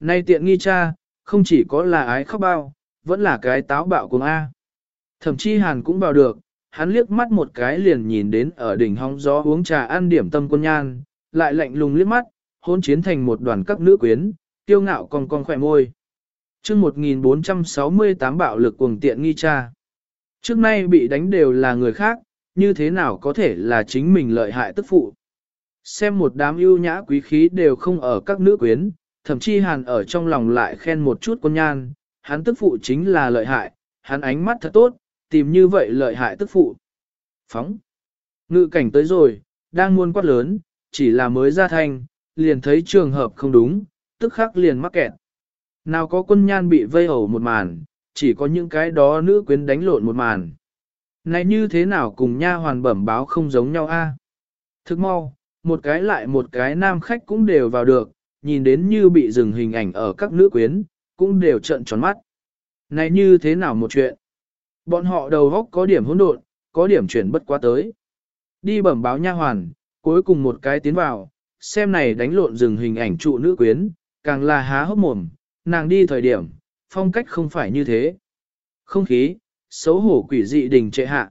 Nay tiện nghi cha, không chỉ có là ái khóc bao, vẫn là cái táo bạo cùng A. Thậm chí hàn cũng vào được, hắn liếc mắt một cái liền nhìn đến ở đỉnh hóng gió uống trà ăn điểm tâm quân nhan, lại lạnh lùng liếc mắt, hôn chiến thành một đoàn các nữ quyến, tiêu ngạo con con khỏe môi. chương 1468 bạo lực cuồng tiện nghi cha. Trước nay bị đánh đều là người khác, như thế nào có thể là chính mình lợi hại tức phụ. Xem một đám ưu nhã quý khí đều không ở các nữ quyến, thậm chí hàn ở trong lòng lại khen một chút quân nhan, hắn tức phụ chính là lợi hại, hắn ánh mắt thật tốt, tìm như vậy lợi hại tức phụ. Phóng. Ngự cảnh tới rồi, đang muôn quát lớn, chỉ là mới ra thanh, liền thấy trường hợp không đúng, tức khắc liền mắc kẹt. Nào có quân nhan bị vây hầu một màn, chỉ có những cái đó nữ quyến đánh lộn một màn. Này như thế nào cùng nha hoàn bẩm báo không giống nhau a? Thức mau, một cái lại một cái nam khách cũng đều vào được, nhìn đến như bị dừng hình ảnh ở các nữ quyến, cũng đều trợn tròn mắt. Này như thế nào một chuyện? Bọn họ đầu góc có điểm hỗn độn, có điểm chuyển bất quá tới. Đi bẩm báo nha hoàn, cuối cùng một cái tiến vào, xem này đánh lộn dừng hình ảnh trụ nữ quyến, càng là há hốc mồm, nàng đi thời điểm, phong cách không phải như thế. Không khí, xấu hổ quỷ dị đình trệ hạ.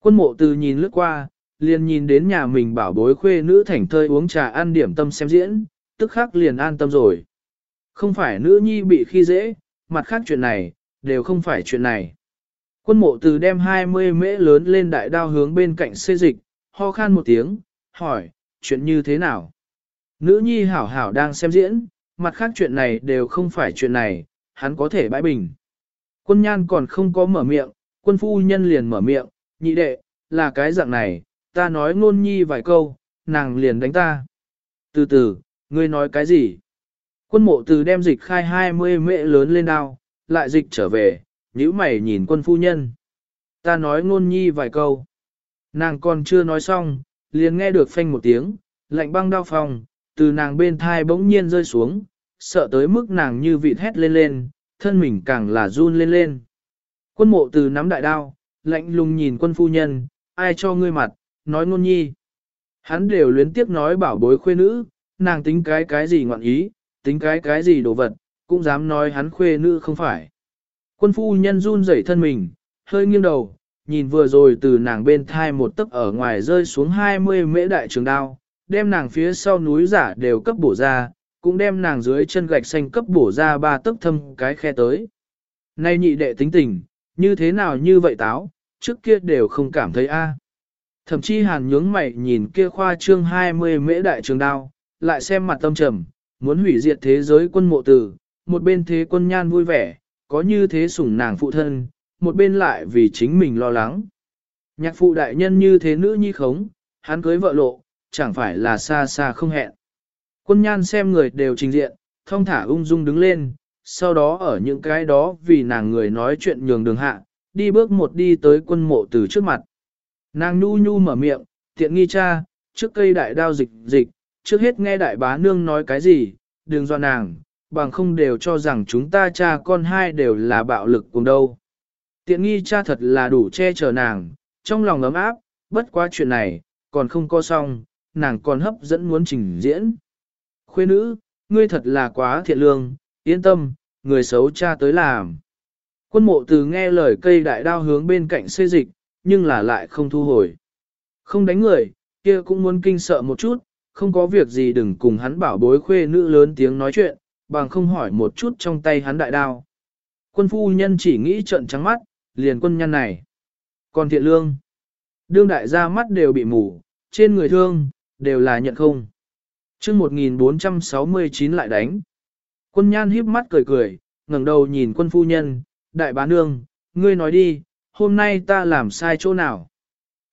Quân mộ từ nhìn lướt qua, liền nhìn đến nhà mình bảo bối khuê nữ thảnh thơi uống trà ăn điểm tâm xem diễn, tức khắc liền an tâm rồi. Không phải nữ nhi bị khi dễ, mặt khác chuyện này, đều không phải chuyện này. Quân mộ từ đem 20 mễ lớn lên đại đao hướng bên cạnh xê dịch, ho khan một tiếng, hỏi, chuyện như thế nào? Nữ nhi hảo hảo đang xem diễn, mặt khác chuyện này đều không phải chuyện này, hắn có thể bãi bình. Quân nhan còn không có mở miệng, quân phu nhân liền mở miệng, nhị đệ, là cái dạng này, ta nói ngôn nhi vài câu, nàng liền đánh ta. Từ từ, ngươi nói cái gì? Quân mộ từ đem dịch khai 20 mễ lớn lên đao, lại dịch trở về, nhíu mày nhìn quân phu nhân. Ta nói ngôn nhi vài câu. Nàng còn chưa nói xong, liền nghe được phanh một tiếng, lạnh băng đao phòng, từ nàng bên thai bỗng nhiên rơi xuống, sợ tới mức nàng như vịt hét lên lên, thân mình càng là run lên lên. Quân mộ từ nắm đại đao, lạnh lùng nhìn quân phu nhân, ai cho ngươi mặt, nói ngôn nhi. Hắn đều luyến tiếp nói bảo bối khuê nữ, nàng tính cái cái gì ngoạn ý, tính cái cái gì đồ vật, cũng dám nói hắn khuê nữ không phải. Quân phu nhân run rẩy thân mình, hơi nghiêng đầu, nhìn vừa rồi từ nàng bên thai một tấc ở ngoài rơi xuống 20 mễ đại trường đao, đem nàng phía sau núi giả đều cấp bổ ra, cũng đem nàng dưới chân gạch xanh cấp bổ ra ba tấc thâm cái khe tới. Nay nhị đệ tính tình, như thế nào như vậy táo, trước kia đều không cảm thấy a. Thậm chí hàn nhướng mày nhìn kia khoa trương 20 mễ đại trường đao, lại xem mặt tâm trầm, muốn hủy diệt thế giới quân mộ tử, một bên thế quân nhan vui vẻ, có như thế sủng nàng phụ thân, một bên lại vì chính mình lo lắng. Nhạc phụ đại nhân như thế nữ nhi khống, hắn cưới vợ lộ, chẳng phải là xa xa không hẹn. Quân nhan xem người đều trình diện, thông thả ung dung đứng lên, sau đó ở những cái đó vì nàng người nói chuyện nhường đường hạ, đi bước một đi tới quân mộ từ trước mặt. Nàng nhu nhu mở miệng, tiện nghi cha, trước cây đại đao dịch dịch, trước hết nghe đại bá nương nói cái gì, đừng do nàng, bằng không đều cho rằng chúng ta cha con hai đều là bạo lực cùng đâu. Tiện nghi cha thật là đủ che chở nàng, trong lòng ấm áp, bất quá chuyện này, còn không co xong, nàng còn hấp dẫn muốn trình diễn. Khuê nữ, ngươi thật là quá thiện lương, yên tâm, người xấu cha tới làm. Quân mộ từ nghe lời cây đại đao hướng bên cạnh xê dịch, nhưng là lại không thu hồi. Không đánh người, kia cũng muốn kinh sợ một chút, không có việc gì đừng cùng hắn bảo bối khuê nữ lớn tiếng nói chuyện, bằng không hỏi một chút trong tay hắn đại đao. Quân phu nhân chỉ nghĩ trận trắng mắt, liền quân nhân này. Còn thiện lương, đương đại gia mắt đều bị mù, trên người thương, đều là nhận không. chương 1469 lại đánh. Quân nhan híp mắt cười cười, ngẩng đầu nhìn quân phu nhân, đại bá nương, ngươi nói đi, hôm nay ta làm sai chỗ nào?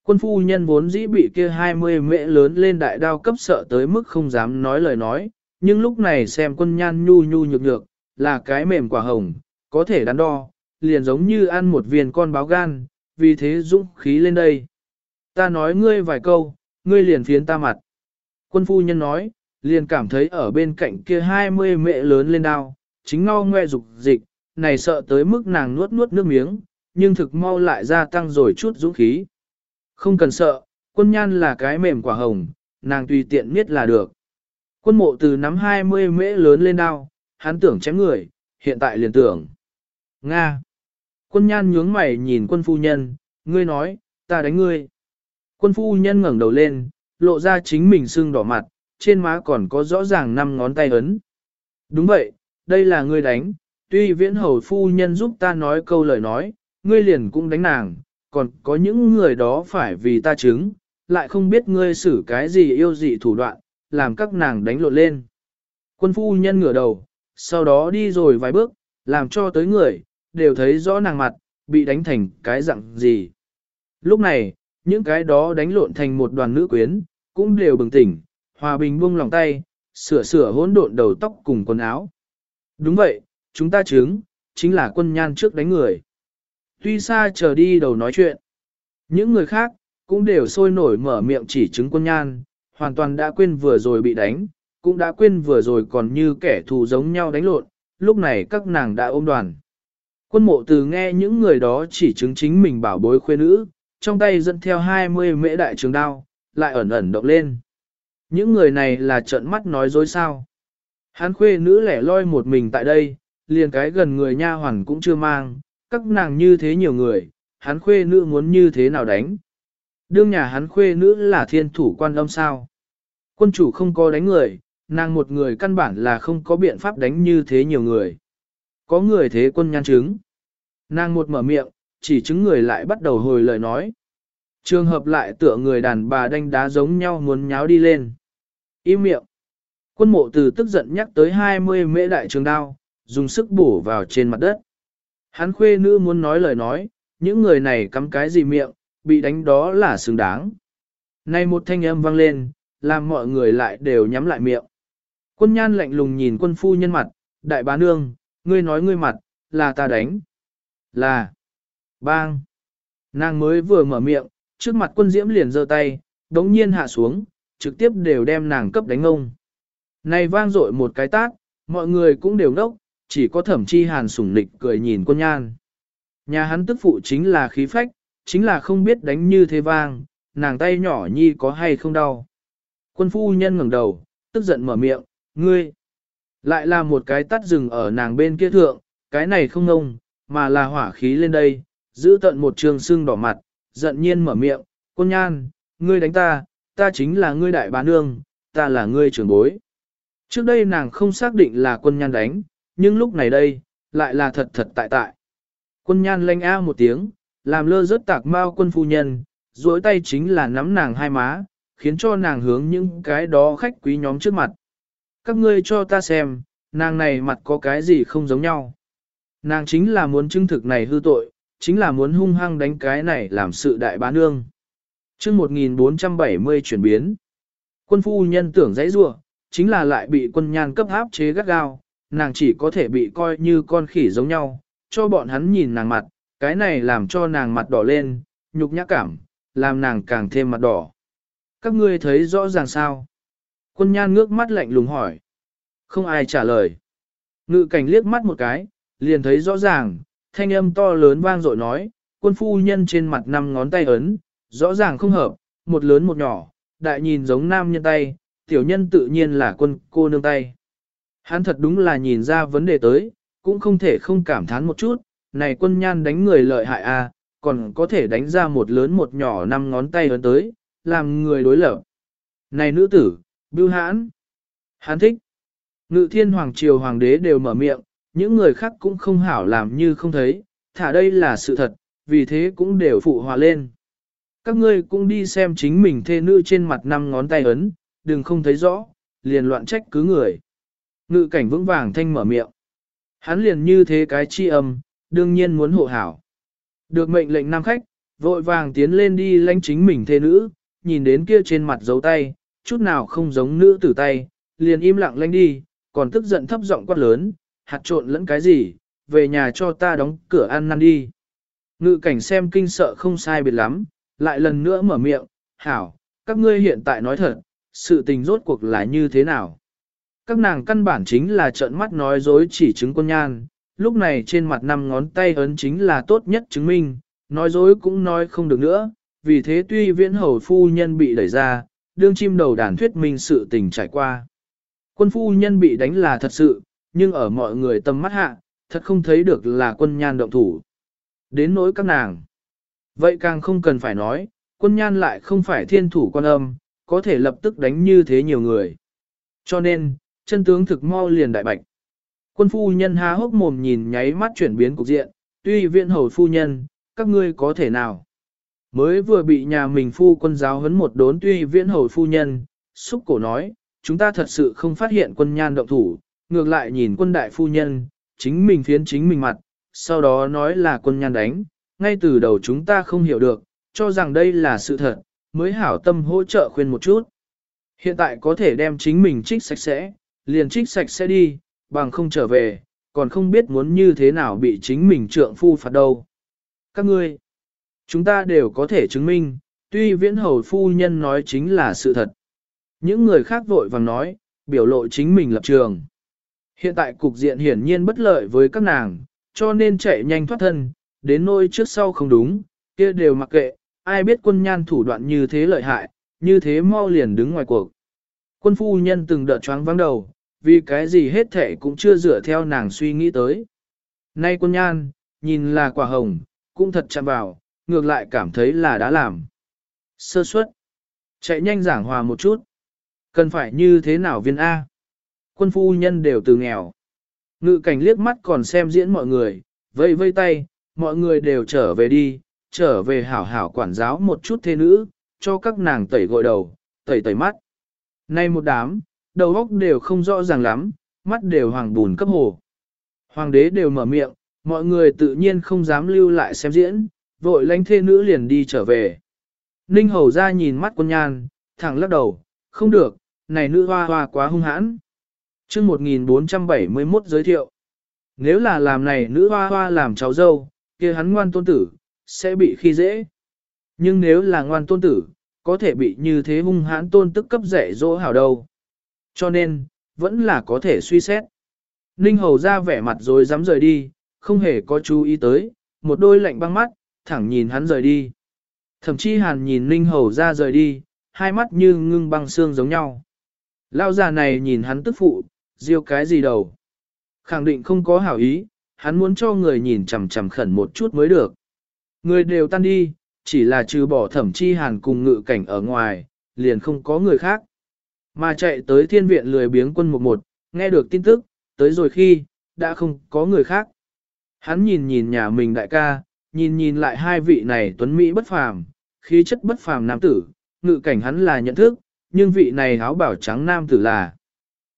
Quân phu nhân vốn dĩ bị kia 20 mễ lớn lên đại đao cấp sợ tới mức không dám nói lời nói, nhưng lúc này xem quân nhan nhu nhu nhược nhược, là cái mềm quả hồng, có thể đắn đo, liền giống như ăn một viên con báo gan, vì thế dũng khí lên đây. Ta nói ngươi vài câu, ngươi liền phiến ta mặt. Quân phu nhân nói, liền cảm thấy ở bên cạnh kia 20 mẹ lớn lên đao, chính ngao ngoe dục dịch, này sợ tới mức nàng nuốt nuốt nước miếng, nhưng thực mau lại gia tăng rồi chút dũng khí. Không cần sợ, quân nhan là cái mềm quả hồng, nàng tùy tiện miết là được. Quân mộ từ nắm 20 mễ lớn lên đao, hắn tưởng chém người, hiện tại liền tưởng. Nga. Quân nhan nhướng mày nhìn quân phu nhân, ngươi nói, ta đánh ngươi. Quân phu nhân ngẩng đầu lên, lộ ra chính mình sưng đỏ mặt, trên má còn có rõ ràng năm ngón tay ấn. Đúng vậy, đây là ngươi đánh, tuy viễn hầu phu nhân giúp ta nói câu lời nói, ngươi liền cũng đánh nàng, còn có những người đó phải vì ta chứng, lại không biết ngươi xử cái gì yêu dị thủ đoạn, làm các nàng đánh lộn lên. Quân phu nhân ngửa đầu, sau đó đi rồi vài bước, làm cho tới người, đều thấy rõ nàng mặt, bị đánh thành cái dạng gì. Lúc này, những cái đó đánh lộn thành một đoàn nữ quyến, cũng đều bừng tỉnh, hòa bình buông lòng tay, sửa sửa hỗn độn đầu tóc cùng quần áo. Đúng vậy, chúng ta chứng, chính là quân nhan trước đánh người. Tuy xa chờ đi đầu nói chuyện, những người khác, cũng đều sôi nổi mở miệng chỉ chứng quân nhan, hoàn toàn đã quên vừa rồi bị đánh, cũng đã quên vừa rồi còn như kẻ thù giống nhau đánh lộn, lúc này các nàng đã ôm đoàn. Quân mộ từ nghe những người đó chỉ chứng chính mình bảo bối khuê nữ, trong tay dẫn theo 20 mễ đại trường đao, lại ẩn ẩn động lên. Những người này là trợn mắt nói dối sao. Hắn khuê nữ lẻ loi một mình tại đây, liền cái gần người nha hoàn cũng chưa mang, các nàng như thế nhiều người, hắn khuê nữ muốn như thế nào đánh. Đương nhà hắn khuê nữ là thiên thủ quan âm sao. Quân chủ không có đánh người, nàng một người căn bản là không có biện pháp đánh như thế nhiều người. Có người thế quân nhan chứng. Nàng một mở miệng, chỉ chứng người lại bắt đầu hồi lời nói. Trường hợp lại tựa người đàn bà đánh đá giống nhau muốn nháo đi lên. Im miệng. Quân mộ từ tức giận nhắc tới 20 mễ đại trường đao, dùng sức bổ vào trên mặt đất. Hắn khuê nữ muốn nói lời nói, những người này cắm cái gì miệng, bị đánh đó là xứng đáng. Nay một thanh âm vang lên, làm mọi người lại đều nhắm lại miệng. Quân nhan lạnh lùng nhìn quân phu nhân mặt, đại bá nương, ngươi nói ngươi mặt, là ta đánh. Là. Bang. Nàng mới vừa mở miệng, trước mặt quân diễm liền giơ tay, đống nhiên hạ xuống, trực tiếp đều đem nàng cấp đánh ông. Này vang dội một cái tát, mọi người cũng đều nốc chỉ có thẩm chi hàn sủng nịch cười nhìn quân nhan. Nhà hắn tức phụ chính là khí phách, chính là không biết đánh như thế vang, nàng tay nhỏ nhi có hay không đau. Quân phu nhân ngẩng đầu, tức giận mở miệng, ngươi. Lại là một cái tắt rừng ở nàng bên kia thượng, cái này không ngông, mà là hỏa khí lên đây, giữ tận một trường sưng đỏ mặt, giận nhiên mở miệng, quân nhan, ngươi đánh ta, ta chính là ngươi đại bá nương, ta là ngươi trưởng bối. Trước đây nàng không xác định là quân nhan đánh, nhưng lúc này đây, lại là thật thật tại tại. Quân nhan lanh a một tiếng, làm lơ rớt tạc mau quân phu nhân, duỗi tay chính là nắm nàng hai má, khiến cho nàng hướng những cái đó khách quý nhóm trước mặt. Các ngươi cho ta xem, nàng này mặt có cái gì không giống nhau. Nàng chính là muốn chứng thực này hư tội, chính là muốn hung hăng đánh cái này làm sự đại bá nương. chương 1470 chuyển biến, quân phu nhân tưởng dãy rua, chính là lại bị quân nhan cấp áp chế gắt gao, nàng chỉ có thể bị coi như con khỉ giống nhau, cho bọn hắn nhìn nàng mặt, cái này làm cho nàng mặt đỏ lên, nhục nhã cảm, làm nàng càng thêm mặt đỏ. Các ngươi thấy rõ ràng sao? Quân nhan ngước mắt lạnh lùng hỏi. Không ai trả lời. Ngự cảnh liếc mắt một cái, liền thấy rõ ràng, thanh âm to lớn vang dội nói, quân phu nhân trên mặt năm ngón tay ấn, rõ ràng không hợp, một lớn một nhỏ, đại nhìn giống nam nhân tay, tiểu nhân tự nhiên là quân cô nương tay. Hắn thật đúng là nhìn ra vấn đề tới, cũng không thể không cảm thán một chút, này quân nhan đánh người lợi hại à, còn có thể đánh ra một lớn một nhỏ năm ngón tay ấn tới, làm người đối lập. Này nữ tử, bưu hãn, hắn thích. Ngự thiên hoàng triều hoàng đế đều mở miệng, những người khác cũng không hảo làm như không thấy, thả đây là sự thật, vì thế cũng đều phụ hòa lên. Các ngươi cũng đi xem chính mình thê nữ trên mặt năm ngón tay ấn, đừng không thấy rõ, liền loạn trách cứ người. Ngự cảnh vững vàng thanh mở miệng. Hắn liền như thế cái chi âm, đương nhiên muốn hộ hảo. Được mệnh lệnh nam khách, vội vàng tiến lên đi lãnh chính mình thê nữ, nhìn đến kia trên mặt dấu tay, chút nào không giống nữ tử tay, liền im lặng lãnh đi, còn tức giận thấp giọng quát lớn, hạt trộn lẫn cái gì, về nhà cho ta đóng cửa ăn năn đi. Ngự cảnh xem kinh sợ không sai biệt lắm, lại lần nữa mở miệng, hảo, các ngươi hiện tại nói thật, sự tình rốt cuộc là như thế nào. Các nàng căn bản chính là trợn mắt nói dối chỉ chứng quân nhan, lúc này trên mặt năm ngón tay ấn chính là tốt nhất chứng minh, nói dối cũng nói không được nữa, vì thế tuy viễn hầu phu nhân bị đẩy ra, đương chim đầu đàn thuyết minh sự tình trải qua. Quân phu nhân bị đánh là thật sự, nhưng ở mọi người tầm mắt hạ, thật không thấy được là quân nhan động thủ. Đến nỗi các nàng. Vậy càng không cần phải nói, quân nhan lại không phải thiên thủ quan âm, có thể lập tức đánh như thế nhiều người. Cho nên, chân tướng thực mau liền đại bạch. Quân phu nhân há hốc mồm nhìn nháy mắt chuyển biến cục diện, tuy viện hầu phu nhân, các ngươi có thể nào. Mới vừa bị nhà mình phu quân giáo huấn một đốn tuy viễn hầu phu nhân, xúc cổ nói, chúng ta thật sự không phát hiện quân nhan động thủ, ngược lại nhìn quân đại phu nhân, chính mình phiến chính mình mặt, sau đó nói là quân nhan đánh, ngay từ đầu chúng ta không hiểu được, cho rằng đây là sự thật, mới hảo tâm hỗ trợ khuyên một chút. Hiện tại có thể đem chính mình trích sạch sẽ, liền trích sạch sẽ đi, bằng không trở về, còn không biết muốn như thế nào bị chính mình trượng phu phạt đâu. Các ngươi, chúng ta đều có thể chứng minh, tuy viễn hầu phu nhân nói chính là sự thật. Những người khác vội vàng nói, biểu lộ chính mình lập trường. Hiện tại cục diện hiển nhiên bất lợi với các nàng, cho nên chạy nhanh thoát thân, đến nôi trước sau không đúng, kia đều mặc kệ, ai biết quân nhan thủ đoạn như thế lợi hại, như thế mau liền đứng ngoài cuộc. Quân phu nhân từng đợt choáng vắng đầu, vì cái gì hết thể cũng chưa dựa theo nàng suy nghĩ tới. Nay quân nhan, nhìn là quả hồng, cũng thật chạm vào, ngược lại cảm thấy là đã làm. Sơ suất, chạy nhanh giảng hòa một chút. Cần phải như thế nào viên A? Quân phu nhân đều từ nghèo. Ngự cảnh liếc mắt còn xem diễn mọi người, vây vây tay, mọi người đều trở về đi, trở về hảo hảo quản giáo một chút thế nữ, cho các nàng tẩy gội đầu, tẩy tẩy mắt. Nay một đám, đầu óc đều không rõ ràng lắm, mắt đều hoàng bùn cấp hồ. Hoàng đế đều mở miệng, mọi người tự nhiên không dám lưu lại xem diễn, vội lánh thê nữ liền đi trở về. Ninh hầu ra nhìn mắt quân nhan, thẳng lắc đầu, không được, này nữ hoa hoa quá hung hãn. chương 1471 giới thiệu. Nếu là làm này nữ hoa hoa làm cháu dâu, kia hắn ngoan tôn tử, sẽ bị khi dễ. Nhưng nếu là ngoan tôn tử, có thể bị như thế hung hãn tôn tức cấp rẻ dỗ hảo đâu. Cho nên, vẫn là có thể suy xét. Ninh hầu ra vẻ mặt rồi dám rời đi, không hề có chú ý tới, một đôi lạnh băng mắt, thẳng nhìn hắn rời đi. Thậm chí hàn nhìn Ninh hầu ra rời đi, hai mắt như ngưng băng xương giống nhau. Lao già này nhìn hắn tức phụ, diêu cái gì đầu. Khẳng định không có hảo ý, hắn muốn cho người nhìn chằm chằm khẩn một chút mới được. Người đều tan đi, chỉ là trừ bỏ thẩm chi hàn cùng ngự cảnh ở ngoài, liền không có người khác. Mà chạy tới thiên viện lười biếng quân một một, nghe được tin tức, tới rồi khi, đã không có người khác. Hắn nhìn nhìn nhà mình đại ca, nhìn nhìn lại hai vị này tuấn Mỹ bất phàm, khí chất bất phàm nam tử, ngự cảnh hắn là nhận thức, nhưng vị này áo bảo trắng nam tử là.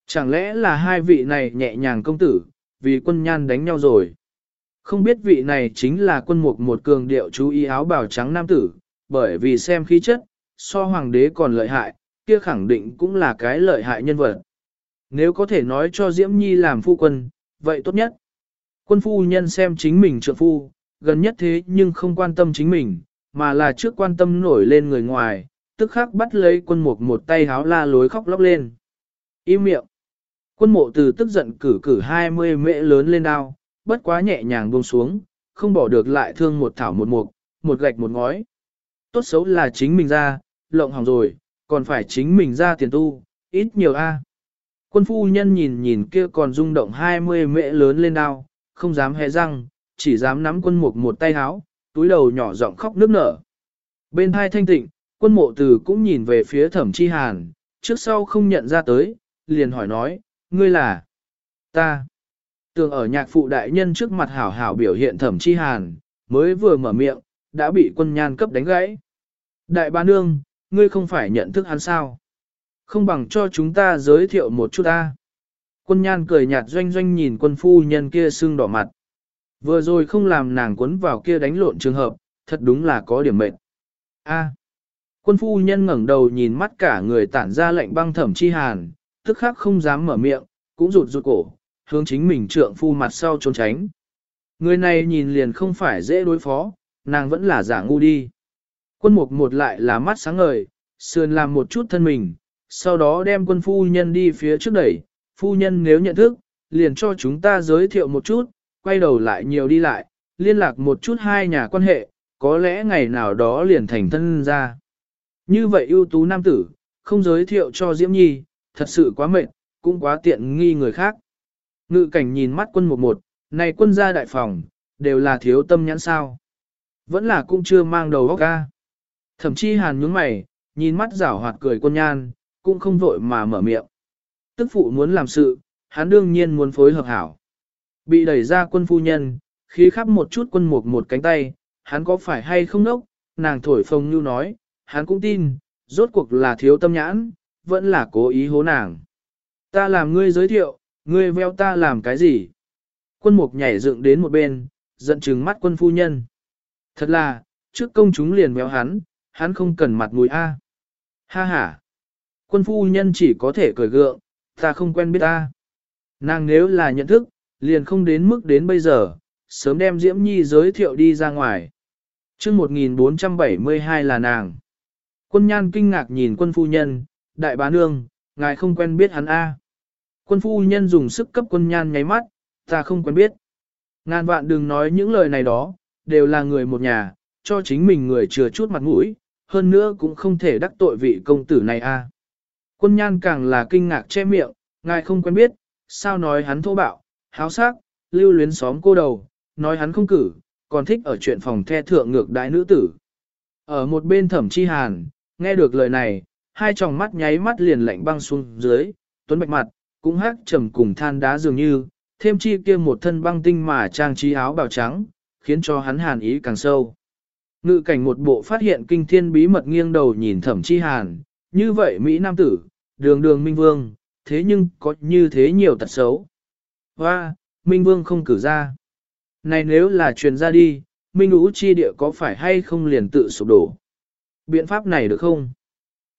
Chẳng lẽ là hai vị này nhẹ nhàng công tử, vì quân nhan đánh nhau rồi. Không biết vị này chính là quân mục một cường điệu chú ý áo bảo trắng nam tử, bởi vì xem khí chất, so hoàng đế còn lợi hại, kia khẳng định cũng là cái lợi hại nhân vật. Nếu có thể nói cho Diễm Nhi làm phu quân, vậy tốt nhất. Quân phu nhân xem chính mình trượng phu, gần nhất thế nhưng không quan tâm chính mình, mà là trước quan tâm nổi lên người ngoài, tức khắc bắt lấy quân mục một tay háo la lối khóc lóc lên. Im miệng. Quân mộ từ tức giận cử cử 20 mễ lớn lên đao, bất quá nhẹ nhàng buông xuống, không bỏ được lại thương một thảo một mục, một gạch một ngói. Tốt xấu là chính mình ra, lộng hỏng rồi, còn phải chính mình ra tiền tu, ít nhiều a. Quân phu nhân nhìn nhìn kia còn rung động 20 mễ lớn lên đao, không dám hé răng, chỉ dám nắm quân mục một tay háo, túi đầu nhỏ giọng khóc nước nở. Bên hai thanh tịnh, quân mộ từ cũng nhìn về phía thẩm chi hàn, trước sau không nhận ra tới, liền hỏi nói, ngươi là ta. Tường ở nhạc phụ đại nhân trước mặt hảo hảo biểu hiện thẩm chi hàn, mới vừa mở miệng, đã bị quân nhan cấp đánh gãy. Đại ba nương, ngươi không phải nhận thức hắn sao? Không bằng cho chúng ta giới thiệu một chút ta. Quân nhan cười nhạt doanh doanh nhìn quân phu nhân kia sưng đỏ mặt. Vừa rồi không làm nàng quấn vào kia đánh lộn trường hợp, thật đúng là có điểm mệnh. A. Quân phu nhân ngẩng đầu nhìn mắt cả người tản ra lệnh băng thẩm chi hàn, tức khắc không dám mở miệng, cũng rụt rụt cổ, hướng chính mình trượng phu mặt sau trốn tránh. Người này nhìn liền không phải dễ đối phó, nàng vẫn là giả ngu đi. Quân mục một lại là mắt sáng ngời, sườn làm một chút thân mình, sau đó đem quân phu nhân đi phía trước đẩy, phu nhân nếu nhận thức, liền cho chúng ta giới thiệu một chút, quay đầu lại nhiều đi lại, liên lạc một chút hai nhà quan hệ, có lẽ ngày nào đó liền thành thân ra. Như vậy ưu tú nam tử, không giới thiệu cho Diễm Nhi, thật sự quá mệt, cũng quá tiện nghi người khác. Ngự cảnh nhìn mắt quân một một, này quân gia đại phòng, đều là thiếu tâm nhãn sao. Vẫn là cũng chưa mang đầu óc ca. Thậm chí hàn nhướng mày, nhìn mắt rảo hoạt cười quân nhan, cũng không vội mà mở miệng. Tức phụ muốn làm sự, hắn đương nhiên muốn phối hợp hảo. Bị đẩy ra quân phu nhân, khí khắp một chút quân mục một cánh tay, hắn có phải hay không nốc, nàng thổi phồng như nói, hắn cũng tin, rốt cuộc là thiếu tâm nhãn, vẫn là cố ý hố nàng. Ta làm ngươi giới thiệu, ngươi veo ta làm cái gì? Quân mục nhảy dựng đến một bên, giận trừng mắt quân phu nhân. Thật là, trước công chúng liền véo hắn, hắn không cần mặt mũi A. Ha ha. Quân phu nhân chỉ có thể cười gượng, ta không quen biết ta. Nàng nếu là nhận thức, liền không đến mức đến bây giờ, sớm đem Diễm Nhi giới thiệu đi ra ngoài. chương 1472 là nàng. Quân nhan kinh ngạc nhìn quân phu nhân, đại bá nương, ngài không quen biết hắn A. Quân phu nhân dùng sức cấp quân nhan nháy mắt, ta không quen biết. Ngàn vạn đừng nói những lời này đó, đều là người một nhà, cho chính mình người chừa chút mặt mũi, hơn nữa cũng không thể đắc tội vị công tử này a. Quân nhan càng là kinh ngạc che miệng, ngài không quen biết, sao nói hắn thô bạo, háo sắc, lưu luyến xóm cô đầu, nói hắn không cử, còn thích ở chuyện phòng the thượng ngược đại nữ tử. Ở một bên thẩm chi hàn, nghe được lời này, hai tròng mắt nháy mắt liền lạnh băng xuống dưới, tuấn bạch mặt, cũng hát trầm cùng than đá dường như, thêm chi kia một thân băng tinh mà trang trí áo bào trắng, khiến cho hắn hàn ý càng sâu. Ngự cảnh một bộ phát hiện kinh thiên bí mật nghiêng đầu nhìn thẩm chi hàn, như vậy Mỹ Nam tử, đường đường Minh Vương, thế nhưng có như thế nhiều tật xấu. Hoa, Minh Vương không cử ra. Này nếu là truyền ra đi, Minh Ú chi địa có phải hay không liền tự sụp đổ? Biện pháp này được không?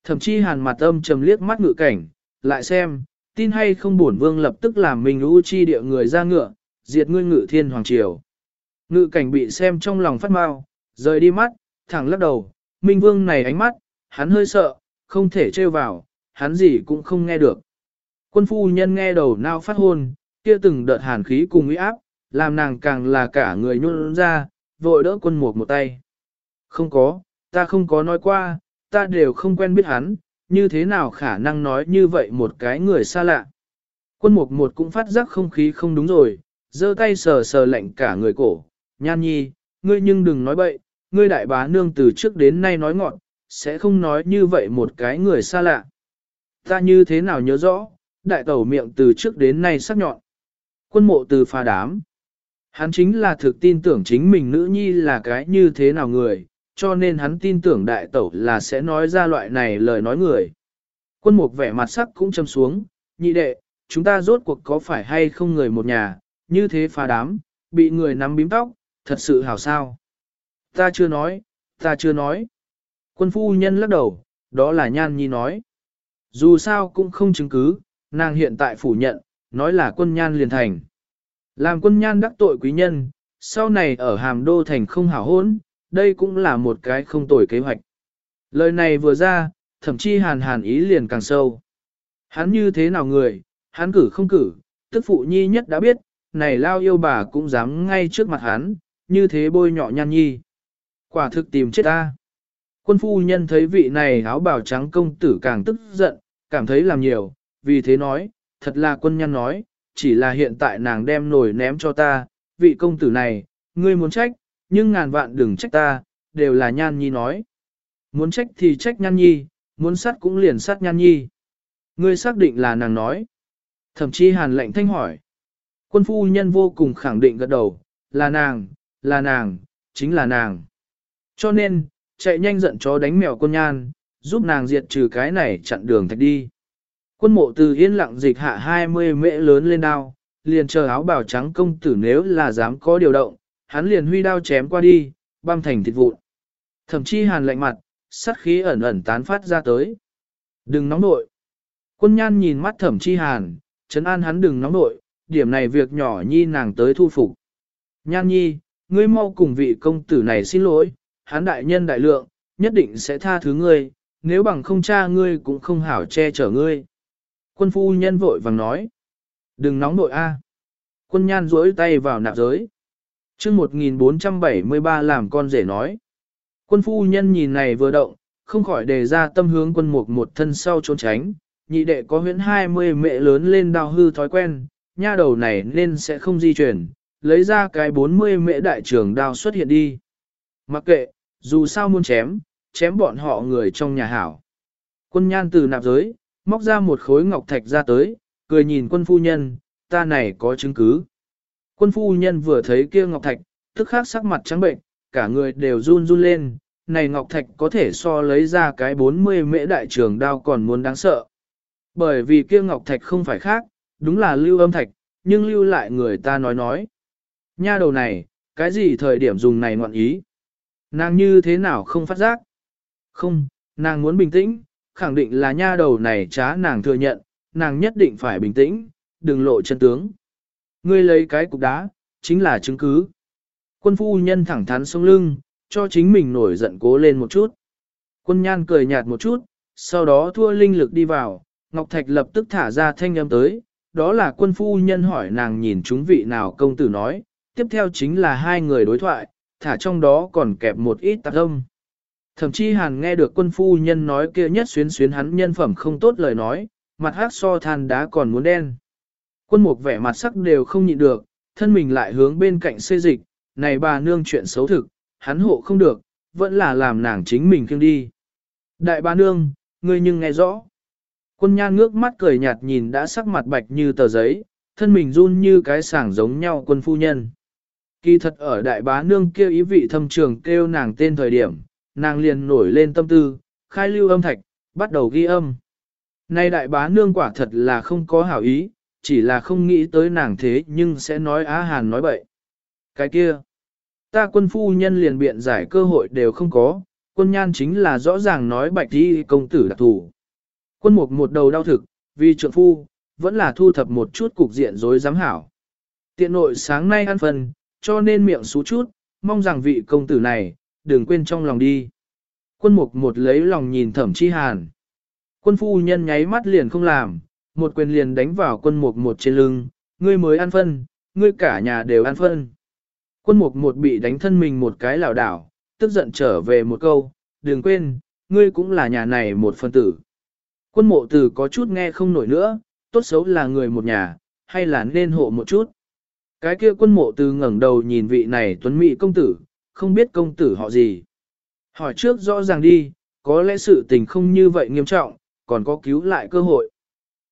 Thậm chí hàn mặt âm trầm liếc mắt ngự cảnh, lại xem, tin hay không bổn vương lập tức làm Minh Ú chi địa người ra ngựa, diệt ngươi ngự thiên hoàng triều. Ngự cảnh bị xem trong lòng phát mau, rời đi mắt, thẳng lắc đầu, Minh Vương này ánh mắt, hắn hơi sợ, không thể trêu vào, hắn gì cũng không nghe được. Quân phu nhân nghe đầu nao phát hôn, kia từng đợt hàn khí cùng uy áp, làm nàng càng là cả người nhuôn ra, vội đỡ quân mục một tay. Không có, ta không có nói qua, ta đều không quen biết hắn, như thế nào khả năng nói như vậy một cái người xa lạ. Quân mục một cũng phát giác không khí không đúng rồi, giơ tay sờ sờ lạnh cả người cổ, nhan nhi, ngươi nhưng đừng nói bậy, ngươi đại bá nương từ trước đến nay nói ngọn, sẽ không nói như vậy một cái người xa lạ. Ta như thế nào nhớ rõ, đại tẩu miệng từ trước đến nay sắc nhọn. Quân mộ từ pha đám. Hắn chính là thực tin tưởng chính mình nữ nhi là cái như thế nào người, cho nên hắn tin tưởng đại tẩu là sẽ nói ra loại này lời nói người. Quân mục vẻ mặt sắc cũng châm xuống, nhị đệ, chúng ta rốt cuộc có phải hay không người một nhà, như thế phá đám, bị người nắm bím tóc, thật sự hảo sao. Ta chưa nói, ta chưa nói. Quân phu nhân lắc đầu, đó là nhan nhi nói. Dù sao cũng không chứng cứ, nàng hiện tại phủ nhận, nói là quân nhan liền thành. Làm quân nhan đắc tội quý nhân, sau này ở hàm đô thành không hảo hôn, đây cũng là một cái không tồi kế hoạch. Lời này vừa ra, thậm chí hàn hàn ý liền càng sâu. Hắn như thế nào người, hắn cử không cử, tức phụ nhi nhất đã biết, này lao yêu bà cũng dám ngay trước mặt hắn, như thế bôi nhọ nhan nhi. Quả thực tìm chết ta. Quân phu nhân thấy vị này áo bào trắng công tử càng tức giận, cảm thấy làm nhiều, vì thế nói, thật là quân nhân nói, chỉ là hiện tại nàng đem nổi ném cho ta, vị công tử này, ngươi muốn trách, nhưng ngàn vạn đừng trách ta, đều là nhan nhi nói. Muốn trách thì trách nhan nhi, muốn sát cũng liền sát nhan nhi. Ngươi xác định là nàng nói. Thậm chí hàn lệnh thanh hỏi. Quân phu nhân vô cùng khẳng định gật đầu, là nàng, là nàng, chính là nàng. Cho nên, chạy nhanh giận chó đánh mèo con nhan, giúp nàng diệt trừ cái này chặn đường thạch đi. Quân mộ từ yên lặng dịch hạ 20 mễ lớn lên đao, liền chờ áo bào trắng công tử nếu là dám có điều động, hắn liền huy đao chém qua đi, băm thành thịt vụn. Thậm chí hàn lạnh mặt, sát khí ẩn ẩn tán phát ra tới. Đừng nóng nội. Quân nhan nhìn mắt thẩm chi hàn, chấn an hắn đừng nóng nội, điểm này việc nhỏ nhi nàng tới thu phục. Nhan nhi, ngươi mau cùng vị công tử này xin lỗi, hắn đại nhân đại lượng, nhất định sẽ tha thứ ngươi, nếu bằng không cha ngươi cũng không hảo che chở ngươi. Quân phu nhân vội vàng nói, đừng nóng nội a. Quân nhan duỗi tay vào nạp giới. chương 1473 làm con rể nói. Quân phu nhân nhìn này vừa động, không khỏi đề ra tâm hướng quân mục một thân sau trốn tránh, nhị đệ có huyễn 20 mẹ lớn lên đào hư thói quen, nha đầu này nên sẽ không di chuyển, lấy ra cái 40 mễ đại trường đao xuất hiện đi. Mặc kệ, dù sao muốn chém, chém bọn họ người trong nhà hảo. Quân nhan từ nạp giới, móc ra một khối ngọc thạch ra tới, cười nhìn quân phu nhân, ta này có chứng cứ. Quân phu nhân vừa thấy kia ngọc thạch, tức khắc sắc mặt trắng bệnh, cả người đều run run lên, này ngọc thạch có thể so lấy ra cái 40 mễ đại trường đao còn muốn đáng sợ. Bởi vì kia ngọc thạch không phải khác, đúng là lưu âm thạch, nhưng lưu lại người ta nói nói. Nha đầu này, cái gì thời điểm dùng này ngoạn ý? Nàng như thế nào không phát giác? Không, nàng muốn bình tĩnh, khẳng định là nha đầu này trá nàng thừa nhận, nàng nhất định phải bình tĩnh, đừng lộ chân tướng. Ngươi lấy cái cục đá, chính là chứng cứ. Quân phu nhân thẳng thắn sống lưng, cho chính mình nổi giận cố lên một chút. Quân nhan cười nhạt một chút, sau đó thua linh lực đi vào, Ngọc Thạch lập tức thả ra thanh âm tới, đó là quân phu nhân hỏi nàng nhìn chúng vị nào công tử nói, tiếp theo chính là hai người đối thoại, thả trong đó còn kẹp một ít tạp âm. Thậm chí hàn nghe được quân phu nhân nói kia nhất xuyến xuyến hắn nhân phẩm không tốt lời nói, mặt hát so than đá còn muốn đen. Quân mục vẻ mặt sắc đều không nhịn được, thân mình lại hướng bên cạnh xê dịch, này bà nương chuyện xấu thực, hắn hộ không được, vẫn là làm nàng chính mình kiêng đi. Đại bà nương, ngươi nhưng nghe rõ. Quân nhan ngước mắt cười nhạt nhìn đã sắc mặt bạch như tờ giấy, thân mình run như cái sảng giống nhau quân phu nhân. Kỳ thật ở đại bá nương kêu ý vị thâm trường kêu nàng tên thời điểm, nàng liền nổi lên tâm tư, khai lưu âm thạch, bắt đầu ghi âm. Nay đại bá nương quả thật là không có hảo ý, chỉ là không nghĩ tới nàng thế nhưng sẽ nói á hàn nói bậy. Cái kia, ta quân phu nhân liền biện giải cơ hội đều không có, quân nhan chính là rõ ràng nói bạch đi công tử đặc thủ. Quân mục một đầu đau thực, vì trượng phu, vẫn là thu thập một chút cục diện rối giám hảo. Tiện nội sáng nay ăn phần, cho nên miệng xú chút, mong rằng vị công tử này, đừng quên trong lòng đi. Quân mục một lấy lòng nhìn thẩm chi hàn. Quân phu nhân nháy mắt liền không làm, một quyền liền đánh vào quân mục một trên lưng, ngươi mới ăn phân, ngươi cả nhà đều ăn phân. Quân mục một bị đánh thân mình một cái lảo đảo, tức giận trở về một câu, đừng quên, ngươi cũng là nhà này một phân tử. Quân mộ tử có chút nghe không nổi nữa, tốt xấu là người một nhà, hay là nên hộ một chút. Cái kia quân mộ từ ngẩng đầu nhìn vị này tuấn mỹ công tử, không biết công tử họ gì. Hỏi trước rõ ràng đi, có lẽ sự tình không như vậy nghiêm trọng, còn có cứu lại cơ hội.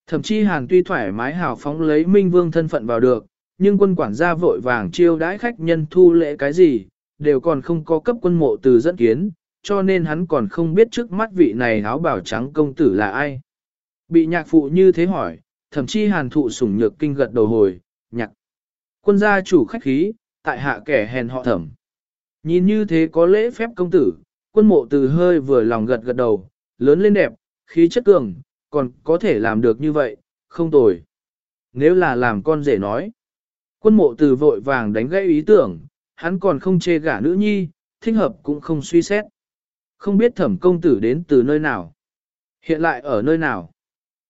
Thậm chí hàn tuy thoải mái hào phóng lấy minh vương thân phận vào được, nhưng quân quản gia vội vàng chiêu đãi khách nhân thu lễ cái gì, đều còn không có cấp quân mộ từ dẫn kiến, cho nên hắn còn không biết trước mắt vị này áo bảo trắng công tử là ai. Bị nhạc phụ như thế hỏi, thậm chí hàn thụ sủng nhược kinh gật đầu hồi. Quân gia chủ khách khí, tại hạ kẻ hèn họ thẩm. Nhìn như thế có lễ phép công tử, quân mộ từ hơi vừa lòng gật gật đầu, lớn lên đẹp, khí chất cường, còn có thể làm được như vậy, không tồi. Nếu là làm con rể nói, quân mộ từ vội vàng đánh gãy ý tưởng, hắn còn không chê gả nữ nhi, thích hợp cũng không suy xét. Không biết thẩm công tử đến từ nơi nào, hiện lại ở nơi nào.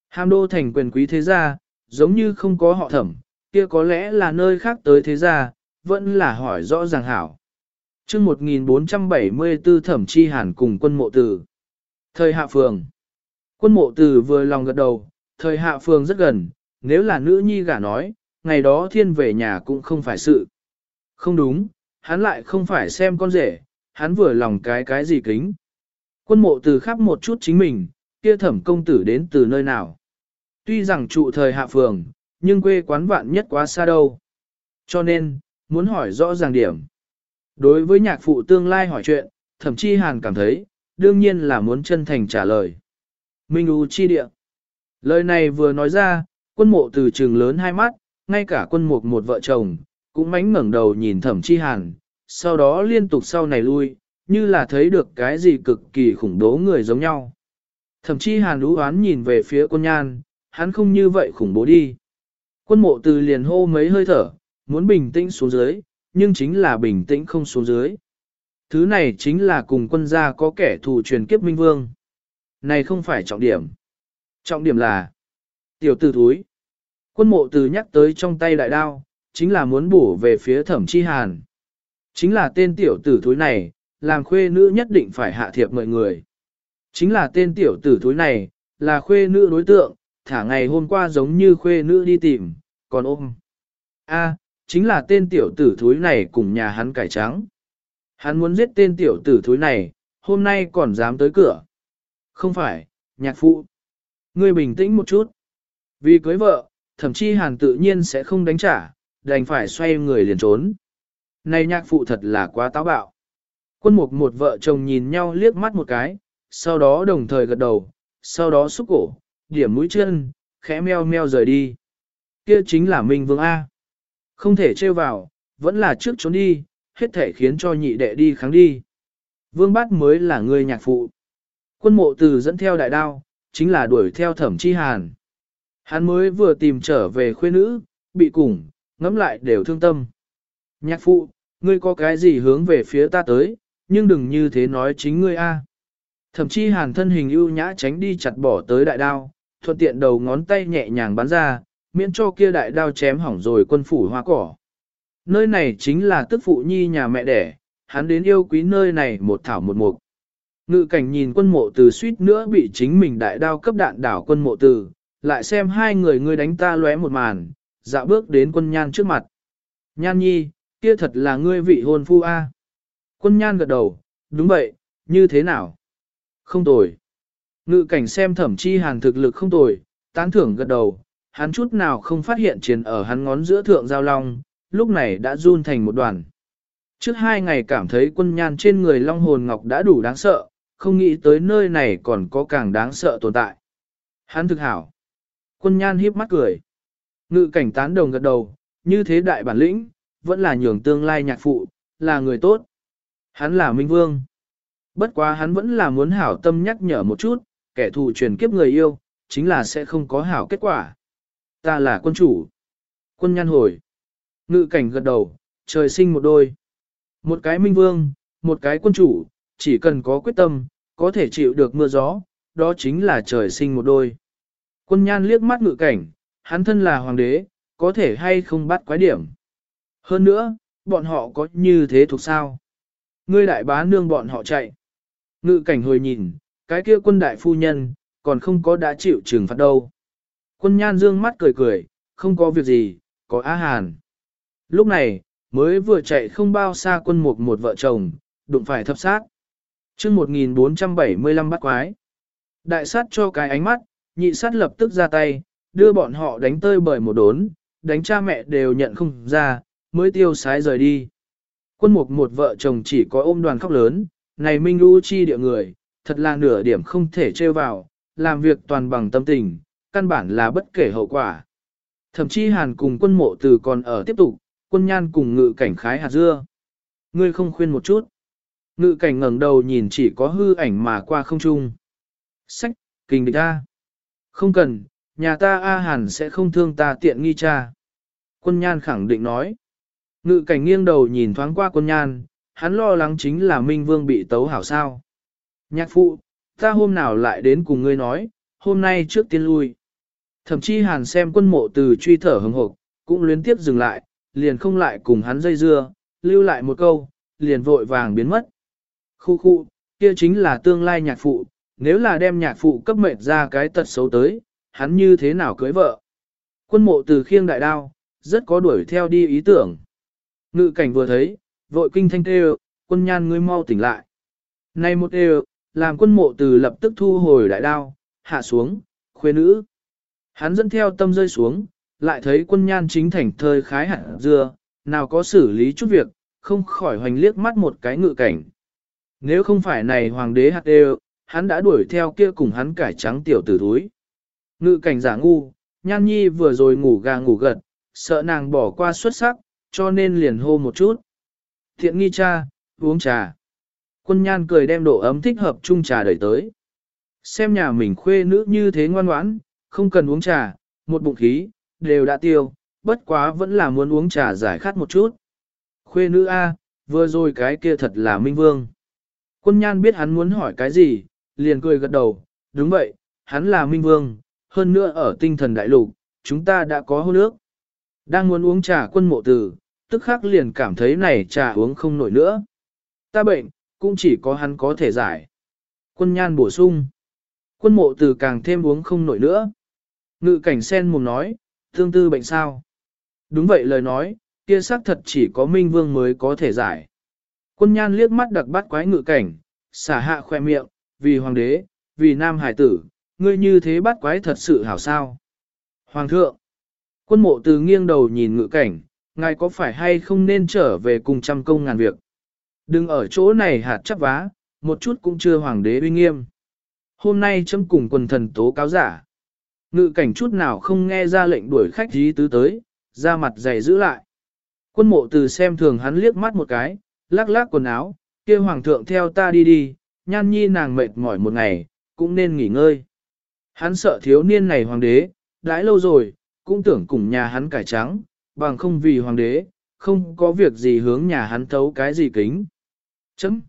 Hàm đô thành quyền quý thế gia, giống như không có họ thẩm, kia có lẽ là nơi khác tới thế gia, vẫn là hỏi rõ ràng hảo. chương 1474 thẩm chi hàn cùng quân mộ tử. Thời hạ phường. Quân mộ tử vừa lòng gật đầu, thời hạ phường rất gần, nếu là nữ nhi gả nói, ngày đó thiên về nhà cũng không phải sự. Không đúng, hắn lại không phải xem con rể, hắn vừa lòng cái cái gì kính. Quân mộ tử khắp một chút chính mình, kia thẩm công tử đến từ nơi nào. Tuy rằng trụ thời hạ phường, nhưng quê quán vạn nhất quá xa đâu. Cho nên, muốn hỏi rõ ràng điểm. Đối với nhạc phụ tương lai hỏi chuyện, thậm chí hàn cảm thấy, đương nhiên là muốn chân thành trả lời. Minh U chi địa. Lời này vừa nói ra, quân mộ từ trường lớn hai mắt, ngay cả quân mục một vợ chồng, cũng mánh ngẩng đầu nhìn thẩm chi hàn, sau đó liên tục sau này lui, như là thấy được cái gì cực kỳ khủng bố người giống nhau. Thẩm chi hàn lũ oán nhìn về phía quân nhan, hắn không như vậy khủng bố đi. Quân mộ từ liền hô mấy hơi thở, muốn bình tĩnh xuống dưới, nhưng chính là bình tĩnh không xuống dưới. Thứ này chính là cùng quân gia có kẻ thù truyền kiếp minh vương. Này không phải trọng điểm. Trọng điểm là tiểu tử thúi. Quân mộ từ nhắc tới trong tay đại đao, chính là muốn bổ về phía thẩm chi hàn. Chính là tên tiểu tử thúi này, làm khuê nữ nhất định phải hạ thiệp mọi người. Chính là tên tiểu tử thúi này, là khuê nữ đối tượng, thả ngày hôm qua giống như khuê nữ đi tìm, còn ôm. A, chính là tên tiểu tử thúi này cùng nhà hắn cải trắng. Hắn muốn giết tên tiểu tử thúi này, hôm nay còn dám tới cửa. Không phải, nhạc phụ. Ngươi bình tĩnh một chút. Vì cưới vợ, thậm chí hàn tự nhiên sẽ không đánh trả, đành phải xoay người liền trốn. Này nhạc phụ thật là quá táo bạo. Quân mục một vợ chồng nhìn nhau liếc mắt một cái, sau đó đồng thời gật đầu, sau đó xúc cổ, điểm mũi chân, khẽ meo meo rời đi. Kia chính là Minh Vương A. Không thể trêu vào, vẫn là trước trốn đi, hết thể khiến cho nhị đệ đi kháng đi. Vương bát mới là người nhạc phụ. Quân mộ từ dẫn theo đại đao, chính là đuổi theo thẩm chi hàn. Hắn mới vừa tìm trở về khuê nữ, bị củng, ngẫm lại đều thương tâm. Nhạc phụ, ngươi có cái gì hướng về phía ta tới, nhưng đừng như thế nói chính ngươi a. Thẩm Chi hàn thân hình ưu nhã tránh đi chặt bỏ tới đại đao, thuận tiện đầu ngón tay nhẹ nhàng bắn ra, miễn cho kia đại đao chém hỏng rồi quân phủ hoa cỏ. Nơi này chính là tức phụ nhi nhà mẹ đẻ, hắn đến yêu quý nơi này một thảo một mục. Ngự cảnh nhìn quân mộ từ suýt nữa bị chính mình đại đao cấp đạn đảo quân mộ từ, lại xem hai người ngươi đánh ta lóe một màn, dạo bước đến quân nhan trước mặt. Nhan nhi, kia thật là ngươi vị hôn phu a. Quân nhan gật đầu, đúng vậy, như thế nào? Không tồi. Ngự cảnh xem thẩm chi hàn thực lực không tồi, tán thưởng gật đầu, hắn chút nào không phát hiện chiến ở hắn ngón giữa thượng giao long, lúc này đã run thành một đoàn. Trước hai ngày cảm thấy quân nhan trên người long hồn ngọc đã đủ đáng sợ, không nghĩ tới nơi này còn có càng đáng sợ tồn tại. Hắn thực hảo. Quân nhan hiếp mắt cười. Ngự cảnh tán đồng gật đầu, như thế đại bản lĩnh, vẫn là nhường tương lai nhạc phụ, là người tốt. Hắn là Minh Vương. Bất quá hắn vẫn là muốn hảo tâm nhắc nhở một chút, kẻ thù truyền kiếp người yêu, chính là sẽ không có hảo kết quả. Ta là quân chủ. Quân nhan hồi. Ngự cảnh gật đầu, trời sinh một đôi. Một cái minh vương, một cái quân chủ, chỉ cần có quyết tâm, có thể chịu được mưa gió, đó chính là trời sinh một đôi. Quân nhan liếc mắt ngự cảnh, hắn thân là hoàng đế, có thể hay không bắt quái điểm. Hơn nữa, bọn họ có như thế thuộc sao? Ngươi đại bá nương bọn họ chạy. Ngự cảnh hồi nhìn, cái kia quân đại phu nhân, còn không có đã chịu trừng phạt đâu. Quân nhan dương mắt cười cười, không có việc gì, có á hàn. Lúc này, mới vừa chạy không bao xa quân mục một vợ chồng, đụng phải thập sát. chương 1475 bắt quái. Đại sát cho cái ánh mắt, nhị sát lập tức ra tay, đưa bọn họ đánh tơi bởi một đốn, đánh cha mẹ đều nhận không ra, mới tiêu sái rời đi. Quân mục một vợ chồng chỉ có ôm đoàn khóc lớn, này Minh U chi địa người, thật là nửa điểm không thể trêu vào, làm việc toàn bằng tâm tình, căn bản là bất kể hậu quả. Thậm chí hàn cùng quân mộ từ còn ở tiếp tục, quân nhan cùng ngự cảnh khái hạt dưa. Ngươi không khuyên một chút. Ngự cảnh ngẩng đầu nhìn chỉ có hư ảnh mà qua không trung. Sách, kinh địch ta. Không cần, nhà ta A Hàn sẽ không thương ta tiện nghi cha. Quân nhan khẳng định nói. Ngự cảnh nghiêng đầu nhìn thoáng qua quân nhan, hắn lo lắng chính là Minh Vương bị tấu hảo sao. Nhạc phụ, ta hôm nào lại đến cùng ngươi nói, hôm nay trước tiên lui. Thậm chí hàn xem quân mộ từ truy thở hừng hộp, cũng luyến tiếp dừng lại, liền không lại cùng hắn dây dưa, lưu lại một câu, liền vội vàng biến mất. Khu khu, kia chính là tương lai nhạc phụ, nếu là đem nhạc phụ cấp mệnh ra cái tật xấu tới, hắn như thế nào cưới vợ. Quân mộ từ khiêng đại đao, rất có đuổi theo đi ý tưởng. Ngự cảnh vừa thấy, vội kinh thanh tê quân nhan ngươi mau tỉnh lại. Này một đều, làm quân mộ từ lập tức thu hồi đại đao, hạ xuống, khuê nữ. Hắn dẫn theo tâm rơi xuống, lại thấy quân nhan chính thành thơi khái hạt dưa, nào có xử lý chút việc, không khỏi hoành liếc mắt một cái ngự cảnh. Nếu không phải này hoàng đế hạt đều, hắn đã đuổi theo kia cùng hắn cải trắng tiểu tử thúi. Ngự cảnh giả ngu, nhan nhi vừa rồi ngủ gà ngủ gật, sợ nàng bỏ qua xuất sắc, cho nên liền hô một chút. Thiện nghi cha, uống trà. Quân nhan cười đem độ ấm thích hợp chung trà đẩy tới. Xem nhà mình khuê nữ như thế ngoan ngoãn, không cần uống trà, một bụng khí, đều đã tiêu, bất quá vẫn là muốn uống trà giải khát một chút. Khuê nữ A, vừa rồi cái kia thật là minh vương. Quân nhan biết hắn muốn hỏi cái gì, liền cười gật đầu, đúng vậy, hắn là minh vương, hơn nữa ở tinh thần đại lục, chúng ta đã có hôn ước. Đang muốn uống trà quân mộ tử, tức khắc liền cảm thấy này trà uống không nổi nữa. Ta bệnh, cũng chỉ có hắn có thể giải. Quân nhan bổ sung. Quân mộ từ càng thêm uống không nổi nữa. Ngự cảnh sen mồm nói, thương tư bệnh sao? Đúng vậy lời nói, kia xác thật chỉ có Minh Vương mới có thể giải. Quân nhan liếc mắt đặc bắt quái ngự cảnh, xả hạ khoe miệng, vì hoàng đế, vì nam hải tử, ngươi như thế bắt quái thật sự hảo sao. Hoàng thượng, quân mộ từ nghiêng đầu nhìn ngự cảnh, ngài có phải hay không nên trở về cùng trăm công ngàn việc. Đừng ở chỗ này hạt chấp vá, một chút cũng chưa hoàng đế uy nghiêm. Hôm nay chấm cùng quần thần tố cáo giả. Ngự cảnh chút nào không nghe ra lệnh đuổi khách dí tứ tới, ra mặt dày giữ lại. Quân mộ từ xem thường hắn liếc mắt một cái, lắc lắc quần áo, kia hoàng thượng theo ta đi đi, nhan nhi nàng mệt mỏi một ngày, cũng nên nghỉ ngơi. Hắn sợ thiếu niên này hoàng đế, đãi lâu rồi, cũng tưởng cùng nhà hắn cải trắng, bằng không vì hoàng đế, không có việc gì hướng nhà hắn thấu cái gì kính. Chấm.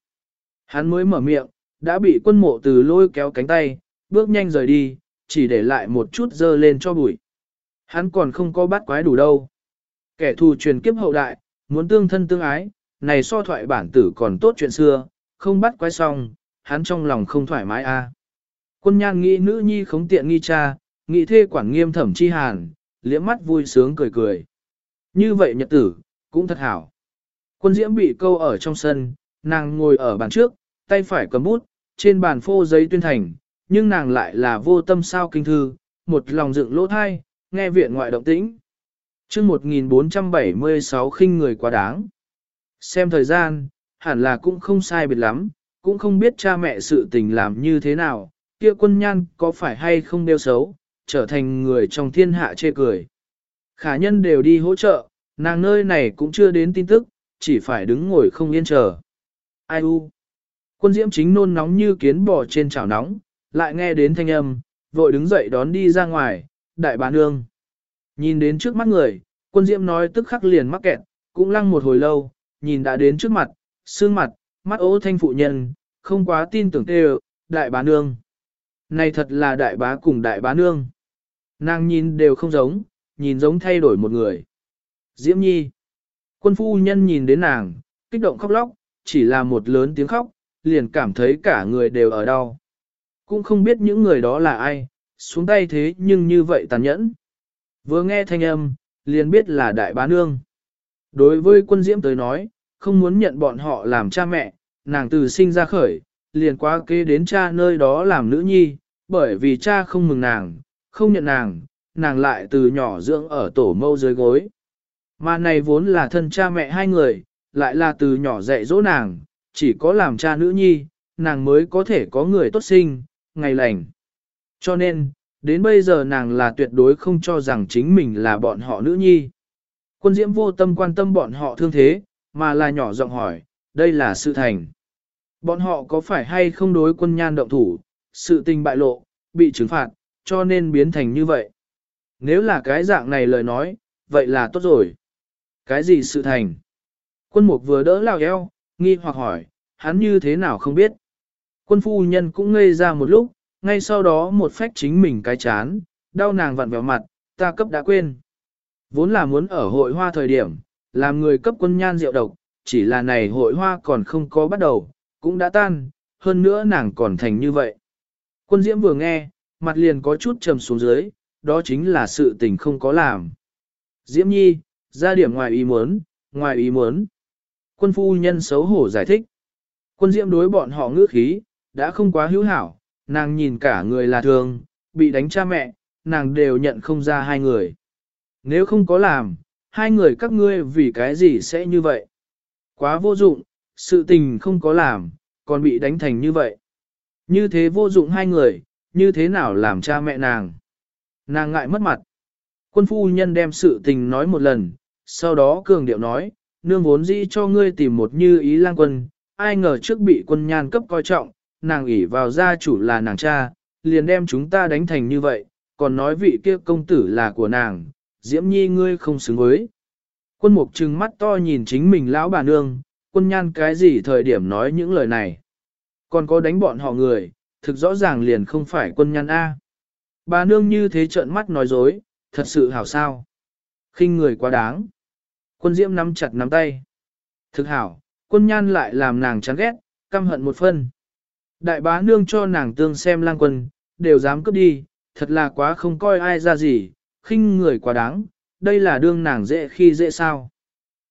Hắn mới mở miệng, đã bị quân mộ từ lôi kéo cánh tay, bước nhanh rời đi, chỉ để lại một chút dơ lên cho bụi. Hắn còn không có bắt quái đủ đâu. Kẻ thù truyền kiếp hậu đại, muốn tương thân tương ái, này so thoại bản tử còn tốt chuyện xưa, không bắt quái xong, hắn trong lòng không thoải mái a. Quân nhan nghĩ nữ nhi khống tiện nghi cha, nghĩ thê quản nghiêm thẩm chi hàn, liễm mắt vui sướng cười cười. Như vậy nhật tử, cũng thật hảo. Quân diễm bị câu ở trong sân, nàng ngồi ở bàn trước, tay phải cầm bút, trên bàn phô giấy tuyên thành, nhưng nàng lại là vô tâm sao kinh thư, một lòng dựng lỗ thai, nghe viện ngoại động tĩnh. chương 1476 khinh người quá đáng. Xem thời gian, hẳn là cũng không sai biệt lắm, cũng không biết cha mẹ sự tình làm như thế nào, kia quân nhan có phải hay không đeo xấu, trở thành người trong thiên hạ chê cười. Khả nhân đều đi hỗ trợ, nàng nơi này cũng chưa đến tin tức, chỉ phải đứng ngồi không yên chờ. Ai u? Quân diễm chính nôn nóng như kiến bò trên chảo nóng, lại nghe đến thanh âm, vội đứng dậy đón đi ra ngoài, đại bá nương. Nhìn đến trước mắt người, quân diễm nói tức khắc liền mắc kẹt, cũng lăng một hồi lâu, nhìn đã đến trước mặt, xương mặt, mắt ố thanh phụ nhân, không quá tin tưởng tê đại bá nương. Này thật là đại bá cùng đại bá nương. Nàng nhìn đều không giống, nhìn giống thay đổi một người. Diễm Nhi. Quân phu nhân nhìn đến nàng, kích động khóc lóc, chỉ là một lớn tiếng khóc, liền cảm thấy cả người đều ở đau. Cũng không biết những người đó là ai, xuống tay thế nhưng như vậy tàn nhẫn. Vừa nghe thanh âm, liền biết là đại bá nương. Đối với quân diễm tới nói, không muốn nhận bọn họ làm cha mẹ, nàng từ sinh ra khởi, liền quá kế đến cha nơi đó làm nữ nhi, bởi vì cha không mừng nàng, không nhận nàng, nàng lại từ nhỏ dưỡng ở tổ mâu dưới gối. Mà này vốn là thân cha mẹ hai người, lại là từ nhỏ dạy dỗ nàng, chỉ có làm cha nữ nhi, nàng mới có thể có người tốt sinh, ngày lành. Cho nên, đến bây giờ nàng là tuyệt đối không cho rằng chính mình là bọn họ nữ nhi. Quân diễm vô tâm quan tâm bọn họ thương thế, mà là nhỏ giọng hỏi, đây là sự thành. Bọn họ có phải hay không đối quân nhan động thủ, sự tình bại lộ, bị trừng phạt, cho nên biến thành như vậy. Nếu là cái dạng này lời nói, vậy là tốt rồi. Cái gì sự thành? Quân mục vừa đỡ lao eo, nghi hoặc hỏi, hắn như thế nào không biết. Quân phu nhân cũng ngây ra một lúc, ngay sau đó một phách chính mình cái chán, đau nàng vặn vẹo mặt, ta cấp đã quên. Vốn là muốn ở hội hoa thời điểm, làm người cấp quân nhan rượu độc, chỉ là này hội hoa còn không có bắt đầu, cũng đã tan, hơn nữa nàng còn thành như vậy. Quân diễm vừa nghe, mặt liền có chút trầm xuống dưới, đó chính là sự tình không có làm. Diễm nhi, ra điểm ngoài ý muốn, ngoài ý muốn. Quân phu nhân xấu hổ giải thích. Quân diễm đối bọn họ ngữ khí, đã không quá hữu hảo, nàng nhìn cả người là thường, bị đánh cha mẹ, nàng đều nhận không ra hai người. Nếu không có làm, hai người các ngươi vì cái gì sẽ như vậy? Quá vô dụng, sự tình không có làm, còn bị đánh thành như vậy. Như thế vô dụng hai người, như thế nào làm cha mẹ nàng? Nàng ngại mất mặt. Quân phu nhân đem sự tình nói một lần, sau đó cường điệu nói, nương vốn dĩ cho ngươi tìm một như ý lang quân, ai ngờ trước bị quân nhan cấp coi trọng, nàng ỷ vào gia chủ là nàng cha, liền đem chúng ta đánh thành như vậy, còn nói vị kia công tử là của nàng, diễm nhi ngươi không xứng với. Quân mục trừng mắt to nhìn chính mình lão bà nương, quân nhan cái gì thời điểm nói những lời này. Còn có đánh bọn họ người, thực rõ ràng liền không phải quân nhan A. Bà nương như thế trợn mắt nói dối, thật sự hảo sao. khinh người quá đáng. Quân diễm nắm chặt nắm tay. Thực hảo, quân nhan lại làm nàng chán ghét, căm hận một phân. Đại bá nương cho nàng tương xem lang quân, đều dám cướp đi, thật là quá không coi ai ra gì, khinh người quá đáng, đây là đương nàng dễ khi dễ sao.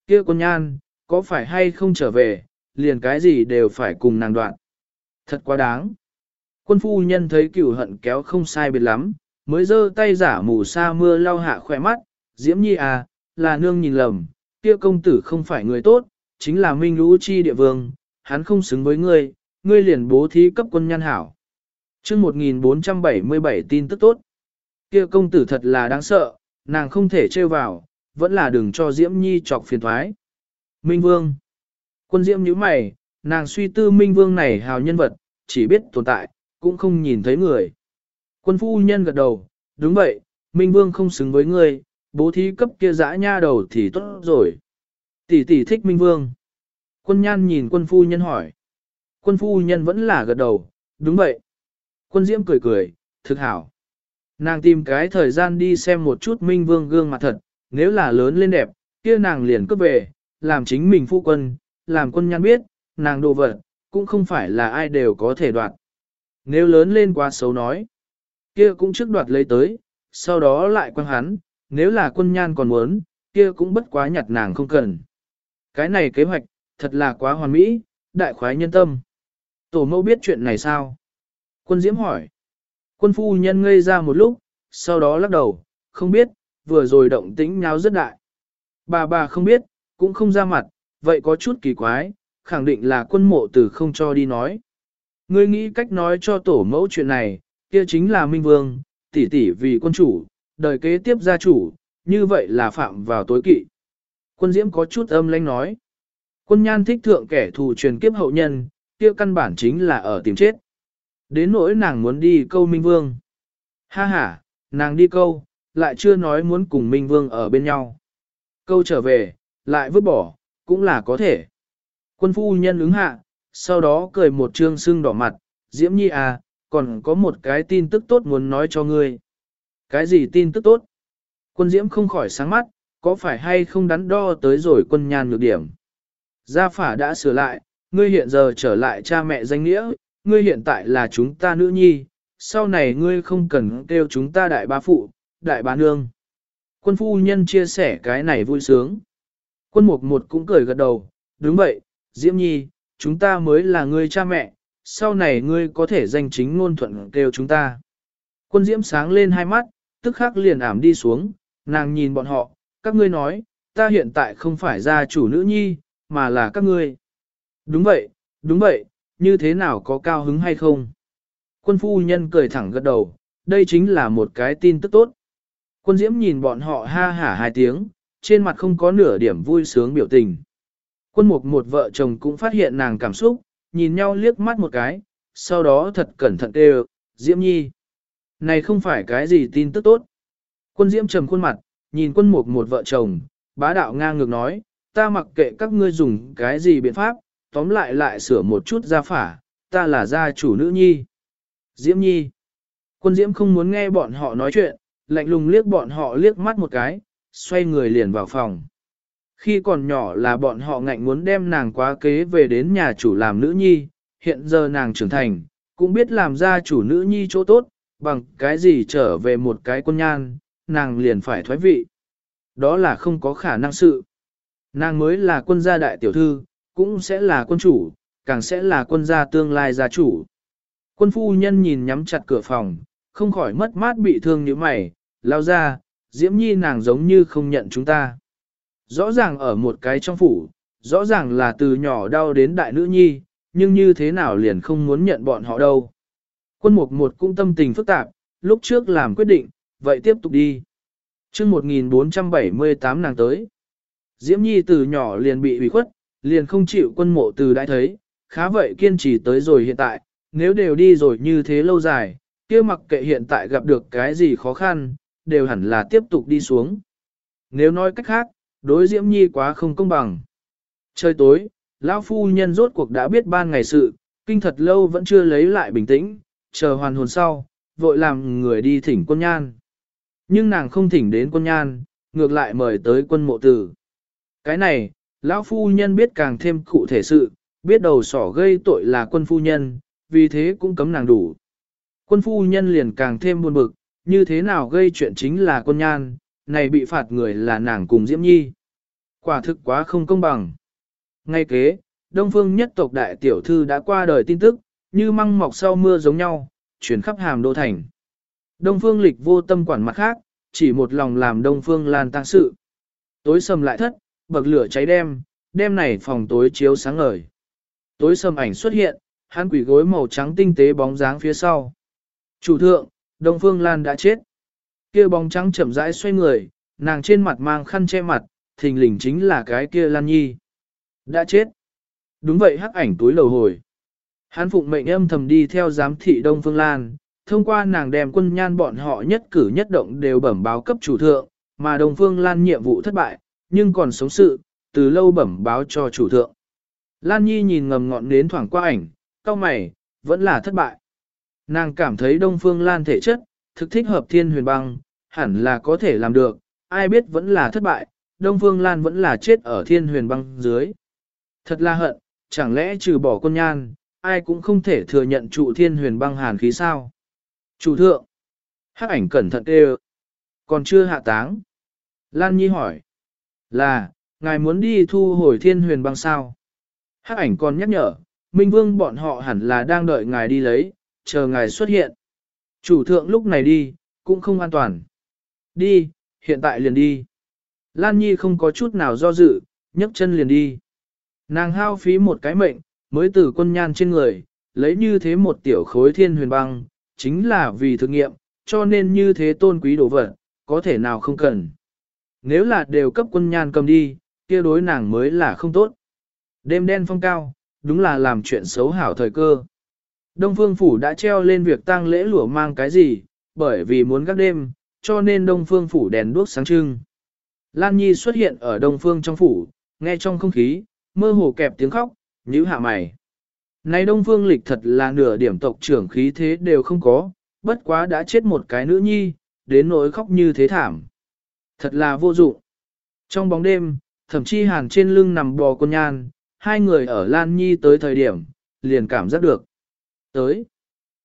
Kia quân nhan, có phải hay không trở về, liền cái gì đều phải cùng nàng đoạn. Thật quá đáng. Quân phu nhân thấy cửu hận kéo không sai biệt lắm, mới giơ tay giả mù sa mưa lau hạ khỏe mắt, diễm nhi à, là nương nhìn lầm, kia công tử không phải người tốt, chính là minh lũ chi địa vương, hắn không xứng với ngươi, ngươi liền bố thí cấp quân nhan hảo. chương 1477 tin tức tốt. Kia công tử thật là đáng sợ, nàng không thể trêu vào, vẫn là đừng cho Diễm Nhi chọc phiền thoái. Minh Vương. Quân Diễm nhíu mày, nàng suy tư Minh Vương này hào nhân vật, chỉ biết tồn tại, cũng không nhìn thấy người. Quân phu nhân gật đầu, đúng vậy, Minh Vương không xứng với ngươi, bố thí cấp kia dã nha đầu thì tốt rồi. Tỷ tỷ thích Minh Vương. Quân nhan nhìn quân phu nhân hỏi. Quân phu nhân vẫn là gật đầu, đúng vậy. Quân diễm cười cười, thực hảo. Nàng tìm cái thời gian đi xem một chút Minh Vương gương mặt thật, nếu là lớn lên đẹp, kia nàng liền cướp về, làm chính mình phu quân, làm quân nhan biết, nàng đồ vật, cũng không phải là ai đều có thể đoạt. Nếu lớn lên quá xấu nói, kia cũng trước đoạt lấy tới, sau đó lại quăng hắn, nếu là quân nhan còn muốn, kia cũng bất quá nhặt nàng không cần. Cái này kế hoạch, thật là quá hoàn mỹ, đại khoái nhân tâm. Tổ mẫu biết chuyện này sao? Quân Diễm hỏi. Quân phu nhân ngây ra một lúc, sau đó lắc đầu, không biết, vừa rồi động tĩnh nháo rất đại. Bà bà không biết, cũng không ra mặt, vậy có chút kỳ quái, khẳng định là quân mộ tử không cho đi nói. Ngươi nghĩ cách nói cho tổ mẫu chuyện này, kia chính là Minh Vương, tỷ tỷ vì quân chủ, đời kế tiếp gia chủ, như vậy là phạm vào tối kỵ. Quân Diễm có chút âm lãnh nói. Quân nhan thích thượng kẻ thù truyền kiếp hậu nhân, kia căn bản chính là ở tìm chết. Đến nỗi nàng muốn đi câu Minh Vương. Ha ha, nàng đi câu, lại chưa nói muốn cùng Minh Vương ở bên nhau. Câu trở về, lại vứt bỏ, cũng là có thể. Quân phu nhân ứng hạ, sau đó cười một trương sưng đỏ mặt, Diễm Nhi à, còn có một cái tin tức tốt muốn nói cho ngươi. Cái gì tin tức tốt? Quân Diễm không khỏi sáng mắt, có phải hay không đắn đo tới rồi quân nhan nhược điểm. Gia phả đã sửa lại, ngươi hiện giờ trở lại cha mẹ danh nghĩa, ngươi hiện tại là chúng ta nữ nhi, sau này ngươi không cần kêu chúng ta đại bá phụ, đại bá nương. Quân phu nhân chia sẻ cái này vui sướng. Quân mục một cũng cười gật đầu, đúng vậy, Diễm Nhi, chúng ta mới là ngươi cha mẹ, sau này ngươi có thể danh chính ngôn thuận kêu chúng ta. Quân Diễm sáng lên hai mắt, tức khắc liền ảm đi xuống, nàng nhìn bọn họ, các ngươi nói, ta hiện tại không phải gia chủ nữ nhi, mà là các ngươi. Đúng vậy, đúng vậy, như thế nào có cao hứng hay không? Quân phu nhân cười thẳng gật đầu, đây chính là một cái tin tức tốt. Quân diễm nhìn bọn họ ha hả hai tiếng, trên mặt không có nửa điểm vui sướng biểu tình. Quân mục một vợ chồng cũng phát hiện nàng cảm xúc, nhìn nhau liếc mắt một cái, sau đó thật cẩn thận kêu, Diễm Nhi. Này không phải cái gì tin tức tốt. Quân Diễm trầm khuôn mặt, nhìn quân mục một vợ chồng, bá đạo ngang ngược nói, ta mặc kệ các ngươi dùng cái gì biện pháp, tóm lại lại sửa một chút gia phả, ta là gia chủ nữ nhi. Diễm nhi. Quân Diễm không muốn nghe bọn họ nói chuyện, lạnh lùng liếc bọn họ liếc mắt một cái, xoay người liền vào phòng. Khi còn nhỏ là bọn họ ngạnh muốn đem nàng quá kế về đến nhà chủ làm nữ nhi, hiện giờ nàng trưởng thành, cũng biết làm gia chủ nữ nhi chỗ tốt, bằng cái gì trở về một cái quân nhan, nàng liền phải thoái vị. Đó là không có khả năng sự. Nàng mới là quân gia đại tiểu thư, cũng sẽ là quân chủ, càng sẽ là quân gia tương lai gia chủ. Quân phu nhân nhìn nhắm chặt cửa phòng, không khỏi mất mát bị thương như mày, lao ra, diễm nhi nàng giống như không nhận chúng ta. Rõ ràng ở một cái trong phủ, rõ ràng là từ nhỏ đau đến đại nữ nhi, nhưng như thế nào liền không muốn nhận bọn họ đâu. Quân mục một cũng tâm tình phức tạp, lúc trước làm quyết định, vậy tiếp tục đi. chương 1478 nàng tới. Diễm Nhi từ nhỏ liền bị ủy khuất, liền không chịu quân mộ từ đã thấy, khá vậy kiên trì tới rồi hiện tại, nếu đều đi rồi như thế lâu dài, kia mặc kệ hiện tại gặp được cái gì khó khăn, đều hẳn là tiếp tục đi xuống. Nếu nói cách khác, đối Diễm Nhi quá không công bằng. Trời tối, lão phu nhân rốt cuộc đã biết ban ngày sự, kinh thật lâu vẫn chưa lấy lại bình tĩnh, chờ hoàn hồn sau, vội làm người đi thỉnh quân nhan. Nhưng nàng không thỉnh đến quân nhan, ngược lại mời tới quân mộ tử. Cái này, lão phu nhân biết càng thêm cụ thể sự, biết đầu sỏ gây tội là quân phu nhân, vì thế cũng cấm nàng đủ. Quân phu nhân liền càng thêm buồn bực, như thế nào gây chuyện chính là quân nhan, này bị phạt người là nàng cùng Diễm Nhi. Quả thực quá không công bằng. Ngay kế, Đông Phương nhất tộc đại tiểu thư đã qua đời tin tức, như măng mọc sau mưa giống nhau, chuyển khắp hàm đô thành. Đông Phương lịch vô tâm quản mặt khác, chỉ một lòng làm Đông Phương lan tăng sự. Tối sầm lại thất, bậc lửa cháy đem, Đêm này phòng tối chiếu sáng ngời. Tối sầm ảnh xuất hiện, hắn quỷ gối màu trắng tinh tế bóng dáng phía sau. Chủ thượng, Đông Phương Lan đã chết. Kia bóng trắng chậm rãi xoay người, nàng trên mặt mang khăn che mặt, thình lình chính là cái kia Lan Nhi. Đã chết. Đúng vậy hắc ảnh túi lầu hồi. Hắn phụng mệnh âm thầm đi theo giám thị Đông Phương Lan, thông qua nàng đem quân nhan bọn họ nhất cử nhất động đều bẩm báo cấp chủ thượng, mà Đông Phương Lan nhiệm vụ thất bại, nhưng còn sống sự, từ lâu bẩm báo cho chủ thượng. Lan Nhi nhìn ngầm ngọn đến thoảng qua ảnh, cao mày, vẫn là thất bại. Nàng cảm thấy Đông Phương Lan thể chất, thực thích hợp thiên huyền băng, hẳn là có thể làm được, ai biết vẫn là thất bại, Đông Phương Lan vẫn là chết ở thiên huyền băng dưới. Thật là hận, chẳng lẽ trừ bỏ quân nhan, ai cũng không thể thừa nhận trụ thiên huyền băng hàn khí sao. Chủ thượng, hắc ảnh cẩn thận kêu, còn chưa hạ táng. Lan Nhi hỏi, là, ngài muốn đi thu hồi thiên huyền băng sao? Hắc ảnh còn nhắc nhở, Minh Vương bọn họ hẳn là đang đợi ngài đi lấy, chờ ngài xuất hiện. Chủ thượng lúc này đi, cũng không an toàn. Đi, hiện tại liền đi. Lan Nhi không có chút nào do dự, nhấc chân liền đi. Nàng hao phí một cái mệnh, mới từ quân nhan trên người, lấy như thế một tiểu khối thiên huyền băng, chính là vì thực nghiệm, cho nên như thế tôn quý đồ vật, có thể nào không cần. Nếu là đều cấp quân nhan cầm đi, kia đối nàng mới là không tốt. Đêm đen phong cao, đúng là làm chuyện xấu hảo thời cơ. Đông Phương Phủ đã treo lên việc tang lễ lụa mang cái gì, bởi vì muốn gác đêm, cho nên Đông Phương Phủ đèn đuốc sáng trưng. Lan Nhi xuất hiện ở Đông Phương trong phủ, nghe trong không khí, mơ hồ kẹp tiếng khóc, nhíu hạ mày. Này Đông Phương Lịch thật là nửa điểm tộc trưởng khí thế đều không có, bất quá đã chết một cái nữ nhi, đến nỗi khóc như thế thảm. Thật là vô dụng. Trong bóng đêm, thậm chí hàn trên lưng nằm bò con nhan, hai người ở Lan Nhi tới thời điểm, liền cảm giác được. Tới.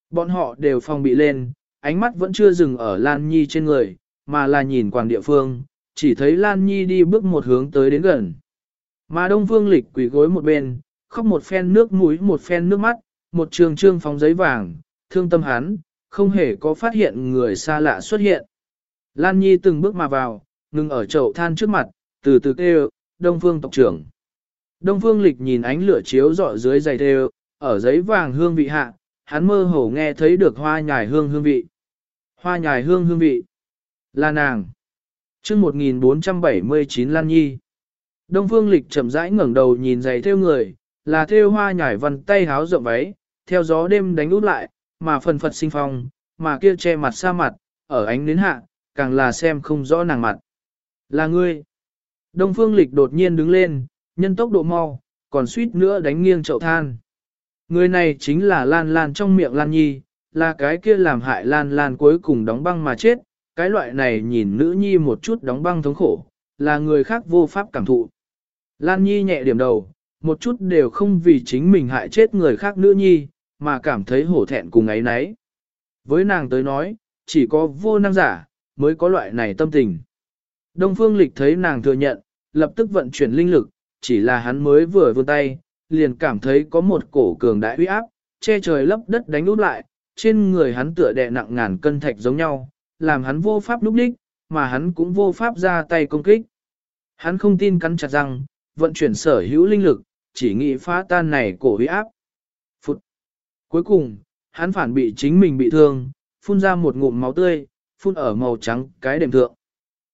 Bọn họ đều phong bị lên, ánh mắt vẫn chưa dừng ở Lan Nhi trên người, mà là nhìn quảng địa phương, chỉ thấy Lan Nhi đi bước một hướng tới đến gần. Mà Đông Phương Lịch quỳ gối một bên, khóc một phen nước mũi một phen nước mắt, một trường trương phóng giấy vàng, thương tâm hắn, không hề có phát hiện người xa lạ xuất hiện. Lan Nhi từng bước mà vào, ngừng ở chậu than trước mặt, từ từ kêu, Đông Phương tộc trưởng. Đông Phương Lịch nhìn ánh lửa chiếu rọi dưới giày đều ở giấy vàng hương vị hạ, hắn mơ hồ nghe thấy được hoa nhài hương hương vị. Hoa nhài hương hương vị. Là nàng. chương 1479 Lan Nhi. Đông Phương Lịch chậm rãi ngẩng đầu nhìn giày theo người, là theo hoa nhải vần tay háo rộng váy, theo gió đêm đánh út lại, mà phần phật sinh phong, mà kia che mặt xa mặt, ở ánh nến hạ, càng là xem không rõ nàng mặt. Là ngươi. Đông Phương Lịch đột nhiên đứng lên, nhân tốc độ mau, còn suýt nữa đánh nghiêng chậu than. Người này chính là Lan Lan trong miệng Lan Nhi, là cái kia làm hại Lan Lan cuối cùng đóng băng mà chết, cái loại này nhìn nữ nhi một chút đóng băng thống khổ, là người khác vô pháp cảm thụ. Lan Nhi nhẹ điểm đầu, một chút đều không vì chính mình hại chết người khác nữ nhi, mà cảm thấy hổ thẹn cùng ấy nấy. Với nàng tới nói, chỉ có vô năng giả, mới có loại này tâm tình. Đông Phương Lịch thấy nàng thừa nhận, lập tức vận chuyển linh lực, chỉ là hắn mới vừa vươn tay, liền cảm thấy có một cổ cường đại uy áp, che trời lấp đất đánh úp lại, trên người hắn tựa đè nặng ngàn cân thạch giống nhau, làm hắn vô pháp lúc đích, mà hắn cũng vô pháp ra tay công kích. Hắn không tin cắn chặt rằng vận chuyển sở hữu linh lực, chỉ nghĩ phá tan này cổ huy áp. Phụt. Cuối cùng, hắn phản bị chính mình bị thương, phun ra một ngụm máu tươi, phun ở màu trắng cái đệm thượng.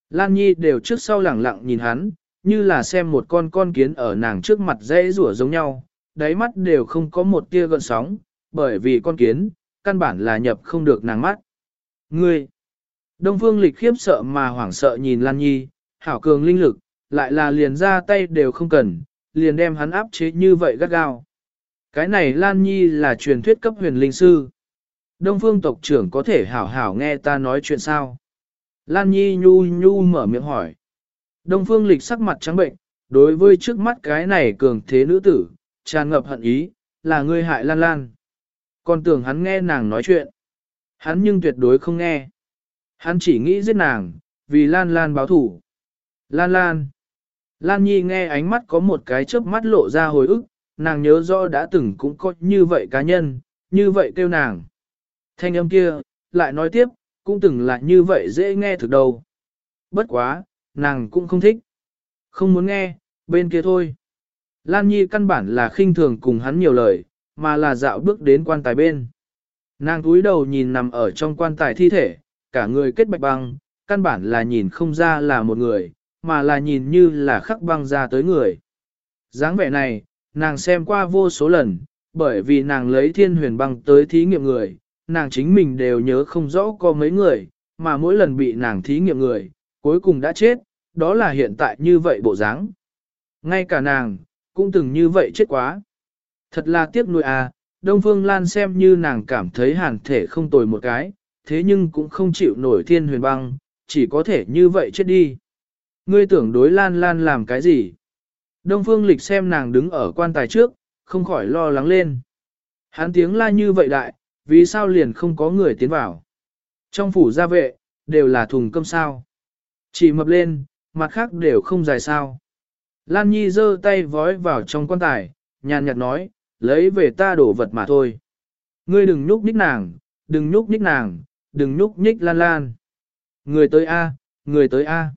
Lan Nhi đều trước sau lẳng lặng nhìn hắn, như là xem một con con kiến ở nàng trước mặt dễ rủa giống nhau, đáy mắt đều không có một tia gợn sóng, bởi vì con kiến, căn bản là nhập không được nàng mắt. Ngươi! Đông Phương Lịch khiếp sợ mà hoảng sợ nhìn Lan Nhi, hảo cường linh lực, lại là liền ra tay đều không cần, liền đem hắn áp chế như vậy gắt gao. Cái này Lan Nhi là truyền thuyết cấp huyền linh sư. Đông Phương tộc trưởng có thể hảo hảo nghe ta nói chuyện sao? Lan Nhi nhu nhu mở miệng hỏi. Đông Phương Lịch sắc mặt trắng bệnh, đối với trước mắt cái này cường thế nữ tử, tràn ngập hận ý, là ngươi hại Lan Lan. Còn tưởng hắn nghe nàng nói chuyện. Hắn nhưng tuyệt đối không nghe. Hắn chỉ nghĩ giết nàng, vì Lan Lan báo thủ. Lan Lan. Lan Nhi nghe ánh mắt có một cái chớp mắt lộ ra hồi ức, nàng nhớ rõ đã từng cũng có như vậy cá nhân, như vậy kêu nàng. Thanh âm kia, lại nói tiếp, cũng từng là như vậy dễ nghe thực đầu. Bất quá, nàng cũng không thích. Không muốn nghe, bên kia thôi. Lan Nhi căn bản là khinh thường cùng hắn nhiều lời, mà là dạo bước đến quan tài bên. Nàng túi đầu nhìn nằm ở trong quan tài thi thể, cả người kết bạch băng, căn bản là nhìn không ra là một người, mà là nhìn như là khắc băng ra tới người. dáng vẻ này, nàng xem qua vô số lần, bởi vì nàng lấy thiên huyền băng tới thí nghiệm người, nàng chính mình đều nhớ không rõ có mấy người, mà mỗi lần bị nàng thí nghiệm người, cuối cùng đã chết, đó là hiện tại như vậy bộ dáng. Ngay cả nàng, cũng từng như vậy chết quá. Thật là tiếc nuôi à, Đông Phương Lan xem như nàng cảm thấy hàn thể không tồi một cái, thế nhưng cũng không chịu nổi thiên huyền băng, chỉ có thể như vậy chết đi. Ngươi tưởng đối Lan Lan làm cái gì? Đông Phương Lịch xem nàng đứng ở quan tài trước, không khỏi lo lắng lên. Hắn tiếng la như vậy đại, vì sao liền không có người tiến vào? Trong phủ gia vệ, đều là thùng cơm sao. Chỉ mập lên, mặt khác đều không dài sao. Lan Nhi giơ tay vói vào trong quan tài, nhàn nhạt nói, lấy về ta đổ vật mà thôi. Ngươi đừng nhúc nhích nàng, đừng nhúc nhích nàng, đừng nhúc nhích lan lan. Người tới A, người tới A.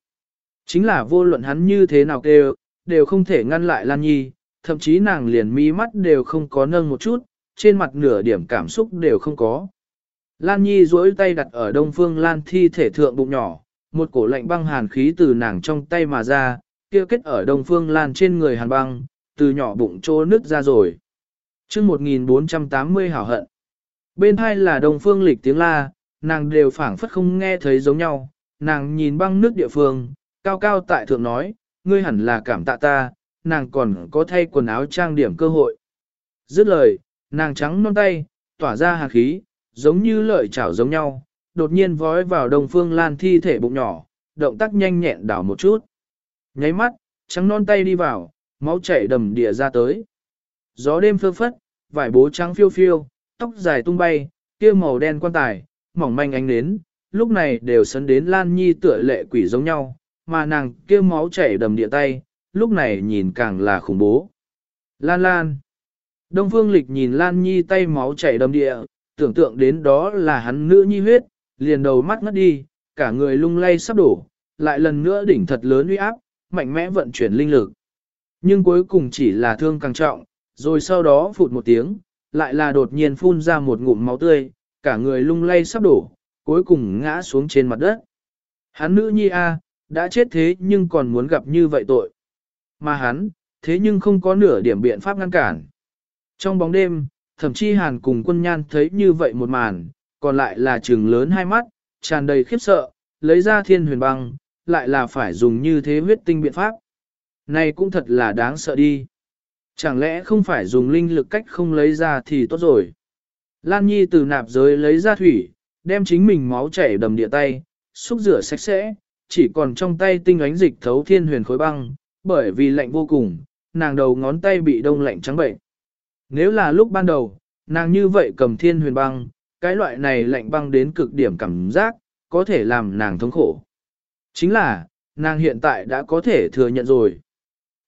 Chính là vô luận hắn như thế nào kêu, đều không thể ngăn lại Lan Nhi, thậm chí nàng liền mi mắt đều không có nâng một chút, trên mặt nửa điểm cảm xúc đều không có. Lan Nhi duỗi tay đặt ở đông phương Lan thi thể thượng bụng nhỏ, một cổ lạnh băng hàn khí từ nàng trong tay mà ra, kia kết ở đông phương Lan trên người hàn băng, từ nhỏ bụng trô nứt ra rồi. chương 1480 hảo hận. Bên hai là đông phương lịch tiếng la, nàng đều phảng phất không nghe thấy giống nhau, nàng nhìn băng nước địa phương, cao cao tại thượng nói, ngươi hẳn là cảm tạ ta, nàng còn có thay quần áo trang điểm cơ hội. Dứt lời, nàng trắng non tay, tỏa ra hàn khí, giống như lợi chảo giống nhau, đột nhiên vói vào đồng phương lan thi thể bụng nhỏ, động tác nhanh nhẹn đảo một chút. Nháy mắt, trắng non tay đi vào, máu chảy đầm địa ra tới. Gió đêm phơ phất, vải bố trắng phiêu phiêu, tóc dài tung bay, kia màu đen quan tài, mỏng manh ánh nến, lúc này đều sấn đến Lan Nhi tựa lệ quỷ giống nhau, mà nàng kia máu chảy đầm địa tay, lúc này nhìn càng là khủng bố. Lan Lan. Đông Phương Lịch nhìn Lan Nhi tay máu chảy đầm địa, tưởng tượng đến đó là hắn nữ nhi huyết, liền đầu mắt ngất đi, cả người lung lay sắp đổ, lại lần nữa đỉnh thật lớn uy áp, mạnh mẽ vận chuyển linh lực. Nhưng cuối cùng chỉ là thương càng trọng, rồi sau đó phụt một tiếng, lại là đột nhiên phun ra một ngụm máu tươi, cả người lung lay sắp đổ, cuối cùng ngã xuống trên mặt đất. Hắn nữ nhi A, đã chết thế nhưng còn muốn gặp như vậy tội. Mà hắn, thế nhưng không có nửa điểm biện pháp ngăn cản. Trong bóng đêm, thậm chí hàn cùng quân nhan thấy như vậy một màn, còn lại là trường lớn hai mắt, tràn đầy khiếp sợ, lấy ra thiên huyền băng, lại là phải dùng như thế huyết tinh biện pháp. Này cũng thật là đáng sợ đi. Chẳng lẽ không phải dùng linh lực cách không lấy ra thì tốt rồi. Lan Nhi từ nạp giới lấy ra thủy, đem chính mình máu chảy đầm địa tay, xúc rửa sạch sẽ, chỉ còn trong tay tinh ánh dịch thấu thiên huyền khối băng, bởi vì lạnh vô cùng, nàng đầu ngón tay bị đông lạnh trắng bệnh. Nếu là lúc ban đầu, nàng như vậy cầm thiên huyền băng, cái loại này lạnh băng đến cực điểm cảm giác, có thể làm nàng thống khổ. Chính là, nàng hiện tại đã có thể thừa nhận rồi.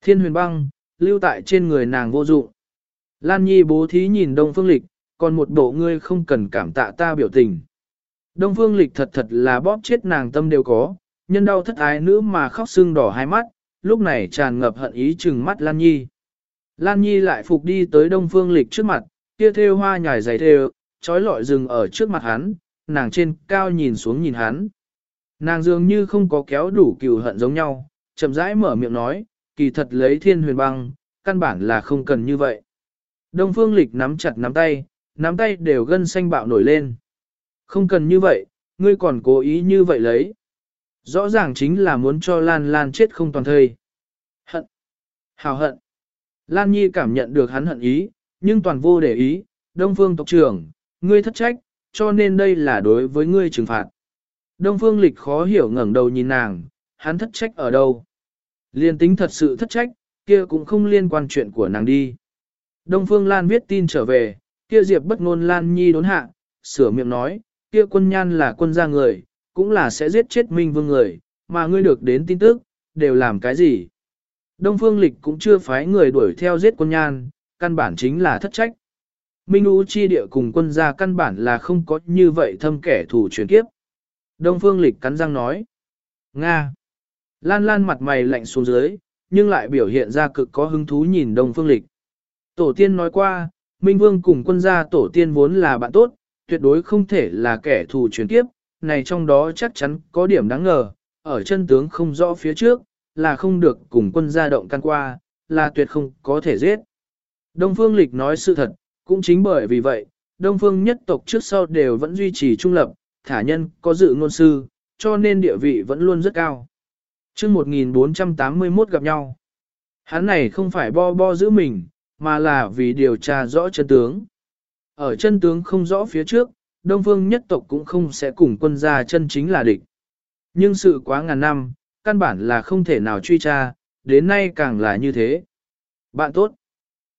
Thiên huyền băng, lưu tại trên người nàng vô dụng. Lan Nhi bố thí nhìn Đông Phương Lịch, còn một bộ ngươi không cần cảm tạ ta biểu tình. Đông Phương Lịch thật thật là bóp chết nàng tâm đều có, nhân đau thất ái nữ mà khóc sưng đỏ hai mắt, lúc này tràn ngập hận ý chừng mắt Lan Nhi. Lan Nhi lại phục đi tới Đông Phương Lịch trước mặt, kia thêu hoa nhài dày thêu, trói lọi rừng ở trước mặt hắn, nàng trên cao nhìn xuống nhìn hắn. Nàng dường như không có kéo đủ cừu hận giống nhau, chậm rãi mở miệng nói, kỳ thật lấy thiên huyền băng, căn bản là không cần như vậy. Đông Phương Lịch nắm chặt nắm tay, nắm tay đều gân xanh bạo nổi lên. Không cần như vậy, ngươi còn cố ý như vậy lấy. Rõ ràng chính là muốn cho Lan Lan chết không toàn thây. Hận. Hào hận. Lan Nhi cảm nhận được hắn hận ý, nhưng toàn vô để ý, Đông Phương tộc trưởng, ngươi thất trách, cho nên đây là đối với ngươi trừng phạt. Đông Phương Lịch khó hiểu ngẩng đầu nhìn nàng, hắn thất trách ở đâu. Liên tính thật sự thất trách, kia cũng không liên quan chuyện của nàng đi. Đông Phương Lan viết tin trở về, kia Diệp bất ngôn Lan Nhi đốn hạ, sửa miệng nói, kia quân nhan là quân gia người, cũng là sẽ giết chết Minh Vương người, mà ngươi được đến tin tức, đều làm cái gì? Đông Phương Lịch cũng chưa phái người đuổi theo giết quân nhan, căn bản chính là thất trách. Minh U chi địa cùng quân gia căn bản là không có như vậy thâm kẻ thù truyền kiếp. Đông Phương Lịch cắn răng nói. Nga. Lan Lan mặt mày lạnh xuống dưới, nhưng lại biểu hiện ra cực có hứng thú nhìn Đông Phương Lịch. Tổ tiên nói qua, Minh Vương cùng quân gia tổ tiên vốn là bạn tốt, tuyệt đối không thể là kẻ thù truyền kiếp, này trong đó chắc chắn có điểm đáng ngờ, ở chân tướng không rõ phía trước, là không được cùng quân gia động can qua, là tuyệt không có thể giết. Đông Phương Lịch nói sự thật, cũng chính bởi vì vậy, Đông Phương nhất tộc trước sau đều vẫn duy trì trung lập, thả nhân có dự ngôn sư, cho nên địa vị vẫn luôn rất cao. chương 1481 gặp nhau. Hắn này không phải bo bo giữ mình, mà là vì điều tra rõ chân tướng. Ở chân tướng không rõ phía trước, Đông Phương nhất tộc cũng không sẽ cùng quân gia chân chính là địch. Nhưng sự quá ngàn năm, căn bản là không thể nào truy tra, đến nay càng là như thế. Bạn tốt.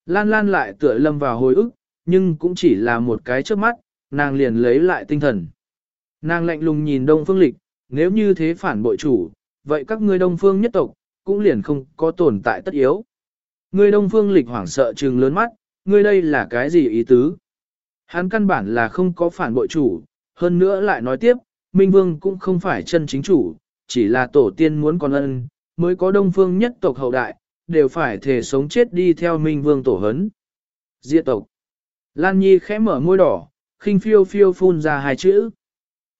Lan Lan lại tựa lâm vào hồi ức, nhưng cũng chỉ là một cái trước mắt, nàng liền lấy lại tinh thần. Nàng lạnh lùng nhìn Đông Phương Lịch, nếu như thế phản bội chủ, vậy các ngươi Đông Phương nhất tộc, cũng liền không có tồn tại tất yếu. Ngươi Đông Phương Lịch hoảng sợ trừng lớn mắt, ngươi đây là cái gì ý tứ? Hắn căn bản là không có phản bội chủ, hơn nữa lại nói tiếp, Minh Vương cũng không phải chân chính chủ, chỉ là tổ tiên muốn con ân, mới có Đông Phương nhất tộc hậu đại, đều phải thể sống chết đi theo Minh Vương tổ hấn. Diệt tộc. Lan Nhi khẽ mở môi đỏ, khinh phiêu phiêu phun ra hai chữ.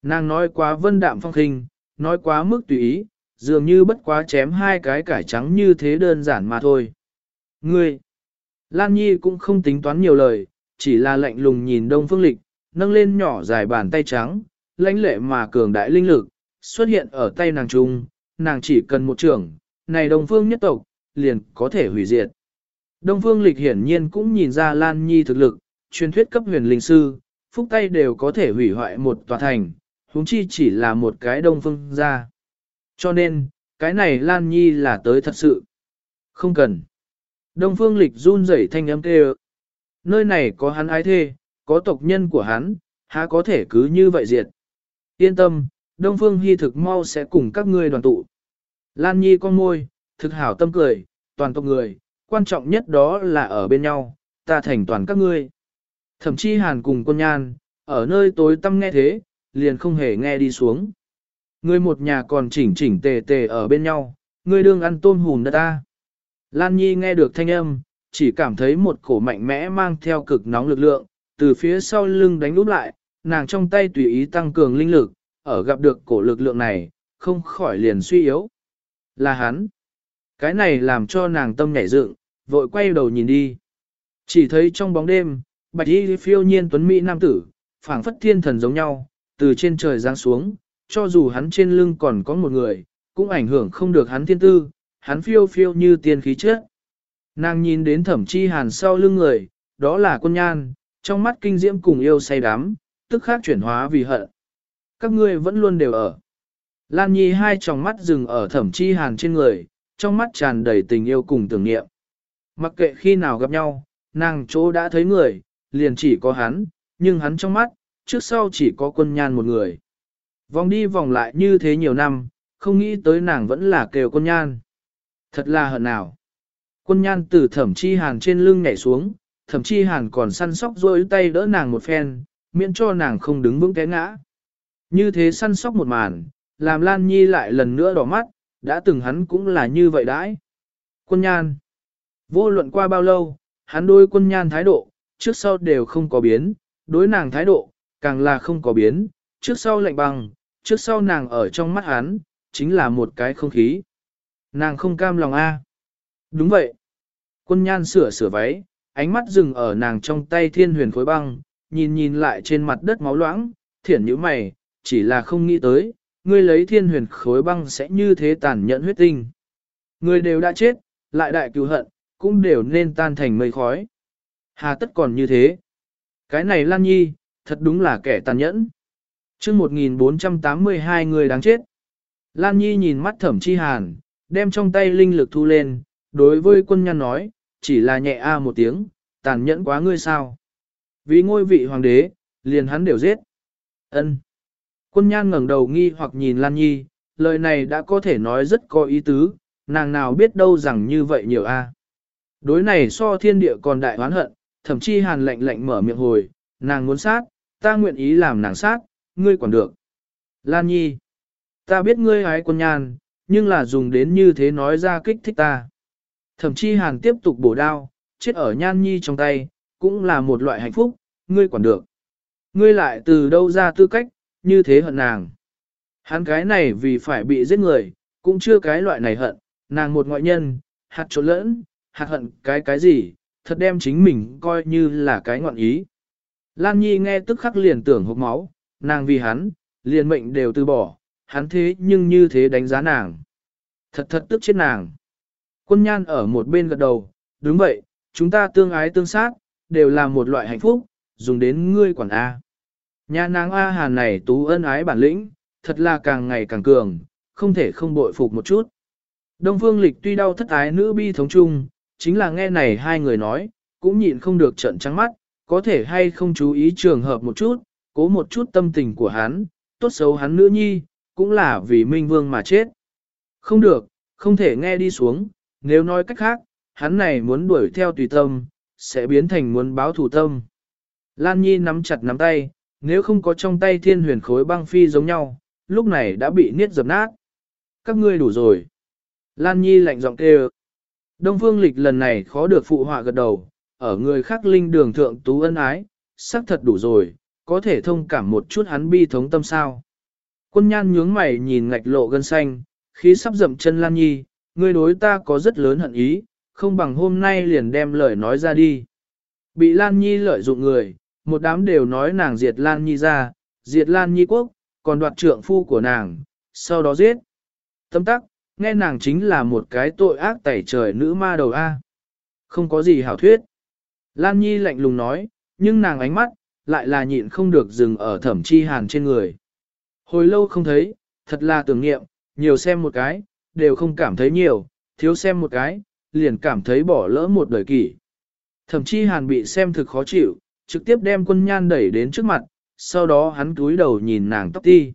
Nàng nói quá vân đạm phong khinh, nói quá mức tùy ý, dường như bất quá chém hai cái cải trắng như thế đơn giản mà thôi. Ngươi! Lan Nhi cũng không tính toán nhiều lời, chỉ là lạnh lùng nhìn Đông Phương Lịch, nâng lên nhỏ dài bàn tay trắng, lãnh lệ mà cường đại linh lực, xuất hiện ở tay nàng trung, nàng chỉ cần một trường, này Đông Phương nhất tộc, liền có thể hủy diệt. Đông Phương Lịch hiển nhiên cũng nhìn ra Lan Nhi thực lực, truyền thuyết cấp huyền linh sư, phúc tay đều có thể hủy hoại một tòa thành, huống chi chỉ là một cái Đông Phương ra. Cho nên, cái này Lan Nhi là tới thật sự. Không cần. Đông Phương Lịch run rẩy thanh âm kêu. Nơi này có hắn ái thê, có tộc nhân của hắn, há có thể cứ như vậy diệt. Yên tâm, Đông Phương Hy thực mau sẽ cùng các ngươi đoàn tụ. Lan Nhi con môi, thực hảo tâm cười, toàn tộc người, quan trọng nhất đó là ở bên nhau, ta thành toàn các ngươi. Thậm chí hàn cùng con nhan, ở nơi tối tâm nghe thế, liền không hề nghe đi xuống. Ngươi một nhà còn chỉnh chỉnh tề tề ở bên nhau, ngươi đương ăn tôm hùn đất ta. Lan Nhi nghe được thanh âm, chỉ cảm thấy một cổ mạnh mẽ mang theo cực nóng lực lượng, từ phía sau lưng đánh úp lại, nàng trong tay tùy ý tăng cường linh lực, ở gặp được cổ lực lượng này, không khỏi liền suy yếu. Là hắn. Cái này làm cho nàng tâm nhảy dựng, vội quay đầu nhìn đi. Chỉ thấy trong bóng đêm, bạch y phiêu nhiên tuấn mỹ nam tử, phảng phất thiên thần giống nhau, từ trên trời giáng xuống, cho dù hắn trên lưng còn có một người, cũng ảnh hưởng không được hắn thiên tư, hắn phiêu phiêu như tiên khí chết. Nàng nhìn đến thẩm chi hàn sau lưng người, đó là quân nhan, trong mắt kinh diễm cùng yêu say đắm, tức khác chuyển hóa vì hận. Các ngươi vẫn luôn đều ở. Lan Nhi hai tròng mắt dừng ở thẩm chi hàn trên người, trong mắt tràn đầy tình yêu cùng tưởng niệm. Mặc kệ khi nào gặp nhau, nàng chỗ đã thấy người, liền chỉ có hắn, nhưng hắn trong mắt, trước sau chỉ có quân nhan một người. Vòng đi vòng lại như thế nhiều năm, không nghĩ tới nàng vẫn là kêu quân nhan. Thật là hận nào. Quân nhan từ thẩm chi hàn trên lưng nhảy xuống, thẩm chi hàn còn săn sóc rôi tay đỡ nàng một phen, miễn cho nàng không đứng vững té ngã. Như thế săn sóc một màn, làm Lan Nhi lại lần nữa đỏ mắt, đã từng hắn cũng là như vậy đãi. Quân nhan. Vô luận qua bao lâu, hắn đối quân nhan thái độ, trước sau đều không có biến, đối nàng thái độ, càng là không có biến, trước sau lạnh bằng, trước sau nàng ở trong mắt hắn, chính là một cái không khí. Nàng không cam lòng a. Đúng vậy. Quân nhan sửa sửa váy, ánh mắt dừng ở nàng trong tay thiên huyền khối băng, nhìn nhìn lại trên mặt đất máu loãng, thiển như mày, chỉ là không nghĩ tới, ngươi lấy thiên huyền khối băng sẽ như thế tàn nhẫn huyết tinh. Người đều đã chết, lại đại cứu hận, cũng đều nên tan thành mây khói. Hà tất còn như thế. Cái này Lan Nhi, thật đúng là kẻ tàn nhẫn. chương 1482 người đáng chết. Lan Nhi nhìn mắt thẩm chi hàn, đem trong tay linh lực thu lên, đối với quân nhân nói, chỉ là nhẹ a một tiếng, tàn nhẫn quá ngươi sao. Vì ngôi vị hoàng đế, liền hắn đều giết. ân Quân nhan ngẩng đầu nghi hoặc nhìn Lan Nhi, lời này đã có thể nói rất có ý tứ, nàng nào biết đâu rằng như vậy nhiều a. Đối này so thiên địa còn đại oán hận, thậm chí hàn lạnh lạnh mở miệng hồi, nàng muốn sát, ta nguyện ý làm nàng sát, ngươi còn được. Lan Nhi, ta biết ngươi hái quân nhan, nhưng là dùng đến như thế nói ra kích thích ta. Thậm chí hàn tiếp tục bổ đao, chết ở nhan nhi trong tay, cũng là một loại hạnh phúc, ngươi quản được. Ngươi lại từ đâu ra tư cách, như thế hận nàng. Hắn cái này vì phải bị giết người, cũng chưa cái loại này hận, nàng một ngoại nhân, hạt trộn lẫn, hạt hận cái cái gì, thật đem chính mình coi như là cái ngoạn ý. Lan Nhi nghe tức khắc liền tưởng hốc máu, nàng vì hắn, liền mệnh đều từ bỏ, hắn thế nhưng như thế đánh giá nàng. Thật thật tức chết nàng. Quân nhan ở một bên gật đầu, đúng vậy, chúng ta tương ái tương sát, đều là một loại hạnh phúc, dùng đến ngươi quản A. Nhà nàng A hàn này tú ân ái bản lĩnh, thật là càng ngày càng cường, không thể không bội phục một chút. Đông Phương Lịch tuy đau thất ái nữ bi thống chung, chính là nghe này hai người nói, cũng nhịn không được trận trắng mắt, có thể hay không chú ý trường hợp một chút, cố một chút tâm tình của hắn, tốt xấu hắn nữ nhi, cũng là vì Minh Vương mà chết. Không được, không thể nghe đi xuống, nếu nói cách khác, hắn này muốn đuổi theo tùy tâm, sẽ biến thành muốn báo thủ tâm. Lan Nhi nắm chặt nắm tay, nếu không có trong tay thiên huyền khối băng phi giống nhau, lúc này đã bị niết dập nát. Các ngươi đủ rồi. Lan Nhi lạnh giọng kêu. Đông Phương Lịch lần này khó được phụ họa gật đầu, ở người khác linh đường thượng tú ân ái, xác thật đủ rồi, có thể thông cảm một chút hắn bi thống tâm sao. Quân nhan nhướng mày nhìn ngạch lộ gân xanh, khí sắp dậm chân Lan Nhi, ngươi đối ta có rất lớn hận ý, không bằng hôm nay liền đem lời nói ra đi. Bị Lan Nhi lợi dụng người, một đám đều nói nàng diệt Lan Nhi ra, diệt Lan Nhi quốc, còn đoạt trượng phu của nàng, sau đó giết. Tâm tắc, nghe nàng chính là một cái tội ác tẩy trời nữ ma đầu A. Không có gì hảo thuyết. Lan Nhi lạnh lùng nói, nhưng nàng ánh mắt, lại là nhịn không được dừng ở thẩm chi hàn trên người. Hồi lâu không thấy, thật là tưởng niệm, nhiều xem một cái, đều không cảm thấy nhiều, thiếu xem một cái, liền cảm thấy bỏ lỡ một đời kỷ. Thẩm chi hàn bị xem thực khó chịu, trực tiếp đem quân nhan đẩy đến trước mặt, sau đó hắn cúi đầu nhìn nàng tóc ti.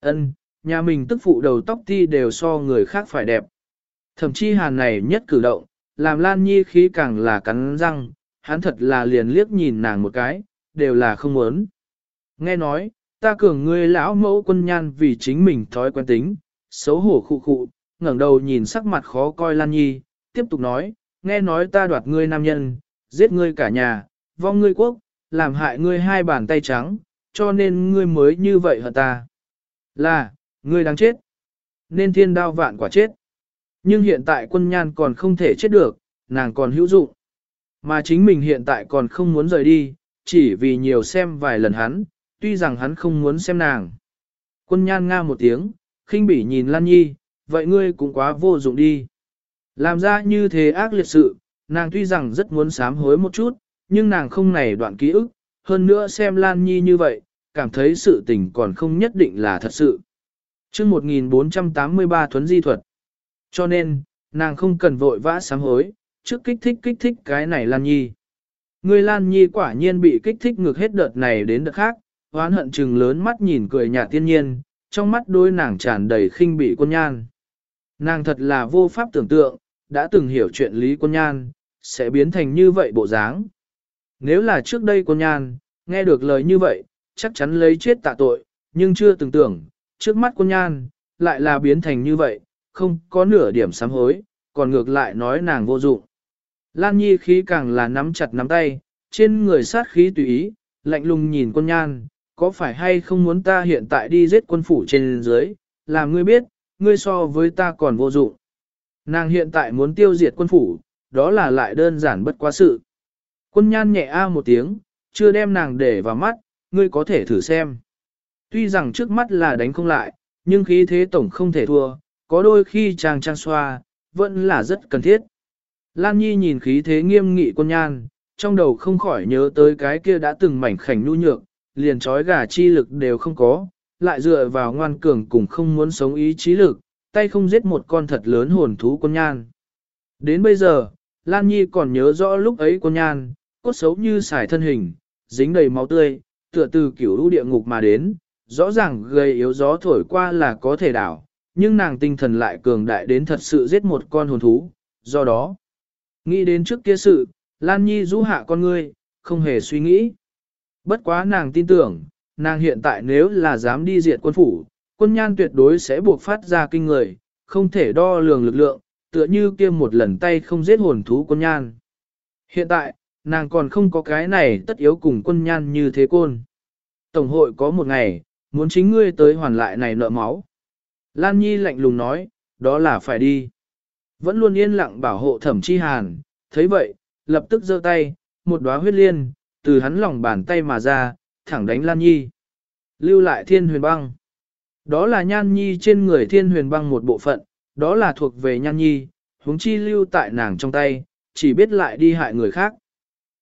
Ân, nhà mình tức phụ đầu tóc ti đều so người khác phải đẹp. Thẩm chi hàn này nhất cử động, làm Lan Nhi khí càng là cắn răng, hắn thật là liền liếc nhìn nàng một cái, đều là không muốn. Nghe nói, ta cường ngươi lão mẫu quân nhan vì chính mình thói quen tính, xấu hổ khụ khụ, ngẩng đầu nhìn sắc mặt khó coi Lan Nhi, tiếp tục nói, nghe nói ta đoạt ngươi nam nhân, giết ngươi cả nhà, vong ngươi quốc, làm hại ngươi hai bàn tay trắng, cho nên ngươi mới như vậy hả ta. Là, ngươi đáng chết. Nên thiên đao vạn quả chết. Nhưng hiện tại quân nhan còn không thể chết được, nàng còn hữu dụng. Mà chính mình hiện tại còn không muốn rời đi, chỉ vì nhiều xem vài lần hắn, tuy rằng hắn không muốn xem nàng. Quân nhan nga một tiếng, khinh bỉ nhìn Lan Nhi, vậy ngươi cũng quá vô dụng đi. Làm ra như thế ác liệt sự, nàng tuy rằng rất muốn sám hối một chút, nhưng nàng không này đoạn ký ức, hơn nữa xem Lan Nhi như vậy, cảm thấy sự tình còn không nhất định là thật sự. chương 1483 thuấn di thuật. Cho nên, nàng không cần vội vã sám hối, trước kích thích kích thích cái này Lan Nhi. Người Lan Nhi quả nhiên bị kích thích ngược hết đợt này đến đợt khác, hoán hận chừng lớn mắt nhìn cười nhà tiên nhiên, trong mắt đôi nàng tràn đầy khinh bị quân nhan. Nàng thật là vô pháp tưởng tượng, đã từng hiểu chuyện lý quân nhan, sẽ biến thành như vậy bộ dáng. Nếu là trước đây quân nhan, nghe được lời như vậy, chắc chắn lấy chết tạ tội, nhưng chưa từng tưởng, trước mắt quân nhan, lại là biến thành như vậy, không có nửa điểm sám hối, còn ngược lại nói nàng vô dụng. Lan Nhi khí càng là nắm chặt nắm tay, trên người sát khí tùy ý, lạnh lùng nhìn quân nhan, có phải hay không muốn ta hiện tại đi giết quân phủ trên dưới, làm ngươi biết, ngươi so với ta còn vô dụng. Nàng hiện tại muốn tiêu diệt quân phủ, đó là lại đơn giản bất quá sự. Quân nhan nhẹ a một tiếng, chưa đem nàng để vào mắt, ngươi có thể thử xem. Tuy rằng trước mắt là đánh không lại, nhưng khí thế tổng không thể thua, có đôi khi chàng trang xoa, vẫn là rất cần thiết. Lan Nhi nhìn khí thế nghiêm nghị quân nhan, trong đầu không khỏi nhớ tới cái kia đã từng mảnh khảnh nhu nhược, liền trói gà chi lực đều không có, lại dựa vào ngoan cường cùng không muốn sống ý chí lực, tay không giết một con thật lớn hồn thú quân nhan. Đến bây giờ, Lan Nhi còn nhớ rõ lúc ấy quân nhan, cốt xấu như xài thân hình, dính đầy máu tươi, tựa từ kiểu lũ địa ngục mà đến, rõ ràng gây yếu gió thổi qua là có thể đảo, nhưng nàng tinh thần lại cường đại đến thật sự giết một con hồn thú, do đó, nghĩ đến trước kia sự, Lan Nhi rũ hạ con ngươi, không hề suy nghĩ. Bất quá nàng tin tưởng, nàng hiện tại nếu là dám đi diệt quân phủ, quân nhan tuyệt đối sẽ buộc phát ra kinh người, không thể đo lường lực lượng, tựa như kia một lần tay không giết hồn thú quân nhan. Hiện tại, nàng còn không có cái này tất yếu cùng quân nhan như thế côn. Tổng hội có một ngày, muốn chính ngươi tới hoàn lại này nợ máu. Lan Nhi lạnh lùng nói, đó là phải đi. Vẫn luôn yên lặng bảo hộ thẩm chi hàn, thấy vậy, lập tức giơ tay, một đóa huyết liên, từ hắn lòng bàn tay mà ra, thẳng đánh Lan Nhi. Lưu lại thiên huyền băng. Đó là nhan nhi trên người thiên huyền băng một bộ phận, đó là thuộc về nhan nhi, huống chi lưu tại nàng trong tay, chỉ biết lại đi hại người khác.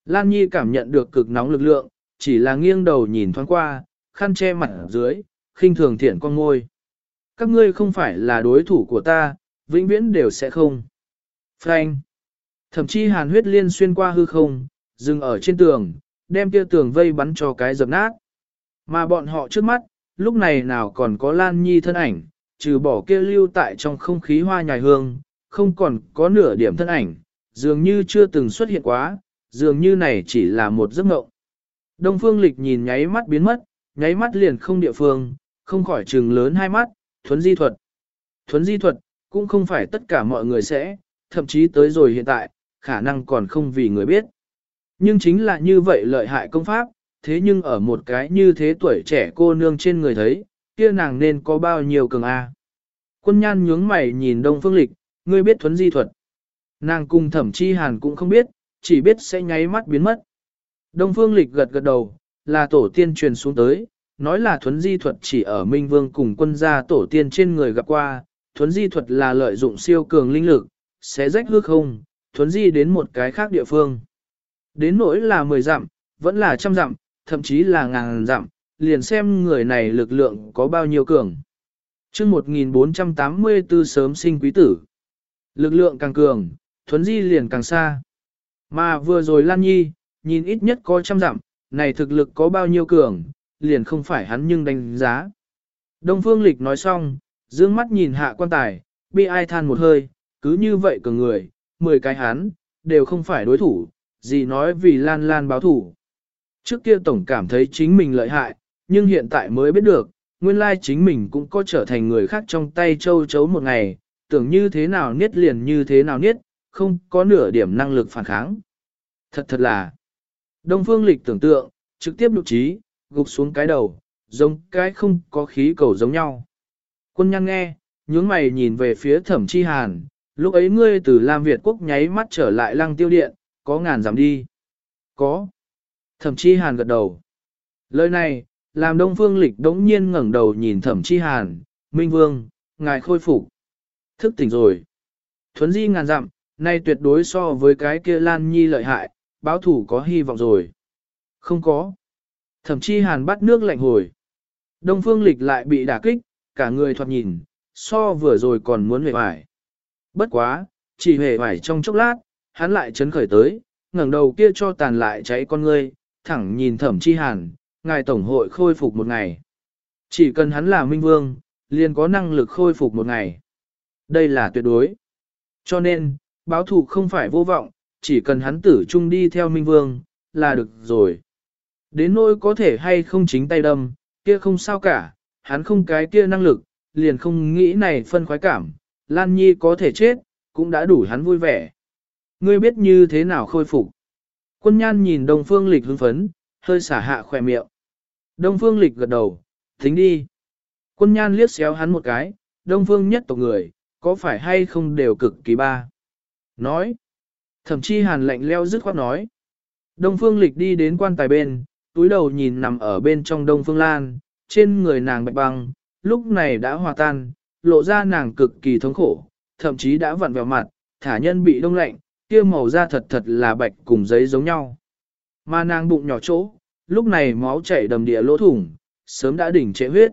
Lan Nhi cảm nhận được cực nóng lực lượng, chỉ là nghiêng đầu nhìn thoáng qua, khăn che mặt dưới, khinh thường thiện con ngôi. Các ngươi không phải là đối thủ của ta, vĩnh viễn đều sẽ không. Frank. Thậm chí hàn huyết liên xuyên qua hư không, dừng ở trên tường, đem kia tường vây bắn cho cái dập nát. Mà bọn họ trước mắt, lúc này nào còn có Lan Nhi thân ảnh, trừ bỏ kia lưu tại trong không khí hoa nhài hương, không còn có nửa điểm thân ảnh, dường như chưa từng xuất hiện quá, dường như này chỉ là một giấc mộng. Đông Phương Lịch nhìn nháy mắt biến mất, nháy mắt liền không địa phương, không khỏi trừng lớn hai mắt, thuấn di thuật. Thuấn di thuật, cũng không phải tất cả mọi người sẽ, thậm chí tới rồi hiện tại, khả năng còn không vì người biết. Nhưng chính là như vậy lợi hại công pháp, thế nhưng ở một cái như thế tuổi trẻ cô nương trên người thấy, kia nàng nên có bao nhiêu cường A. Quân nhan nhướng mày nhìn Đông Phương Lịch, ngươi biết thuấn di thuật. Nàng cùng thẩm chi hàn cũng không biết, chỉ biết sẽ nháy mắt biến mất. Đông Phương Lịch gật gật đầu, là tổ tiên truyền xuống tới, nói là thuấn di thuật chỉ ở Minh Vương cùng quân gia tổ tiên trên người gặp qua, thuấn di thuật là lợi dụng siêu cường linh lực, sẽ rách hư không, thuấn di đến một cái khác địa phương. Đến nỗi là 10 dặm, vẫn là trăm dặm, thậm chí là ngàn dặm, liền xem người này lực lượng có bao nhiêu cường. chương 1484 sớm sinh quý tử. Lực lượng càng cường, thuấn di liền càng xa. Mà vừa rồi Lan Nhi, nhìn ít nhất có trăm dặm, này thực lực có bao nhiêu cường, liền không phải hắn nhưng đánh giá. Đông Phương Lịch nói xong, dương mắt nhìn hạ quan tài, bi ai than một hơi, cứ như vậy cường người, 10 cái hắn, đều không phải đối thủ, gì nói vì Lan Lan báo thủ. Trước kia tổng cảm thấy chính mình lợi hại, nhưng hiện tại mới biết được, nguyên lai chính mình cũng có trở thành người khác trong tay châu chấu một ngày, tưởng như thế nào niết liền như thế nào niết, không có nửa điểm năng lực phản kháng. Thật thật là, Đông Phương Lịch tưởng tượng, trực tiếp lục trí, gục xuống cái đầu, giống cái không có khí cầu giống nhau. Quân nhăn nghe, nhướng mày nhìn về phía thẩm chi hàn, lúc ấy ngươi từ Lam Việt quốc nháy mắt trở lại lăng tiêu điện, có ngàn giảm đi. Có. Thẩm chi hàn gật đầu. Lời này, làm đông phương lịch đống nhiên ngẩng đầu nhìn thẩm chi hàn, Minh Vương, ngài khôi phục. Thức tỉnh rồi. Thuấn di ngàn dặm, nay tuyệt đối so với cái kia Lan Nhi lợi hại, báo thủ có hy vọng rồi. Không có. Thẩm chi hàn bắt nước lạnh hồi. Đông phương lịch lại bị đả kích, cả người thoạt nhìn, so vừa rồi còn muốn hề hoài. Bất quá, chỉ hề hoài trong chốc lát, hắn lại chấn khởi tới, ngẩng đầu kia cho tàn lại cháy con ngươi, thẳng nhìn thẩm chi hàn, ngài tổng hội khôi phục một ngày. Chỉ cần hắn là minh vương, liền có năng lực khôi phục một ngày. Đây là tuyệt đối. Cho nên, báo thù không phải vô vọng, chỉ cần hắn tử chung đi theo minh vương, là được rồi. Đến nỗi có thể hay không chính tay đâm, kia không sao cả, hắn không cái kia năng lực, liền không nghĩ này phân khoái cảm, Lan Nhi có thể chết, cũng đã đủ hắn vui vẻ. Ngươi biết như thế nào khôi phục. Quân nhan nhìn Đông Phương Lịch hưng phấn, hơi xả hạ khỏe miệng. Đông Phương Lịch gật đầu, tính đi. Quân nhan liếc xéo hắn một cái, Đông Phương nhất tộc người, có phải hay không đều cực kỳ ba. Nói. Thậm chí hàn lạnh leo dứt khoát nói. Đông Phương Lịch đi đến quan tài bên, túi đầu nhìn nằm ở bên trong Đông Phương Lan, trên người nàng bạch băng, lúc này đã hòa tan, lộ ra nàng cực kỳ thống khổ, thậm chí đã vặn vẹo mặt, thả nhân bị đông lạnh, kia màu da thật thật là bạch cùng giấy giống nhau. Mà nàng bụng nhỏ chỗ, lúc này máu chảy đầm địa lỗ thủng, sớm đã đỉnh trễ huyết.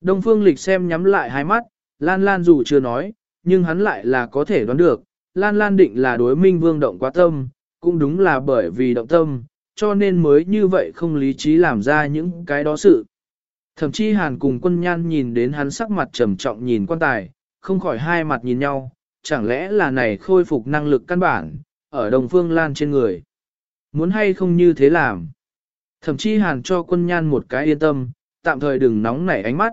Đông phương lịch xem nhắm lại hai mắt, Lan Lan dù chưa nói, nhưng hắn lại là có thể đoán được, Lan Lan định là đối minh vương động quá tâm, cũng đúng là bởi vì động tâm, cho nên mới như vậy không lý trí làm ra những cái đó sự. Thậm chí hàn cùng quân nhan nhìn đến hắn sắc mặt trầm trọng nhìn quan tài, không khỏi hai mặt nhìn nhau, chẳng lẽ là này khôi phục năng lực căn bản, ở đồng phương lan trên người. Muốn hay không như thế làm. Thậm chí hàn cho quân nhan một cái yên tâm, tạm thời đừng nóng nảy ánh mắt.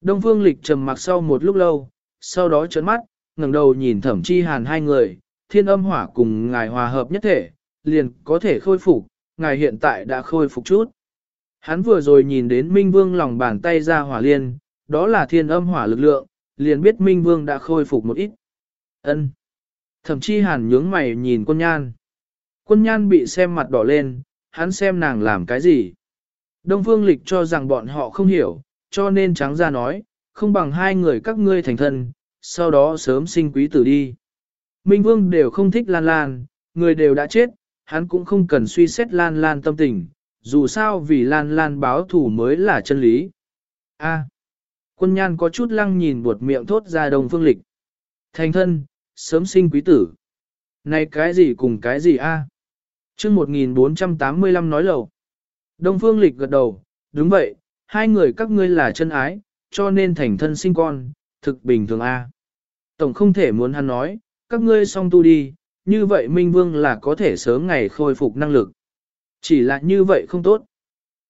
Đông phương lịch trầm mặc sau một lúc lâu, sau đó trấn mắt, ngẩng đầu nhìn thẩm chi hàn hai người, thiên âm hỏa cùng ngài hòa hợp nhất thể, liền có thể khôi phục, ngài hiện tại đã khôi phục chút. Hắn vừa rồi nhìn đến Minh Vương lòng bàn tay ra hỏa liên, đó là thiên âm hỏa lực lượng, liền biết Minh Vương đã khôi phục một ít. Ân. Thẩm chi hàn nhướng mày nhìn quân nhan. Quân nhan bị xem mặt đỏ lên, hắn xem nàng làm cái gì. Đông phương lịch cho rằng bọn họ không hiểu, cho nên trắng ra nói, không bằng hai người các ngươi thành thân, sau đó sớm sinh quý tử đi. Minh Vương đều không thích Lan Lan, người đều đã chết, hắn cũng không cần suy xét Lan Lan tâm tình, dù sao vì Lan Lan báo thủ mới là chân lý. A. quân nhan có chút lăng nhìn buột miệng thốt ra đồng phương lịch. Thành thân, sớm sinh quý tử. Này cái gì cùng cái gì a? À? chương 1485 nói lầu. Đông phương lịch gật đầu, đúng vậy, hai người các ngươi là chân ái, cho nên thành thân sinh con, thực bình thường a. Tổng không thể muốn hắn nói, các ngươi song tu đi, như vậy Minh Vương là có thể sớm ngày khôi phục năng lực. Chỉ là như vậy không tốt.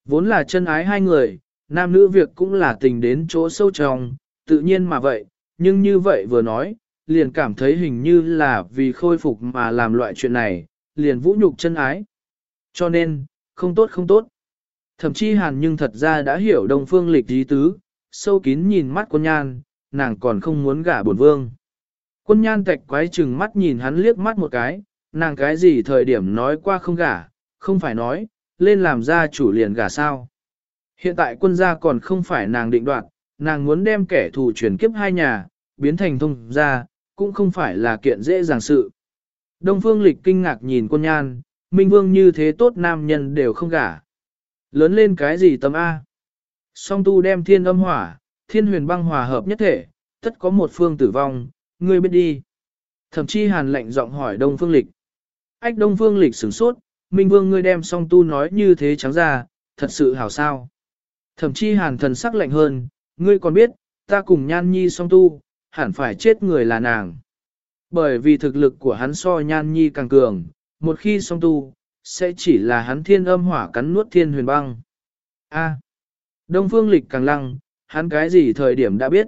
Vốn là chân ái hai người, nam nữ việc cũng là tình đến chỗ sâu trong, tự nhiên mà vậy, nhưng như vậy vừa nói, liền cảm thấy hình như là vì khôi phục mà làm loại chuyện này, liền vũ nhục chân ái. Cho nên, không tốt không tốt. Thậm chí hàn nhưng thật ra đã hiểu đông phương lịch ý tứ, sâu kín nhìn mắt quân nhan, nàng còn không muốn gả bổn vương. Quân nhan tạch quái chừng mắt nhìn hắn liếc mắt một cái, nàng cái gì thời điểm nói qua không gả, không phải nói, lên làm gia chủ liền gả sao. Hiện tại quân gia còn không phải nàng định đoạt, nàng muốn đem kẻ thù chuyển kiếp hai nhà, biến thành thông gia, cũng không phải là kiện dễ dàng sự. Đông phương lịch kinh ngạc nhìn quân nhan, minh vương như thế tốt nam nhân đều không gả. Lớn lên cái gì tâm A? Song tu đem thiên âm hỏa, thiên huyền băng hòa hợp nhất thể, tất có một phương tử vong, ngươi biết đi. Thậm chí hàn lệnh giọng hỏi đông phương lịch. Ách đông phương lịch sửng sốt, minh vương ngươi đem song tu nói như thế trắng ra, thật sự hảo sao. Thậm chí hàn thần sắc lạnh hơn, ngươi còn biết, ta cùng nhan nhi song tu, hẳn phải chết người là nàng. Bởi vì thực lực của hắn so nhan nhi càng cường, một khi song tu, sẽ chỉ là hắn thiên âm hỏa cắn nuốt thiên huyền băng. A. Đông phương lịch càng lăng, hắn cái gì thời điểm đã biết.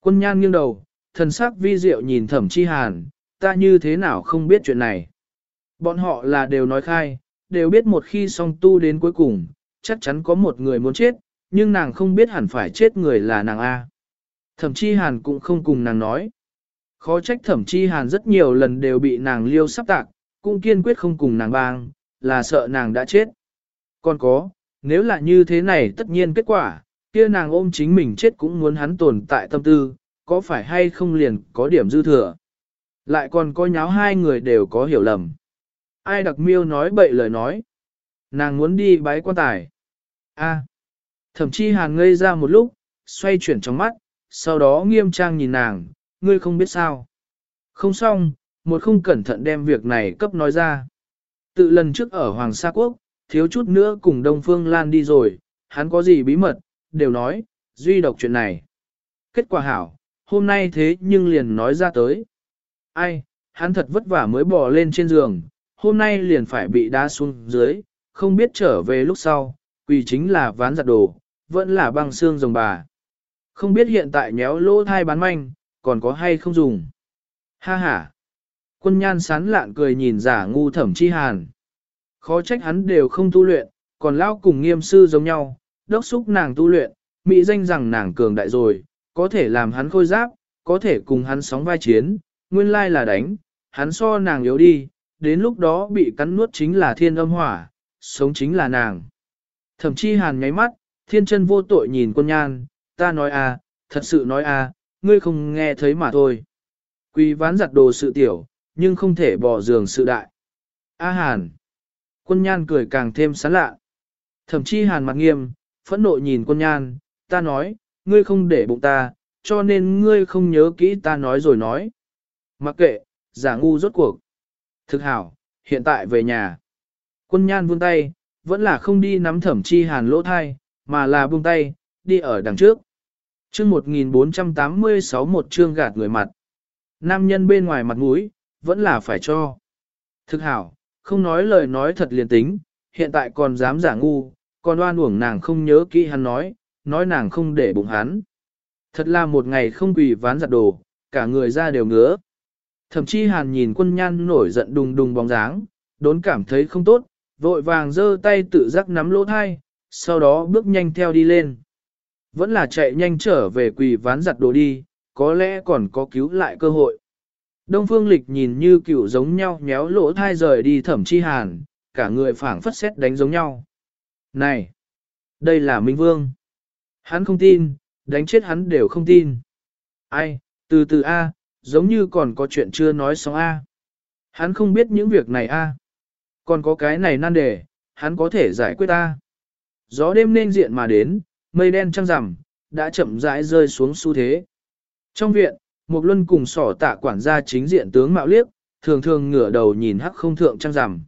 Quân nhan nghiêng đầu, thần sắc vi diệu nhìn thẩm chi hàn, ta như thế nào không biết chuyện này. Bọn họ là đều nói khai, đều biết một khi song tu đến cuối cùng, chắc chắn có một người muốn chết, nhưng nàng không biết hẳn phải chết người là nàng A. Thẩm chi hàn cũng không cùng nàng nói. Khó trách thẩm chi hàn rất nhiều lần đều bị nàng liêu sắp tạc, cũng kiên quyết không cùng nàng bang, là sợ nàng đã chết. Còn có, nếu là như thế này tất nhiên kết quả, kia nàng ôm chính mình chết cũng muốn hắn tồn tại tâm tư, có phải hay không liền có điểm dư thừa. Lại còn có nháo hai người đều có hiểu lầm. Ai đặc miêu nói bậy lời nói. Nàng muốn đi bái quan tài. a thậm chí hàn ngây ra một lúc, xoay chuyển trong mắt, sau đó nghiêm trang nhìn nàng, ngươi không biết sao. Không xong, một không cẩn thận đem việc này cấp nói ra. Tự lần trước ở Hoàng Sa Quốc, thiếu chút nữa cùng Đông Phương Lan đi rồi, hắn có gì bí mật, đều nói, duy độc chuyện này. Kết quả hảo, hôm nay thế nhưng liền nói ra tới. Ai, hắn thật vất vả mới bò lên trên giường, hôm nay liền phải bị đá xuống dưới, không biết trở về lúc sau, quỳ chính là ván giặt đồ, vẫn là băng xương rồng bà. Không biết hiện tại nhéo lỗ thai bán manh, còn có hay không dùng. Ha ha. Quân nhan sán lạn cười nhìn giả ngu thẩm chi hàn. Khó trách hắn đều không tu luyện, còn lao cùng nghiêm sư giống nhau, đốc xúc nàng tu luyện, mỹ danh rằng nàng cường đại rồi, có thể làm hắn khôi giáp, có thể cùng hắn sóng vai chiến, nguyên lai là đánh, hắn so nàng yếu đi, đến lúc đó bị cắn nuốt chính là thiên âm hỏa, sống chính là nàng. Thẩm chi hàn nháy mắt, thiên chân vô tội nhìn quân nhan, ta nói à, thật sự nói à, ngươi không nghe thấy mà thôi. Quỳ ván giặt đồ sự tiểu, nhưng không thể bỏ giường sự đại. A hàn. Quân nhan cười càng thêm sán lạ. Thậm chí hàn mặt nghiêm, phẫn nộ nhìn quân nhan, ta nói, ngươi không để bụng ta, cho nên ngươi không nhớ kỹ ta nói rồi nói. Mặc kệ, giả ngu rốt cuộc. Thực hảo, hiện tại về nhà. Quân nhan vươn tay, vẫn là không đi nắm thẩm chi hàn lỗ thai, mà là buông tay, đi ở đằng trước. Chương 1486 một chương gạt người mặt. Nam nhân bên ngoài mặt mũi, vẫn là phải cho. Thực hảo, không nói lời nói thật liền tính, hiện tại còn dám giả ngu, còn oan uổng nàng không nhớ kỹ hắn nói, nói nàng không để bụng hắn. Thật là một ngày không quỳ ván giặt đồ, cả người ra đều ngứa. Thậm chí hàn nhìn quân nhan nổi giận đùng đùng bóng dáng, đốn cảm thấy không tốt, vội vàng giơ tay tự giác nắm lỗ thai, sau đó bước nhanh theo đi lên. Vẫn là chạy nhanh trở về quỳ ván giặt đồ đi, có lẽ còn có cứu lại cơ hội. Đông Phương Lịch nhìn như cựu giống nhau nhéo lỗ thai rời đi thẩm chi hàn, cả người phảng phất xét đánh giống nhau. Này! Đây là Minh Vương. Hắn không tin, đánh chết hắn đều không tin. Ai, từ từ A, giống như còn có chuyện chưa nói xong A. Hắn không biết những việc này A. Còn có cái này nan đề, hắn có thể giải quyết A. Gió đêm nên diện mà đến, mây đen trăng rằm, đã chậm rãi rơi xuống xu thế. Trong viện, một luân cùng sỏ tạ quản gia chính diện tướng mạo liếc, thường thường ngửa đầu nhìn hắc không thượng trăng rằm.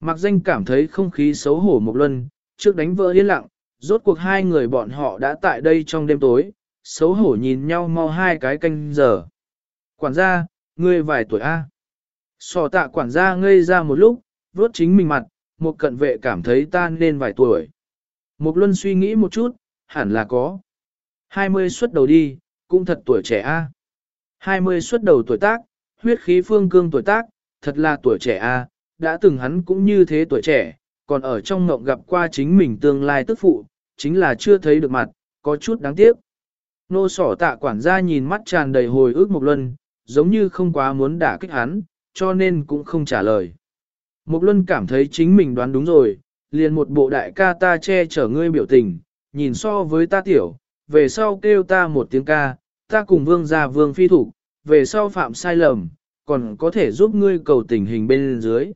Mặc danh cảm thấy không khí xấu hổ một luân, trước đánh vỡ yên lặng, rốt cuộc hai người bọn họ đã tại đây trong đêm tối, xấu hổ nhìn nhau mau hai cái canh giờ. Quản gia, ngươi vài tuổi A. Sò tạ quản gia ngây ra một lúc, vốt chính mình mặt, một cận vệ cảm thấy ta nên vài tuổi. Một luân suy nghĩ một chút, hẳn là có. 20 xuất đầu đi, cũng thật tuổi trẻ A. 20 xuất đầu tuổi tác, huyết khí phương cương tuổi tác, thật là tuổi trẻ A, đã từng hắn cũng như thế tuổi trẻ, còn ở trong ngộng gặp qua chính mình tương lai tức phụ, chính là chưa thấy được mặt, có chút đáng tiếc. Nô sỏ tạ quản gia nhìn mắt tràn đầy hồi ức một luân, giống như không quá muốn đả kích hắn, cho nên cũng không trả lời. mục luân cảm thấy chính mình đoán đúng rồi, liền một bộ đại ca ta che chở ngươi biểu tình, nhìn so với ta tiểu, về sau kêu ta một tiếng ca, ta cùng vương gia vương phi thủ, về sau phạm sai lầm, còn có thể giúp ngươi cầu tình hình bên dưới.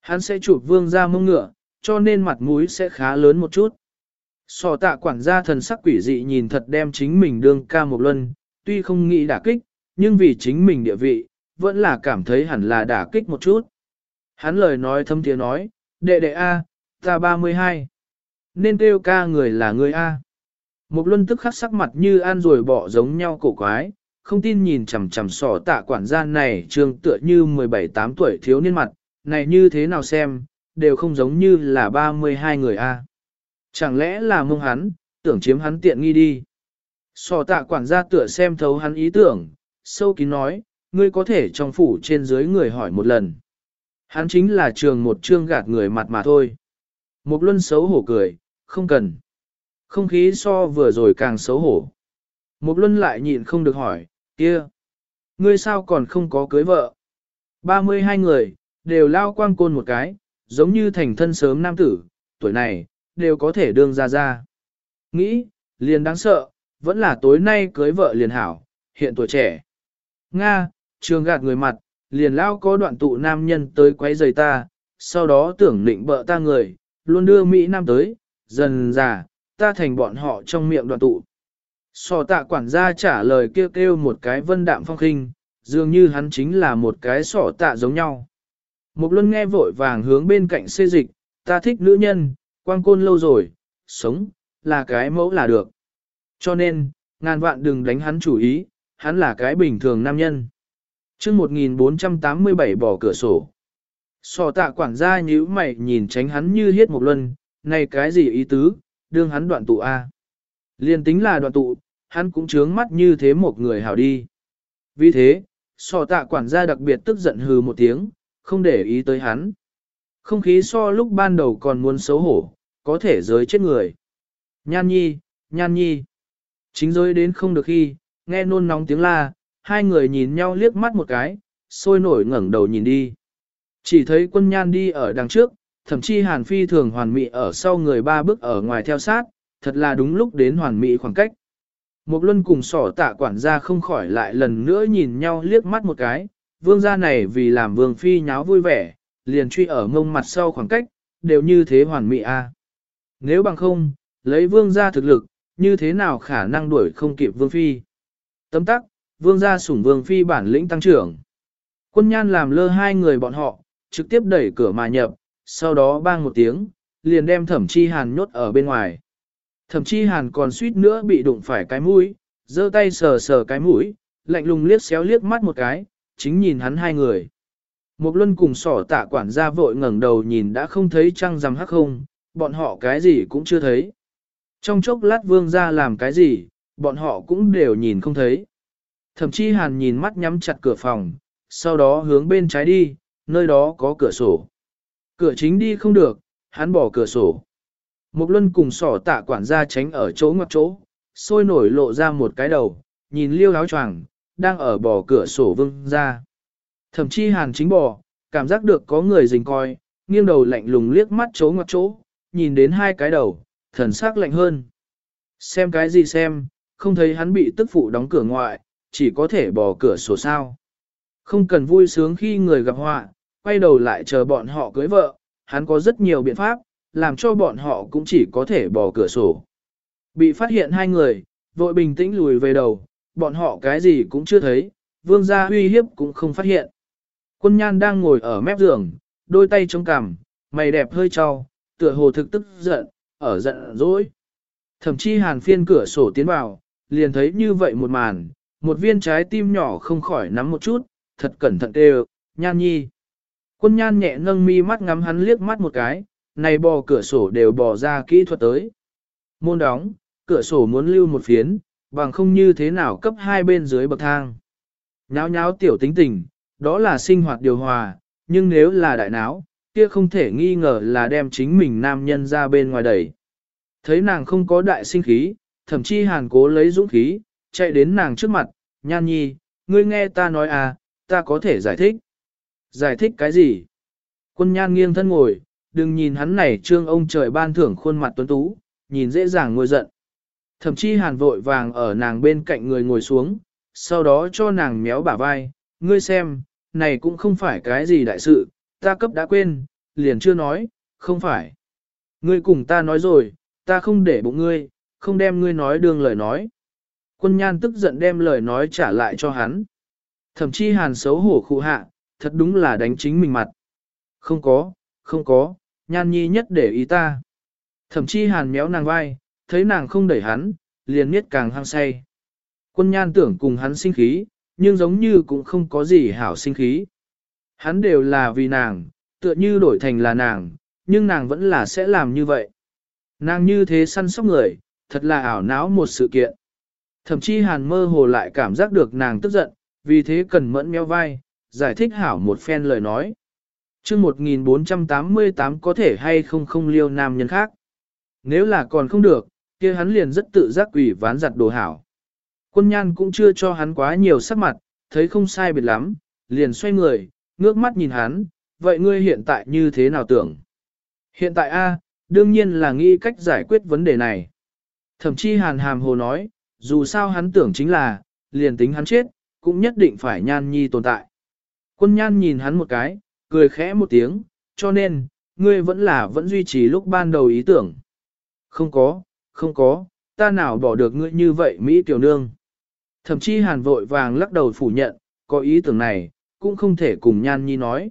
Hắn sẽ chụp vương gia mông ngựa, cho nên mặt mũi sẽ khá lớn một chút. Sò tạ quản gia thần sắc quỷ dị nhìn thật đem chính mình đương ca một luân, tuy không nghĩ đả kích, nhưng vì chính mình địa vị, vẫn là cảm thấy hẳn là đả kích một chút. Hắn lời nói thâm tiếng nói, đệ đệ A, ta 32. Nên kêu ca người là người A. Một luân tức khắc sắc mặt như an rồi bỏ giống nhau cổ quái, không tin nhìn chằm chằm sỏ tạ quản gia này trương tựa như 17-8 tuổi thiếu niên mặt, này như thế nào xem, đều không giống như là 32 người A. Chẳng lẽ là mông hắn, tưởng chiếm hắn tiện nghi đi. Sò tạ quản gia tựa xem thấu hắn ý tưởng, sâu kín nói, ngươi có thể trong phủ trên dưới người hỏi một lần. Hắn chính là trường một trương gạt người mặt mà thôi. Một luân xấu hổ cười, không cần. Không khí so vừa rồi càng xấu hổ. Một luân lại nhịn không được hỏi, kia. Ngươi sao còn không có cưới vợ? 32 người, đều lao quang côn một cái, giống như thành thân sớm nam tử, tuổi này, đều có thể đương ra ra. Nghĩ, liền đáng sợ, vẫn là tối nay cưới vợ liền hảo, hiện tuổi trẻ. Nga, trường gạt người mặt, liền lao có đoạn tụ nam nhân tới quấy rầy ta, sau đó tưởng định bợ ta người, luôn đưa Mỹ Nam tới, dần già, ta thành bọn họ trong miệng đoàn tụ. Sò tạ quản gia trả lời kêu kêu một cái vân đạm phong khinh, dường như hắn chính là một cái sỏ tạ giống nhau. Một luân nghe vội vàng hướng bên cạnh xê dịch, ta thích nữ nhân, quang côn lâu rồi, sống, là cái mẫu là được. Cho nên, ngàn vạn đừng đánh hắn chủ ý, hắn là cái bình thường nam nhân. chương 1487 bỏ cửa sổ. Sò tạ quản gia nhíu mày nhìn tránh hắn như hiết một luân, này cái gì ý tứ, đương hắn đoạn tụ A. Liên tính là đoạn tụ, hắn cũng trướng mắt như thế một người hảo đi. Vì thế, sò tạ quản gia đặc biệt tức giận hừ một tiếng, không để ý tới hắn. Không khí so lúc ban đầu còn muốn xấu hổ, có thể giới chết người. Nhan nhi, nhan nhi. Chính giới đến không được khi, nghe nôn nóng tiếng la, hai người nhìn nhau liếc mắt một cái, sôi nổi ngẩng đầu nhìn đi. Chỉ thấy quân nhan đi ở đằng trước, thậm chí hàn phi thường hoàn mỹ ở sau người ba bước ở ngoài theo sát, thật là đúng lúc đến hoàn mỹ khoảng cách. Một luân cùng sỏ tạ quản gia không khỏi lại lần nữa nhìn nhau liếc mắt một cái, vương gia này vì làm vương phi nháo vui vẻ, liền truy ở ngông mặt sau khoảng cách, đều như thế hoàn mỹ a. Nếu bằng không, lấy vương gia thực lực, như thế nào khả năng đuổi không kịp vương phi. Tấm tắc, vương gia sủng vương phi bản lĩnh tăng trưởng. Quân nhan làm lơ hai người bọn họ, trực tiếp đẩy cửa mà nhập, sau đó bang một tiếng, liền đem thẩm chi hàn nhốt ở bên ngoài. thẩm chi hàn còn suýt nữa bị đụng phải cái mũi, giơ tay sờ sờ cái mũi, lạnh lùng liếc xéo liếc mắt một cái, chính nhìn hắn hai người. Một luân cùng sỏ tạ quản gia vội ngẩng đầu nhìn đã không thấy trăng rằm hắc không, bọn họ cái gì cũng chưa thấy. Trong chốc lát vương ra làm cái gì, bọn họ cũng đều nhìn không thấy. Thậm chí hàn nhìn mắt nhắm chặt cửa phòng, sau đó hướng bên trái đi, nơi đó có cửa sổ. Cửa chính đi không được, hắn bỏ cửa sổ. Một luân cùng sỏ tạ quản gia tránh ở chỗ ngoặc chỗ, sôi nổi lộ ra một cái đầu, nhìn liêu áo choàng đang ở bỏ cửa sổ vương ra. Thậm chí hàn chính bỏ, cảm giác được có người rình coi, nghiêng đầu lạnh lùng liếc mắt chỗ ngoặc chỗ, nhìn đến hai cái đầu, thần sắc lạnh hơn. Xem cái gì xem, không thấy hắn bị tức phụ đóng cửa ngoại, chỉ có thể bỏ cửa sổ sao. Không cần vui sướng khi người gặp họa, quay đầu lại chờ bọn họ cưới vợ, hắn có rất nhiều biện pháp, làm cho bọn họ cũng chỉ có thể bỏ cửa sổ. Bị phát hiện hai người, vội bình tĩnh lùi về đầu, bọn họ cái gì cũng chưa thấy, vương gia uy hiếp cũng không phát hiện. Quân nhan đang ngồi ở mép giường, đôi tay chống cằm, mày đẹp hơi trao, tựa hồ thực tức giận, ở giận dỗi. Thậm chí hàn phiên cửa sổ tiến vào, liền thấy như vậy một màn, một viên trái tim nhỏ không khỏi nắm một chút, thật cẩn thận đều, nhan nhi. Quân nhan nhẹ nâng mi mắt ngắm hắn liếc mắt một cái, này bò cửa sổ đều bò ra kỹ thuật tới. Môn đóng, cửa sổ muốn lưu một phiến, bằng không như thế nào cấp hai bên dưới bậc thang. Nháo nháo tiểu tính tình, đó là sinh hoạt điều hòa, nhưng nếu là đại náo, kia không thể nghi ngờ là đem chính mình nam nhân ra bên ngoài đẩy. Thấy nàng không có đại sinh khí, thậm chí hàn cố lấy dũng khí, chạy đến nàng trước mặt, nhan nhi, ngươi nghe ta nói à, ta có thể giải thích. Giải thích cái gì? Quân nhan nghiêng thân ngồi, đừng nhìn hắn này trương ông trời ban thưởng khuôn mặt tuấn tú, nhìn dễ dàng ngồi giận. Thậm chí hàn vội vàng ở nàng bên cạnh người ngồi xuống, sau đó cho nàng méo bả vai, ngươi xem, này cũng không phải cái gì đại sự, ta cấp đã quên, liền chưa nói, không phải. Ngươi cùng ta nói rồi, ta không để bụng ngươi, không đem ngươi nói đường lời nói. Quân nhan tức giận đem lời nói trả lại cho hắn. Thậm chí hàn xấu hổ khu hạ, thật đúng là đánh chính mình mặt. Không có, không có, nhan nhi nhất để ý ta. Thậm chí hàn méo nàng vai, thấy nàng không đẩy hắn, liền miết càng hăng say. Quân nhan tưởng cùng hắn sinh khí, nhưng giống như cũng không có gì hảo sinh khí. Hắn đều là vì nàng, tựa như đổi thành là nàng, nhưng nàng vẫn là sẽ làm như vậy. Nàng như thế săn sóc người, thật là ảo não một sự kiện. Thậm chí hàn mơ hồ lại cảm giác được nàng tức giận, vì thế cần mẫn meo vai, giải thích hảo một phen lời nói. chương 1488 có thể hay không không liêu nam nhân khác. Nếu là còn không được, kia hắn liền rất tự giác quỷ ván giặt đồ hảo. Quân nhan cũng chưa cho hắn quá nhiều sắc mặt, thấy không sai biệt lắm, liền xoay người, ngước mắt nhìn hắn, vậy ngươi hiện tại như thế nào tưởng? Hiện tại A, đương nhiên là nghĩ cách giải quyết vấn đề này. Thậm chí hàn hàm hồ nói, dù sao hắn tưởng chính là, liền tính hắn chết, cũng nhất định phải nhan nhi tồn tại. Quân nhan nhìn hắn một cái, cười khẽ một tiếng, cho nên, ngươi vẫn là vẫn duy trì lúc ban đầu ý tưởng. Không có, không có, ta nào bỏ được ngươi như vậy Mỹ tiểu nương. Thậm chí hàn vội vàng lắc đầu phủ nhận, có ý tưởng này, cũng không thể cùng nhan nhi nói.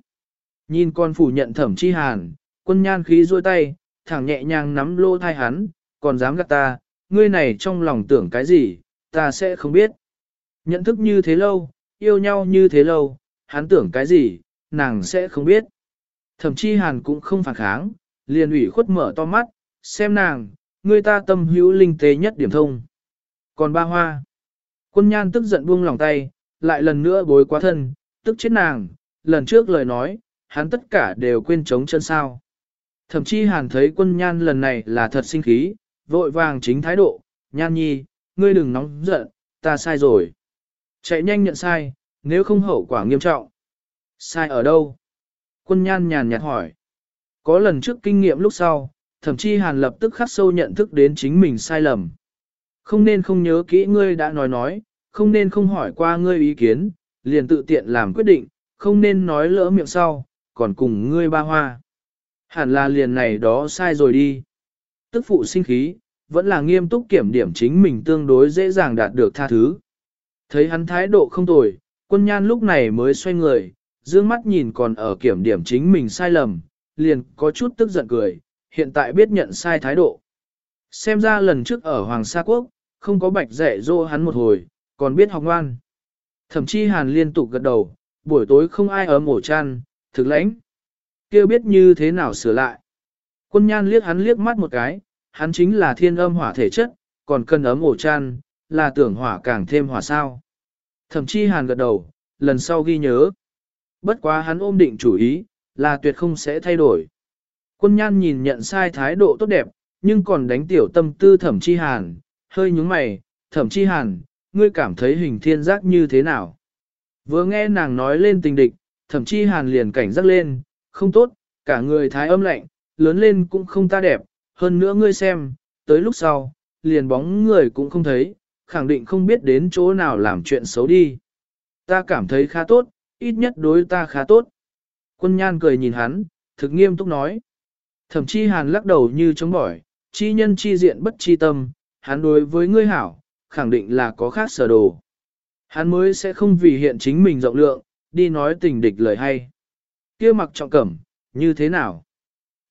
Nhìn con phủ nhận thẩm chi hàn, quân nhan khí ruôi tay, thẳng nhẹ nhàng nắm lô thai hắn, còn dám gắt ta, ngươi này trong lòng tưởng cái gì, ta sẽ không biết. Nhận thức như thế lâu, yêu nhau như thế lâu, hắn tưởng cái gì, nàng sẽ không biết. Thậm chí hàn cũng không phản kháng, liền ủy khuất mở to mắt, xem nàng, người ta tâm hữu linh tế nhất điểm thông. Còn ba hoa, quân nhan tức giận buông lòng tay, lại lần nữa bối quá thân, tức chết nàng, lần trước lời nói, hắn tất cả đều quên chống chân sao. Thậm chí hàn thấy quân nhan lần này là thật sinh khí, vội vàng chính thái độ, nhan nhi, ngươi đừng nóng giận, ta sai rồi. Chạy nhanh nhận sai, nếu không hậu quả nghiêm trọng. Sai ở đâu? Quân nhan nhàn nhạt hỏi. Có lần trước kinh nghiệm lúc sau, thậm chí hàn lập tức khắc sâu nhận thức đến chính mình sai lầm. Không nên không nhớ kỹ ngươi đã nói nói, không nên không hỏi qua ngươi ý kiến, liền tự tiện làm quyết định, không nên nói lỡ miệng sau, còn cùng ngươi ba hoa. Hẳn là liền này đó sai rồi đi. Tức phụ sinh khí, vẫn là nghiêm túc kiểm điểm chính mình tương đối dễ dàng đạt được tha thứ. Thấy hắn thái độ không tồi, quân nhan lúc này mới xoay người, dương mắt nhìn còn ở kiểm điểm chính mình sai lầm, liền có chút tức giận cười, hiện tại biết nhận sai thái độ. Xem ra lần trước ở Hoàng Sa Quốc, không có bạch dạy dỗ hắn một hồi, còn biết học ngoan. Thậm chí hàn liên tục gật đầu, buổi tối không ai ở mổ chăn, thực lãnh. Kia biết như thế nào sửa lại. Quân nhan liếc hắn liếc mắt một cái, hắn chính là thiên âm hỏa thể chất, còn cần ấm ổ chăn, là tưởng hỏa càng thêm hỏa sao. Thậm chí hàn gật đầu, lần sau ghi nhớ. Bất quá hắn ôm định chủ ý, là tuyệt không sẽ thay đổi. Quân nhan nhìn nhận sai thái độ tốt đẹp, nhưng còn đánh tiểu tâm tư thẩm chi hàn, hơi nhúng mày, thẩm chi hàn, ngươi cảm thấy hình thiên giác như thế nào? Vừa nghe nàng nói lên tình địch, thẩm chi hàn liền cảnh giác lên, không tốt, cả người thái âm lạnh, lớn lên cũng không ta đẹp, hơn nữa ngươi xem, tới lúc sau, liền bóng người cũng không thấy, khẳng định không biết đến chỗ nào làm chuyện xấu đi. Ta cảm thấy khá tốt, ít nhất đối ta khá tốt. Quân nhan cười nhìn hắn, thực nghiêm túc nói. Thẩm chi hàn lắc đầu như chống bỏi, chi nhân chi diện bất chi tâm, hắn đối với ngươi hảo, khẳng định là có khác sở đồ. Hắn mới sẽ không vì hiện chính mình rộng lượng, đi nói tình địch lời hay. kia mặc trọng cẩm, như thế nào?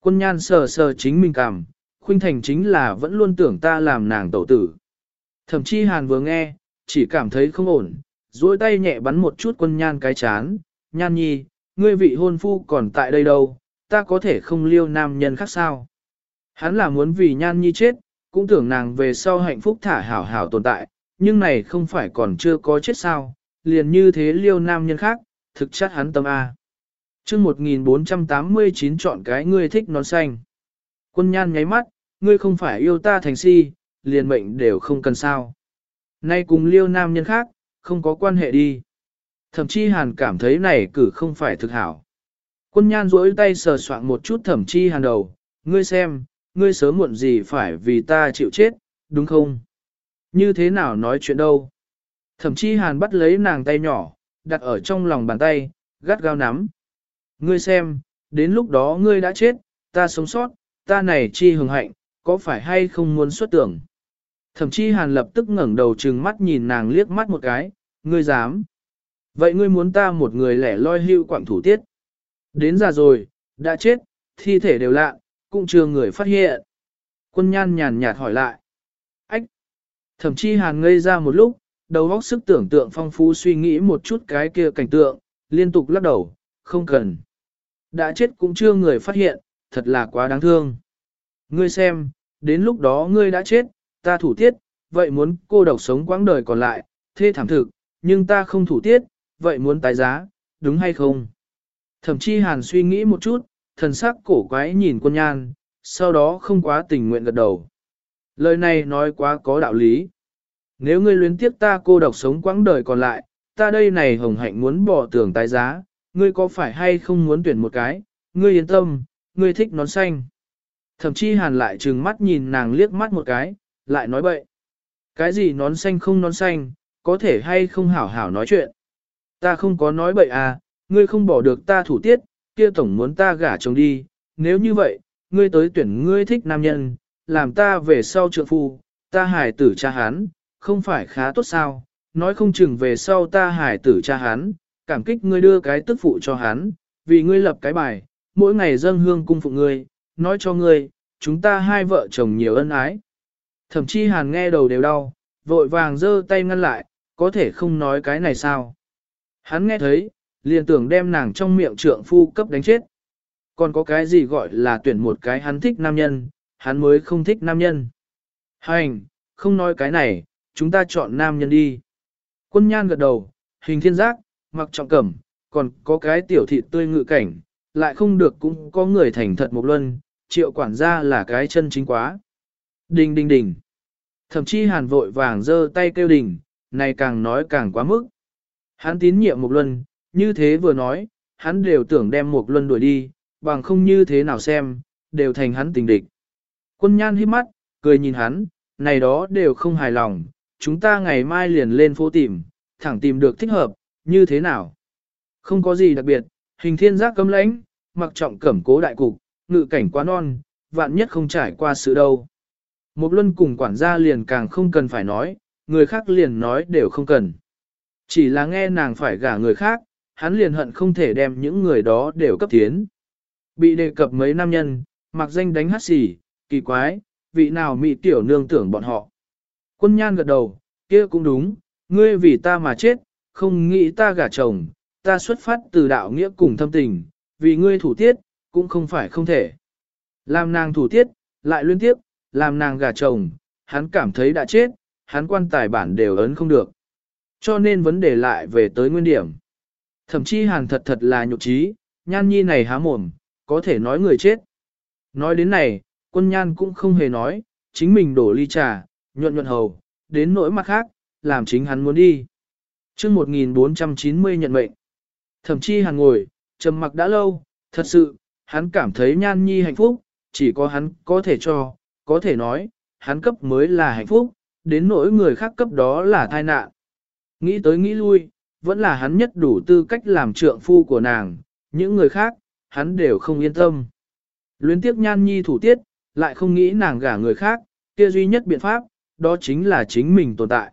Quân nhan sờ sờ chính mình cảm, khuynh thành chính là vẫn luôn tưởng ta làm nàng tẩu tử. Thậm chí hàn vừa nghe, chỉ cảm thấy không ổn, duỗi tay nhẹ bắn một chút quân nhan cái chán, nhan nhi, ngươi vị hôn phu còn tại đây đâu, ta có thể không liêu nam nhân khác sao. Hắn là muốn vì nhan nhi chết, cũng tưởng nàng về sau hạnh phúc thả hảo hảo tồn tại, nhưng này không phải còn chưa có chết sao, liền như thế liêu nam nhân khác, thực chất hắn tâm A. chương 1489 chọn cái ngươi thích nón xanh. Quân nhan nháy mắt, ngươi không phải yêu ta thành si, liền mệnh đều không cần sao. Nay cùng liêu nam nhân khác, không có quan hệ đi. Thậm chí hàn cảm thấy này cử không phải thực hảo. Quân nhan duỗi tay sờ soạn một chút thẩm chi hàn đầu, ngươi xem, ngươi sớm muộn gì phải vì ta chịu chết, đúng không? Như thế nào nói chuyện đâu? Thẩm chi hàn bắt lấy nàng tay nhỏ, đặt ở trong lòng bàn tay, gắt gao nắm. Ngươi xem, đến lúc đó ngươi đã chết, ta sống sót, ta này chi hưởng hạnh, có phải hay không muốn xuất tưởng? Thẩm chi hàn lập tức ngẩng đầu trừng mắt nhìn nàng liếc mắt một cái, ngươi dám. Vậy ngươi muốn ta một người lẻ loi hưu quảng thủ tiết. Đến già rồi, đã chết, thi thể đều lạ, cũng chưa người phát hiện. Quân nhan nhàn nhạt hỏi lại. Ách! Thẩm Chi hàn ngây ra một lúc, đầu óc sức tưởng tượng phong phú suy nghĩ một chút cái kia cảnh tượng, liên tục lắc đầu, không cần. Đã chết cũng chưa người phát hiện, thật là quá đáng thương. Ngươi xem, đến lúc đó ngươi đã chết, ta thủ tiết, vậy muốn cô độc sống quãng đời còn lại, thê thảm thực, nhưng ta không thủ tiết, vậy muốn tái giá, đúng hay không? Thẩm Chi hàn suy nghĩ một chút, thần sắc cổ quái nhìn quân nhan, sau đó không quá tình nguyện gật đầu. Lời này nói quá có đạo lý. Nếu ngươi luyến tiếc ta cô độc sống quãng đời còn lại, ta đây này hồng hạnh muốn bỏ tường tái giá, ngươi có phải hay không muốn tuyển một cái, ngươi yên tâm, ngươi thích nón xanh. Thậm chí hàn lại trừng mắt nhìn nàng liếc mắt một cái, lại nói bậy. Cái gì nón xanh không nón xanh, có thể hay không hảo hảo nói chuyện. Ta không có nói bậy à, ngươi không bỏ được ta thủ tiết, kia tổng muốn ta gả chồng đi, nếu như vậy, ngươi tới tuyển ngươi thích nam nhân, làm ta về sau trượng phu, ta hài tử cha hắn, không phải khá tốt sao, nói không chừng về sau ta hài tử cha hắn, cảm kích ngươi đưa cái tức phụ cho hắn, vì ngươi lập cái bài, mỗi ngày dâng hương cung phụ ngươi, nói cho ngươi, chúng ta hai vợ chồng nhiều ân ái. Thậm chí hàn nghe đầu đều đau, vội vàng giơ tay ngăn lại, có thể không nói cái này sao. Hắn nghe thấy, liền tưởng đem nàng trong miệng trượng phu cấp đánh chết. Còn có cái gì gọi là tuyển một cái hắn thích nam nhân, hắn mới không thích nam nhân. Hành, không nói cái này, chúng ta chọn nam nhân đi. Quân nhan gật đầu, hình thiên giác, mặc trọng cẩm, còn có cái tiểu thị tươi ngự cảnh, lại không được cũng có người thành thật một luân, triệu quản gia là cái chân chính quá. Đình đình đình. Thậm chí hàn vội vàng giơ tay kêu đình, này càng nói càng quá mức. Hắn tín nhiệm một luân, như thế vừa nói, hắn đều tưởng đem một luân đuổi đi, bằng không như thế nào xem, đều thành hắn tình địch. Quân nhan hít mắt, cười nhìn hắn, này đó đều không hài lòng, chúng ta ngày mai liền lên phố tìm, thẳng tìm được thích hợp, như thế nào. Không có gì đặc biệt, hình thiên giác cấm lãnh, mặc trọng cẩm cố đại cục, ngự cảnh quá non, vạn nhất không trải qua sự đâu. Một luân cùng quản gia liền càng không cần phải nói, người khác liền nói đều không cần. Chỉ là nghe nàng phải gả người khác, hắn liền hận không thể đem những người đó đều cấp tiến. Bị đề cập mấy nam nhân, mặc danh đánh hát xỉ, kỳ quái, vị nào mị tiểu nương tưởng bọn họ. Quân nhan gật đầu, kia cũng đúng, ngươi vì ta mà chết, không nghĩ ta gả chồng, ta xuất phát từ đạo nghĩa cùng thâm tình, vì ngươi thủ tiết, cũng không phải không thể. Làm nàng thủ tiết, lại liên tiếp, làm nàng gả chồng, hắn cảm thấy đã chết, hắn quan tài bản đều ấn không được. Cho nên vấn đề lại về tới nguyên điểm. Thậm chí hàn thật thật là nhục trí, nhan nhi này há mồm, có thể nói người chết. Nói đến này, quân nhan cũng không hề nói, chính mình đổ ly trà, nhuận nhuận hầu, đến nỗi mặt khác, làm chính hắn muốn đi. chương 1490 nhận mệnh. Thậm chí hàn ngồi, trầm mặc đã lâu, thật sự, hắn cảm thấy nhan nhi hạnh phúc, chỉ có hắn có thể cho, có thể nói, hắn cấp mới là hạnh phúc, đến nỗi người khác cấp đó là tai nạn. Nghĩ tới nghĩ lui, vẫn là hắn nhất đủ tư cách làm trượng phu của nàng, những người khác, hắn đều không yên tâm. Luyến tiếc nhan nhi thủ tiết, lại không nghĩ nàng gả người khác, kia duy nhất biện pháp, đó chính là chính mình tồn tại.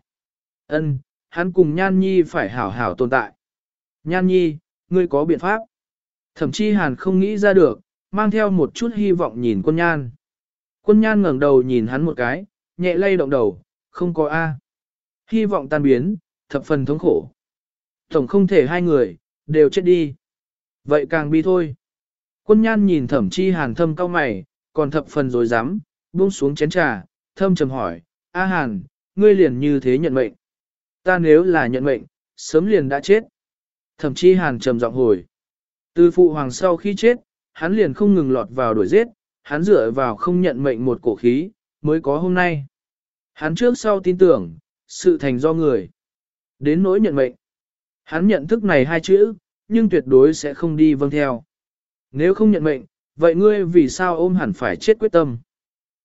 Ân, hắn cùng nhan nhi phải hảo hảo tồn tại. Nhan nhi, ngươi có biện pháp. Thậm chí hàn không nghĩ ra được, mang theo một chút hy vọng nhìn con nhan. Quân nhan ngẩng đầu nhìn hắn một cái, nhẹ lay động đầu, không có A. Hy vọng tan biến, thập phần thống khổ. Tổng không thể hai người, đều chết đi. Vậy càng bi thôi. Quân nhan nhìn thẩm chi hàn thâm cao mày, còn thập phần rồi dám, buông xuống chén trà, thâm trầm hỏi, A hàn, ngươi liền như thế nhận mệnh. Ta nếu là nhận mệnh, sớm liền đã chết. Thẩm chi hàn trầm giọng hồi. Từ phụ hoàng sau khi chết, hắn liền không ngừng lọt vào đuổi giết, hắn dựa vào không nhận mệnh một cổ khí, mới có hôm nay. Hắn trước sau tin tưởng, sự thành do người. Đến nỗi nhận mệnh. Hắn nhận thức này hai chữ, nhưng tuyệt đối sẽ không đi vâng theo. Nếu không nhận mệnh, vậy ngươi vì sao ôm hẳn phải chết quyết tâm?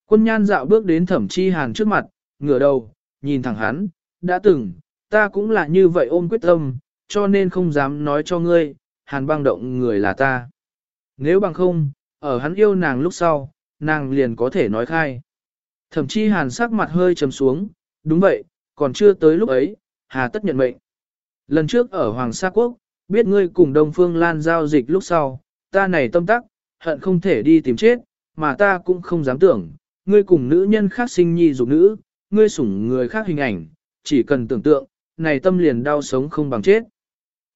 Quân nhan dạo bước đến thẩm chi hàn trước mặt, ngửa đầu, nhìn thẳng hắn, đã từng, ta cũng là như vậy ôm quyết tâm, cho nên không dám nói cho ngươi, hàn băng động người là ta. Nếu bằng không, ở hắn yêu nàng lúc sau, nàng liền có thể nói khai. Thậm chí hàn sắc mặt hơi trầm xuống, đúng vậy, còn chưa tới lúc ấy, hà tất nhận mệnh. Lần trước ở Hoàng Sa Quốc, biết ngươi cùng Đông Phương Lan giao dịch lúc sau, ta này tâm tắc, hận không thể đi tìm chết, mà ta cũng không dám tưởng, ngươi cùng nữ nhân khác sinh nhi dục nữ, ngươi sủng người khác hình ảnh, chỉ cần tưởng tượng, này tâm liền đau sống không bằng chết.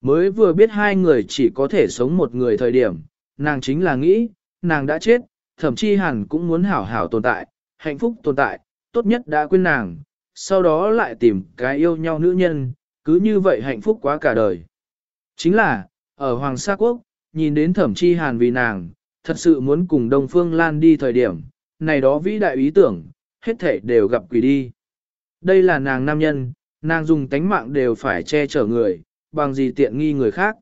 Mới vừa biết hai người chỉ có thể sống một người thời điểm, nàng chính là nghĩ, nàng đã chết, thậm chí hẳn cũng muốn hảo hảo tồn tại, hạnh phúc tồn tại, tốt nhất đã quên nàng, sau đó lại tìm cái yêu nhau nữ nhân, cứ như vậy hạnh phúc quá cả đời. Chính là, ở Hoàng Sa Quốc, nhìn đến thẩm chi hàn vì nàng, thật sự muốn cùng Đông Phương Lan đi thời điểm, này đó vĩ đại ý tưởng, hết thể đều gặp quỷ đi. Đây là nàng nam nhân, nàng dùng tánh mạng đều phải che chở người, bằng gì tiện nghi người khác.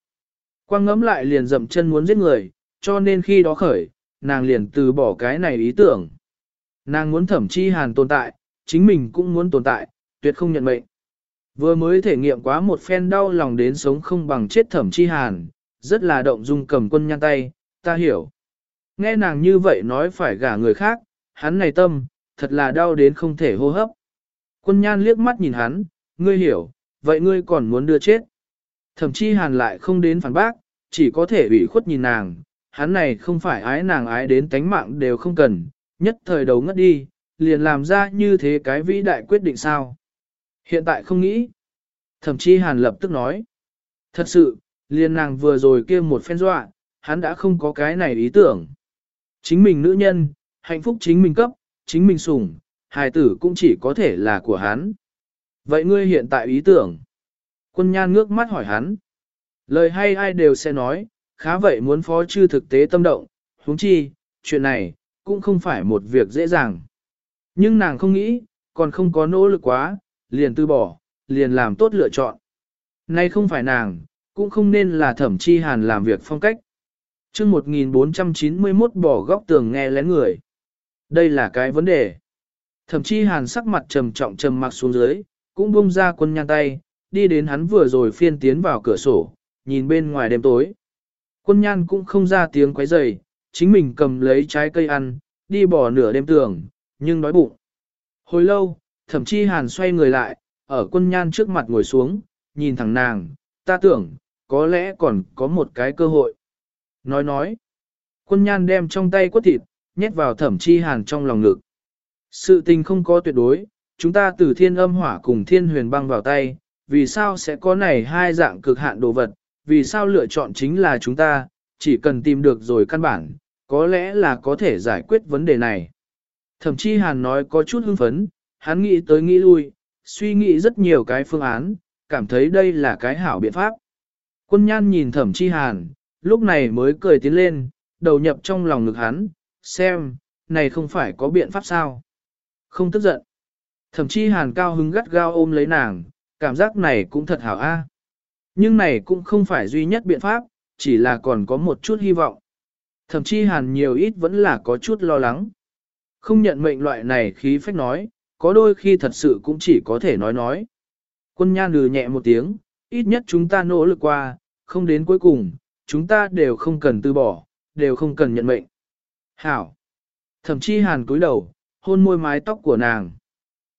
Quang ngấm lại liền dậm chân muốn giết người, cho nên khi đó khởi, nàng liền từ bỏ cái này ý tưởng. Nàng muốn thẩm chi hàn tồn tại, chính mình cũng muốn tồn tại, tuyệt không nhận mệnh. Vừa mới thể nghiệm quá một phen đau lòng đến sống không bằng chết thẩm chi hàn, rất là động dung cầm quân nhăn tay, ta hiểu. Nghe nàng như vậy nói phải gả người khác, hắn này tâm, thật là đau đến không thể hô hấp. Quân nhan liếc mắt nhìn hắn, ngươi hiểu, vậy ngươi còn muốn đưa chết. Thẩm chi hàn lại không đến phản bác, chỉ có thể ủy khuất nhìn nàng, hắn này không phải ái nàng ái đến tánh mạng đều không cần, nhất thời đầu ngất đi, liền làm ra như thế cái vĩ đại quyết định sao. Hiện tại không nghĩ. Thậm chí hàn lập tức nói. Thật sự, liền nàng vừa rồi kia một phen dọa, hắn đã không có cái này ý tưởng. Chính mình nữ nhân, hạnh phúc chính mình cấp, chính mình sủng, hài tử cũng chỉ có thể là của hắn. Vậy ngươi hiện tại ý tưởng? Quân nhan ngước mắt hỏi hắn. Lời hay ai đều sẽ nói, khá vậy muốn phó chư thực tế tâm động, huống chi, chuyện này, cũng không phải một việc dễ dàng. Nhưng nàng không nghĩ, còn không có nỗ lực quá, liền từ bỏ, liền làm tốt lựa chọn. Nay không phải nàng, cũng không nên là thẩm chi hàn làm việc phong cách. chương 1491 bỏ góc tường nghe lén người. Đây là cái vấn đề. Thẩm chi hàn sắc mặt trầm trọng trầm mặc xuống dưới, cũng buông ra quân nhan tay, đi đến hắn vừa rồi phiên tiến vào cửa sổ, nhìn bên ngoài đêm tối. Quân nhan cũng không ra tiếng quấy rầy, chính mình cầm lấy trái cây ăn, đi bỏ nửa đêm tường, nhưng đói bụng. Hồi lâu, thậm chí hàn xoay người lại, ở quân nhan trước mặt ngồi xuống, nhìn thẳng nàng, ta tưởng, có lẽ còn có một cái cơ hội. Nói nói, quân nhan đem trong tay quất thịt, nhét vào thẩm chi hàn trong lòng ngực. Sự tình không có tuyệt đối, chúng ta từ thiên âm hỏa cùng thiên huyền băng vào tay, vì sao sẽ có này hai dạng cực hạn đồ vật, vì sao lựa chọn chính là chúng ta, chỉ cần tìm được rồi căn bản, có lẽ là có thể giải quyết vấn đề này. Thậm chí Hàn nói có chút hưng phấn, hắn nghĩ tới nghĩ lui, suy nghĩ rất nhiều cái phương án, cảm thấy đây là cái hảo biện pháp. Quân nhan nhìn thẩm chi hàn, lúc này mới cười tiến lên, đầu nhập trong lòng ngực hắn, xem, này không phải có biện pháp sao. Không tức giận. Thẩm chi hàn cao hứng gắt gao ôm lấy nàng, cảm giác này cũng thật hảo a. Nhưng này cũng không phải duy nhất biện pháp, chỉ là còn có một chút hy vọng. Thậm chí hàn nhiều ít vẫn là có chút lo lắng. Không nhận mệnh loại này khí phách nói, có đôi khi thật sự cũng chỉ có thể nói nói. Quân nhan lừ nhẹ một tiếng, ít nhất chúng ta nỗ lực qua, không đến cuối cùng, chúng ta đều không cần từ bỏ, đều không cần nhận mệnh. Hảo! Thậm chí hàn cúi đầu, hôn môi mái tóc của nàng.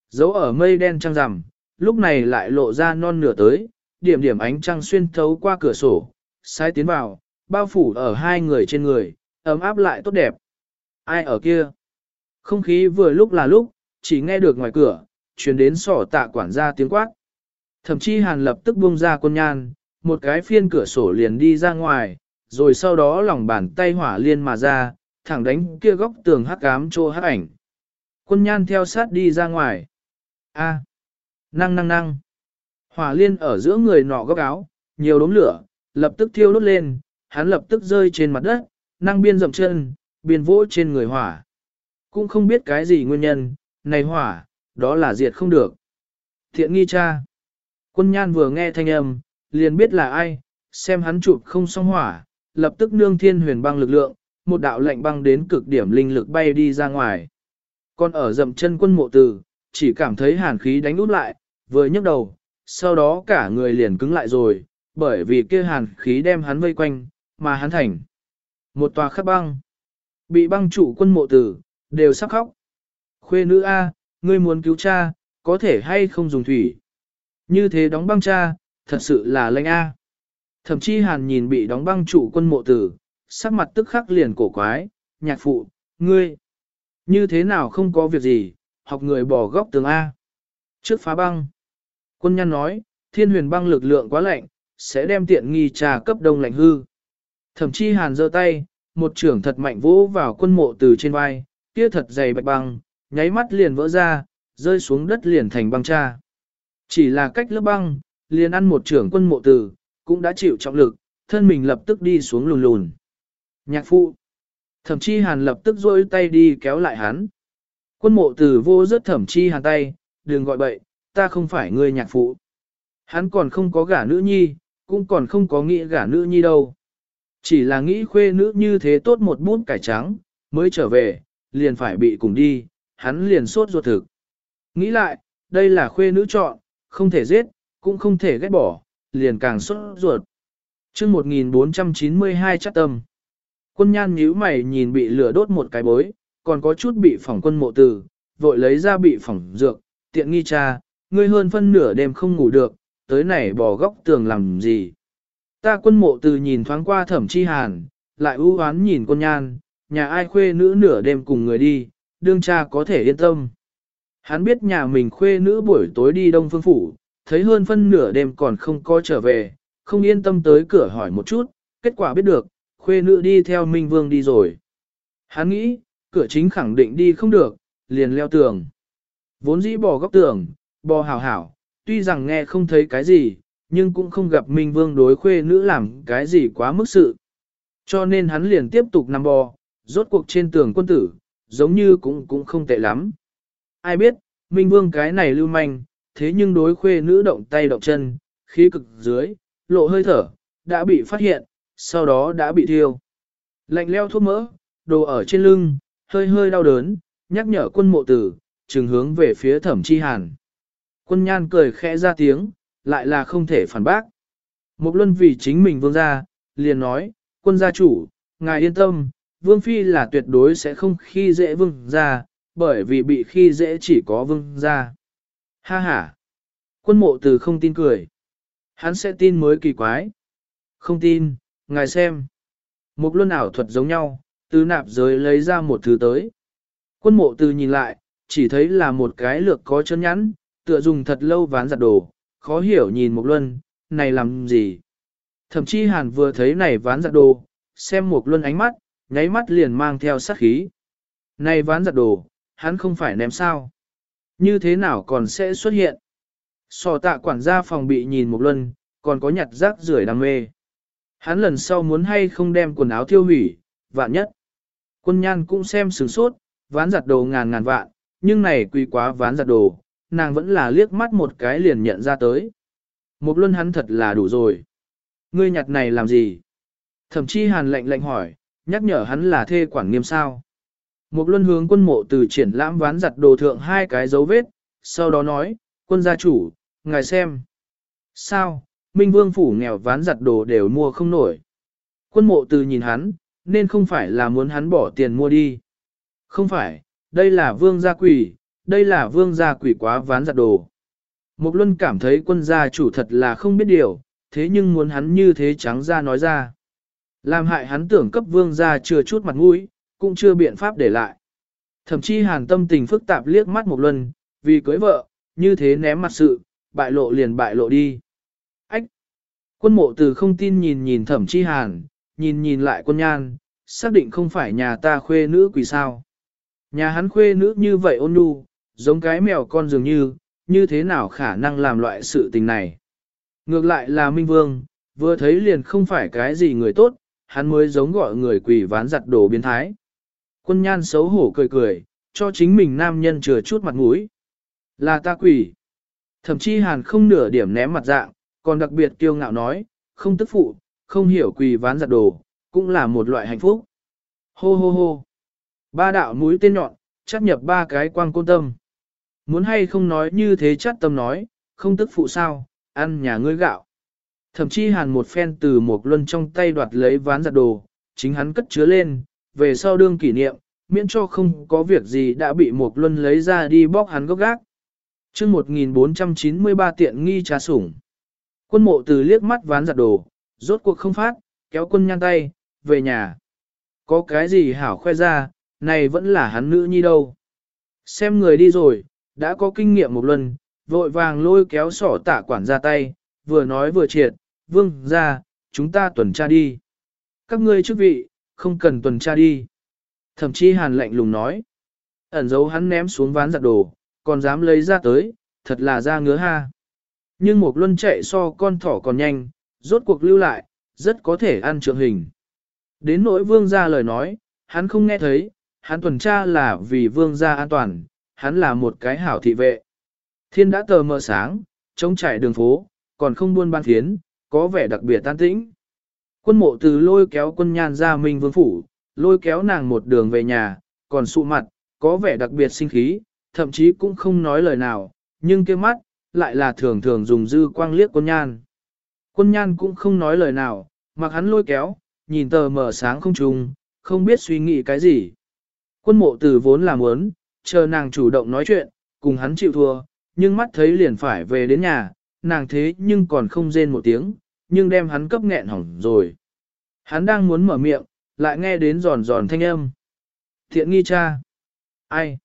Giấu ở mây đen trăng rằm, lúc này lại lộ ra non nửa tới, điểm điểm ánh trăng xuyên thấu qua cửa sổ, sai tiến vào, bao phủ ở hai người trên người, ấm áp lại tốt đẹp. Ai ở kia? Không khí vừa lúc là lúc, chỉ nghe được ngoài cửa, truyền đến sỏ tạ quản gia tiếng quát. Thậm chí hàn lập tức buông ra quân nhan, một cái phiên cửa sổ liền đi ra ngoài, rồi sau đó lòng bàn tay hỏa liên mà ra, thẳng đánh kia góc tường hắc ám trô hắc ảnh. Quân nhan theo sát đi ra ngoài. A. Năng năng năng. Hỏa liên ở giữa người nọ góc áo, nhiều đốm lửa, lập tức thiêu đốt lên, hắn lập tức rơi trên mặt đất, năng biên dậm chân, biên vỗ trên người hỏa. Cũng không biết cái gì nguyên nhân, này hỏa, đó là diệt không được. Thiện nghi cha. Quân nhan vừa nghe thanh âm, liền biết là ai, xem hắn chụp không xong hỏa, lập tức nương thiên huyền băng lực lượng, một đạo lệnh băng đến cực điểm linh lực bay đi ra ngoài. Còn ở dậm chân quân mộ tử, chỉ cảm thấy hàn khí đánh út lại, vừa nhấc đầu, sau đó cả người liền cứng lại rồi, bởi vì kia hàn khí đem hắn vây quanh, mà hắn thành. Một tòa khắc băng, bị băng trụ quân mộ tử, đều sắp khóc. Khuê nữ A, ngươi muốn cứu cha, có thể hay không dùng thủy. Như thế đóng băng cha, thật sự là lanh A. Thậm chí hàn nhìn bị đóng băng trụ quân mộ tử, sắc mặt tức khắc liền cổ quái, nhạc phụ, ngươi. Như thế nào không có việc gì, học người bỏ góc tường A. Trước phá băng. Quân nhân nói, thiên huyền băng lực lượng quá lạnh, sẽ đem tiện nghi trà cấp đông lạnh hư. Thậm chí hàn giơ tay, một trưởng thật mạnh vỗ vào quân mộ từ trên vai, kia thật dày bạch băng, nháy mắt liền vỡ ra, rơi xuống đất liền thành băng cha. Chỉ là cách lớp băng, liền ăn một trưởng quân mộ từ, cũng đã chịu trọng lực, thân mình lập tức đi xuống lùn lùn. Nhạc phụ. Thẩm chi hàn lập tức rôi tay đi kéo lại hắn. Quân mộ từ vô rất thẩm chi hàn tay, đừng gọi bậy, ta không phải người nhạc phụ. Hắn còn không có gả nữ nhi, cũng còn không có nghĩ gả nữ nhi đâu. Chỉ là nghĩ khuê nữ như thế tốt một bút cải trắng, mới trở về, liền phải bị cùng đi, hắn liền sốt ruột thực. Nghĩ lại, đây là khuê nữ chọn, không thể giết, cũng không thể ghét bỏ, liền càng sốt ruột. chương 1492 chắc tâm. Quân nhan nhíu mày nhìn bị lửa đốt một cái bối, còn có chút bị phỏng quân mộ tử, vội lấy ra bị phỏng dược, tiện nghi cha, ngươi hơn phân nửa đêm không ngủ được, tới này bò góc tường làm gì. Ta quân mộ từ nhìn thoáng qua thẩm chi hàn, lại ưu oán nhìn quân nhan, nhà ai khuê nữ nửa đêm cùng người đi, đương cha có thể yên tâm. Hắn biết nhà mình khuê nữ buổi tối đi đông phương phủ, thấy hơn phân nửa đêm còn không có trở về, không yên tâm tới cửa hỏi một chút, kết quả biết được, khuê nữ đi theo Minh Vương đi rồi. Hắn nghĩ, cửa chính khẳng định đi không được, liền leo tường. Vốn dĩ bò góc tường, bò hảo hảo, tuy rằng nghe không thấy cái gì, nhưng cũng không gặp Minh Vương đối khuê nữ làm cái gì quá mức sự. Cho nên hắn liền tiếp tục nằm bò, rốt cuộc trên tường quân tử, giống như cũng cũng không tệ lắm. Ai biết, Minh Vương cái này lưu manh, thế nhưng đối khuê nữ động tay động chân, khí cực dưới, lộ hơi thở, đã bị phát hiện, sau đó đã bị thiêu. Lạnh leo thuốc mỡ, đồ ở trên lưng, hơi hơi đau đớn, nhắc nhở quân mộ tử, trừng hướng về phía thẩm chi hàn. Quân nhan cười khẽ ra tiếng, lại là không thể phản bác. Một luân vì chính mình vương gia, liền nói, quân gia chủ, ngài yên tâm, vương phi là tuyệt đối sẽ không khi dễ vương gia, bởi vì bị khi dễ chỉ có vương gia. Ha ha! Quân mộ từ không tin cười. Hắn sẽ tin mới kỳ quái. Không tin, ngài xem. Một luân ảo thuật giống nhau, từ nạp giới lấy ra một thứ tới. Quân mộ từ nhìn lại, chỉ thấy là một cái lược có chân nhắn, tựa dùng thật lâu ván giặt đồ, khó hiểu nhìn Mục Luân, này làm gì? Thậm chí Hàn vừa thấy này ván giặt đồ, xem Mục Luân ánh mắt, nháy mắt liền mang theo sát khí. Này ván giặt đồ, hắn không phải ném sao? Như thế nào còn sẽ xuất hiện? Sò tạ quản gia phòng bị nhìn Mục Luân, còn có nhặt rác rưởi đam mê. Hắn lần sau muốn hay không đem quần áo thiêu hủy, vạn nhất. Quân nhan cũng xem sửng sốt, ván giặt đồ ngàn ngàn vạn, nhưng này quý quá ván giặt đồ, nàng vẫn là liếc mắt một cái liền nhận ra tới. Một luân hắn thật là đủ rồi. Ngươi nhặt này làm gì? Thậm chí hàn lệnh lệnh hỏi, nhắc nhở hắn là thê quản nghiêm sao. Một luân hướng quân mộ từ triển lãm ván giặt đồ thượng hai cái dấu vết, sau đó nói, quân gia chủ, ngài xem. Sao, Minh Vương phủ nghèo ván giặt đồ đều mua không nổi. Quân mộ từ nhìn hắn, nên không phải là muốn hắn bỏ tiền mua đi. Không phải, đây là vương gia quỷ, đây là vương gia quỷ quá ván giặt đồ. Mục Luân cảm thấy quân gia chủ thật là không biết điều, thế nhưng muốn hắn như thế trắng ra nói ra. Làm hại hắn tưởng cấp vương gia chưa chút mặt mũi, cũng chưa biện pháp để lại. Thậm chí hàn tâm tình phức tạp liếc mắt Mục Luân, vì cưới vợ, như thế ném mặt sự, bại lộ liền bại lộ đi. Ách! Quân mộ từ không tin nhìn nhìn thẩm chi hàn, nhìn nhìn lại quân nhan, xác định không phải nhà ta khuê nữ quỷ sao. Nhà hắn khuê nữ như vậy ôn nhu, giống cái mèo con dường như, như thế nào khả năng làm loại sự tình này. Ngược lại là Minh Vương, vừa thấy liền không phải cái gì người tốt, hắn mới giống gọi người quỷ ván giặt đồ biến thái. Quân nhan xấu hổ cười cười, cho chính mình nam nhân chừa chút mặt mũi. Là ta quỷ. Thậm chí hàn không nửa điểm ném mặt dạng, còn đặc biệt kiêu ngạo nói, không tức phụ, không hiểu quỳ ván giặt đồ, cũng là một loại hạnh phúc. Hô hô hô. Ba đạo mũi tên nhọn, chắc nhập ba cái quang côn tâm. Muốn hay không nói như thế chắc tâm nói, không tức phụ sao, ăn nhà ngươi gạo. Thậm chí hàn một phen từ một luân trong tay đoạt lấy ván giặt đồ, chính hắn cất chứa lên, về sau đương kỷ niệm, miễn cho không có việc gì đã bị một luân lấy ra đi bóc hắn gốc gác. chương 1493 tiện nghi trà sủng. Quân mộ từ liếc mắt ván giặt đồ, rốt cuộc không phát, kéo quân nhăn tay, về nhà. Có cái gì hảo khoe ra, này vẫn là hắn nữ nhi đâu. Xem người đi rồi, đã có kinh nghiệm một lần, vội vàng lôi kéo sỏ tạ quản ra tay, vừa nói vừa triệt, vương ra, chúng ta tuần tra đi. Các ngươi chức vị, không cần tuần tra đi. Thậm chí hàn lạnh lùng nói. Ẩn dấu hắn ném xuống ván giặt đồ, còn dám lấy ra tới, thật là ra ngứa ha. Nhưng một luân chạy so con thỏ còn nhanh, rốt cuộc lưu lại, rất có thể ăn trượng hình. Đến nỗi vương gia lời nói, hắn không nghe thấy, hắn tuần tra là vì vương gia an toàn, hắn là một cái hảo thị vệ. Thiên đã tờ mờ sáng, trống trải đường phố, còn không buôn ban thiến có vẻ đặc biệt tan tĩnh. Quân mộ từ lôi kéo quân nhan ra minh vương phủ, lôi kéo nàng một đường về nhà, còn sụ mặt, có vẻ đặc biệt sinh khí, thậm chí cũng không nói lời nào, nhưng kia mắt, lại là thường thường dùng dư quang liếc quân nhan. Quân nhan cũng không nói lời nào, mặc hắn lôi kéo, nhìn tờ mở sáng không trùng, không biết suy nghĩ cái gì. Quân mộ tử vốn là muốn, chờ nàng chủ động nói chuyện, cùng hắn chịu thua, nhưng mắt thấy liền phải về đến nhà, nàng thế nhưng còn không rên một tiếng, nhưng đem hắn cấp nghẹn hỏng rồi. Hắn đang muốn mở miệng, lại nghe đến giòn giòn thanh âm. Thiện nghi cha. Ai?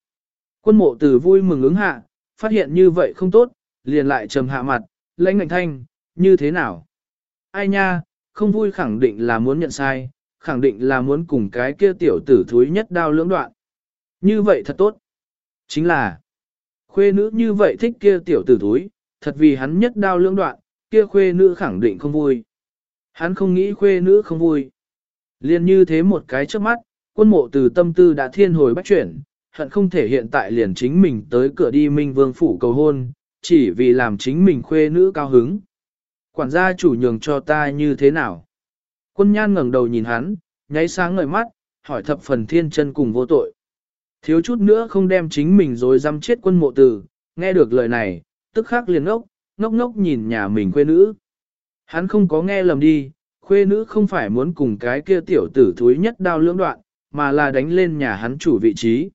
Quân mộ tử vui mừng ứng hạ, phát hiện như vậy không tốt, liền lại trầm hạ mặt, lãnh ngạnh thanh, như thế nào? Ai nha, không vui khẳng định là muốn nhận sai, khẳng định là muốn cùng cái kia tiểu tử thúi nhất đao lưỡng đoạn. Như vậy thật tốt. Chính là, khuê nữ như vậy thích kia tiểu tử thúi, thật vì hắn nhất đao lưỡng đoạn, kia khuê nữ khẳng định không vui. Hắn không nghĩ khuê nữ không vui. Liên như thế một cái trước mắt, quân mộ từ tâm tư đã thiên hồi bách chuyển, hận không thể hiện tại liền chính mình tới cửa đi minh vương phủ cầu hôn, chỉ vì làm chính mình khuê nữ cao hứng. Quản gia chủ nhường cho ta như thế nào? Quân nhan ngẩng đầu nhìn hắn, nháy sáng ngời mắt, hỏi thập phần thiên chân cùng vô tội. Thiếu chút nữa không đem chính mình rồi dăm chết quân mộ tử, nghe được lời này, tức khắc liền ngốc, ngốc ngốc nhìn nhà mình khuê nữ. Hắn không có nghe lầm đi, khuê nữ không phải muốn cùng cái kia tiểu tử thúi nhất đao lưỡng đoạn, mà là đánh lên nhà hắn chủ vị trí.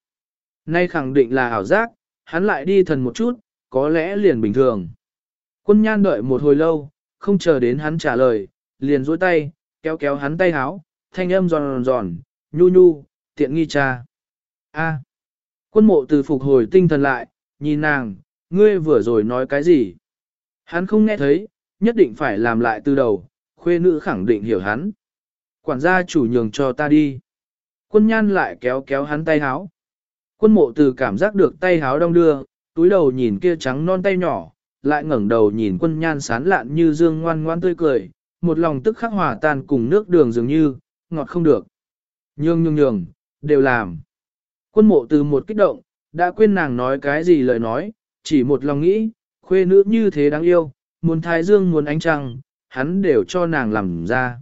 Nay khẳng định là ảo giác, hắn lại đi thần một chút, có lẽ liền bình thường. Quân nhan đợi một hồi lâu, không chờ đến hắn trả lời, liền duỗi tay, kéo kéo hắn tay háo, thanh âm giòn giòn, nhu nhu, tiện nghi cha. A. Quân mộ từ phục hồi tinh thần lại, nhìn nàng, ngươi vừa rồi nói cái gì? Hắn không nghe thấy, nhất định phải làm lại từ đầu, khuê nữ khẳng định hiểu hắn. Quản gia chủ nhường cho ta đi. Quân nhan lại kéo kéo hắn tay háo. Quân mộ từ cảm giác được tay háo đong đưa, túi đầu nhìn kia trắng non tay nhỏ, lại ngẩng đầu nhìn quân nhan sán lạn như dương ngoan ngoan tươi cười, một lòng tức khắc hòa tan cùng nước đường dường như, ngọt không được. Nhường nhường nhường, đều làm. Quân mộ từ một kích động, đã quên nàng nói cái gì lời nói, chỉ một lòng nghĩ, khuê nữ như thế đáng yêu, muốn thái dương muốn ánh trăng, hắn đều cho nàng làm ra.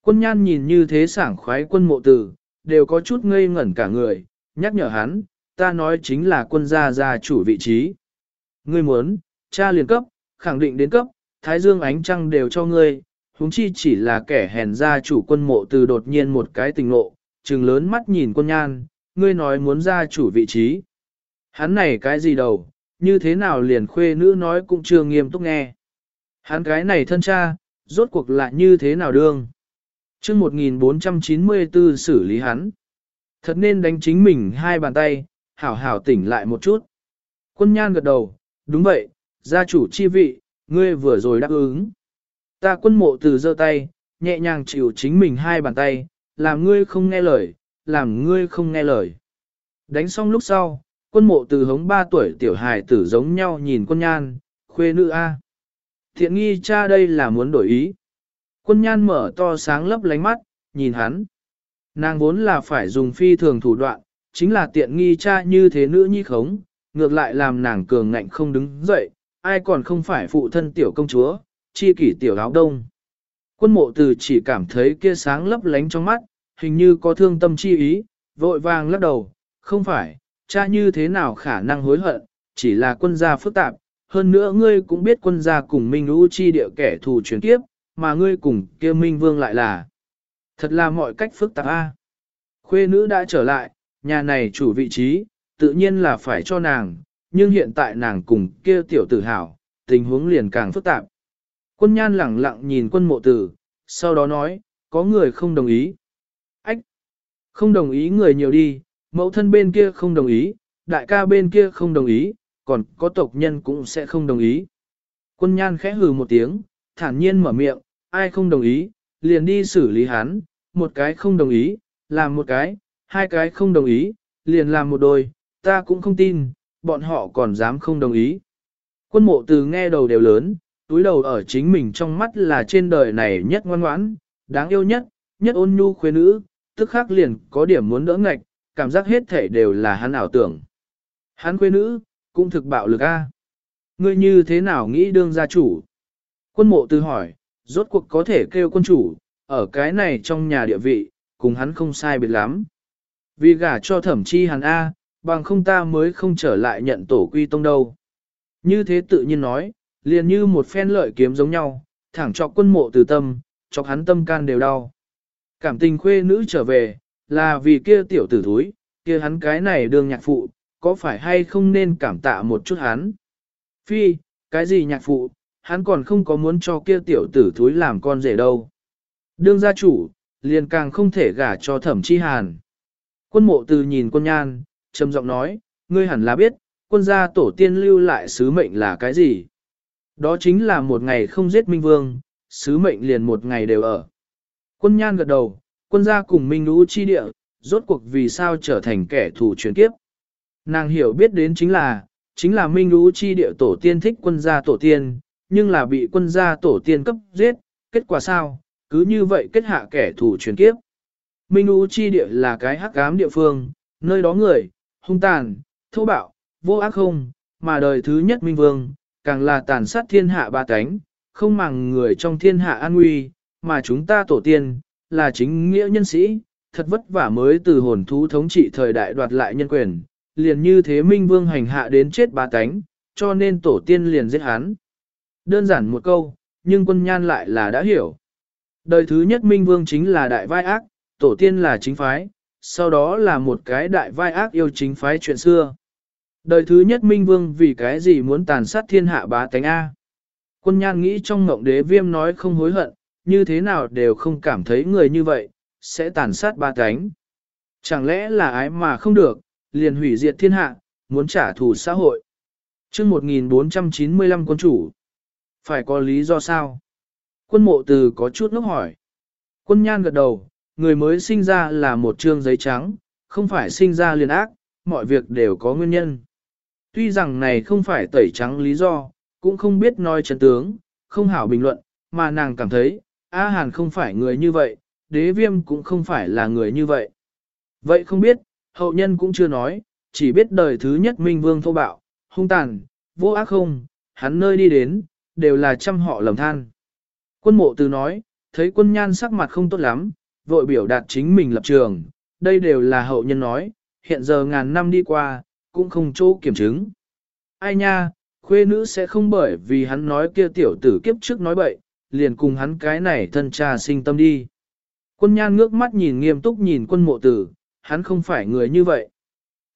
Quân nhan nhìn như thế sảng khoái quân mộ tử, đều có chút ngây ngẩn cả người, nhắc nhở hắn, ta nói chính là quân gia gia chủ vị trí. Ngươi muốn, cha liền cấp, khẳng định đến cấp, thái dương ánh trăng đều cho ngươi, huống chi chỉ là kẻ hèn gia chủ quân mộ từ đột nhiên một cái tình ngộ, trừng lớn mắt nhìn quân nhan, ngươi nói muốn gia chủ vị trí. Hắn này cái gì đâu, như thế nào liền khuê nữ nói cũng chưa nghiêm túc nghe. Hắn cái này thân cha, rốt cuộc lại như thế nào đương. chương 1494 xử lý hắn. Thật nên đánh chính mình hai bàn tay, hảo hảo tỉnh lại một chút. Quân nhan gật đầu, đúng vậy, gia chủ chi vị, ngươi vừa rồi đáp ứng. Ta quân mộ từ giơ tay, nhẹ nhàng chịu chính mình hai bàn tay, làm ngươi không nghe lời, làm ngươi không nghe lời. Đánh xong lúc sau, quân mộ từ hống ba tuổi tiểu hài tử giống nhau nhìn quân nhan, khuê nữ A. Thiện nghi cha đây là muốn đổi ý. Quân nhan mở to sáng lấp lánh mắt, nhìn hắn. Nàng vốn là phải dùng phi thường thủ đoạn, chính là tiện nghi cha như thế nữ nhi khống, ngược lại làm nàng cường ngạnh không đứng dậy, ai còn không phải phụ thân tiểu công chúa, chi kỷ tiểu áo đông. Quân mộ từ chỉ cảm thấy kia sáng lấp lánh trong mắt, hình như có thương tâm chi ý, vội vàng lắc đầu, không phải, cha như thế nào khả năng hối hận, chỉ là quân gia phức tạp, hơn nữa ngươi cũng biết quân gia cùng Minh Lũ chi địa kẻ thù chuyển kiếp, mà ngươi cùng kia Minh Vương lại là. Thật là mọi cách phức tạp a. Khuê nữ đã trở lại, nhà này chủ vị trí, tự nhiên là phải cho nàng, nhưng hiện tại nàng cùng kia tiểu tử hảo, tình huống liền càng phức tạp. Quân nhan lẳng lặng nhìn quân mộ tử, sau đó nói, có người không đồng ý. Không đồng ý người nhiều đi, mẫu thân bên kia không đồng ý, đại ca bên kia không đồng ý, còn có tộc nhân cũng sẽ không đồng ý. Quân nhan khẽ hừ một tiếng, thản nhiên mở miệng, ai không đồng ý, liền đi xử lý hắn, một cái không đồng ý, làm một cái, hai cái không đồng ý, liền làm một đôi, ta cũng không tin, bọn họ còn dám không đồng ý. Quân mộ từ nghe đầu đều lớn, túi đầu ở chính mình trong mắt là trên đời này nhất ngoan ngoãn, đáng yêu nhất, nhất ôn nhu khuê nữ, tức khắc liền có điểm muốn đỡ ngạch, cảm giác hết thể đều là hắn ảo tưởng. Hắn quê nữ, cũng thực bạo lực a. Ngươi như thế nào nghĩ đương gia chủ? Quân mộ tư hỏi, rốt cuộc có thể kêu quân chủ, ở cái này trong nhà địa vị, cùng hắn không sai biệt lắm. Vì gả cho thẩm chi hắn A, bằng không ta mới không trở lại nhận tổ quy tông đâu. Như thế tự nhiên nói, liền như một phen lợi kiếm giống nhau, thẳng cho quân mộ từ tâm, cho hắn tâm can đều đau. Cảm tình khuê nữ trở về, là vì kia tiểu tử thúi, kia hắn cái này đương nhạc phụ, có phải hay không nên cảm tạ một chút hắn? Phi, cái gì nhạc phụ, hắn còn không có muốn cho kia tiểu tử thúi làm con rể đâu. Đương gia chủ, liền càng không thể gả cho thẩm chi hàn. Quân mộ từ nhìn quân nhan, trầm giọng nói, ngươi hẳn là biết, quân gia tổ tiên lưu lại sứ mệnh là cái gì? Đó chính là một ngày không giết Minh Vương, sứ mệnh liền một ngày đều ở. Quân nhan gật đầu, quân gia cùng Minh Lũ chi địa, rốt cuộc vì sao trở thành kẻ thù chuyển kiếp. Nàng hiểu biết đến chính là, chính là Minh Lũ chi địa tổ tiên thích quân gia tổ tiên, nhưng là bị quân gia tổ tiên cấp giết, kết quả sao, cứ như vậy kết hạ kẻ thù chuyển kiếp. Minh Lũ chi địa là cái hắc ám địa phương, nơi đó người, hung tàn, thô bạo, vô ác không, mà đời thứ nhất Minh Vương, càng là tàn sát thiên hạ ba cánh, không màng người trong thiên hạ an nguy, mà chúng ta tổ tiên, là chính nghĩa nhân sĩ, thật vất vả mới từ hồn thú thống trị thời đại đoạt lại nhân quyền, liền như thế Minh Vương hành hạ đến chết ba cánh, cho nên tổ tiên liền giết hắn. Đơn giản một câu, nhưng quân nhan lại là đã hiểu. Đời thứ nhất Minh Vương chính là đại vai ác, tổ tiên là chính phái, sau đó là một cái đại vai ác yêu chính phái chuyện xưa. Đời thứ nhất Minh Vương vì cái gì muốn tàn sát thiên hạ bá tánh A. Quân nhan nghĩ trong ngộng đế viêm nói không hối hận, như thế nào đều không cảm thấy người như vậy, sẽ tàn sát ba cánh. Chẳng lẽ là ái mà không được, liền hủy diệt thiên hạ, muốn trả thù xã hội. chương 1495 quân chủ. Phải có lý do sao? Quân mộ từ có chút ngốc hỏi. Quân nhan gật đầu, người mới sinh ra là một trương giấy trắng, không phải sinh ra liền ác, mọi việc đều có nguyên nhân. Tuy rằng này không phải tẩy trắng lý do, cũng không biết nói chân tướng, không hảo bình luận, mà nàng cảm thấy, A Hàn không phải người như vậy, đế viêm cũng không phải là người như vậy. Vậy không biết, hậu nhân cũng chưa nói, chỉ biết đời thứ nhất minh vương thô bạo, hung tàn, vô ác không, hắn nơi đi đến, đều là trăm họ lầm than. Quân mộ từ nói, thấy quân nhan sắc mặt không tốt lắm, vội biểu đạt chính mình lập trường, đây đều là hậu nhân nói, hiện giờ ngàn năm đi qua, cũng không chỗ kiểm chứng. Ai nha, khuê nữ sẽ không bởi vì hắn nói kia tiểu tử kiếp trước nói bậy, liền cùng hắn cái này thân cha sinh tâm đi. Quân nhan ngước mắt nhìn nghiêm túc nhìn quân mộ tử, hắn không phải người như vậy.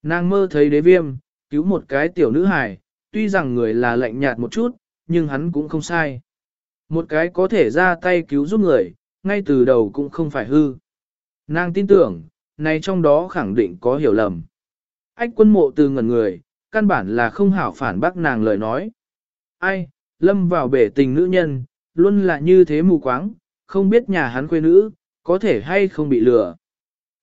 Nàng mơ thấy đế viêm, cứu một cái tiểu nữ hài, tuy rằng người là lạnh nhạt một chút, nhưng hắn cũng không sai. Một cái có thể ra tay cứu giúp người, ngay từ đầu cũng không phải hư. Nàng tin tưởng, này trong đó khẳng định có hiểu lầm. Ách quân mộ từ ngẩn người, căn bản là không hảo phản bác nàng lời nói. Ai, lâm vào bể tình nữ nhân, luôn là như thế mù quáng, không biết nhà hắn quê nữ, có thể hay không bị lừa.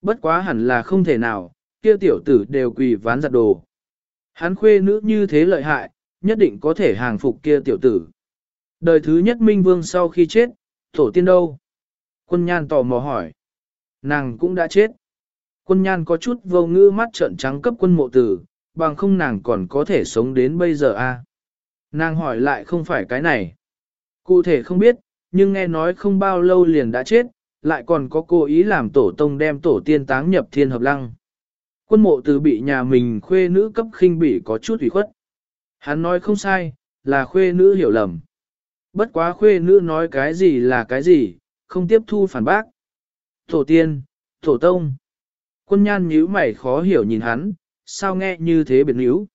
Bất quá hẳn là không thể nào, kia tiểu tử đều quỳ ván giặt đồ. Hắn khuê nữ như thế lợi hại, nhất định có thể hàng phục kia tiểu tử. Đời thứ nhất Minh Vương sau khi chết, tổ tiên đâu? Quân nhan tò mò hỏi. Nàng cũng đã chết. Quân nhan có chút vô ngữ mắt trợn trắng cấp quân mộ tử, bằng không nàng còn có thể sống đến bây giờ a à? Nàng hỏi lại không phải cái này. Cụ thể không biết, nhưng nghe nói không bao lâu liền đã chết, lại còn có cố ý làm tổ tông đem tổ tiên táng nhập thiên hợp lăng. Quân mộ từ bị nhà mình khuê nữ cấp khinh bỉ có chút ủy khuất. Hắn nói không sai, là khuê nữ hiểu lầm. Bất quá khuê nữ nói cái gì là cái gì, không tiếp thu phản bác. Tổ tiên, tổ tông. Quân nhan nhíu mày khó hiểu nhìn hắn, sao nghe như thế biệt níu.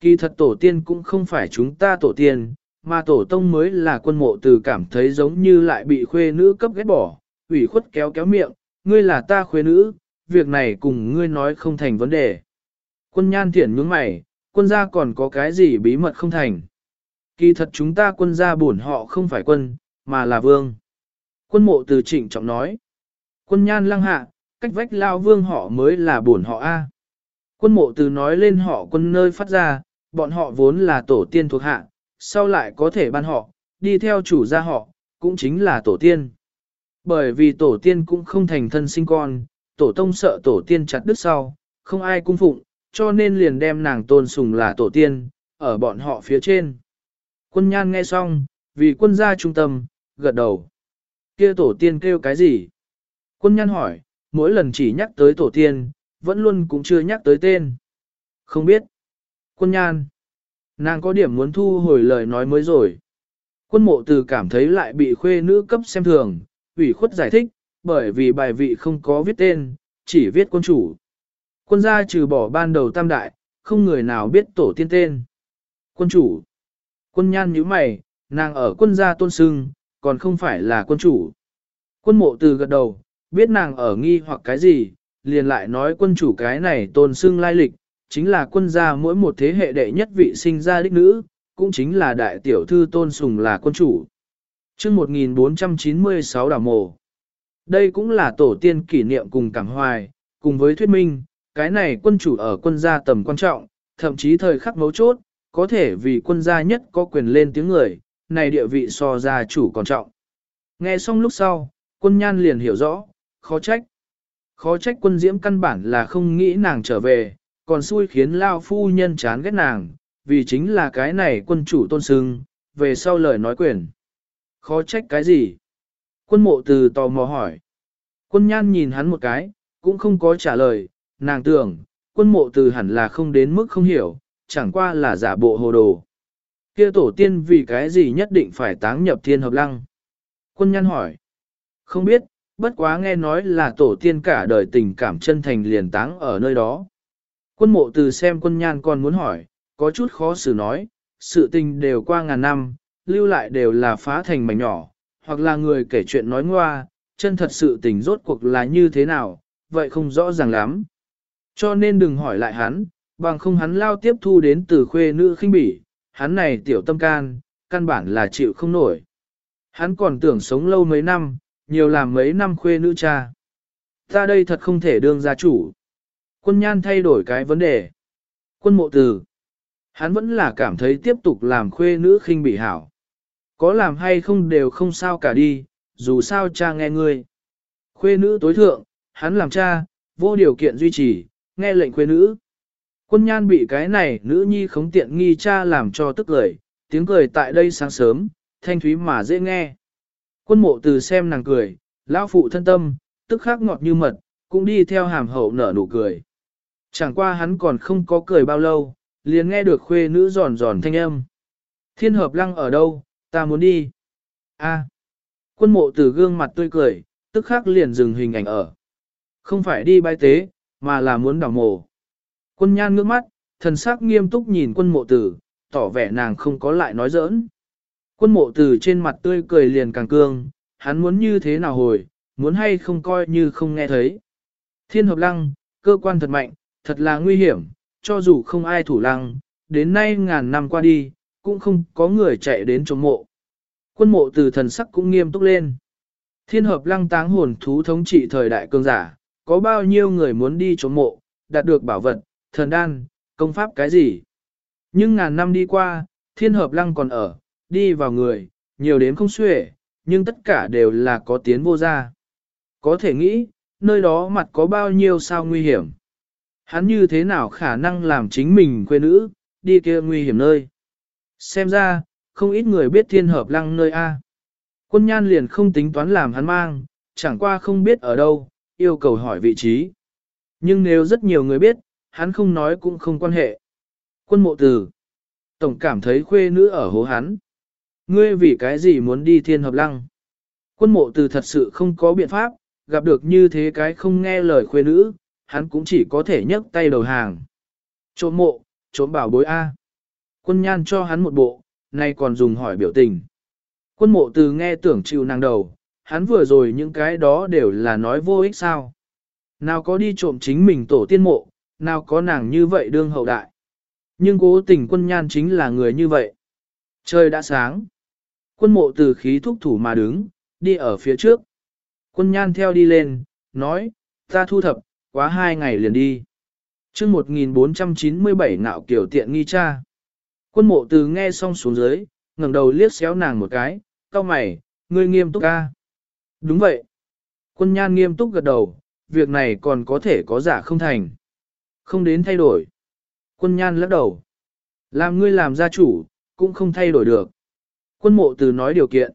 Kỳ thật tổ tiên cũng không phải chúng ta tổ tiên, mà tổ tông mới là quân mộ từ cảm thấy giống như lại bị khuê nữ cấp ghét bỏ, ủy khuất kéo kéo miệng, ngươi là ta khuê nữ, việc này cùng ngươi nói không thành vấn đề. Quân nhan thiển nhướng mày, quân gia còn có cái gì bí mật không thành. Kỳ thật chúng ta quân gia bổn họ không phải quân, mà là vương. Quân mộ từ trịnh trọng nói. Quân nhan lăng hạ, cách vách lao vương họ mới là bổn họ A. Quân mộ từ nói lên họ quân nơi phát ra, bọn họ vốn là tổ tiên thuộc hạ, sau lại có thể ban họ, đi theo chủ gia họ, cũng chính là tổ tiên. Bởi vì tổ tiên cũng không thành thân sinh con, tổ tông sợ tổ tiên chặt đứt sau, không ai cung phụng, cho nên liền đem nàng tôn sùng là tổ tiên, ở bọn họ phía trên. Quân nhan nghe xong, vì quân gia trung tâm, gật đầu. kia tổ tiên kêu cái gì? Quân nhan hỏi, mỗi lần chỉ nhắc tới tổ tiên, vẫn luôn cũng chưa nhắc tới tên. Không biết. Quân nhan. Nàng có điểm muốn thu hồi lời nói mới rồi. Quân mộ từ cảm thấy lại bị khuê nữ cấp xem thường, ủy khuất giải thích, bởi vì bài vị không có viết tên, chỉ viết quân chủ. Quân gia trừ bỏ ban đầu tam đại, không người nào biết tổ tiên tên. Quân chủ. Quân nhan nhíu mày, nàng ở quân gia tôn sưng, còn không phải là quân chủ. Quân mộ từ gật đầu, biết nàng ở nghi hoặc cái gì, liền lại nói quân chủ cái này tôn sưng lai lịch, chính là quân gia mỗi một thế hệ đệ nhất vị sinh ra đích nữ, cũng chính là đại tiểu thư tôn sùng là quân chủ. chương 1496 đảo mồ. Đây cũng là tổ tiên kỷ niệm cùng cảm hoài, cùng với thuyết minh, cái này quân chủ ở quân gia tầm quan trọng, thậm chí thời khắc mấu chốt, có thể vì quân gia nhất có quyền lên tiếng người, này địa vị so gia chủ còn trọng. Nghe xong lúc sau, quân nhan liền hiểu rõ, khó trách. Khó trách quân diễm căn bản là không nghĩ nàng trở về, còn xui khiến lao phu nhân chán ghét nàng, vì chính là cái này quân chủ tôn sưng, về sau lời nói quyền. Khó trách cái gì? Quân mộ từ tò mò hỏi. Quân nhan nhìn hắn một cái, cũng không có trả lời, nàng tưởng, quân mộ từ hẳn là không đến mức không hiểu, chẳng qua là giả bộ hồ đồ. Kia tổ tiên vì cái gì nhất định phải táng nhập thiên hợp lăng? Quân nhan hỏi. Không biết, bất quá nghe nói là tổ tiên cả đời tình cảm chân thành liền táng ở nơi đó. Quân mộ từ xem quân nhan còn muốn hỏi, có chút khó xử nói, sự tình đều qua ngàn năm, lưu lại đều là phá thành mảnh nhỏ, hoặc là người kể chuyện nói ngoa, chân thật sự tình rốt cuộc là như thế nào, vậy không rõ ràng lắm. Cho nên đừng hỏi lại hắn, bằng không hắn lao tiếp thu đến từ khuê nữ khinh bỉ, hắn này tiểu tâm can, căn bản là chịu không nổi. Hắn còn tưởng sống lâu mấy năm, nhiều làm mấy năm khuê nữ cha. Ta đây thật không thể đương gia chủ. Quân nhan thay đổi cái vấn đề. Quân mộ từ. Hắn vẫn là cảm thấy tiếp tục làm khuê nữ khinh bị hảo. Có làm hay không đều không sao cả đi, dù sao cha nghe ngươi. Khuê nữ tối thượng, hắn làm cha, vô điều kiện duy trì, nghe lệnh khuê nữ. Quân nhan bị cái này nữ nhi khống tiện nghi cha làm cho tức cười, tiếng cười tại đây sáng sớm, thanh thúy mà dễ nghe. Quân mộ từ xem nàng cười, lão phụ thân tâm, tức khắc ngọt như mật, cũng đi theo hàm hậu nở nụ cười. Chẳng qua hắn còn không có cười bao lâu, liền nghe được khuê nữ giòn giòn thanh âm. Thiên hợp lăng ở đâu, ta muốn đi. A. Quân mộ từ gương mặt tươi cười, tức khắc liền dừng hình ảnh ở. Không phải đi bái tế, mà là muốn đảo mộ. Quân nhan ngước mắt, thần sắc nghiêm túc nhìn quân mộ tử, tỏ vẻ nàng không có lại nói giỡn. Quân mộ tử trên mặt tươi cười liền càng cương, hắn muốn như thế nào hồi, muốn hay không coi như không nghe thấy. Thiên hợp lăng, cơ quan thật mạnh, thật là nguy hiểm, cho dù không ai thủ lăng, đến nay ngàn năm qua đi, cũng không có người chạy đến chống mộ. Quân mộ từ thần sắc cũng nghiêm túc lên. Thiên hợp lăng táng hồn thú thống trị thời đại cương giả, có bao nhiêu người muốn đi chống mộ, đạt được bảo vật, thần đan, công pháp cái gì. Nhưng ngàn năm đi qua, thiên hợp lăng còn ở, đi vào người, nhiều đến không xuể, nhưng tất cả đều là có tiến vô ra. Có thể nghĩ, nơi đó mặt có bao nhiêu sao nguy hiểm. Hắn như thế nào khả năng làm chính mình quê nữ, đi kia nguy hiểm nơi. Xem ra, không ít người biết thiên hợp lăng nơi A. Quân nhan liền không tính toán làm hắn mang, chẳng qua không biết ở đâu, yêu cầu hỏi vị trí. Nhưng nếu rất nhiều người biết, hắn không nói cũng không quan hệ. Quân mộ tử. Tổng cảm thấy khuê nữ ở hố hắn. Ngươi vì cái gì muốn đi thiên hợp lăng? Quân mộ từ thật sự không có biện pháp, gặp được như thế cái không nghe lời khuê nữ, hắn cũng chỉ có thể nhấc tay đầu hàng. Trộm mộ, trộm bảo bối A. Quân nhan cho hắn một bộ, nay còn dùng hỏi biểu tình. Quân mộ từ nghe tưởng chịu nàng đầu, hắn vừa rồi những cái đó đều là nói vô ích sao. Nào có đi trộm chính mình tổ tiên mộ, nào có nàng như vậy đương hậu đại. Nhưng cố tình quân nhan chính là người như vậy. Trời đã sáng. Quân mộ từ khí thúc thủ mà đứng, đi ở phía trước. Quân nhan theo đi lên, nói, ta thu thập, quá hai ngày liền đi. chương 1497 nạo kiểu tiện nghi cha. Quân mộ từ nghe xong xuống dưới, ngẩng đầu liếc xéo nàng một cái, cao mày, ngươi nghiêm túc ca. Đúng vậy. Quân nhan nghiêm túc gật đầu, việc này còn có thể có giả không thành. Không đến thay đổi. Quân nhan lắc đầu. Làm ngươi làm gia chủ, cũng không thay đổi được. Quân mộ từ nói điều kiện.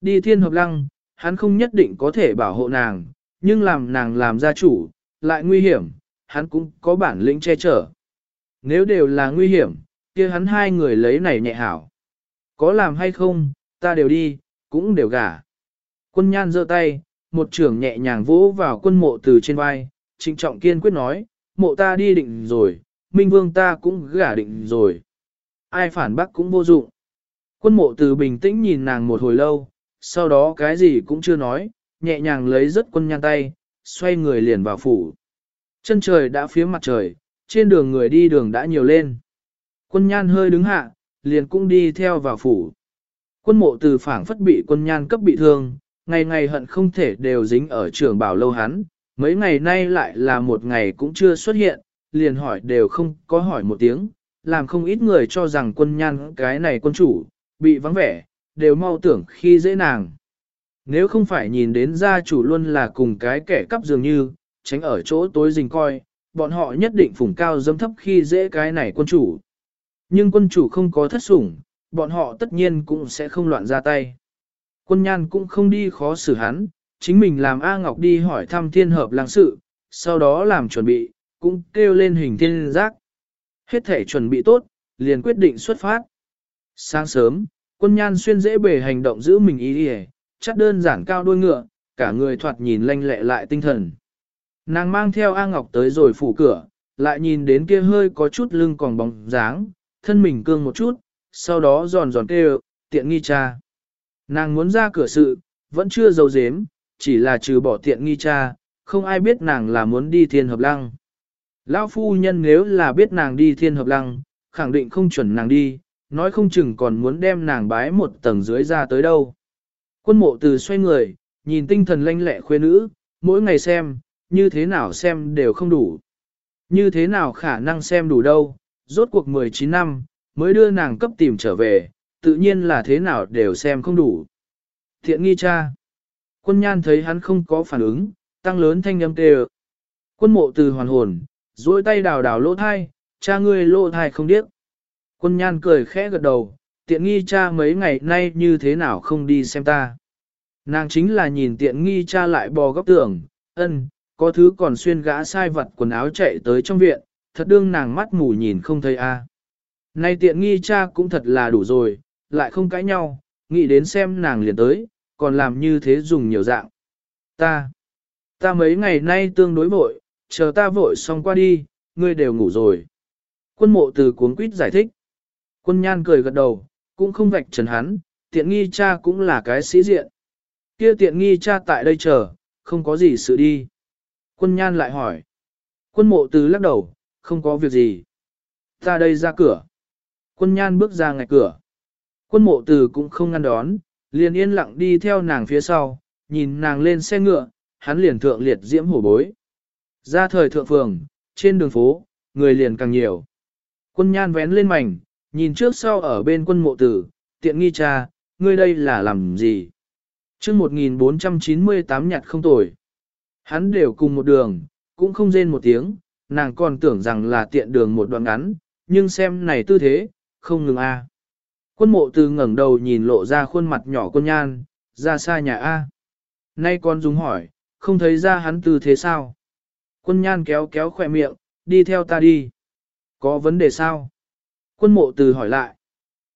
Đi thiên hợp lăng, hắn không nhất định có thể bảo hộ nàng, nhưng làm nàng làm gia chủ, lại nguy hiểm, hắn cũng có bản lĩnh che chở. Nếu đều là nguy hiểm, kia hắn hai người lấy này nhẹ hảo. Có làm hay không, ta đều đi, cũng đều gả. Quân nhan giơ tay, một trưởng nhẹ nhàng vỗ vào quân mộ từ trên vai, trịnh trọng kiên quyết nói, mộ ta đi định rồi, minh vương ta cũng gả định rồi. Ai phản bác cũng vô dụng. Quân mộ từ bình tĩnh nhìn nàng một hồi lâu, sau đó cái gì cũng chưa nói, nhẹ nhàng lấy rất quân nhan tay, xoay người liền vào phủ. Chân trời đã phía mặt trời, trên đường người đi đường đã nhiều lên. Quân nhan hơi đứng hạ, liền cũng đi theo vào phủ. Quân mộ từ phảng phất bị quân nhan cấp bị thương, ngày ngày hận không thể đều dính ở trường bảo lâu hắn, mấy ngày nay lại là một ngày cũng chưa xuất hiện, liền hỏi đều không có hỏi một tiếng, làm không ít người cho rằng quân nhan cái này quân chủ, bị vắng vẻ, đều mau tưởng khi dễ nàng. Nếu không phải nhìn đến gia chủ luôn là cùng cái kẻ cắp dường như, tránh ở chỗ tối rình coi, bọn họ nhất định phủng cao dâm thấp khi dễ cái này quân chủ. Nhưng quân chủ không có thất sủng, bọn họ tất nhiên cũng sẽ không loạn ra tay. Quân nhan cũng không đi khó xử hắn, chính mình làm A Ngọc đi hỏi thăm thiên hợp làng sự, sau đó làm chuẩn bị, cũng kêu lên hình thiên giác. Hết thể chuẩn bị tốt, liền quyết định xuất phát. Sáng sớm, quân nhan xuyên dễ bề hành động giữ mình ý đi chắc đơn giản cao đuôi ngựa, cả người thoạt nhìn lanh lẹ lại tinh thần. Nàng mang theo A Ngọc tới rồi phủ cửa, lại nhìn đến kia hơi có chút lưng còn bóng dáng, thân mình cương một chút, sau đó giòn giòn kêu, tiện nghi cha. Nàng muốn ra cửa sự, vẫn chưa giấu dếm, chỉ là trừ bỏ tiện nghi cha, không ai biết nàng là muốn đi thiên hợp lăng. Lão phu nhân nếu là biết nàng đi thiên hợp lăng, khẳng định không chuẩn nàng đi, nói không chừng còn muốn đem nàng bái một tầng dưới ra tới đâu. Quân mộ từ xoay người, nhìn tinh thần lanh lẹ khuê nữ, mỗi ngày xem, như thế nào xem đều không đủ. Như thế nào khả năng xem đủ đâu, rốt cuộc 19 năm, mới đưa nàng cấp tìm trở về, tự nhiên là thế nào đều xem không đủ. Thiện nghi cha. Quân nhan thấy hắn không có phản ứng, tăng lớn thanh âm kêu. Quân mộ từ hoàn hồn, duỗi tay đào đào lỗ thai, cha ngươi lỗ thai không điếc. Quân nhan cười khẽ gật đầu, tiện nghi cha mấy ngày nay như thế nào không đi xem ta. Nàng chính là nhìn tiện nghi cha lại bò góc tường, ân, có thứ còn xuyên gã sai vật quần áo chạy tới trong viện, thật đương nàng mắt mù nhìn không thấy a. Nay tiện nghi cha cũng thật là đủ rồi, lại không cãi nhau, nghĩ đến xem nàng liền tới, còn làm như thế dùng nhiều dạng. Ta, ta mấy ngày nay tương đối vội, chờ ta vội xong qua đi, ngươi đều ngủ rồi. Quân mộ từ cuốn quýt giải thích. Quân nhan cười gật đầu, cũng không vạch trần hắn, tiện nghi cha cũng là cái sĩ diện. Kia tiện nghi cha tại đây chờ, không có gì sự đi. Quân nhan lại hỏi. Quân mộ từ lắc đầu, không có việc gì. Ta đây ra cửa. Quân nhan bước ra ngạch cửa. Quân mộ từ cũng không ngăn đón, liền yên lặng đi theo nàng phía sau, nhìn nàng lên xe ngựa, hắn liền thượng liệt diễm hổ bối. Ra thời thượng phường, trên đường phố, người liền càng nhiều. Quân nhan vén lên mảnh, nhìn trước sau ở bên quân mộ tử, tiện nghi cha, ngươi đây là làm gì? chương 1498 nhặt không tồi. Hắn đều cùng một đường, cũng không rên một tiếng, nàng còn tưởng rằng là tiện đường một đoạn ngắn, nhưng xem này tư thế, không ngừng a. Quân mộ từ ngẩng đầu nhìn lộ ra khuôn mặt nhỏ quân nhan, ra xa nhà A. Nay con dùng hỏi, không thấy ra hắn tư thế sao? Quân nhan kéo kéo khỏe miệng, đi theo ta đi. Có vấn đề sao? Quân mộ từ hỏi lại.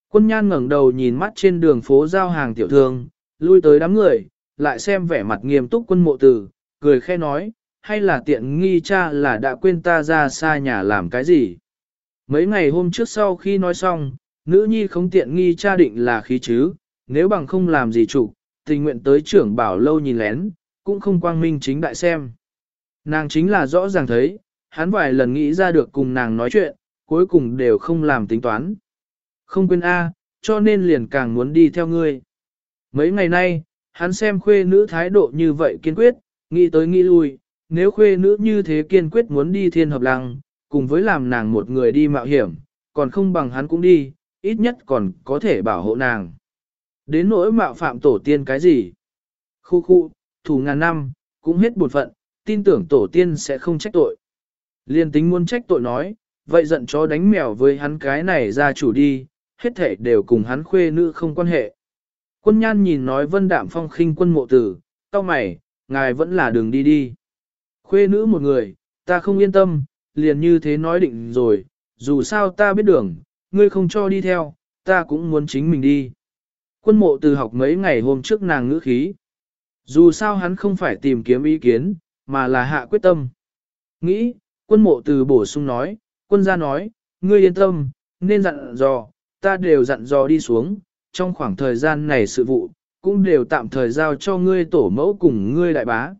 Quân nhan ngẩng đầu nhìn mắt trên đường phố giao hàng tiểu thương, lui tới đám người, lại xem vẻ mặt nghiêm túc quân mộ từ, cười khe nói, hay là tiện nghi cha là đã quên ta ra xa nhà làm cái gì? Mấy ngày hôm trước sau khi nói xong, nữ nhi không tiện nghi cha định là khí chứ, nếu bằng không làm gì chủ, tình nguyện tới trưởng bảo lâu nhìn lén, cũng không quang minh chính đại xem. Nàng chính là rõ ràng thấy, hắn vài lần nghĩ ra được cùng nàng nói chuyện, cuối cùng đều không làm tính toán. Không quên A, cho nên liền càng muốn đi theo ngươi. Mấy ngày nay, hắn xem khuê nữ thái độ như vậy kiên quyết, nghĩ tới nghĩ lui, nếu khuê nữ như thế kiên quyết muốn đi thiên hợp lăng, cùng với làm nàng một người đi mạo hiểm, còn không bằng hắn cũng đi, ít nhất còn có thể bảo hộ nàng. Đến nỗi mạo phạm tổ tiên cái gì? Khu khu, thủ ngàn năm, cũng hết buồn phận, tin tưởng tổ tiên sẽ không trách tội. Liên tính muốn trách tội nói, vậy giận chó đánh mèo với hắn cái này ra chủ đi, hết thể đều cùng hắn khuê nữ không quan hệ. Quân nhan nhìn nói vân đạm phong khinh quân mộ tử, tao mày, ngài vẫn là đường đi đi. Khuê nữ một người, ta không yên tâm, liền như thế nói định rồi, dù sao ta biết đường, ngươi không cho đi theo, ta cũng muốn chính mình đi. Quân mộ từ học mấy ngày hôm trước nàng ngữ khí. Dù sao hắn không phải tìm kiếm ý kiến, mà là hạ quyết tâm. Nghĩ, quân mộ từ bổ sung nói, quân gia nói, ngươi yên tâm, nên dặn dò, ta đều dặn dò đi xuống, trong khoảng thời gian này sự vụ, cũng đều tạm thời giao cho ngươi tổ mẫu cùng ngươi đại bá.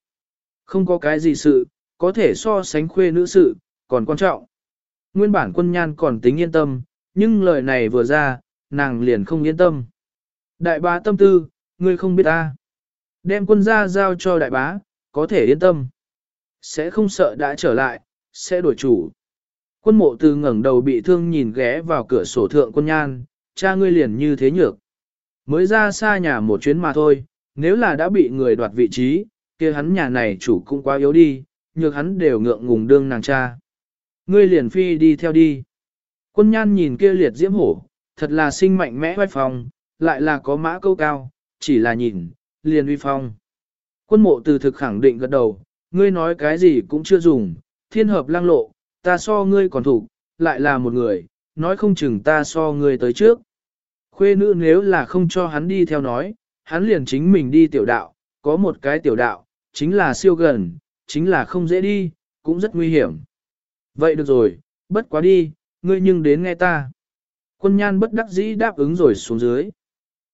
Không có cái gì sự, có thể so sánh khuê nữ sự, còn quan trọng. Nguyên bản quân nhan còn tính yên tâm, nhưng lời này vừa ra, nàng liền không yên tâm. Đại bá tâm tư, ngươi không biết ta. Đem quân gia giao cho đại bá, có thể yên tâm. Sẽ không sợ đã trở lại, sẽ đổi chủ. Quân mộ từ ngẩng đầu bị thương nhìn ghé vào cửa sổ thượng quân nhan, cha ngươi liền như thế nhược. Mới ra xa nhà một chuyến mà thôi, nếu là đã bị người đoạt vị trí, kia hắn nhà này chủ cũng quá yếu đi, nhược hắn đều ngượng ngùng đương nàng cha. Ngươi liền phi đi theo đi. Quân nhan nhìn kia liệt diễm hổ, thật là sinh mạnh mẽ hoài phong, lại là có mã câu cao, chỉ là nhìn, liền uy phong. Quân mộ từ thực khẳng định gật đầu, ngươi nói cái gì cũng chưa dùng, thiên hợp lang lộ, ta so ngươi còn thủ, lại là một người, nói không chừng ta so ngươi tới trước. Khuê nữ nếu là không cho hắn đi theo nói, hắn liền chính mình đi tiểu đạo, có một cái tiểu đạo, chính là siêu gần, chính là không dễ đi, cũng rất nguy hiểm. Vậy được rồi, bất quá đi, ngươi nhưng đến nghe ta. Quân nhan bất đắc dĩ đáp ứng rồi xuống dưới.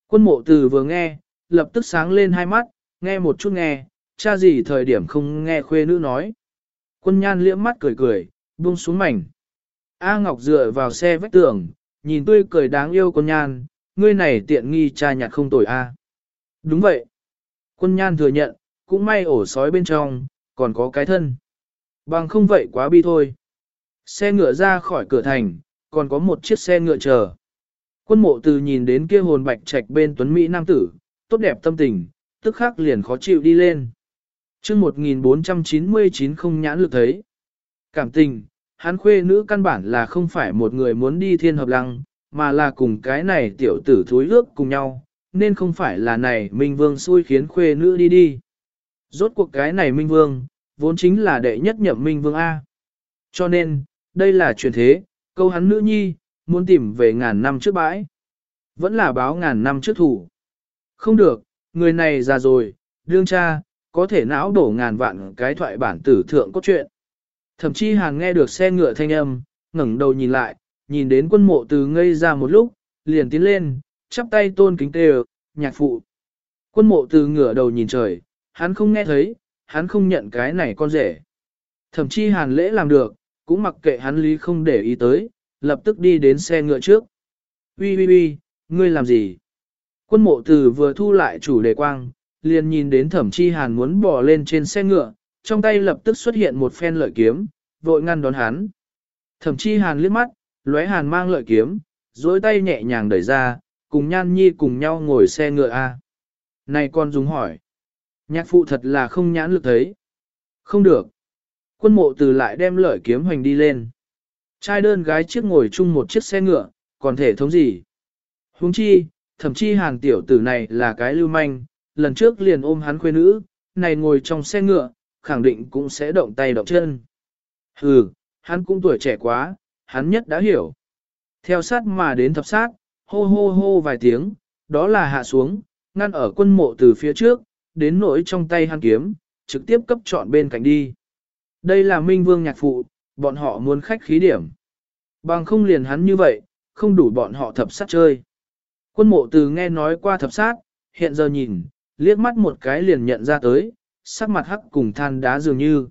Quân mộ từ vừa nghe, lập tức sáng lên hai mắt, nghe một chút nghe, cha gì thời điểm không nghe khuê nữ nói. Quân nhan liễm mắt cười cười, buông xuống mảnh. A Ngọc dựa vào xe vách tường, nhìn tươi cười đáng yêu con nhan, ngươi này tiện nghi cha nhạt không tội A. Đúng vậy. Quân nhan thừa nhận, cũng may ổ sói bên trong, còn có cái thân. Bằng không vậy quá bi thôi. Xe ngựa ra khỏi cửa thành, còn có một chiếc xe ngựa chờ. Quân mộ từ nhìn đến kia hồn bạch trạch bên tuấn Mỹ nam tử, tốt đẹp tâm tình, tức khắc liền khó chịu đi lên. chương 1499 không nhãn lực thấy. Cảm tình, hắn khuê nữ căn bản là không phải một người muốn đi thiên hợp lăng, mà là cùng cái này tiểu tử thối ước cùng nhau, nên không phải là này Minh Vương xui khiến khuê nữ đi đi. Rốt cuộc cái này Minh Vương, vốn chính là đệ nhất nhậm Minh Vương A. Cho nên, đây là truyền thế, câu hắn nữ nhi, muốn tìm về ngàn năm trước bãi. Vẫn là báo ngàn năm trước thủ. Không được, người này già rồi, đương cha, có thể não đổ ngàn vạn cái thoại bản tử thượng có chuyện. Thậm chí hàng nghe được xe ngựa thanh âm, ngẩng đầu nhìn lại, nhìn đến quân mộ từ ngây ra một lúc, liền tiến lên, chắp tay tôn kính tê nhạc phụ. Quân mộ từ ngửa đầu nhìn trời, hắn không nghe thấy, hắn không nhận cái này con rể. Thậm chí hàn lễ làm được, cũng mặc kệ hắn lý không để ý tới, lập tức đi đến xe ngựa trước. Ui ui ui, ngươi làm gì? Quân mộ từ vừa thu lại chủ đề quang, liền nhìn đến thẩm chi hàn muốn bỏ lên trên xe ngựa, trong tay lập tức xuất hiện một phen lợi kiếm, vội ngăn đón hắn. Thẩm chi hàn liếc mắt, lóe hàn mang lợi kiếm, dối tay nhẹ nhàng đẩy ra, cùng nhan nhi cùng nhau ngồi xe ngựa A. Này con dùng hỏi. Nhạc phụ thật là không nhãn lực thấy. Không được. Quân mộ từ lại đem lợi kiếm hoành đi lên. Trai đơn gái chiếc ngồi chung một chiếc xe ngựa, còn thể thống gì? Huống chi, thậm chí hàng tiểu tử này là cái lưu manh, lần trước liền ôm hắn khuê nữ, này ngồi trong xe ngựa, khẳng định cũng sẽ động tay động chân. Hừ, hắn cũng tuổi trẻ quá, hắn nhất đã hiểu. Theo sát mà đến thập sát, hô hô hô vài tiếng, đó là hạ xuống, ngăn ở quân mộ từ phía trước, đến nỗi trong tay hắn kiếm, trực tiếp cấp chọn bên cạnh đi. Đây là Minh Vương nhạc phụ, bọn họ muốn khách khí điểm. Bằng không liền hắn như vậy, không đủ bọn họ thập sát chơi. Quân mộ từ nghe nói qua thập sát, hiện giờ nhìn, liếc mắt một cái liền nhận ra tới, sắc mặt hắc cùng than đá dường như.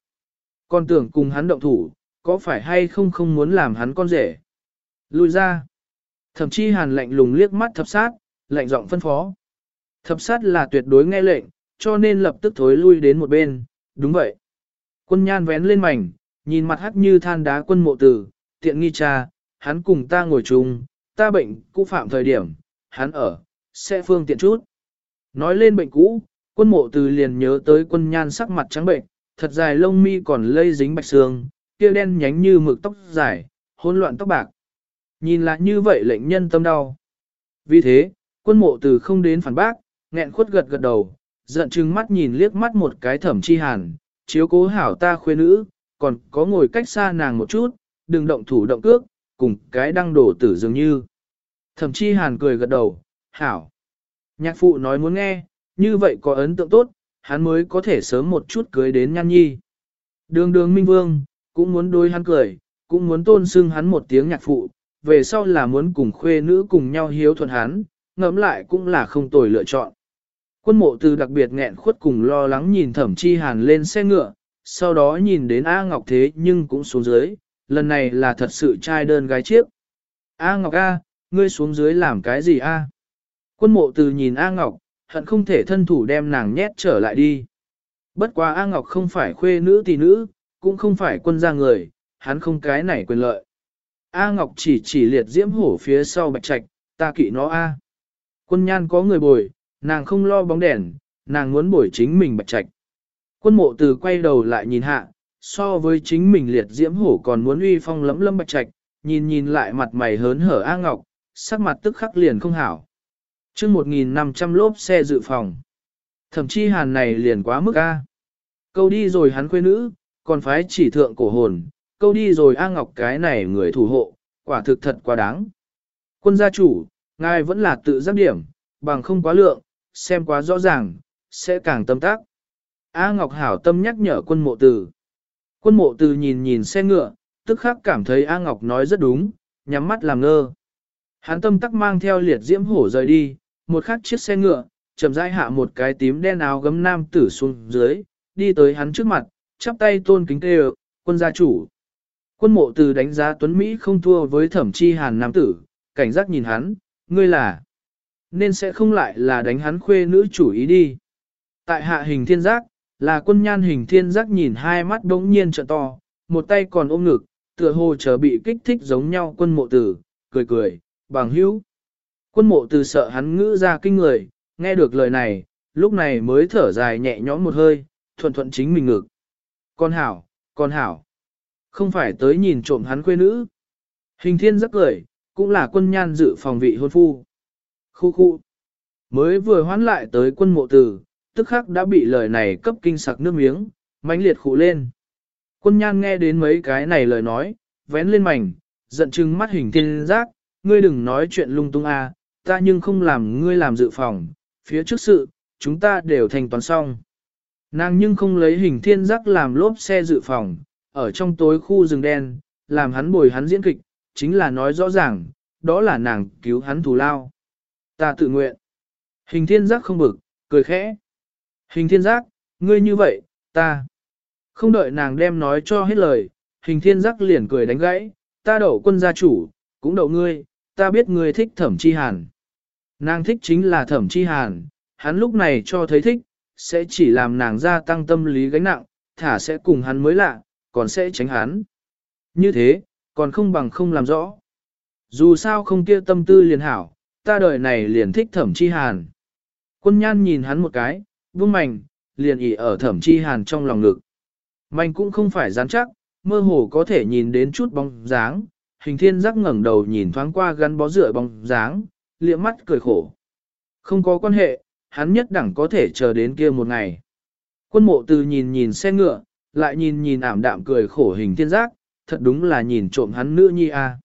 Con tưởng cùng hắn động thủ, có phải hay không không muốn làm hắn con rể. Lui ra. Thậm chí hàn lạnh lùng liếc mắt thập sát, lạnh giọng phân phó. Thập sát là tuyệt đối nghe lệnh, cho nên lập tức thối lui đến một bên, đúng vậy. Quân nhan vén lên mảnh, nhìn mặt hắt như than đá quân mộ tử, tiện nghi cha, hắn cùng ta ngồi chung, ta bệnh cũ phạm thời điểm, hắn ở, sẽ phương tiện chút. Nói lên bệnh cũ, quân mộ từ liền nhớ tới quân nhan sắc mặt trắng bệnh, thật dài lông mi còn lây dính bạch xương, kia đen nhánh như mực tóc dài, hỗn loạn tóc bạc. Nhìn lại như vậy lệnh nhân tâm đau. Vì thế, quân mộ từ không đến phản bác, nghẹn khuất gật gật đầu, giận chừng mắt nhìn liếc mắt một cái thẩm chi hàn, chiếu cố hảo ta khuê nữ, còn có ngồi cách xa nàng một chút, đừng động thủ động cước, cùng cái đăng đổ tử dường như. Thẩm chi hàn cười gật đầu, hảo. Nhạc phụ nói muốn nghe, như vậy có ấn tượng tốt, hắn mới có thể sớm một chút cưới đến nhan nhi. Đường đường minh vương, cũng muốn đôi hắn cười, cũng muốn tôn sưng hắn một tiếng nhạc phụ, về sau là muốn cùng khuê nữ cùng nhau hiếu thuận hắn, ngẫm lại cũng là không tồi lựa chọn. Quân mộ từ đặc biệt nghẹn khuất cùng lo lắng nhìn thẩm chi hàn lên xe ngựa, sau đó nhìn đến A Ngọc thế nhưng cũng xuống dưới, lần này là thật sự trai đơn gái chiếc. A Ngọc A, ngươi xuống dưới làm cái gì A? Quân mộ từ nhìn A Ngọc, hận không thể thân thủ đem nàng nhét trở lại đi. Bất quá A Ngọc không phải khuê nữ tỷ nữ, cũng không phải quân gia người, hắn không cái này quyền lợi. A Ngọc chỉ chỉ liệt diễm hổ phía sau bạch trạch, ta kỵ nó A. Quân nhan có người bồi, nàng không lo bóng đèn, nàng muốn bồi chính mình bạch trạch. Quân mộ từ quay đầu lại nhìn hạ, so với chính mình liệt diễm hổ còn muốn uy phong lẫm lâm bạch trạch, nhìn nhìn lại mặt mày hớn hở A Ngọc, sắc mặt tức khắc liền không hảo trước 1.500 lốp xe dự phòng. Thậm chí hàn này liền quá mức A. Câu đi rồi hắn quê nữ, còn phái chỉ thượng cổ hồn, câu đi rồi A Ngọc cái này người thủ hộ, quả thực thật quá đáng. Quân gia chủ, ngài vẫn là tự giác điểm, bằng không quá lượng, xem quá rõ ràng, sẽ càng tâm tác. A Ngọc hảo tâm nhắc nhở quân mộ từ. Quân mộ từ nhìn nhìn xe ngựa, tức khắc cảm thấy A Ngọc nói rất đúng, nhắm mắt làm ngơ. Hắn tâm tắc mang theo liệt diễm hổ rời đi, một khắc chiếc xe ngựa, chậm rãi hạ một cái tím đen áo gấm nam tử xuống dưới, đi tới hắn trước mặt, chắp tay tôn kính kêu, quân gia chủ. Quân mộ từ đánh giá Tuấn Mỹ không thua với thẩm chi hàn nam tử, cảnh giác nhìn hắn, ngươi là, nên sẽ không lại là đánh hắn khuê nữ chủ ý đi. Tại hạ hình thiên giác, là quân nhan hình thiên giác nhìn hai mắt đống nhiên trợ to, một tay còn ôm ngực, tựa hồ chờ bị kích thích giống nhau quân mộ tử, cười cười, bằng hữu. Quân mộ từ sợ hắn ngữ ra kinh người, nghe được lời này, lúc này mới thở dài nhẹ nhõm một hơi, thuận thuận chính mình ngực. Con hảo, con hảo. Không phải tới nhìn trộm hắn quê nữ. Hình thiên rất cười, cũng là quân nhan dự phòng vị hôn phu. Khu khu. Mới vừa hoán lại tới quân mộ tử, tức khắc đã bị lời này cấp kinh sặc nước miếng, mãnh liệt khụ lên. Quân nhan nghe đến mấy cái này lời nói, vén lên mảnh, giận chừng mắt hình thiên giác, ngươi đừng nói chuyện lung tung a, à, ta nhưng không làm ngươi làm dự phòng, phía trước sự, chúng ta đều thành toán xong. Nàng nhưng không lấy hình thiên giác làm lốp xe dự phòng, ở trong tối khu rừng đen, làm hắn bồi hắn diễn kịch, chính là nói rõ ràng, đó là nàng cứu hắn thù lao. Ta tự nguyện. Hình thiên giác không bực, cười khẽ. Hình thiên giác, ngươi như vậy, ta. Không đợi nàng đem nói cho hết lời, hình thiên giác liền cười đánh gãy, ta đậu quân gia chủ, cũng đậu ngươi, ta biết ngươi thích thẩm chi hàn. Nàng thích chính là thẩm chi hàn, hắn lúc này cho thấy thích, sẽ chỉ làm nàng gia tăng tâm lý gánh nặng, thả sẽ cùng hắn mới lạ, còn sẽ tránh hắn. Như thế, còn không bằng không làm rõ. Dù sao không kia tâm tư liền hảo, ta đời này liền thích thẩm chi hàn. Quân nhan nhìn hắn một cái, vương mảnh, liền ỉ ở thẩm chi hàn trong lòng ngực. Mạnh cũng không phải rắn chắc, mơ hồ có thể nhìn đến chút bóng dáng, hình thiên giác ngẩng đầu nhìn thoáng qua gắn bó rửa bóng dáng, liệm mắt cười khổ. Không có quan hệ, hắn nhất đẳng có thể chờ đến kia một ngày. Quân mộ từ nhìn nhìn xe ngựa, lại nhìn nhìn ảm đạm cười khổ hình thiên giác, thật đúng là nhìn trộm hắn nữ nhi a.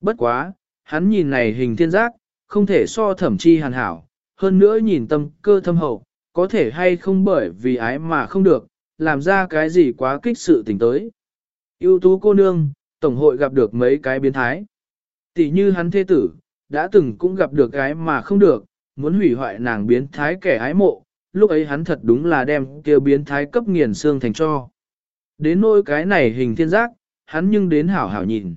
Bất quá, hắn nhìn này hình thiên giác, không thể so thẩm chi hàn hảo, hơn nữa nhìn tâm cơ thâm hậu, có thể hay không bởi vì ái mà không được, làm ra cái gì quá kích sự tình tới. ưu tú cô nương, tổng hội gặp được mấy cái biến thái. Tỷ như hắn thế tử, đã từng cũng gặp được cái mà không được, muốn hủy hoại nàng biến thái kẻ ái mộ, lúc ấy hắn thật đúng là đem kêu biến thái cấp nghiền xương thành cho. Đến nỗi cái này hình thiên giác, hắn nhưng đến hảo hảo nhìn.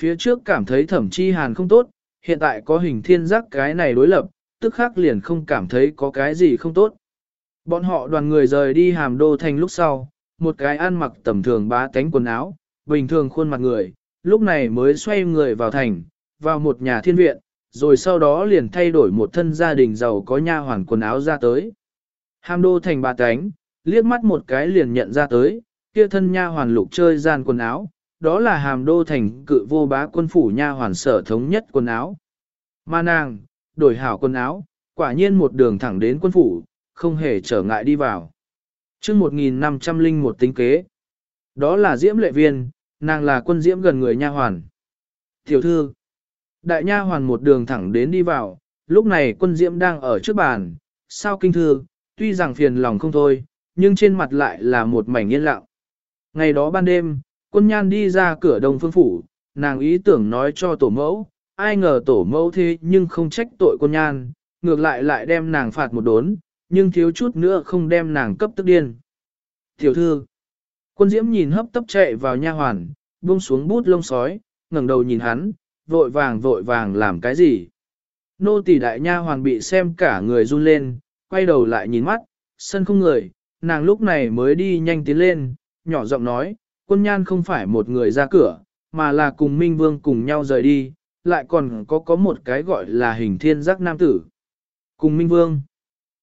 Phía trước cảm thấy thẩm chi hàn không tốt, hiện tại có hình thiên giác cái này đối lập, tức khắc liền không cảm thấy có cái gì không tốt. Bọn họ đoàn người rời đi hàm đô thành lúc sau, một cái ăn mặc tầm thường bá tánh quần áo, bình thường khuôn mặt người, lúc này mới xoay người vào thành, vào một nhà thiên viện, rồi sau đó liền thay đổi một thân gia đình giàu có nha hoàn quần áo ra tới. Hàm đô thành bà tánh, liếc mắt một cái liền nhận ra tới, kia thân nha hoàn lục chơi gian quần áo, đó là hàm đô thành cự vô bá quân phủ nha hoàn sở thống nhất quần áo. ma nàng, đổi hảo quần áo, quả nhiên một đường thẳng đến quân phủ, không hề trở ngại đi vào. chương 1501 tính kế. Đó là diễm lệ viên, nàng là quân diễm gần người nha hoàn. Tiểu thư, đại nha hoàn một đường thẳng đến đi vào, lúc này quân diễm đang ở trước bàn, sao kinh thư, tuy rằng phiền lòng không thôi, nhưng trên mặt lại là một mảnh yên lặng. Ngày đó ban đêm, quân nhan đi ra cửa đông phương phủ, nàng ý tưởng nói cho tổ mẫu, ai ngờ tổ mẫu thế nhưng không trách tội quân nhan, ngược lại lại đem nàng phạt một đốn, nhưng thiếu chút nữa không đem nàng cấp tức điên. Tiểu thư, quân diễm nhìn hấp tấp chạy vào nha hoàn, buông xuống bút lông sói, ngẩng đầu nhìn hắn, vội vàng vội vàng làm cái gì. Nô tỳ đại nha hoàn bị xem cả người run lên, quay đầu lại nhìn mắt, sân không người, nàng lúc này mới đi nhanh tiến lên, nhỏ giọng nói, quân nhan không phải một người ra cửa, mà là cùng Minh Vương cùng nhau rời đi, lại còn có có một cái gọi là hình thiên giác nam tử. Cùng Minh Vương.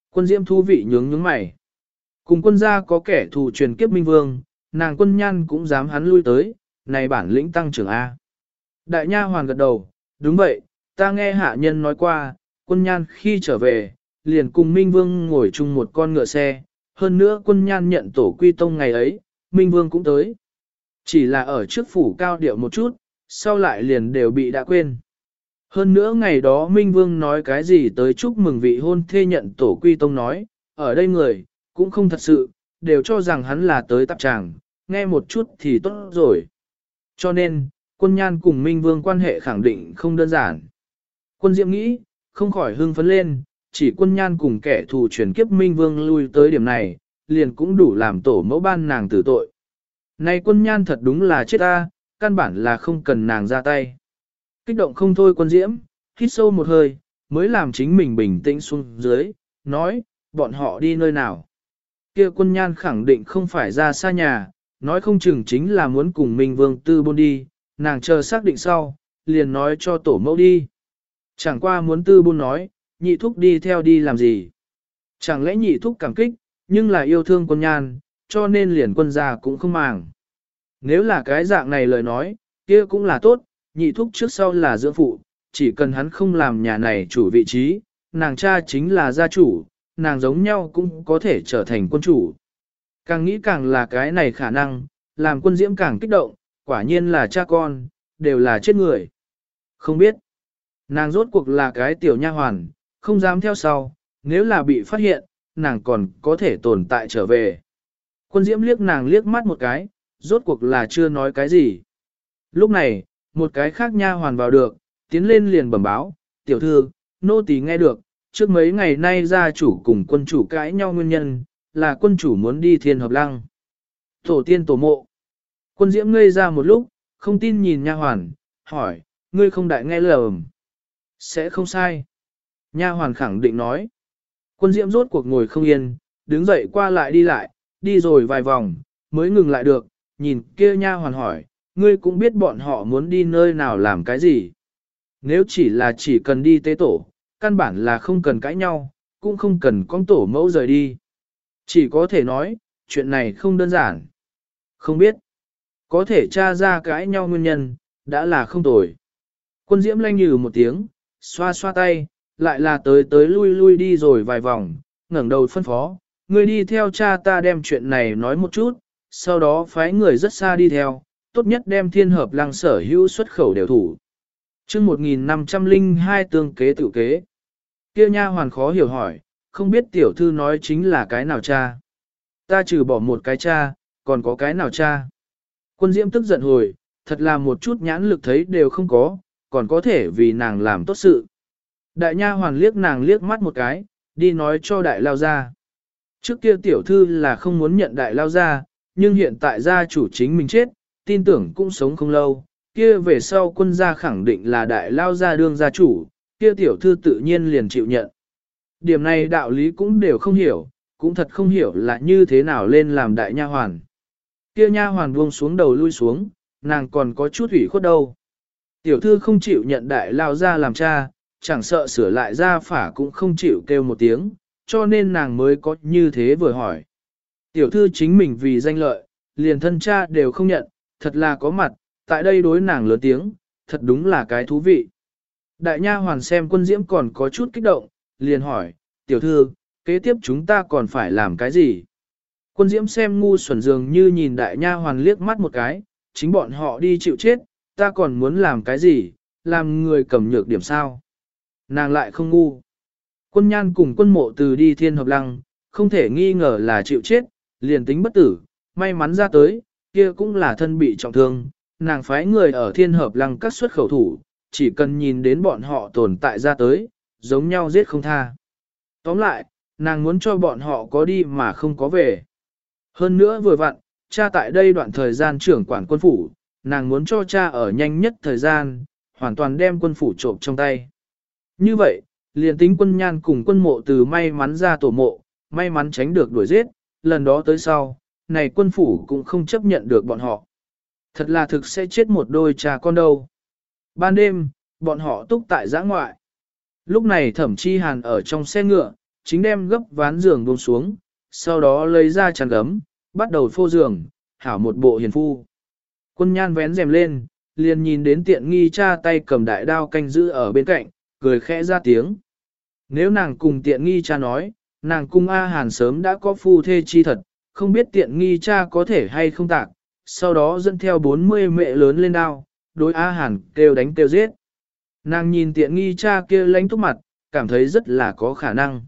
Quân diễm thú vị nhướng nhướng mày. Cùng quân gia có kẻ thù truyền kiếp Minh Vương, nàng quân nhan cũng dám hắn lui tới, này bản lĩnh tăng trưởng A. Đại nha hoàn gật đầu, đúng vậy, ta nghe hạ nhân nói qua, quân nhan khi trở về, liền cùng Minh Vương ngồi chung một con ngựa xe, hơn nữa quân nhan nhận tổ quy tông ngày ấy, Minh Vương cũng tới. Chỉ là ở trước phủ cao điệu một chút, sau lại liền đều bị đã quên. Hơn nữa ngày đó Minh Vương nói cái gì tới chúc mừng vị hôn thê nhận tổ quy tông nói, ở đây người, cũng không thật sự, đều cho rằng hắn là tới tạp tràng, nghe một chút thì tốt rồi. Cho nên, quân nhan cùng Minh Vương quan hệ khẳng định không đơn giản. Quân Diệm nghĩ, không khỏi hưng phấn lên, chỉ quân nhan cùng kẻ thù chuyển kiếp Minh Vương lui tới điểm này, liền cũng đủ làm tổ mẫu ban nàng tử tội. Này quân nhan thật đúng là chết ta, căn bản là không cần nàng ra tay. Kích động không thôi quân diễm, hít sâu một hơi, mới làm chính mình bình tĩnh xuống dưới, nói, bọn họ đi nơi nào. Kia quân nhan khẳng định không phải ra xa nhà, nói không chừng chính là muốn cùng Minh Vương Tư Bôn đi, nàng chờ xác định sau, liền nói cho tổ mẫu đi. Chẳng qua muốn Tư Bôn nói, nhị thúc đi theo đi làm gì. Chẳng lẽ nhị thúc cảm kích, nhưng là yêu thương quân nhan, cho nên liền quân gia cũng không màng. Nếu là cái dạng này lời nói, kia cũng là tốt, nhị thúc trước sau là dưỡng phụ, chỉ cần hắn không làm nhà này chủ vị trí, nàng cha chính là gia chủ, nàng giống nhau cũng có thể trở thành quân chủ. Càng nghĩ càng là cái này khả năng, làm quân diễm càng kích động, quả nhiên là cha con, đều là chết người. Không biết, nàng rốt cuộc là cái tiểu nha hoàn, không dám theo sau, nếu là bị phát hiện, nàng còn có thể tồn tại trở về. Quân diễm liếc nàng liếc mắt một cái, rốt cuộc là chưa nói cái gì. Lúc này, một cái khác nha hoàn vào được, tiến lên liền bẩm báo, tiểu thư, nô tỳ nghe được, trước mấy ngày nay gia chủ cùng quân chủ cãi nhau nguyên nhân, là quân chủ muốn đi thiên hợp lăng. Tổ tiên tổ mộ. Quân diễm ngây ra một lúc, không tin nhìn nha hoàn, hỏi, ngươi không đại nghe lầm. Sẽ không sai. Nha hoàn khẳng định nói. Quân diễm rốt cuộc ngồi không yên, đứng dậy qua lại đi lại, đi rồi vài vòng, mới ngừng lại được, nhìn kia nha hoàn hỏi, ngươi cũng biết bọn họ muốn đi nơi nào làm cái gì. Nếu chỉ là chỉ cần đi tế tổ, căn bản là không cần cãi nhau, cũng không cần con tổ mẫu rời đi. Chỉ có thể nói, chuyện này không đơn giản. Không biết, có thể tra ra cãi nhau nguyên nhân, đã là không tồi. Quân diễm lanh nhừ một tiếng, xoa xoa tay, lại là tới tới lui lui đi rồi vài vòng, ngẩng đầu phân phó, người đi theo cha ta đem chuyện này nói một chút, sau đó phái người rất xa đi theo, tốt nhất đem thiên hợp lăng sở hữu xuất khẩu đều thủ. Trước 1502 tương kế tự kế. Kia nha hoàn khó hiểu hỏi, không biết tiểu thư nói chính là cái nào cha. Ta trừ bỏ một cái cha, còn có cái nào cha. Quân diễm tức giận hồi, thật là một chút nhãn lực thấy đều không có, còn có thể vì nàng làm tốt sự. Đại nha hoàn liếc nàng liếc mắt một cái, đi nói cho đại lao gia. Trước kia tiểu thư là không muốn nhận đại lao gia, nhưng hiện tại gia chủ chính mình chết, tin tưởng cũng sống không lâu, kia về sau quân gia khẳng định là đại lao gia đương gia chủ, kia tiểu thư tự nhiên liền chịu nhận. Điểm này đạo lý cũng đều không hiểu, cũng thật không hiểu là như thế nào lên làm đại nha hoàn. Kia nha hoàn buông xuống đầu lui xuống, nàng còn có chút ủy khuất đâu. Tiểu thư không chịu nhận đại lao ra làm cha, chẳng sợ sửa lại ra phả cũng không chịu kêu một tiếng, cho nên nàng mới có như thế vừa hỏi. Tiểu thư chính mình vì danh lợi, liền thân cha đều không nhận, thật là có mặt, tại đây đối nàng lớn tiếng, thật đúng là cái thú vị. Đại nha hoàn xem quân diễm còn có chút kích động, liền hỏi, tiểu thư, kế tiếp chúng ta còn phải làm cái gì? Quân diễm xem ngu xuẩn dường như nhìn đại nha hoàn liếc mắt một cái, chính bọn họ đi chịu chết, ta còn muốn làm cái gì, làm người cầm nhược điểm sao? Nàng lại không ngu. Quân nhan cùng quân mộ từ đi thiên hợp lăng, không thể nghi ngờ là chịu chết, liền tính bất tử, may mắn ra tới, kia cũng là thân bị trọng thương, nàng phái người ở thiên hợp lăng các xuất khẩu thủ, chỉ cần nhìn đến bọn họ tồn tại ra tới, giống nhau giết không tha. Tóm lại, nàng muốn cho bọn họ có đi mà không có về. Hơn nữa vừa vặn, cha tại đây đoạn thời gian trưởng quản quân phủ, nàng muốn cho cha ở nhanh nhất thời gian, hoàn toàn đem quân phủ trộm trong tay. Như vậy, liền tính quân nhan cùng quân mộ từ may mắn ra tổ mộ, may mắn tránh được đuổi giết, lần đó tới sau, này quân phủ cũng không chấp nhận được bọn họ. Thật là thực sẽ chết một đôi cha con đâu. Ban đêm, bọn họ túc tại giã ngoại. Lúc này thẩm chi hàn ở trong xe ngựa, chính đem gấp ván giường buông xuống, sau đó lấy ra chăn gấm, bắt đầu phô giường, hảo một bộ hiền phu. Quân nhan vén rèm lên, liền nhìn đến tiện nghi cha tay cầm đại đao canh giữ ở bên cạnh, cười khẽ ra tiếng. Nếu nàng cùng tiện nghi cha nói, nàng cung A Hàn sớm đã có phu thê chi thật, không biết tiện nghi cha có thể hay không tạc, sau đó dẫn theo 40 mẹ lớn lên đao, đối A Hàn kêu đánh kêu giết. Nàng nhìn tiện nghi cha kia lánh túc mặt, cảm thấy rất là có khả năng.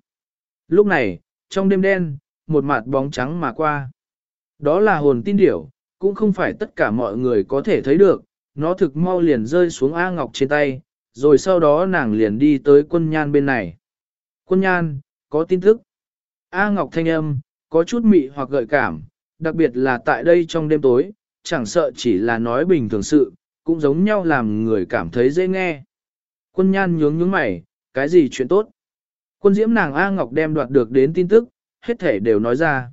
Lúc này, trong đêm đen, một mặt bóng trắng mà qua. Đó là hồn tin điểu, cũng không phải tất cả mọi người có thể thấy được, nó thực mau liền rơi xuống A Ngọc trên tay, rồi sau đó nàng liền đi tới quân nhan bên này. Quân nhan, có tin tức. A Ngọc thanh âm, có chút mị hoặc gợi cảm, đặc biệt là tại đây trong đêm tối, chẳng sợ chỉ là nói bình thường sự, cũng giống nhau làm người cảm thấy dễ nghe. Quân nhan nhướng nhướng mày, cái gì chuyện tốt? Quân diễm nàng A Ngọc đem đoạt được đến tin tức, hết thể đều nói ra.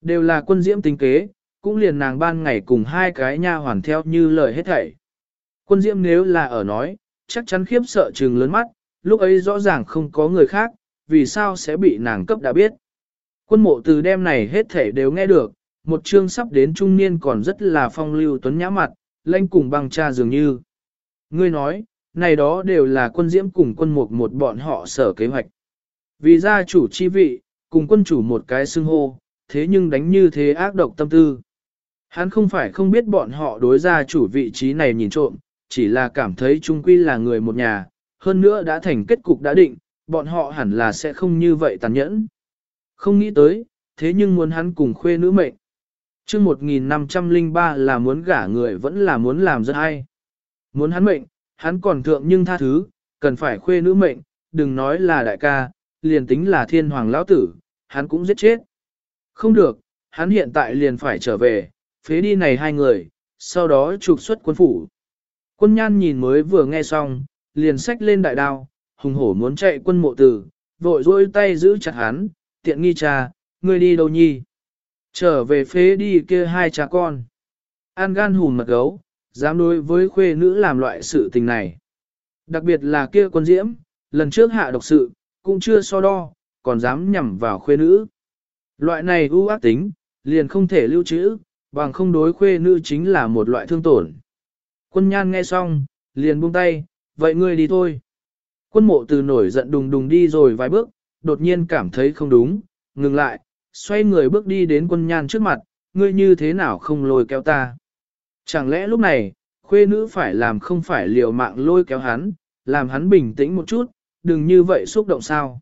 Đều là quân diễm tính kế, cũng liền nàng ban ngày cùng hai cái nha hoàn theo như lời hết thảy. Quân diễm nếu là ở nói, chắc chắn khiếp sợ trừng lớn mắt, lúc ấy rõ ràng không có người khác, vì sao sẽ bị nàng cấp đã biết. Quân mộ từ đêm này hết thể đều nghe được, một chương sắp đến trung niên còn rất là phong lưu tuấn nhã mặt, lanh cùng băng cha dường như. Ngươi nói, này đó đều là quân diễm cùng quân mục một bọn họ sở kế hoạch. Vì gia chủ chi vị, cùng quân chủ một cái xưng hô, thế nhưng đánh như thế ác độc tâm tư. Hắn không phải không biết bọn họ đối gia chủ vị trí này nhìn trộm, chỉ là cảm thấy trung quy là người một nhà, hơn nữa đã thành kết cục đã định, bọn họ hẳn là sẽ không như vậy tàn nhẫn. Không nghĩ tới, thế nhưng muốn hắn cùng khuê nữ mệnh. chương 1503 là muốn gả người vẫn là muốn làm rất hay. Muốn hắn mệnh, hắn còn thượng nhưng tha thứ, cần phải khuê nữ mệnh, đừng nói là đại ca, liền tính là thiên hoàng lão tử, hắn cũng giết chết. Không được, hắn hiện tại liền phải trở về, phế đi này hai người, sau đó trục xuất quân phủ. Quân nhan nhìn mới vừa nghe xong, liền xách lên đại đao, hùng hổ muốn chạy quân mộ tử, vội dôi tay giữ chặt hắn, tiện nghi cha, ngươi đi đâu nhi? Trở về phế đi kia hai cha con. An gan hùn mật gấu, dám đối với khuê nữ làm loại sự tình này. Đặc biệt là kia quân diễm, lần trước hạ độc sự, cũng chưa so đo, còn dám nhằm vào khuê nữ. Loại này ưu ác tính, liền không thể lưu trữ, bằng không đối khuê nữ chính là một loại thương tổn. Quân nhan nghe xong, liền buông tay, vậy ngươi đi thôi. Quân mộ từ nổi giận đùng đùng đi rồi vài bước, đột nhiên cảm thấy không đúng, ngừng lại, xoay người bước đi đến quân nhan trước mặt, ngươi như thế nào không lôi kéo ta. Chẳng lẽ lúc này, khuê nữ phải làm không phải liều mạng lôi kéo hắn, làm hắn bình tĩnh một chút, đừng như vậy xúc động sao.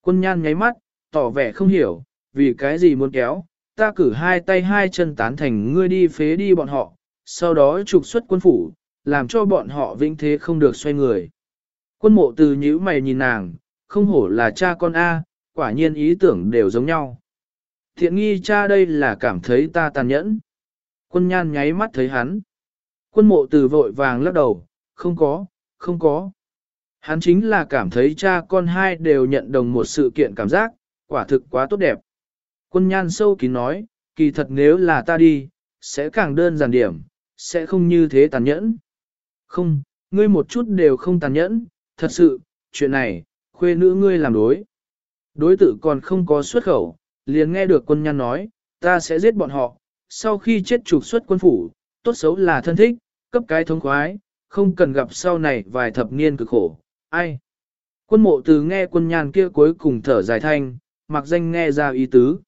Quân nhan nháy mắt, tỏ vẻ không hiểu, vì cái gì muốn kéo, ta cử hai tay hai chân tán thành ngươi đi phế đi bọn họ, sau đó trục xuất quân phủ, làm cho bọn họ vĩnh thế không được xoay người. Quân mộ từ nhíu mày nhìn nàng, không hổ là cha con A, quả nhiên ý tưởng đều giống nhau. Thiện nghi cha đây là cảm thấy ta tàn nhẫn. Quân nhan nháy mắt thấy hắn. Quân mộ từ vội vàng lắc đầu, không có, không có. Hắn chính là cảm thấy cha con hai đều nhận đồng một sự kiện cảm giác, quả thực quá tốt đẹp. Quân nhan sâu kín nói, kỳ thật nếu là ta đi, sẽ càng đơn giản điểm, sẽ không như thế tàn nhẫn. Không, ngươi một chút đều không tàn nhẫn, thật sự, chuyện này, khuê nữ ngươi làm đối. Đối tử còn không có xuất khẩu, liền nghe được quân nhan nói, ta sẽ giết bọn họ, sau khi chết trục xuất quân phủ, tốt xấu là thân thích, cấp cái thống khoái, không cần gặp sau này vài thập niên cực khổ, ai. Quân mộ từ nghe quân nhàn kia cuối cùng thở dài thanh, mặc danh nghe ra ý tứ.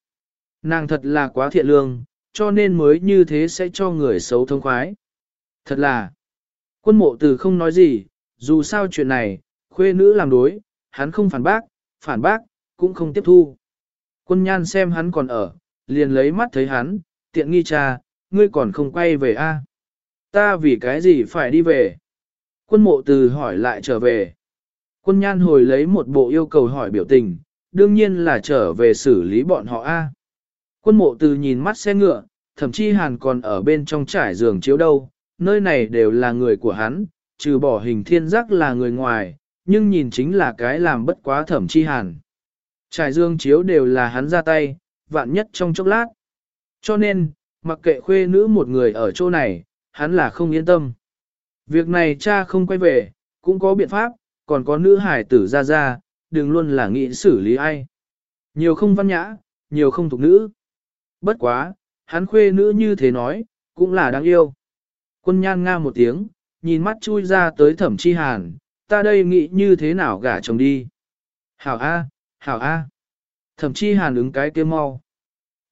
Nàng thật là quá thiện lương, cho nên mới như thế sẽ cho người xấu thông khoái. Thật là, quân mộ từ không nói gì, dù sao chuyện này, khuê nữ làm đối, hắn không phản bác, phản bác, cũng không tiếp thu. Quân nhan xem hắn còn ở, liền lấy mắt thấy hắn, tiện nghi cha, ngươi còn không quay về a? Ta vì cái gì phải đi về? Quân mộ từ hỏi lại trở về. Quân nhan hồi lấy một bộ yêu cầu hỏi biểu tình, đương nhiên là trở về xử lý bọn họ a. Quân mộ từ nhìn mắt xe ngựa, thậm chí hàn còn ở bên trong trải giường chiếu đâu, nơi này đều là người của hắn, trừ bỏ hình thiên giác là người ngoài, nhưng nhìn chính là cái làm bất quá thẩm chi hàn. Trải dương chiếu đều là hắn ra tay, vạn nhất trong chốc lát. Cho nên, mặc kệ khuê nữ một người ở chỗ này, hắn là không yên tâm. Việc này cha không quay về, cũng có biện pháp, còn có nữ hải tử ra ra, đừng luôn là nghĩ xử lý ai. Nhiều không văn nhã, nhiều không thuộc nữ. Bất quá, hắn khuê nữ như thế nói, cũng là đáng yêu. Quân nhan nga một tiếng, nhìn mắt chui ra tới thẩm chi hàn, ta đây nghĩ như thế nào gả chồng đi. Hảo A, hảo A. Thẩm chi hàn ứng cái kia mau.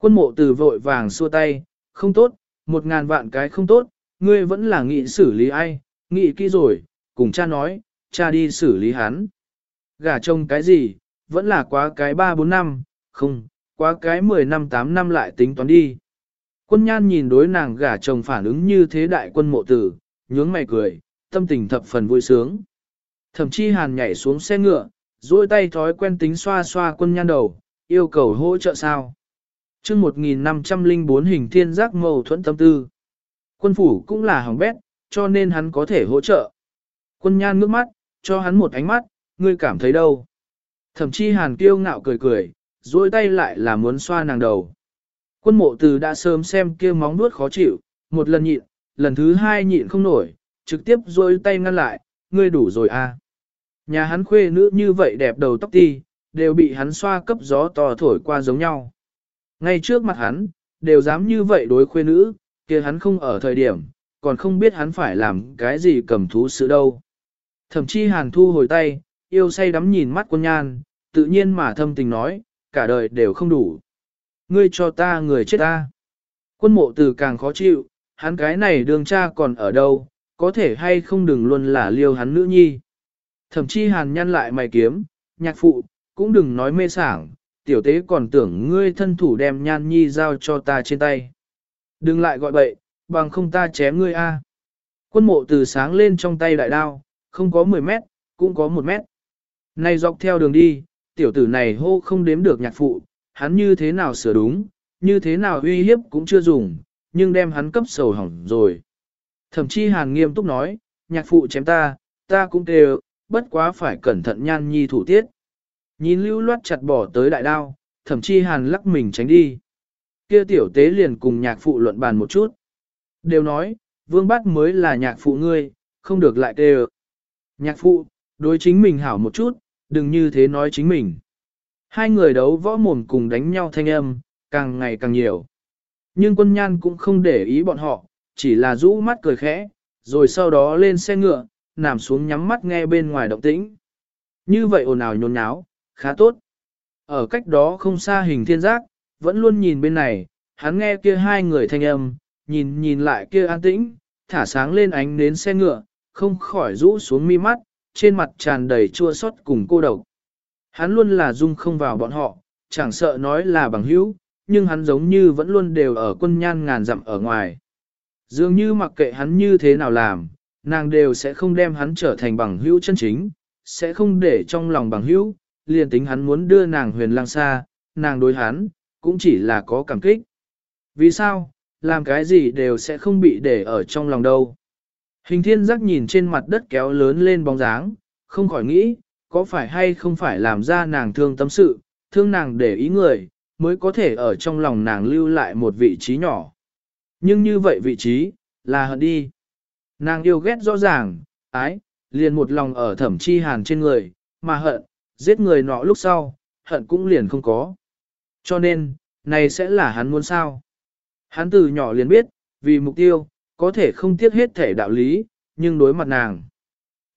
Quân mộ từ vội vàng xua tay, không tốt, một ngàn vạn cái không tốt, ngươi vẫn là nghị xử lý ai, nghị kỹ rồi, cùng cha nói, cha đi xử lý hắn. Gả chồng cái gì, vẫn là quá cái 3-4 năm, không, quá cái 10 năm 8 năm lại tính toán đi. Quân nhan nhìn đối nàng gả chồng phản ứng như thế đại quân mộ tử, nhướng mày cười, tâm tình thập phần vui sướng. Thậm chí hàn nhảy xuống xe ngựa, duỗi tay thói quen tính xoa xoa quân nhan đầu, yêu cầu hỗ trợ sao chương 1504 hình thiên giác mâu thuẫn tâm tư. Quân phủ cũng là hỏng bét, cho nên hắn có thể hỗ trợ. Quân nhan ngước mắt, cho hắn một ánh mắt, ngươi cảm thấy đâu? Thậm chí hàn kiêu ngạo cười cười, duỗi tay lại là muốn xoa nàng đầu. Quân mộ từ đã sớm xem kia móng nuốt khó chịu, một lần nhịn, lần thứ hai nhịn không nổi, trực tiếp duỗi tay ngăn lại, ngươi đủ rồi à. Nhà hắn khuê nữ như vậy đẹp đầu tóc ti, đều bị hắn xoa cấp gió to thổi qua giống nhau. Ngay trước mặt hắn, đều dám như vậy đối khuê nữ, kia hắn không ở thời điểm, còn không biết hắn phải làm cái gì cầm thú sự đâu. Thậm chí hàn thu hồi tay, yêu say đắm nhìn mắt quân nhan, tự nhiên mà thâm tình nói, cả đời đều không đủ. Ngươi cho ta người chết ta. Quân mộ từ càng khó chịu, hắn cái này đường cha còn ở đâu, có thể hay không đừng luôn là liêu hắn nữ nhi. Thậm chí hàn nhăn lại mày kiếm, nhạc phụ, cũng đừng nói mê sảng, tiểu tế còn tưởng ngươi thân thủ đem nhan nhi giao cho ta trên tay. Đừng lại gọi bậy, bằng không ta chém ngươi a. Quân mộ từ sáng lên trong tay đại đao, không có 10 mét, cũng có 1 mét. Này dọc theo đường đi, tiểu tử này hô không đếm được nhạc phụ, hắn như thế nào sửa đúng, như thế nào uy hiếp cũng chưa dùng, nhưng đem hắn cấp sầu hỏng rồi. Thậm chí hàn nghiêm túc nói, nhạc phụ chém ta, ta cũng kêu, bất quá phải cẩn thận nhan nhi thủ tiết. Nhìn lưu loát chặt bỏ tới đại đao, thậm chí hàn lắc mình tránh đi. Kia tiểu tế liền cùng nhạc phụ luận bàn một chút. Đều nói, vương bát mới là nhạc phụ ngươi, không được lại tê Nhạc phụ, đối chính mình hảo một chút, đừng như thế nói chính mình. Hai người đấu võ mồm cùng đánh nhau thanh âm, càng ngày càng nhiều. Nhưng quân nhan cũng không để ý bọn họ, chỉ là rũ mắt cười khẽ, rồi sau đó lên xe ngựa, nằm xuống nhắm mắt nghe bên ngoài động tĩnh. Như vậy ồn ào nhốn nháo, khá tốt. Ở cách đó không xa hình thiên giác, vẫn luôn nhìn bên này, hắn nghe kia hai người thanh âm, nhìn nhìn lại kia an tĩnh, thả sáng lên ánh nến xe ngựa, không khỏi rũ xuống mi mắt, trên mặt tràn đầy chua xót cùng cô độc. Hắn luôn là dung không vào bọn họ, chẳng sợ nói là bằng hữu, nhưng hắn giống như vẫn luôn đều ở quân nhan ngàn dặm ở ngoài. Dường như mặc kệ hắn như thế nào làm, nàng đều sẽ không đem hắn trở thành bằng hữu chân chính, sẽ không để trong lòng bằng hữu, liền tính hắn muốn đưa nàng huyền lang xa, nàng đối hắn, cũng chỉ là có cảm kích. Vì sao, làm cái gì đều sẽ không bị để ở trong lòng đâu. Hình thiên giác nhìn trên mặt đất kéo lớn lên bóng dáng, không khỏi nghĩ, có phải hay không phải làm ra nàng thương tâm sự, thương nàng để ý người, mới có thể ở trong lòng nàng lưu lại một vị trí nhỏ. Nhưng như vậy vị trí, là hận đi. Nàng yêu ghét rõ ràng, ái, liền một lòng ở thẩm chi hàn trên người, mà hận, giết người nọ lúc sau, hận cũng liền không có. Cho nên, này sẽ là hắn muốn sao. Hắn từ nhỏ liền biết, vì mục tiêu, có thể không tiếc hết thể đạo lý, nhưng đối mặt nàng.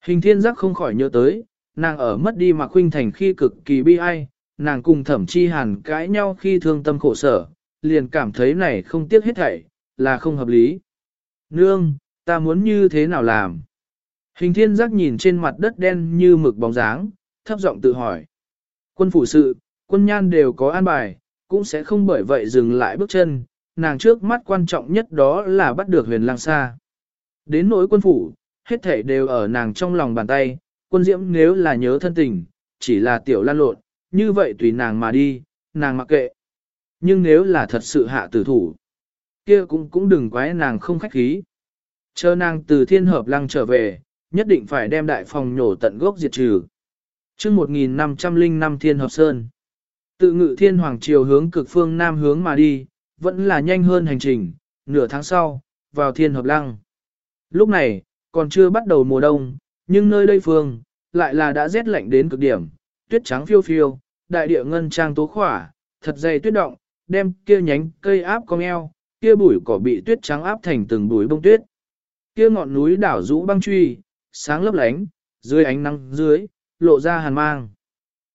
Hình thiên giác không khỏi nhớ tới, nàng ở mất đi mà khuynh thành khi cực kỳ bi ai, nàng cùng thẩm chi hàn cãi nhau khi thương tâm khổ sở, liền cảm thấy này không tiếc hết thảy, là không hợp lý. Nương, ta muốn như thế nào làm? Hình thiên giác nhìn trên mặt đất đen như mực bóng dáng, thấp giọng tự hỏi. Quân phủ sự, quân nhan đều có an bài, cũng sẽ không bởi vậy dừng lại bước chân, nàng trước mắt quan trọng nhất đó là bắt được huyền lang xa. Đến nỗi quân phủ, hết thể đều ở nàng trong lòng bàn tay, quân diễm nếu là nhớ thân tình, chỉ là tiểu lan lộn, như vậy tùy nàng mà đi, nàng mặc kệ. Nhưng nếu là thật sự hạ tử thủ, kia cũng cũng đừng quái nàng không khách khí. Chờ nàng từ thiên hợp lăng trở về, nhất định phải đem đại phòng nhổ tận gốc diệt trừ chương 1505 thiên hợp sơn. Tự ngự thiên hoàng triều hướng cực phương nam hướng mà đi, vẫn là nhanh hơn hành trình, nửa tháng sau, vào thiên hợp lăng. Lúc này, còn chưa bắt đầu mùa đông, nhưng nơi đây phương, lại là đã rét lạnh đến cực điểm, tuyết trắng phiêu phiêu, đại địa ngân trang tố khỏa, thật dày tuyết động, đem kia nhánh cây áp cong eo, kia bụi cỏ bị tuyết trắng áp thành từng bụi bông tuyết. Kia ngọn núi đảo rũ băng truy, sáng lấp lánh, dưới ánh nắng dưới, lộ ra hàn mang.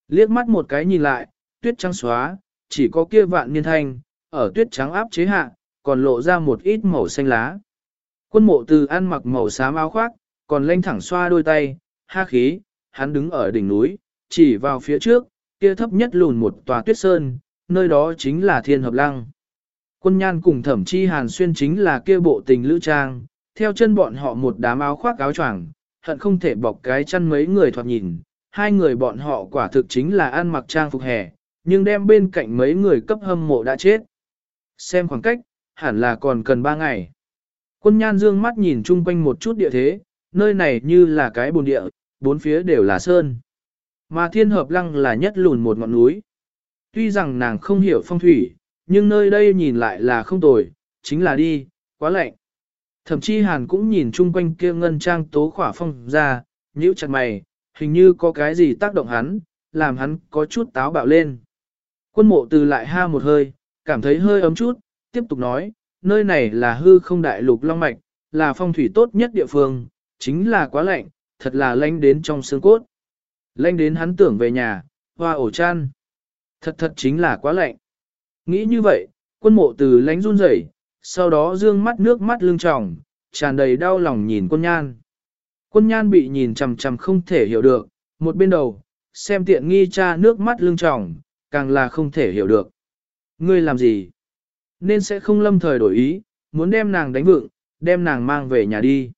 Liếc mắt một cái nhìn lại, tuyết trắng xóa, chỉ có kia vạn niên thanh, ở tuyết trắng áp chế hạ, còn lộ ra một ít màu xanh lá. Quân mộ từ ăn mặc màu xám áo khoác, còn lênh thẳng xoa đôi tay, ha khí, hắn đứng ở đỉnh núi, chỉ vào phía trước, kia thấp nhất lùn một tòa tuyết sơn, nơi đó chính là thiên hợp lăng. Quân nhan cùng thẩm chi hàn xuyên chính là kia bộ tình lữ trang, theo chân bọn họ một đám áo khoác áo choàng, hận không thể bọc cái chăn mấy người thoạt nhìn, hai người bọn họ quả thực chính là ăn mặc trang phục hè, nhưng đem bên cạnh mấy người cấp hâm mộ đã chết. Xem khoảng cách, hẳn là còn cần ba ngày. Quân nhan dương mắt nhìn chung quanh một chút địa thế, nơi này như là cái bồn địa, bốn phía đều là sơn. Mà thiên hợp lăng là nhất lùn một ngọn núi. Tuy rằng nàng không hiểu phong thủy, nhưng nơi đây nhìn lại là không tồi, chính là đi, quá lạnh. Thậm chí hàn cũng nhìn chung quanh kia ngân trang tố khỏa phong ra, nhíu chặt mày, hình như có cái gì tác động hắn, làm hắn có chút táo bạo lên. Quân mộ từ lại ha một hơi, cảm thấy hơi ấm chút, tiếp tục nói, nơi này là hư không đại lục long mạch, là phong thủy tốt nhất địa phương, chính là quá lạnh, thật là lạnh đến trong xương cốt. Lạnh đến hắn tưởng về nhà, hoa ổ chăn. Thật thật chính là quá lạnh. Nghĩ như vậy, quân mộ từ lánh run rẩy, sau đó dương mắt nước mắt lưng tròng, tràn đầy đau lòng nhìn quân nhan. Quân nhan bị nhìn chằm chằm không thể hiểu được, một bên đầu, xem tiện nghi cha nước mắt lưng tròng, càng là không thể hiểu được. Ngươi làm gì? Nên sẽ không lâm thời đổi ý, muốn đem nàng đánh vựng, đem nàng mang về nhà đi.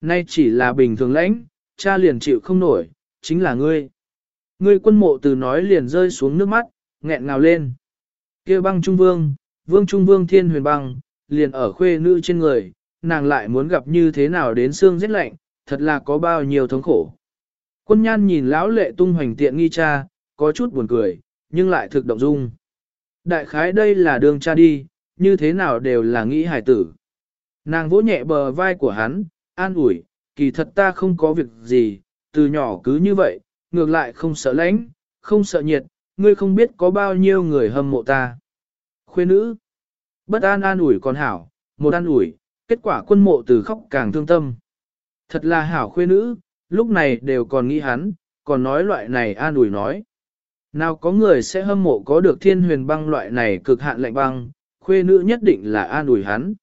Nay chỉ là bình thường lãnh, cha liền chịu không nổi, chính là ngươi. Ngươi quân mộ từ nói liền rơi xuống nước mắt, nghẹn ngào lên. kia băng trung vương, vương trung vương thiên huyền băng, liền ở khuê nữ trên người, nàng lại muốn gặp như thế nào đến xương rét lạnh, thật là có bao nhiêu thống khổ. Quân nhan nhìn lão lệ tung hoành tiện nghi cha, có chút buồn cười, nhưng lại thực động dung. Đại khái đây là đường cha đi, như thế nào đều là nghĩ hải tử. Nàng vỗ nhẹ bờ vai của hắn, an ủi, kỳ thật ta không có việc gì, từ nhỏ cứ như vậy, ngược lại không sợ lạnh, không sợ nhiệt, ngươi không biết có bao nhiêu người hâm mộ ta. Khuê nữ, bất an an ủi còn hảo, một an ủi, kết quả quân mộ từ khóc càng thương tâm. Thật là hảo khuê nữ, lúc này đều còn nghĩ hắn, còn nói loại này an ủi nói. Nào có người sẽ hâm mộ có được thiên huyền băng loại này cực hạn lạnh băng, khuê nữ nhất định là an ủi hắn.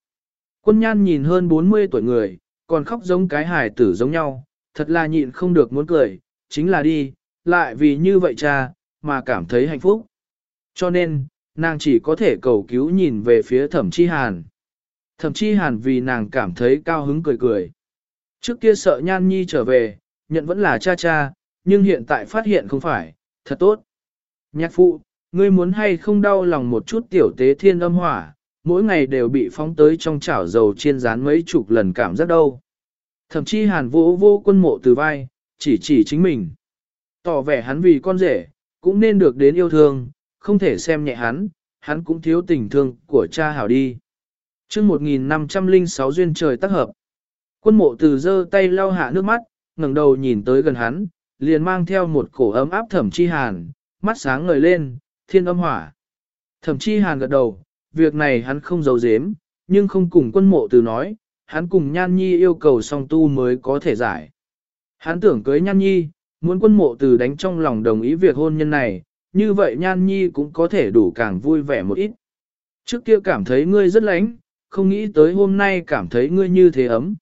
Quân nhan nhìn hơn 40 tuổi người, còn khóc giống cái hài tử giống nhau, thật là nhịn không được muốn cười, chính là đi, lại vì như vậy cha, mà cảm thấy hạnh phúc. Cho nên, nàng chỉ có thể cầu cứu nhìn về phía thẩm chi hàn. Thẩm chi hàn vì nàng cảm thấy cao hứng cười cười. Trước kia sợ nhan nhi trở về, nhận vẫn là cha cha, nhưng hiện tại phát hiện không phải, thật tốt. Nhạc phụ, ngươi muốn hay không đau lòng một chút tiểu tế thiên âm hỏa, mỗi ngày đều bị phóng tới trong chảo dầu chiên rán mấy chục lần cảm giác đâu. Thậm chí hàn vô vô quân mộ từ vai, chỉ chỉ chính mình. Tỏ vẻ hắn vì con rể, cũng nên được đến yêu thương, không thể xem nhẹ hắn, hắn cũng thiếu tình thương của cha hảo đi. chương 1506 duyên trời tác hợp. Quân mộ từ giơ tay lau hạ nước mắt, ngẩng đầu nhìn tới gần hắn, liền mang theo một cổ ấm áp thẩm chi hàn, mắt sáng ngời lên, thiên âm hỏa. Thẩm chi hàn gật đầu, việc này hắn không giấu giếm, nhưng không cùng quân mộ từ nói, hắn cùng Nhan Nhi yêu cầu song tu mới có thể giải. Hắn tưởng cưới Nhan Nhi, muốn quân mộ từ đánh trong lòng đồng ý việc hôn nhân này, như vậy Nhan Nhi cũng có thể đủ càng vui vẻ một ít. Trước kia cảm thấy ngươi rất lánh, không nghĩ tới hôm nay cảm thấy ngươi như thế ấm.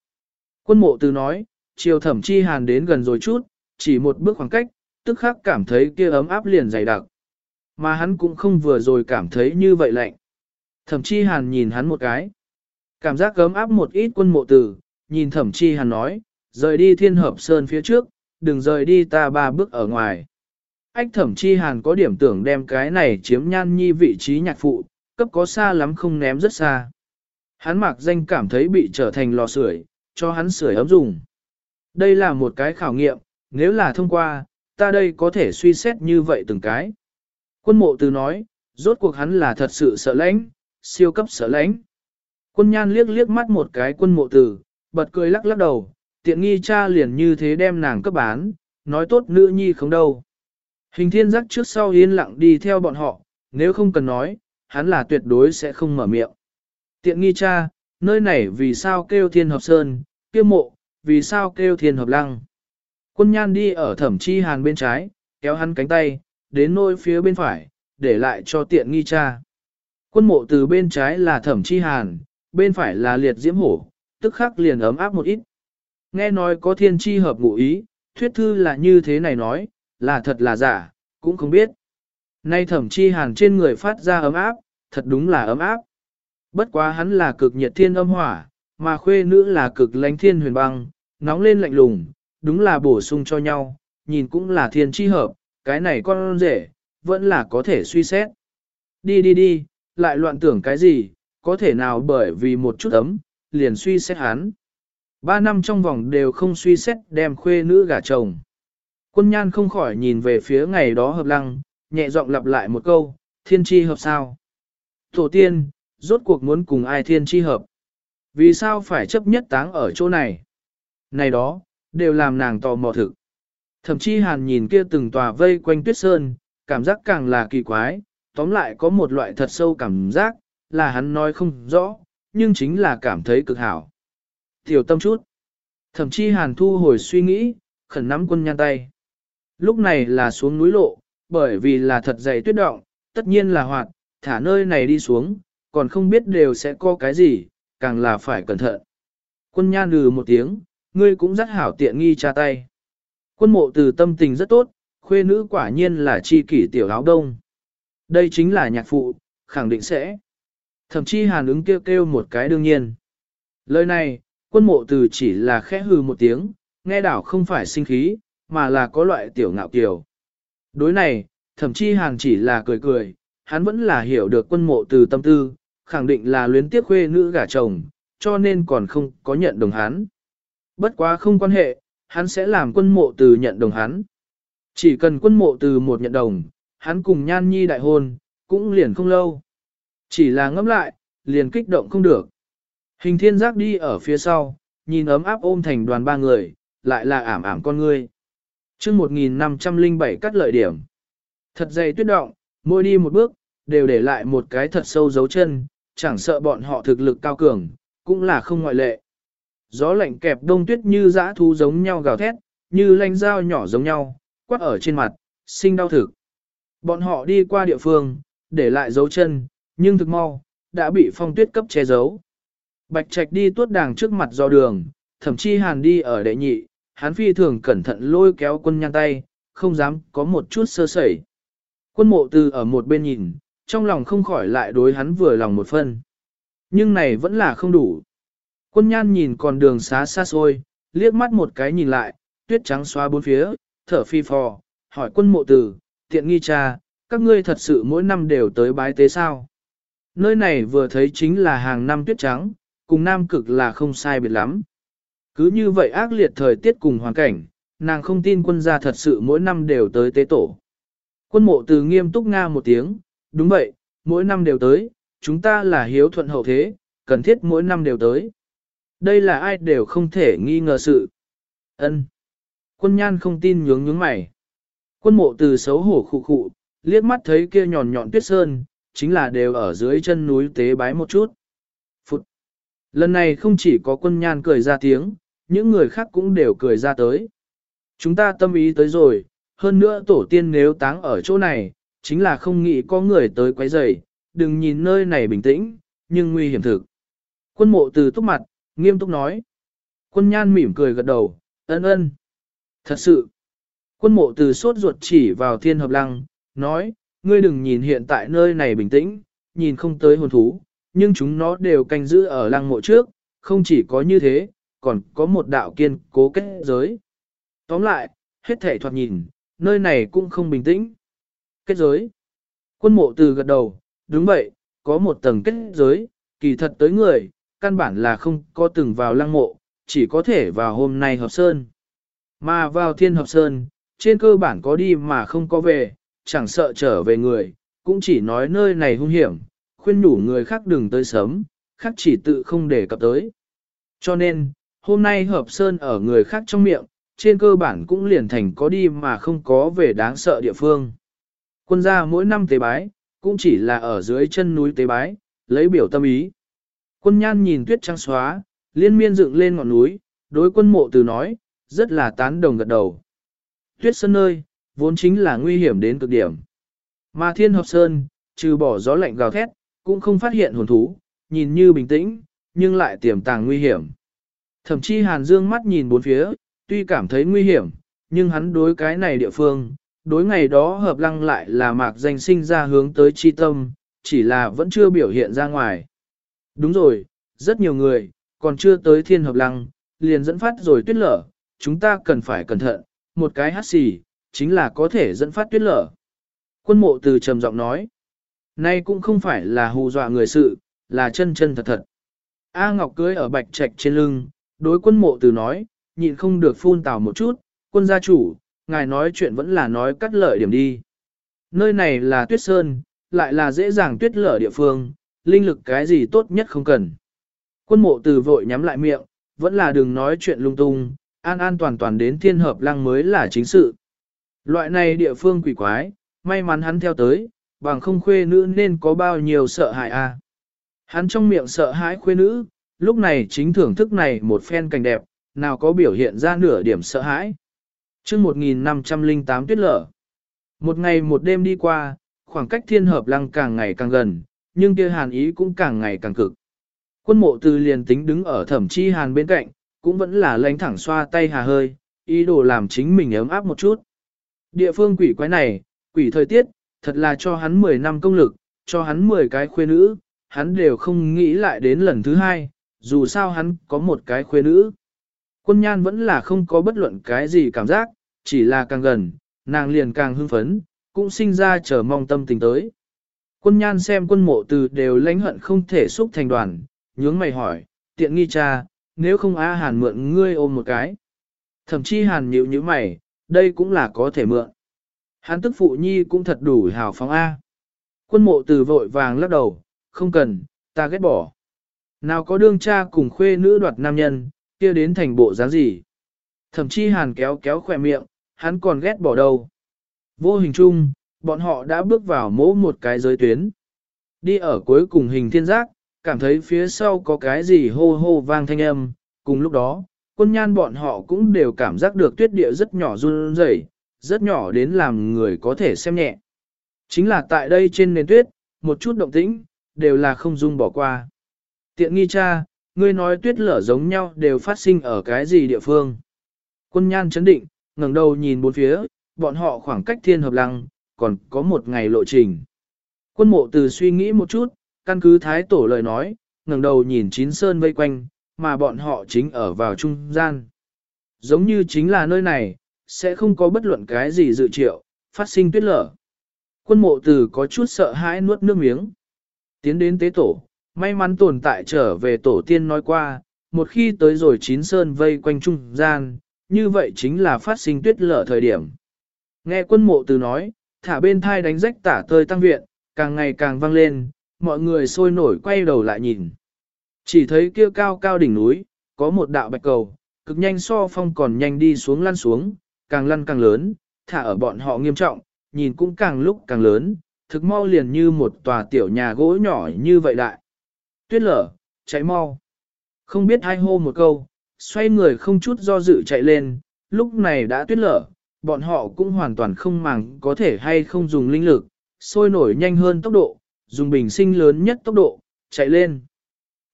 Quân mộ từ nói, chiều thẩm chi hàn đến gần rồi chút, chỉ một bước khoảng cách, tức khắc cảm thấy kia ấm áp liền dày đặc. Mà hắn cũng không vừa rồi cảm thấy như vậy lạnh. Thẩm chi hàn nhìn hắn một cái. Cảm giác ấm áp một ít quân mộ tử, nhìn thẩm chi hàn nói, rời đi thiên hợp sơn phía trước, đừng rời đi ta ba bước ở ngoài. Ách thẩm chi hàn có điểm tưởng đem cái này chiếm nhan nhi vị trí nhạc phụ, cấp có xa lắm không ném rất xa. Hắn mặc danh cảm thấy bị trở thành lò sưởi, cho hắn sửa ấm dùng. Đây là một cái khảo nghiệm, nếu là thông qua, ta đây có thể suy xét như vậy từng cái. Quân mộ từ nói, rốt cuộc hắn là thật sự sợ lãnh, siêu cấp sợ lãnh. Quân nhan liếc liếc mắt một cái quân mộ từ, bật cười lắc lắc đầu, tiện nghi cha liền như thế đem nàng cấp bán, nói tốt nữ nhi không đâu. Hình thiên giác trước sau yên lặng đi theo bọn họ, nếu không cần nói, hắn là tuyệt đối sẽ không mở miệng. Tiện nghi cha, nơi này vì sao kêu thiên hợp sơn, kia mộ, vì sao kêu thiên hợp lăng. Quân nhan đi ở thẩm chi hàn bên trái, kéo hắn cánh tay, đến nôi phía bên phải, để lại cho tiện nghi cha. Quân mộ từ bên trái là thẩm chi hàn, bên phải là liệt diễm hổ, tức khắc liền ấm áp một ít. Nghe nói có thiên chi hợp ngụ ý, thuyết thư là như thế này nói, là thật là giả, cũng không biết. Nay thẩm chi hàn trên người phát ra ấm áp, thật đúng là ấm áp. Bất quá hắn là cực nhiệt thiên âm hỏa, mà khuê nữ là cực lánh thiên huyền băng, nóng lên lạnh lùng, đúng là bổ sung cho nhau, nhìn cũng là thiên chi hợp, cái này con rể, vẫn là có thể suy xét. Đi đi đi, lại loạn tưởng cái gì, có thể nào bởi vì một chút ấm, liền suy xét hắn. Ba năm trong vòng đều không suy xét đem khuê nữ gả chồng. Quân nhan không khỏi nhìn về phía ngày đó hợp lăng, nhẹ giọng lặp lại một câu, thiên tri hợp sao? Tổ tiên, rốt cuộc muốn cùng ai thiên chi hợp? Vì sao phải chấp nhất táng ở chỗ này? Này đó, đều làm nàng tò mò thực. Thậm chí hàn nhìn kia từng tòa vây quanh tuyết sơn, cảm giác càng là kỳ quái, tóm lại có một loại thật sâu cảm giác, là hắn nói không rõ, nhưng chính là cảm thấy cực hảo. Tiểu tâm chút. Thậm chí hàn thu hồi suy nghĩ, khẩn nắm quân nhan tay. Lúc này là xuống núi lộ, bởi vì là thật dày tuyết động, tất nhiên là hoạt, thả nơi này đi xuống, còn không biết đều sẽ có cái gì, càng là phải cẩn thận. Quân nhan lừ một tiếng, ngươi cũng rất hảo tiện nghi cha tay. Quân mộ từ tâm tình rất tốt, khuê nữ quả nhiên là chi kỷ tiểu áo đông. Đây chính là nhạc phụ, khẳng định sẽ. Thậm chí hàn ứng kêu kêu một cái đương nhiên. Lời này, quân mộ từ chỉ là khẽ hừ một tiếng, nghe đảo không phải sinh khí, mà là có loại tiểu ngạo kiều. Đối này, thậm chí hàn chỉ là cười cười, hắn vẫn là hiểu được quân mộ từ tâm tư, khẳng định là luyến tiếc khuê nữ gả chồng, cho nên còn không có nhận đồng hắn. Bất quá không quan hệ, hắn sẽ làm quân mộ từ nhận đồng hắn. Chỉ cần quân mộ từ một nhận đồng, hắn cùng nhan nhi đại hôn, cũng liền không lâu. Chỉ là ngẫm lại, liền kích động không được. Hình thiên giác đi ở phía sau, nhìn ấm áp ôm thành đoàn ba người, lại là ảm ảm con người. chương 1507 cắt lợi điểm. Thật dày tuyết động, mỗi đi một bước, đều để lại một cái thật sâu dấu chân, chẳng sợ bọn họ thực lực cao cường, cũng là không ngoại lệ. Gió lạnh kẹp đông tuyết như dã thú giống nhau gào thét, như lanh dao nhỏ giống nhau, quát ở trên mặt, sinh đau thực. Bọn họ đi qua địa phương, để lại dấu chân, nhưng thực mau, đã bị phong tuyết cấp che giấu. Bạch Trạch đi tuốt đàng trước mặt do đường, thậm chí hàn đi ở đệ nhị, hắn phi thường cẩn thận lôi kéo quân nhan tay, không dám có một chút sơ sẩy. Quân mộ từ ở một bên nhìn, trong lòng không khỏi lại đối hắn vừa lòng một phân. Nhưng này vẫn là không đủ. Quân nhan nhìn còn đường xá xa xôi, liếc mắt một cái nhìn lại, tuyết trắng xóa bốn phía, thở phi phò, hỏi quân mộ tử, tiện nghi cha, các ngươi thật sự mỗi năm đều tới bái tế sao? Nơi này vừa thấy chính là hàng năm tuyết trắng, cùng nam cực là không sai biệt lắm. Cứ như vậy ác liệt thời tiết cùng hoàn cảnh, nàng không tin quân gia thật sự mỗi năm đều tới tế tổ. Quân mộ từ nghiêm túc nga một tiếng, đúng vậy, mỗi năm đều tới, chúng ta là hiếu thuận hậu thế, cần thiết mỗi năm đều tới. Đây là ai đều không thể nghi ngờ sự. ân Quân nhan không tin nhướng nhướng mày. Quân mộ từ xấu hổ khụ khụ, liếc mắt thấy kia nhọn nhọn tuyết sơn, chính là đều ở dưới chân núi tế bái một chút. Phụt! Lần này không chỉ có quân nhan cười ra tiếng, những người khác cũng đều cười ra tới. Chúng ta tâm ý tới rồi, hơn nữa tổ tiên nếu táng ở chỗ này, chính là không nghĩ có người tới quấy rầy, đừng nhìn nơi này bình tĩnh, nhưng nguy hiểm thực. Quân mộ từ túc mặt, nghiêm túc nói. Quân nhan mỉm cười gật đầu, ân ân. Thật sự. Quân mộ từ sốt ruột chỉ vào thiên hợp lăng, nói, ngươi đừng nhìn hiện tại nơi này bình tĩnh, nhìn không tới hồn thú, nhưng chúng nó đều canh giữ ở lăng mộ trước, không chỉ có như thế, còn có một đạo kiên cố kết giới. Tóm lại, hết thể thoạt nhìn, nơi này cũng không bình tĩnh. Kết giới. Quân mộ từ gật đầu, đúng vậy, có một tầng kết giới, kỳ thật tới người, căn bản là không có từng vào lăng mộ, chỉ có thể vào hôm nay hợp sơn. Mà vào thiên hợp sơn, trên cơ bản có đi mà không có về, chẳng sợ trở về người, cũng chỉ nói nơi này hung hiểm, khuyên nhủ người khác đừng tới sớm, khác chỉ tự không để cập tới. Cho nên, hôm nay hợp sơn ở người khác trong miệng, trên cơ bản cũng liền thành có đi mà không có về đáng sợ địa phương. Quân gia mỗi năm tế bái, cũng chỉ là ở dưới chân núi tế bái, lấy biểu tâm ý. Quân nhan nhìn tuyết trắng xóa, liên miên dựng lên ngọn núi, đối quân mộ từ nói, rất là tán đồng gật đầu. Tuyết sơn nơi, vốn chính là nguy hiểm đến cực điểm. Mà thiên hợp sơn, trừ bỏ gió lạnh gào thét, cũng không phát hiện hồn thú, nhìn như bình tĩnh, nhưng lại tiềm tàng nguy hiểm. Thậm chí Hàn Dương mắt nhìn bốn phía, tuy cảm thấy nguy hiểm, nhưng hắn đối cái này địa phương, đối ngày đó hợp lăng lại là mạc danh sinh ra hướng tới chi tâm, chỉ là vẫn chưa biểu hiện ra ngoài. Đúng rồi, rất nhiều người, còn chưa tới thiên hợp lăng, liền dẫn phát rồi tuyết lở, chúng ta cần phải cẩn thận, một cái hát xì, chính là có thể dẫn phát tuyết lở. Quân mộ từ trầm giọng nói, nay cũng không phải là hù dọa người sự, là chân chân thật thật. A Ngọc cưới ở bạch trạch trên lưng, đối quân mộ từ nói, nhịn không được phun tào một chút, quân gia chủ, ngài nói chuyện vẫn là nói cắt lợi điểm đi. Nơi này là tuyết sơn, lại là dễ dàng tuyết lở địa phương, linh lực cái gì tốt nhất không cần. Quân mộ từ vội nhắm lại miệng, vẫn là đừng nói chuyện lung tung, an an toàn toàn đến thiên hợp lăng mới là chính sự. Loại này địa phương quỷ quái, may mắn hắn theo tới, bằng không khuê nữ nên có bao nhiêu sợ hãi a. Hắn trong miệng sợ hãi khuê nữ, lúc này chính thưởng thức này một phen cảnh đẹp, nào có biểu hiện ra nửa điểm sợ hãi chương 1508 tuyết lở. Một ngày một đêm đi qua, khoảng cách thiên hợp lăng càng ngày càng gần, nhưng kia hàn ý cũng càng ngày càng cực. Quân mộ từ liền tính đứng ở thẩm chi hàn bên cạnh, cũng vẫn là lánh thẳng xoa tay hà hơi, ý đồ làm chính mình ấm áp một chút. Địa phương quỷ quái này, quỷ thời tiết, thật là cho hắn 10 năm công lực, cho hắn 10 cái khuê nữ, hắn đều không nghĩ lại đến lần thứ hai, dù sao hắn có một cái khuê nữ. Quân nhan vẫn là không có bất luận cái gì cảm giác, chỉ là càng gần, nàng liền càng hưng phấn, cũng sinh ra chờ mong tâm tình tới. Quân nhan xem quân mộ từ đều lãnh hận không thể xúc thành đoàn, nhướng mày hỏi, tiện nghi cha, nếu không A Hàn mượn ngươi ôm một cái. Thậm chí Hàn nhịu như mày, đây cũng là có thể mượn. Hán tức phụ nhi cũng thật đủ hào phóng A. Quân mộ từ vội vàng lắc đầu, không cần, ta ghét bỏ. Nào có đương cha cùng khuê nữ đoạt nam nhân, kia đến thành bộ dáng gì. Thậm chí hàn kéo kéo khỏe miệng, hắn còn ghét bỏ đâu. Vô hình chung, bọn họ đã bước vào mỗ một cái giới tuyến. Đi ở cuối cùng hình thiên giác, cảm thấy phía sau có cái gì hô hô vang thanh âm, cùng lúc đó, quân nhan bọn họ cũng đều cảm giác được tuyết địa rất nhỏ run rẩy, rất nhỏ đến làm người có thể xem nhẹ. Chính là tại đây trên nền tuyết, một chút động tĩnh, đều là không dung bỏ qua. Tiện nghi cha, ngươi nói tuyết lở giống nhau đều phát sinh ở cái gì địa phương. Quân nhan chấn định, ngẩng đầu nhìn bốn phía, bọn họ khoảng cách thiên hợp lăng, còn có một ngày lộ trình. Quân mộ từ suy nghĩ một chút, căn cứ thái tổ lời nói, ngẩng đầu nhìn chín sơn vây quanh, mà bọn họ chính ở vào trung gian. Giống như chính là nơi này, sẽ không có bất luận cái gì dự triệu, phát sinh tuyết lở. Quân mộ từ có chút sợ hãi nuốt nước miếng. Tiến đến tế tổ, may mắn tồn tại trở về tổ tiên nói qua, một khi tới rồi chín sơn vây quanh trung gian, như vậy chính là phát sinh tuyết lở thời điểm. Nghe quân mộ từ nói, thả bên thai đánh rách tả tơi tăng viện, càng ngày càng vang lên, mọi người sôi nổi quay đầu lại nhìn. Chỉ thấy kia cao cao đỉnh núi, có một đạo bạch cầu, cực nhanh so phong còn nhanh đi xuống lăn xuống, càng lăn càng lớn, thả ở bọn họ nghiêm trọng, nhìn cũng càng lúc càng lớn, thực mau liền như một tòa tiểu nhà gỗ nhỏ như vậy đại. Tuyết lở, chạy mau. Không biết hai hô một câu, xoay người không chút do dự chạy lên, lúc này đã tuyết lở, bọn họ cũng hoàn toàn không màng có thể hay không dùng linh lực, sôi nổi nhanh hơn tốc độ, dùng bình sinh lớn nhất tốc độ, chạy lên.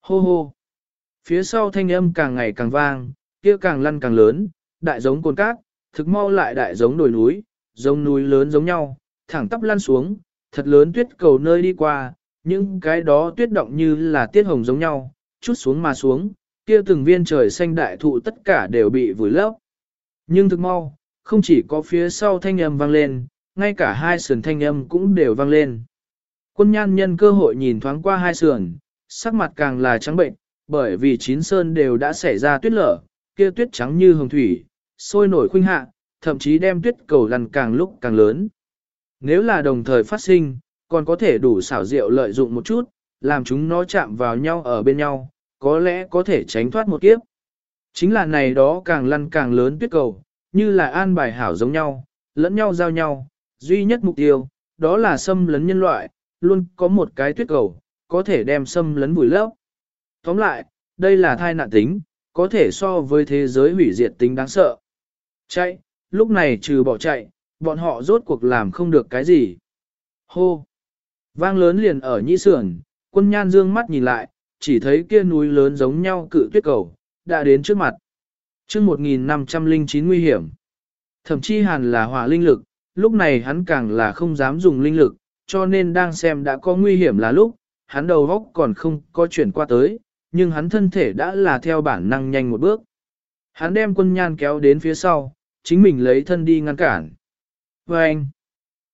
Hô hô. Phía sau thanh âm càng ngày càng vang, kia càng lăn càng lớn, đại giống cồn cát, thực mau lại đại giống đồi núi, giống núi lớn giống nhau, thẳng tắp lăn xuống, thật lớn tuyết cầu nơi đi qua, những cái đó tuyết động như là tiết hồng giống nhau, chút xuống mà xuống, kia từng viên trời xanh đại thụ tất cả đều bị vùi lấp. Nhưng thực mau, không chỉ có phía sau thanh âm vang lên, ngay cả hai sườn thanh âm cũng đều vang lên. Quân nhan nhân cơ hội nhìn thoáng qua hai sườn, sắc mặt càng là trắng bệnh, bởi vì chín sơn đều đã xảy ra tuyết lở, kia tuyết trắng như hồng thủy, sôi nổi khuynh hạ, thậm chí đem tuyết cầu lăn càng lúc càng lớn. Nếu là đồng thời phát sinh, còn có thể đủ xảo diệu lợi dụng một chút, làm chúng nó chạm vào nhau ở bên nhau, có lẽ có thể tránh thoát một kiếp. Chính là này đó càng lăn càng lớn tuyết cầu, như là an bài hảo giống nhau, lẫn nhau giao nhau, duy nhất mục tiêu, đó là xâm lấn nhân loại, luôn có một cái tuyết cầu, có thể đem xâm lấn vùi lấp. Tóm lại, đây là thai nạn tính, có thể so với thế giới hủy diệt tính đáng sợ. Chạy, lúc này trừ bỏ chạy, bọn họ rốt cuộc làm không được cái gì. Hô! Vang lớn liền ở nhĩ sườn, quân nhan dương mắt nhìn lại, chỉ thấy kia núi lớn giống nhau cự tuyết cầu, đã đến trước mặt. chương 1509 nguy hiểm. Thậm chí hàn là hỏa linh lực, lúc này hắn càng là không dám dùng linh lực, cho nên đang xem đã có nguy hiểm là lúc, hắn đầu góc còn không có chuyển qua tới, nhưng hắn thân thể đã là theo bản năng nhanh một bước. Hắn đem quân nhan kéo đến phía sau, chính mình lấy thân đi ngăn cản. Và anh,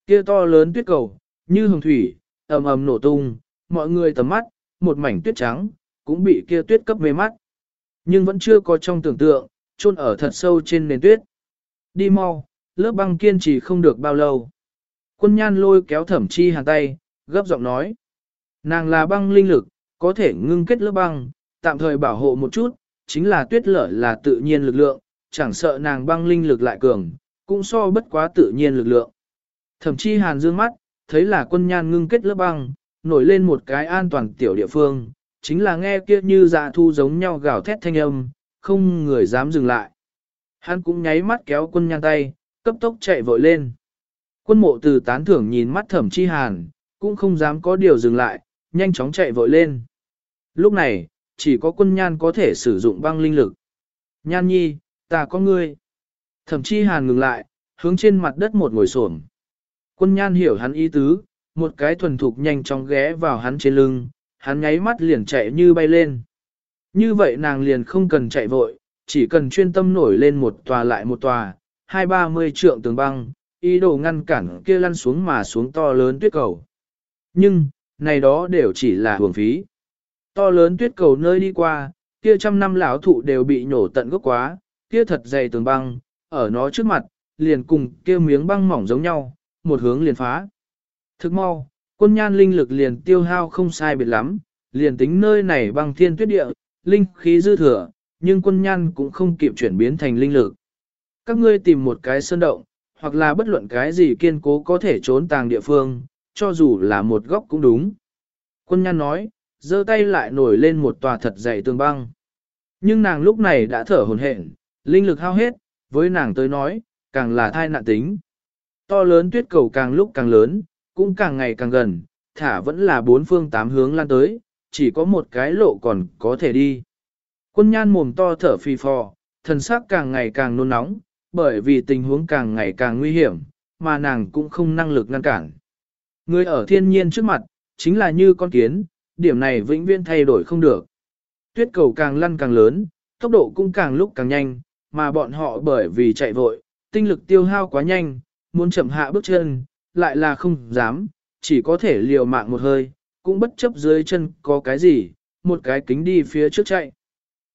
kia to lớn tuyết cầu, như hồng thủy, ầm ầm nổ tung, mọi người tầm mắt, một mảnh tuyết trắng, cũng bị kia tuyết cấp mê mắt. Nhưng vẫn chưa có trong tưởng tượng, chôn ở thật sâu trên nền tuyết. Đi mau, lớp băng kiên trì không được bao lâu. Quân nhan lôi kéo thẩm chi hàng tay, gấp giọng nói. Nàng là băng linh lực, có thể ngưng kết lớp băng, tạm thời bảo hộ một chút, chính là tuyết lở là tự nhiên lực lượng, chẳng sợ nàng băng linh lực lại cường, cũng so bất quá tự nhiên lực lượng. Thẩm chi hàn dương mắt, thấy là quân nhan ngưng kết lớp băng, nổi lên một cái an toàn tiểu địa phương, chính là nghe kia như dạ thu giống nhau gào thét thanh âm, không người dám dừng lại. Hắn cũng nháy mắt kéo quân nhan tay, cấp tốc chạy vội lên. Quân mộ từ tán thưởng nhìn mắt thẩm chi hàn, cũng không dám có điều dừng lại, nhanh chóng chạy vội lên. Lúc này, chỉ có quân nhan có thể sử dụng băng linh lực. Nhan nhi, ta có ngươi. Thẩm chi hàn ngừng lại, hướng trên mặt đất một ngồi xổm. Quân nhan hiểu hắn ý tứ, một cái thuần thục nhanh chóng ghé vào hắn trên lưng, hắn nháy mắt liền chạy như bay lên. Như vậy nàng liền không cần chạy vội, chỉ cần chuyên tâm nổi lên một tòa lại một tòa, hai ba mươi trượng tường băng, ý đồ ngăn cản kia lăn xuống mà xuống to lớn tuyết cầu. Nhưng, này đó đều chỉ là hưởng phí. To lớn tuyết cầu nơi đi qua, kia trăm năm lão thụ đều bị nhổ tận gốc quá, kia thật dày tường băng, ở nó trước mặt, liền cùng kia miếng băng mỏng giống nhau, một hướng liền phá. Thức mau, quân nhan linh lực liền tiêu hao không sai biệt lắm, liền tính nơi này băng thiên tuyết địa, linh khí dư thừa, nhưng quân nhan cũng không kịp chuyển biến thành linh lực. Các ngươi tìm một cái sơn động, hoặc là bất luận cái gì kiên cố có thể trốn tàng địa phương, cho dù là một góc cũng đúng. Quân nhan nói, giơ tay lại nổi lên một tòa thật dày tường băng. Nhưng nàng lúc này đã thở hồn hển, linh lực hao hết, với nàng tới nói, càng là thai nạn tính. To lớn tuyết cầu càng lúc càng lớn, cũng càng ngày càng gần, thả vẫn là bốn phương tám hướng lan tới, chỉ có một cái lộ còn có thể đi. Quân nhan mồm to thở phì phò, thần sắc càng ngày càng nôn nóng, bởi vì tình huống càng ngày càng nguy hiểm, mà nàng cũng không năng lực ngăn cản. Người ở thiên nhiên trước mặt, chính là như con kiến, điểm này vĩnh viễn thay đổi không được. Tuyết cầu càng lăn càng lớn, tốc độ cũng càng lúc càng nhanh, mà bọn họ bởi vì chạy vội, tinh lực tiêu hao quá nhanh, muốn chậm hạ bước chân, lại là không dám, chỉ có thể liều mạng một hơi, cũng bất chấp dưới chân có cái gì, một cái kính đi phía trước chạy.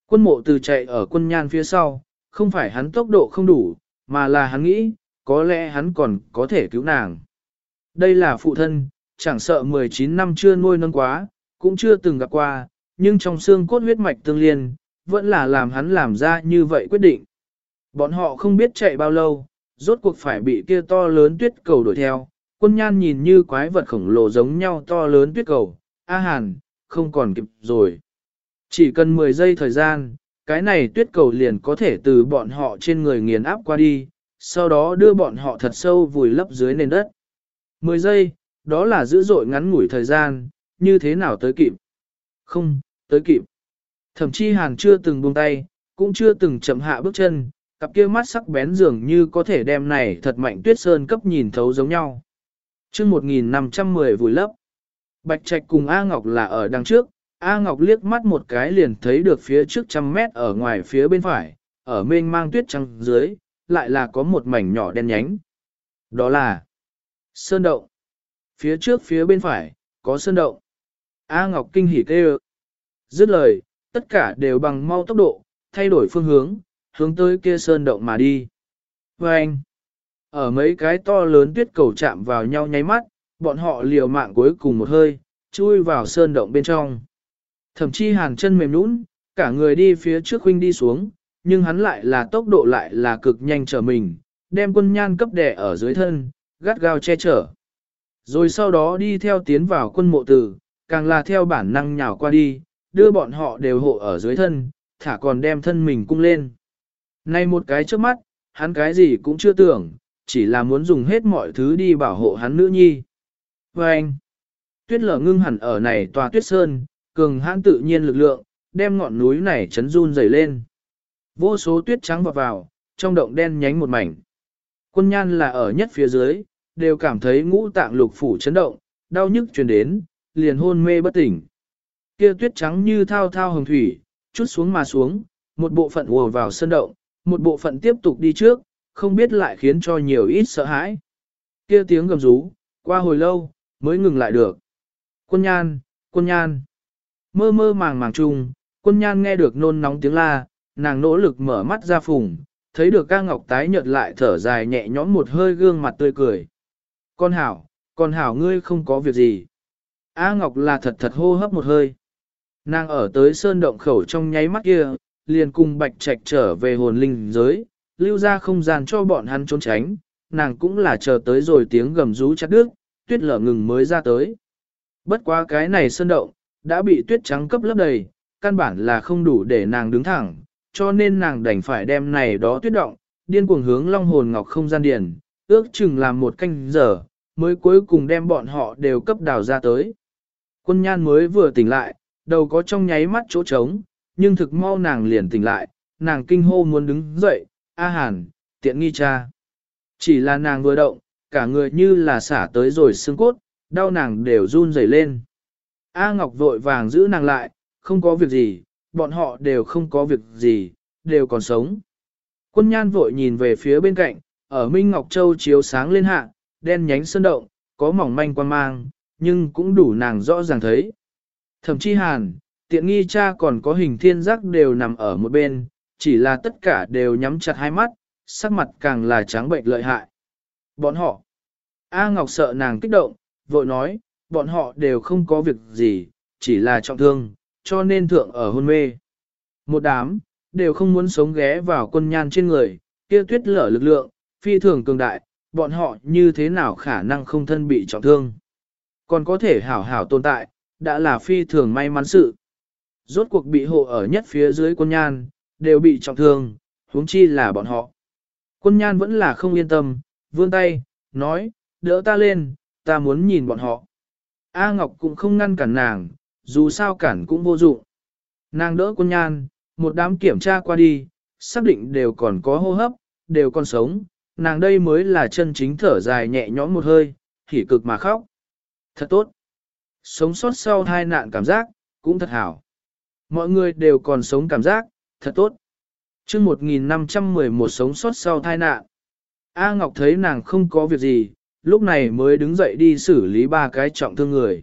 Quân mộ từ chạy ở quân nhan phía sau, không phải hắn tốc độ không đủ, mà là hắn nghĩ, có lẽ hắn còn có thể cứu nàng. Đây là phụ thân, chẳng sợ 19 năm chưa nuôi nâng quá, cũng chưa từng gặp qua, nhưng trong xương cốt huyết mạch tương liên, vẫn là làm hắn làm ra như vậy quyết định. Bọn họ không biết chạy bao lâu, rốt cuộc phải bị kia to lớn tuyết cầu đuổi theo, quân nhan nhìn như quái vật khổng lồ giống nhau to lớn tuyết cầu, A Hàn, không còn kịp rồi. Chỉ cần 10 giây thời gian, cái này tuyết cầu liền có thể từ bọn họ trên người nghiền áp qua đi, sau đó đưa bọn họ thật sâu vùi lấp dưới nền đất. 10 giây, đó là dữ dội ngắn ngủi thời gian, như thế nào tới kịp? Không, tới kịp. Thậm chí Hàn chưa từng buông tay, cũng chưa từng chậm hạ bước chân, cặp kia mắt sắc bén dường như có thể đem này thật mạnh tuyết sơn cấp nhìn thấu giống nhau. chương 1510 vùi lấp. Bạch Trạch cùng A Ngọc là ở đằng trước, A Ngọc liếc mắt một cái liền thấy được phía trước trăm mét ở ngoài phía bên phải, ở mênh mang tuyết trắng dưới, lại là có một mảnh nhỏ đen nhánh. Đó là Sơn Động. Phía trước phía bên phải, có Sơn Động. A Ngọc kinh hỉ kêu. Dứt lời, tất cả đều bằng mau tốc độ, thay đổi phương hướng, hướng tới kia Sơn Động mà đi. Và anh, ở mấy cái to lớn tuyết cầu chạm vào nhau nháy mắt, bọn họ liều mạng cuối cùng một hơi, chui vào Sơn Động bên trong. Thậm chí hàng chân mềm nũng, cả người đi phía trước huynh đi xuống, nhưng hắn lại là tốc độ lại là cực nhanh trở mình, đem quân nhan cấp đẻ ở dưới thân, gắt gao che chở. Rồi sau đó đi theo tiến vào quân mộ tử, càng là theo bản năng nhào qua đi, đưa bọn họ đều hộ ở dưới thân, thả còn đem thân mình cung lên. Nay một cái trước mắt, hắn cái gì cũng chưa tưởng, chỉ là muốn dùng hết mọi thứ đi bảo hộ hắn nữ nhi. Và anh, tuyết lở ngưng hẳn ở này tòa tuyết sơn, cường hãn tự nhiên lực lượng, đem ngọn núi này chấn run dày lên. Vô số tuyết trắng vọt vào, trong động đen nhánh một mảnh. Quân nhan là ở nhất phía dưới, đều cảm thấy ngũ tạng lục phủ chấn động, đau nhức truyền đến, liền hôn mê bất tỉnh. Kia tuyết trắng như thao thao hồng thủy, chút xuống mà xuống, một bộ phận ùa vào sân động, một bộ phận tiếp tục đi trước, không biết lại khiến cho nhiều ít sợ hãi. Kia tiếng gầm rú, qua hồi lâu, mới ngừng lại được. Quân nhan, quân nhan. mơ mơ màng màng chung, quân nhan nghe được nôn nóng tiếng la, nàng nỗ lực mở mắt ra phùng, thấy được ca ngọc tái nhợt lại thở dài nhẹ nhõm một hơi gương mặt tươi cười. Con hảo, con hảo ngươi không có việc gì. A Ngọc là thật thật hô hấp một hơi. Nàng ở tới sơn động khẩu trong nháy mắt kia, liền cùng bạch trạch trở về hồn linh giới, lưu ra không gian cho bọn hắn trốn tránh, nàng cũng là chờ tới rồi tiếng gầm rú chặt đứt, tuyết lở ngừng mới ra tới. Bất quá cái này sơn động, đã bị tuyết trắng cấp lấp đầy, căn bản là không đủ để nàng đứng thẳng, cho nên nàng đành phải đem này đó tuyết động, điên cuồng hướng long hồn ngọc không gian điền, ước chừng làm một canh giờ, mới cuối cùng đem bọn họ đều cấp đào ra tới. Quân nhan mới vừa tỉnh lại, đầu có trong nháy mắt chỗ trống, nhưng thực mau nàng liền tỉnh lại, nàng kinh hô muốn đứng dậy, A Hàn, tiện nghi cha. Chỉ là nàng vừa động, cả người như là xả tới rồi xương cốt, đau nàng đều run rẩy lên. A Ngọc vội vàng giữ nàng lại, không có việc gì, bọn họ đều không có việc gì, đều còn sống. Quân nhan vội nhìn về phía bên cạnh, ở Minh Ngọc Châu chiếu sáng lên hạ, đen nhánh sơn động, có mỏng manh quan mang, nhưng cũng đủ nàng rõ ràng thấy. Thậm chí hàn, tiện nghi cha còn có hình thiên giác đều nằm ở một bên, chỉ là tất cả đều nhắm chặt hai mắt, sắc mặt càng là trắng bệnh lợi hại. Bọn họ, A Ngọc sợ nàng kích động, vội nói, bọn họ đều không có việc gì, chỉ là trọng thương, cho nên thượng ở hôn mê. Một đám, đều không muốn sống ghé vào quân nhan trên người, kia tuyết lở lực lượng, phi thường cường đại, bọn họ như thế nào khả năng không thân bị trọng thương. Còn có thể hảo hảo tồn tại, đã là phi thường may mắn sự. Rốt cuộc bị hộ ở nhất phía dưới quân nhan, đều bị trọng thương, huống chi là bọn họ. Quân nhan vẫn là không yên tâm, vươn tay, nói, đỡ ta lên, ta muốn nhìn bọn họ. A Ngọc cũng không ngăn cản nàng, dù sao cản cũng vô dụng. Nàng đỡ quân nhan, một đám kiểm tra qua đi, xác định đều còn có hô hấp, đều còn sống, nàng đây mới là chân chính thở dài nhẹ nhõm một hơi, hỉ cực mà khóc. Thật tốt. Sống sót sau hai nạn cảm giác, cũng thật hảo. Mọi người đều còn sống cảm giác, thật tốt. chương 1511 sống sót sau thai nạn. A Ngọc thấy nàng không có việc gì, lúc này mới đứng dậy đi xử lý ba cái trọng thương người.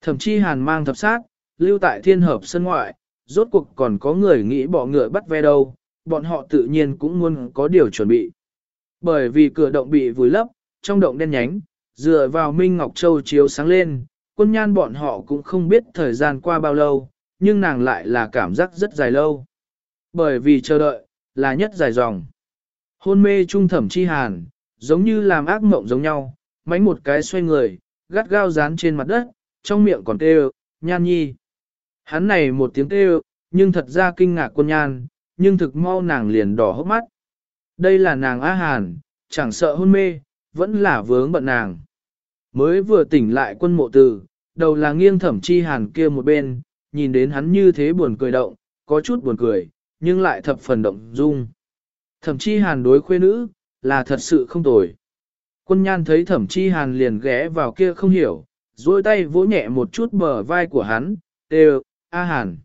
Thậm chí hàn mang thập sát, lưu tại thiên hợp sân ngoại, rốt cuộc còn có người nghĩ bỏ ngựa bắt ve đâu, bọn họ tự nhiên cũng muốn có điều chuẩn bị. Bởi vì cửa động bị vùi lấp, trong động đen nhánh, dựa vào Minh Ngọc Châu chiếu sáng lên, quân nhan bọn họ cũng không biết thời gian qua bao lâu, nhưng nàng lại là cảm giác rất dài lâu. Bởi vì chờ đợi, là nhất dài dòng. Hôn mê trung thẩm chi hàn, giống như làm ác mộng giống nhau, mánh một cái xoay người, gắt gao dán trên mặt đất, trong miệng còn kêu, nhan nhi. Hắn này một tiếng kêu, nhưng thật ra kinh ngạc quân nhan, nhưng thực mau nàng liền đỏ hốc mắt. Đây là nàng Á Hàn, chẳng sợ hôn mê, vẫn là vướng bận nàng. Mới vừa tỉnh lại quân mộ tử, đầu là nghiêng thẩm chi hàn kia một bên, nhìn đến hắn như thế buồn cười động, có chút buồn cười, nhưng lại thập phần động dung. Thẩm chi hàn đối khuê nữ, là thật sự không tồi. Quân nhan thấy thẩm chi hàn liền ghé vào kia không hiểu, duỗi tay vỗ nhẹ một chút bờ vai của hắn, đều, a hàn.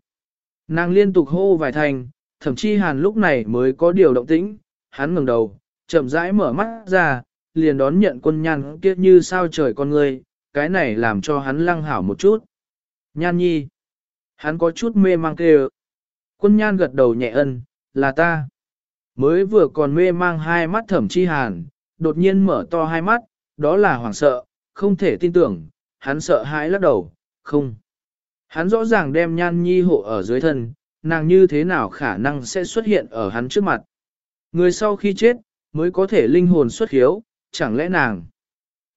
Nàng liên tục hô vài thành, thẩm chi hàn lúc này mới có điều động tĩnh, hắn ngẩng đầu, chậm rãi mở mắt ra, liền đón nhận quân nhan kia như sao trời con người, cái này làm cho hắn lăng hảo một chút. Nhan nhi. Hắn có chút mê mang kêu. Quân nhan gật đầu nhẹ ân, là ta. Mới vừa còn mê mang hai mắt thẩm chi hàn, đột nhiên mở to hai mắt, đó là hoảng sợ, không thể tin tưởng, hắn sợ hãi lắc đầu, không. Hắn rõ ràng đem nhan nhi hộ ở dưới thân, nàng như thế nào khả năng sẽ xuất hiện ở hắn trước mặt. Người sau khi chết, mới có thể linh hồn xuất hiếu, chẳng lẽ nàng.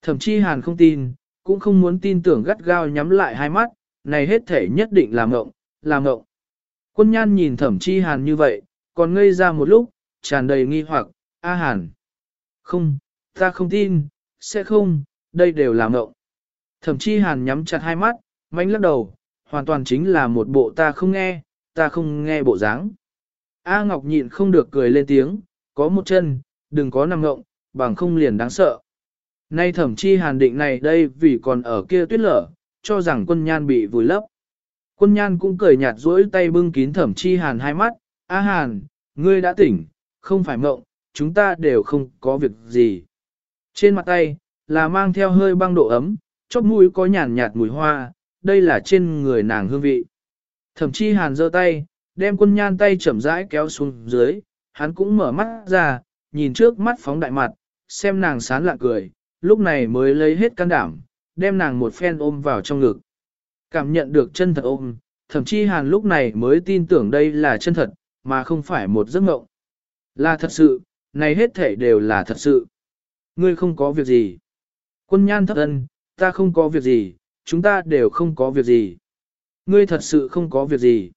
Thậm chí hàn không tin, cũng không muốn tin tưởng gắt gao nhắm lại hai mắt, này hết thể nhất định là ngộng, là ngộng. Quân nhan nhìn thẩm chi hàn như vậy, còn ngây ra một lúc, tràn đầy nghi hoặc, a hàn. Không, ta không tin, sẽ không, đây đều là ngộng. Thẩm chi hàn nhắm chặt hai mắt, mánh lắc đầu, hoàn toàn chính là một bộ ta không nghe, ta không nghe bộ dáng. A Ngọc nhịn không được cười lên tiếng, có một chân, đừng có nằm ngộng, bằng không liền đáng sợ. Nay thẩm chi hàn định này đây vì còn ở kia tuyết lở, cho rằng quân nhan bị vùi lấp. Quân nhan cũng cười nhạt rỗi tay bưng kín thẩm chi hàn hai mắt, A hàn, ngươi đã tỉnh, không phải mộng, chúng ta đều không có việc gì. Trên mặt tay, là mang theo hơi băng độ ấm, chóp mũi có nhàn nhạt mùi hoa, đây là trên người nàng hương vị. Thẩm chi hàn giơ tay, đem quân nhan tay chậm rãi kéo xuống dưới, hắn cũng mở mắt ra, nhìn trước mắt phóng đại mặt, xem nàng sán lạ cười, lúc này mới lấy hết can đảm, đem nàng một phen ôm vào trong ngực. Cảm nhận được chân thật ôm, thậm chí hàn lúc này mới tin tưởng đây là chân thật, mà không phải một giấc mộng. Là thật sự, này hết thể đều là thật sự. Ngươi không có việc gì. Quân nhan thất ân, ta không có việc gì, chúng ta đều không có việc gì. Ngươi thật sự không có việc gì.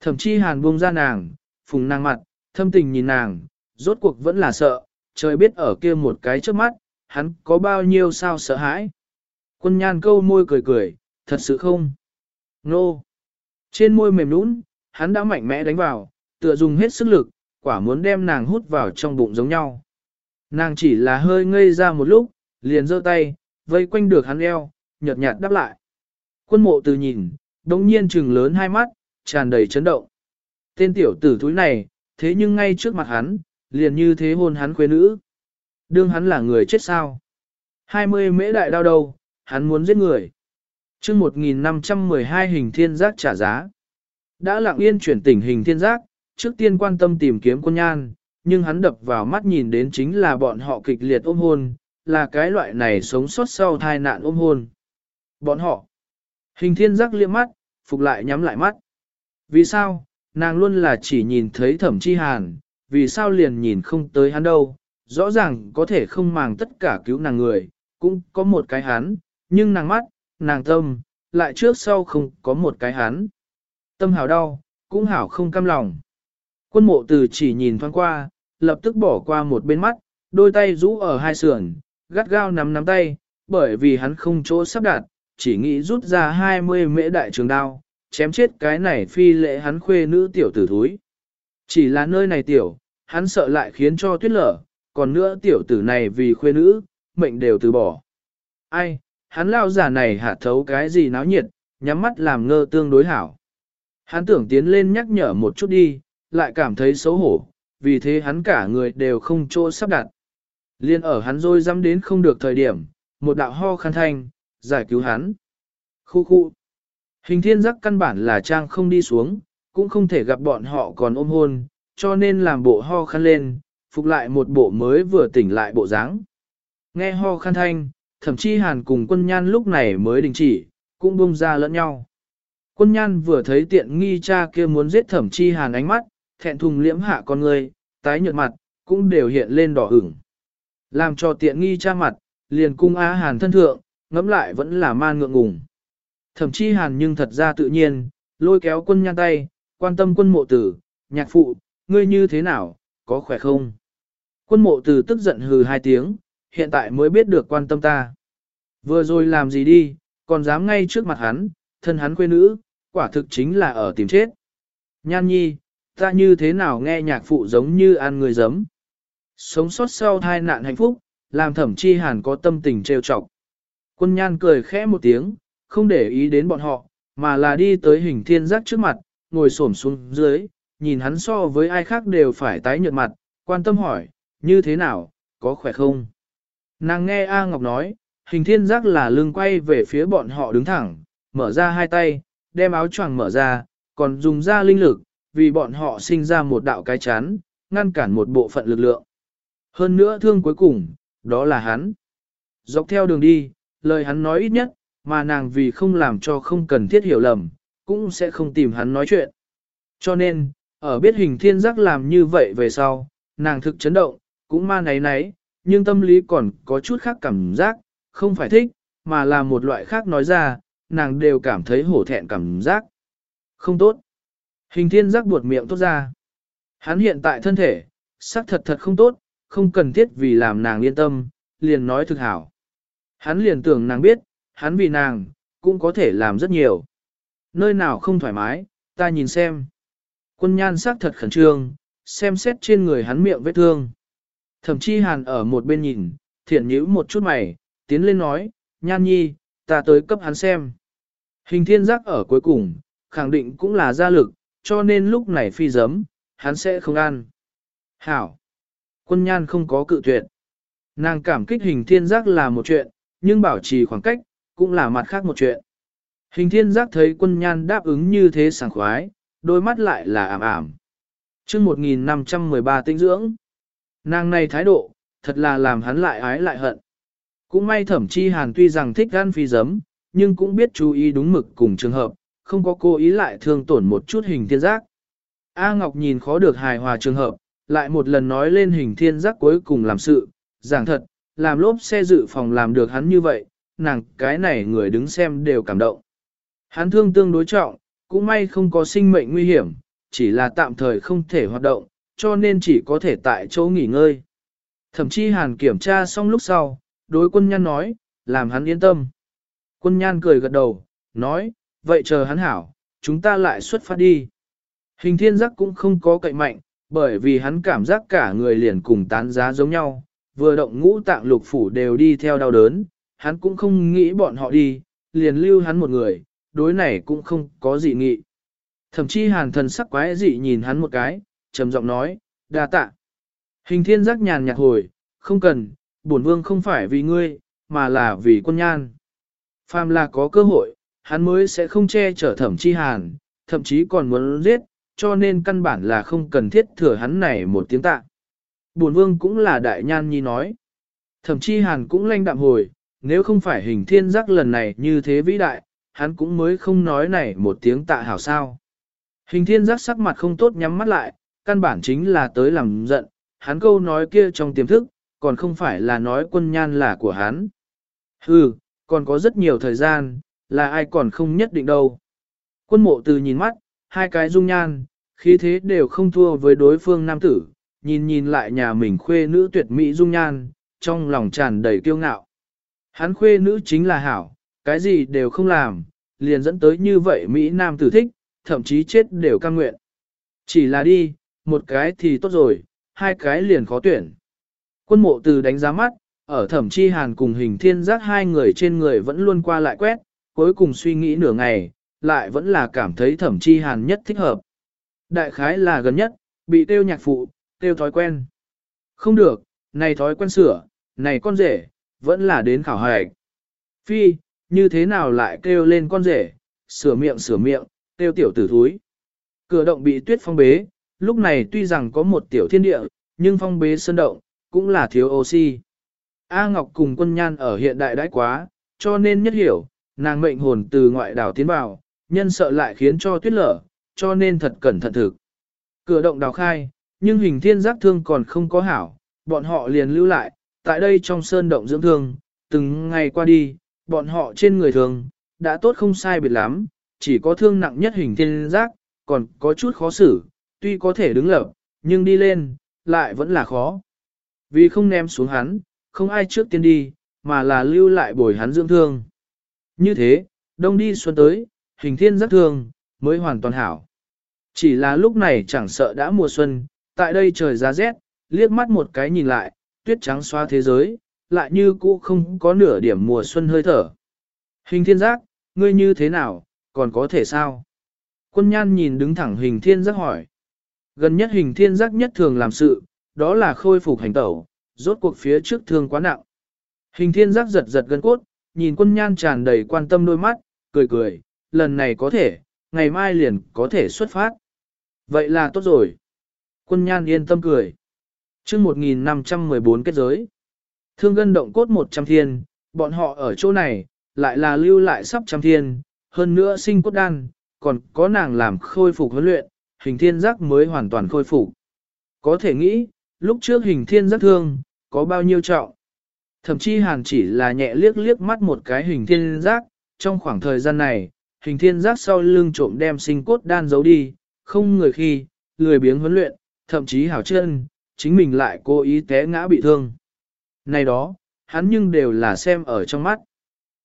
Thậm chí hàn buông ra nàng, phùng nàng mặt, thâm tình nhìn nàng, rốt cuộc vẫn là sợ, trời biết ở kia một cái trước mắt, hắn có bao nhiêu sao sợ hãi. Quân nhan câu môi cười cười, thật sự không? Nô! Trên môi mềm nũng, hắn đã mạnh mẽ đánh vào, tựa dùng hết sức lực, quả muốn đem nàng hút vào trong bụng giống nhau. Nàng chỉ là hơi ngây ra một lúc, liền giơ tay, vây quanh được hắn eo, nhợt nhạt đáp lại. Quân mộ từ nhìn, đống nhiên trừng lớn hai mắt, tràn đầy chấn động. Tên tiểu tử thúi này, thế nhưng ngay trước mặt hắn, liền như thế hôn hắn quê nữ. Đương hắn là người chết sao? 20 mễ đại đau đầu, hắn muốn giết người. chương 1512 hình thiên giác trả giá. Đã lặng yên chuyển tỉnh hình thiên giác, trước tiên quan tâm tìm kiếm quân nhan, nhưng hắn đập vào mắt nhìn đến chính là bọn họ kịch liệt ôm hôn, là cái loại này sống sót sau thai nạn ôm hôn. Bọn họ. Hình thiên giác liếc mắt, phục lại nhắm lại mắt. Vì sao, nàng luôn là chỉ nhìn thấy thẩm chi hàn, vì sao liền nhìn không tới hắn đâu, rõ ràng có thể không màng tất cả cứu nàng người, cũng có một cái hắn, nhưng nàng mắt, nàng tâm, lại trước sau không có một cái hắn. Tâm hào đau, cũng hảo không cam lòng. Quân mộ từ chỉ nhìn thoáng qua, lập tức bỏ qua một bên mắt, đôi tay rũ ở hai sườn, gắt gao nắm nắm tay, bởi vì hắn không chỗ sắp đặt, chỉ nghĩ rút ra 20 mễ đại trường đao, chém chết cái này phi lệ hắn khuê nữ tiểu tử thúi. Chỉ là nơi này tiểu, hắn sợ lại khiến cho tuyết lở, còn nữa tiểu tử này vì khuê nữ, mệnh đều từ bỏ. Ai, hắn lao giả này hạ thấu cái gì náo nhiệt, nhắm mắt làm ngơ tương đối hảo. Hắn tưởng tiến lên nhắc nhở một chút đi, lại cảm thấy xấu hổ, vì thế hắn cả người đều không chỗ sắp đặt. Liên ở hắn rồi dám đến không được thời điểm, một đạo ho khăn thanh, giải cứu hắn. Khu khu. Hình thiên giác căn bản là trang không đi xuống, cũng không thể gặp bọn họ còn ôm hôn, cho nên làm bộ ho khăn lên, phục lại một bộ mới vừa tỉnh lại bộ dáng. Nghe ho khăn thanh, thậm chí hàn cùng quân nhan lúc này mới đình chỉ, cũng buông ra lẫn nhau. Quân nhan vừa thấy tiện nghi cha kia muốn giết thẩm chi hàn ánh mắt, thẹn thùng liễm hạ con người, tái nhợt mặt, cũng đều hiện lên đỏ ửng. Làm cho tiện nghi cha mặt, liền cung á hàn thân thượng, ngẫm lại vẫn là man ngượng ngùng. Thẩm chi hàn nhưng thật ra tự nhiên, lôi kéo quân nhan tay, quan tâm quân mộ tử, nhạc phụ, ngươi như thế nào, có khỏe không? Quân mộ tử tức giận hừ hai tiếng, hiện tại mới biết được quan tâm ta. Vừa rồi làm gì đi, còn dám ngay trước mặt hắn, thân hắn quê nữ, quả thực chính là ở tìm chết. Nhan nhi, ta như thế nào nghe nhạc phụ giống như ăn người giấm. Sống sót sau tai nạn hạnh phúc, làm thẩm chi hàn có tâm tình trêu chọc. Quân nhan cười khẽ một tiếng, không để ý đến bọn họ, mà là đi tới hình thiên giác trước mặt, ngồi xổm xuống dưới, nhìn hắn so với ai khác đều phải tái nhợt mặt, quan tâm hỏi, như thế nào, có khỏe không? Nàng nghe A Ngọc nói, hình thiên giác là lưng quay về phía bọn họ đứng thẳng, mở ra hai tay, đem áo choàng mở ra, còn dùng ra linh lực, vì bọn họ sinh ra một đạo cái chán, ngăn cản một bộ phận lực lượng. Hơn nữa thương cuối cùng, đó là hắn. Dọc theo đường đi, lời hắn nói ít nhất, mà nàng vì không làm cho không cần thiết hiểu lầm, cũng sẽ không tìm hắn nói chuyện. Cho nên, ở biết hình thiên giác làm như vậy về sau, nàng thực chấn động, cũng ma náy náy, nhưng tâm lý còn có chút khác cảm giác, không phải thích, mà là một loại khác nói ra, nàng đều cảm thấy hổ thẹn cảm giác. Không tốt. Hình thiên giác buột miệng tốt ra. Hắn hiện tại thân thể, xác thật thật không tốt, không cần thiết vì làm nàng yên tâm, liền nói thực hảo. Hắn liền tưởng nàng biết, hắn vì nàng, cũng có thể làm rất nhiều. Nơi nào không thoải mái, ta nhìn xem. Quân nhan sắc thật khẩn trương, xem xét trên người hắn miệng vết thương. Thậm chí hàn ở một bên nhìn, thiện nhữ một chút mày, tiến lên nói, nhan nhi, ta tới cấp hắn xem. Hình thiên giác ở cuối cùng, khẳng định cũng là gia lực, cho nên lúc này phi giấm, hắn sẽ không ăn. Hảo! Quân nhan không có cự tuyệt. Nàng cảm kích hình thiên giác là một chuyện, nhưng bảo trì khoảng cách, cũng là mặt khác một chuyện. Hình thiên giác thấy quân nhan đáp ứng như thế sảng khoái, đôi mắt lại là ảm ảm. chương 1513 tinh dưỡng, nàng này thái độ, thật là làm hắn lại ái lại hận. Cũng may thẩm chi hàn tuy rằng thích gan phi giấm, nhưng cũng biết chú ý đúng mực cùng trường hợp, không có cố ý lại thương tổn một chút hình thiên giác. A Ngọc nhìn khó được hài hòa trường hợp, lại một lần nói lên hình thiên giác cuối cùng làm sự, giảng thật, làm lốp xe dự phòng làm được hắn như vậy, nàng cái này người đứng xem đều cảm động. Hắn thương tương đối trọng, cũng may không có sinh mệnh nguy hiểm, chỉ là tạm thời không thể hoạt động, cho nên chỉ có thể tại chỗ nghỉ ngơi. Thậm chí hàn kiểm tra xong lúc sau, đối quân nhan nói, làm hắn yên tâm. Quân nhan cười gật đầu, nói, vậy chờ hắn hảo, chúng ta lại xuất phát đi. Hình thiên giác cũng không có cậy mạnh, bởi vì hắn cảm giác cả người liền cùng tán giá giống nhau, vừa động ngũ tạng lục phủ đều đi theo đau đớn, hắn cũng không nghĩ bọn họ đi, liền lưu hắn một người, đối này cũng không có gì nghị. Thậm chí hàn thần sắc quái dị nhìn hắn một cái, trầm giọng nói, đa tạ. Hình thiên giác nhàn nhạt hồi, không cần, bổn vương không phải vì ngươi, mà là vì quân nhan. Phàm là có cơ hội, hắn mới sẽ không che chở thẩm chi hàn, thậm chí còn muốn giết, cho nên căn bản là không cần thiết thừa hắn này một tiếng tạ. Bổn vương cũng là đại nhan nhi nói. Thẩm chi hàn cũng lanh đạm hồi, nếu không phải hình thiên giác lần này như thế vĩ đại, hắn cũng mới không nói này một tiếng tạ hảo sao. Hình thiên giác sắc mặt không tốt nhắm mắt lại, căn bản chính là tới làm giận, hắn câu nói kia trong tiềm thức, còn không phải là nói quân nhan là của hắn. Hừ, còn có rất nhiều thời gian, là ai còn không nhất định đâu. Quân mộ từ nhìn mắt, hai cái dung nhan, khí thế đều không thua với đối phương nam tử, nhìn nhìn lại nhà mình khuê nữ tuyệt mỹ dung nhan, trong lòng tràn đầy kiêu ngạo. Hắn khuê nữ chính là hảo, cái gì đều không làm, liền dẫn tới như vậy Mỹ Nam tử thích, thậm chí chết đều cam nguyện. Chỉ là đi, một cái thì tốt rồi, hai cái liền khó tuyển. Quân mộ từ đánh giá mắt, ở thẩm chi hàn cùng hình thiên giác hai người trên người vẫn luôn qua lại quét, cuối cùng suy nghĩ nửa ngày, lại vẫn là cảm thấy thẩm chi hàn nhất thích hợp. Đại khái là gần nhất, bị tiêu nhạc phụ, tiêu thói quen. Không được, này thói quen sửa, này con rể, vẫn là đến khảo hạch. Phi, như thế nào lại kêu lên con rể, sửa miệng sửa miệng, Tiêu tiểu tử thúi. Cửa động bị tuyết phong bế, lúc này tuy rằng có một tiểu thiên địa, nhưng phong bế sơn động, cũng là thiếu oxy. A Ngọc cùng quân nhan ở hiện đại đãi quá, cho nên nhất hiểu, nàng mệnh hồn từ ngoại đảo tiến vào, nhân sợ lại khiến cho tuyết lở, cho nên thật cẩn thận thực. Cửa động đào khai, nhưng hình thiên giác thương còn không có hảo, bọn họ liền lưu lại, tại đây trong sơn động dưỡng thương, từng ngày qua đi, bọn họ trên người thường, đã tốt không sai biệt lắm, chỉ có thương nặng nhất hình thiên giác, còn có chút khó xử, tuy có thể đứng lập, nhưng đi lên, lại vẫn là khó. Vì không ném xuống hắn, không ai trước tiên đi, mà là lưu lại bồi hắn dưỡng thương. Như thế, đông đi xuân tới, hình thiên giác thương, mới hoàn toàn hảo. Chỉ là lúc này chẳng sợ đã mùa xuân, tại đây trời giá rét, liếc mắt một cái nhìn lại, tuyết trắng xóa thế giới, lại như cũ không có nửa điểm mùa xuân hơi thở. Hình thiên giác, ngươi như thế nào, còn có thể sao? Quân nhan nhìn đứng thẳng hình thiên giác hỏi. Gần nhất hình thiên giác nhất thường làm sự, đó là khôi phục hành tẩu, rốt cuộc phía trước thương quá nặng. Hình thiên giác giật giật gân cốt, nhìn quân nhan tràn đầy quan tâm đôi mắt, cười cười, lần này có thể, ngày mai liền có thể xuất phát. Vậy là tốt rồi. Quân nhan yên tâm cười. chương 1514 kết giới. Thương gân động cốt 100 thiên, bọn họ ở chỗ này, lại là lưu lại sắp trăm thiên, hơn nữa sinh cốt đan, còn có nàng làm khôi phục huấn luyện, hình thiên giác mới hoàn toàn khôi phục. Có thể nghĩ, lúc trước hình thiên giác thương, có bao nhiêu trọng. Thậm chí hàn chỉ là nhẹ liếc liếc mắt một cái hình thiên giác, trong khoảng thời gian này, hình thiên giác sau lưng trộm đem sinh cốt đan giấu đi, không người khi, lười biếng huấn luyện, thậm chí hảo chân, chính mình lại cố ý té ngã bị thương. Này đó, hắn nhưng đều là xem ở trong mắt.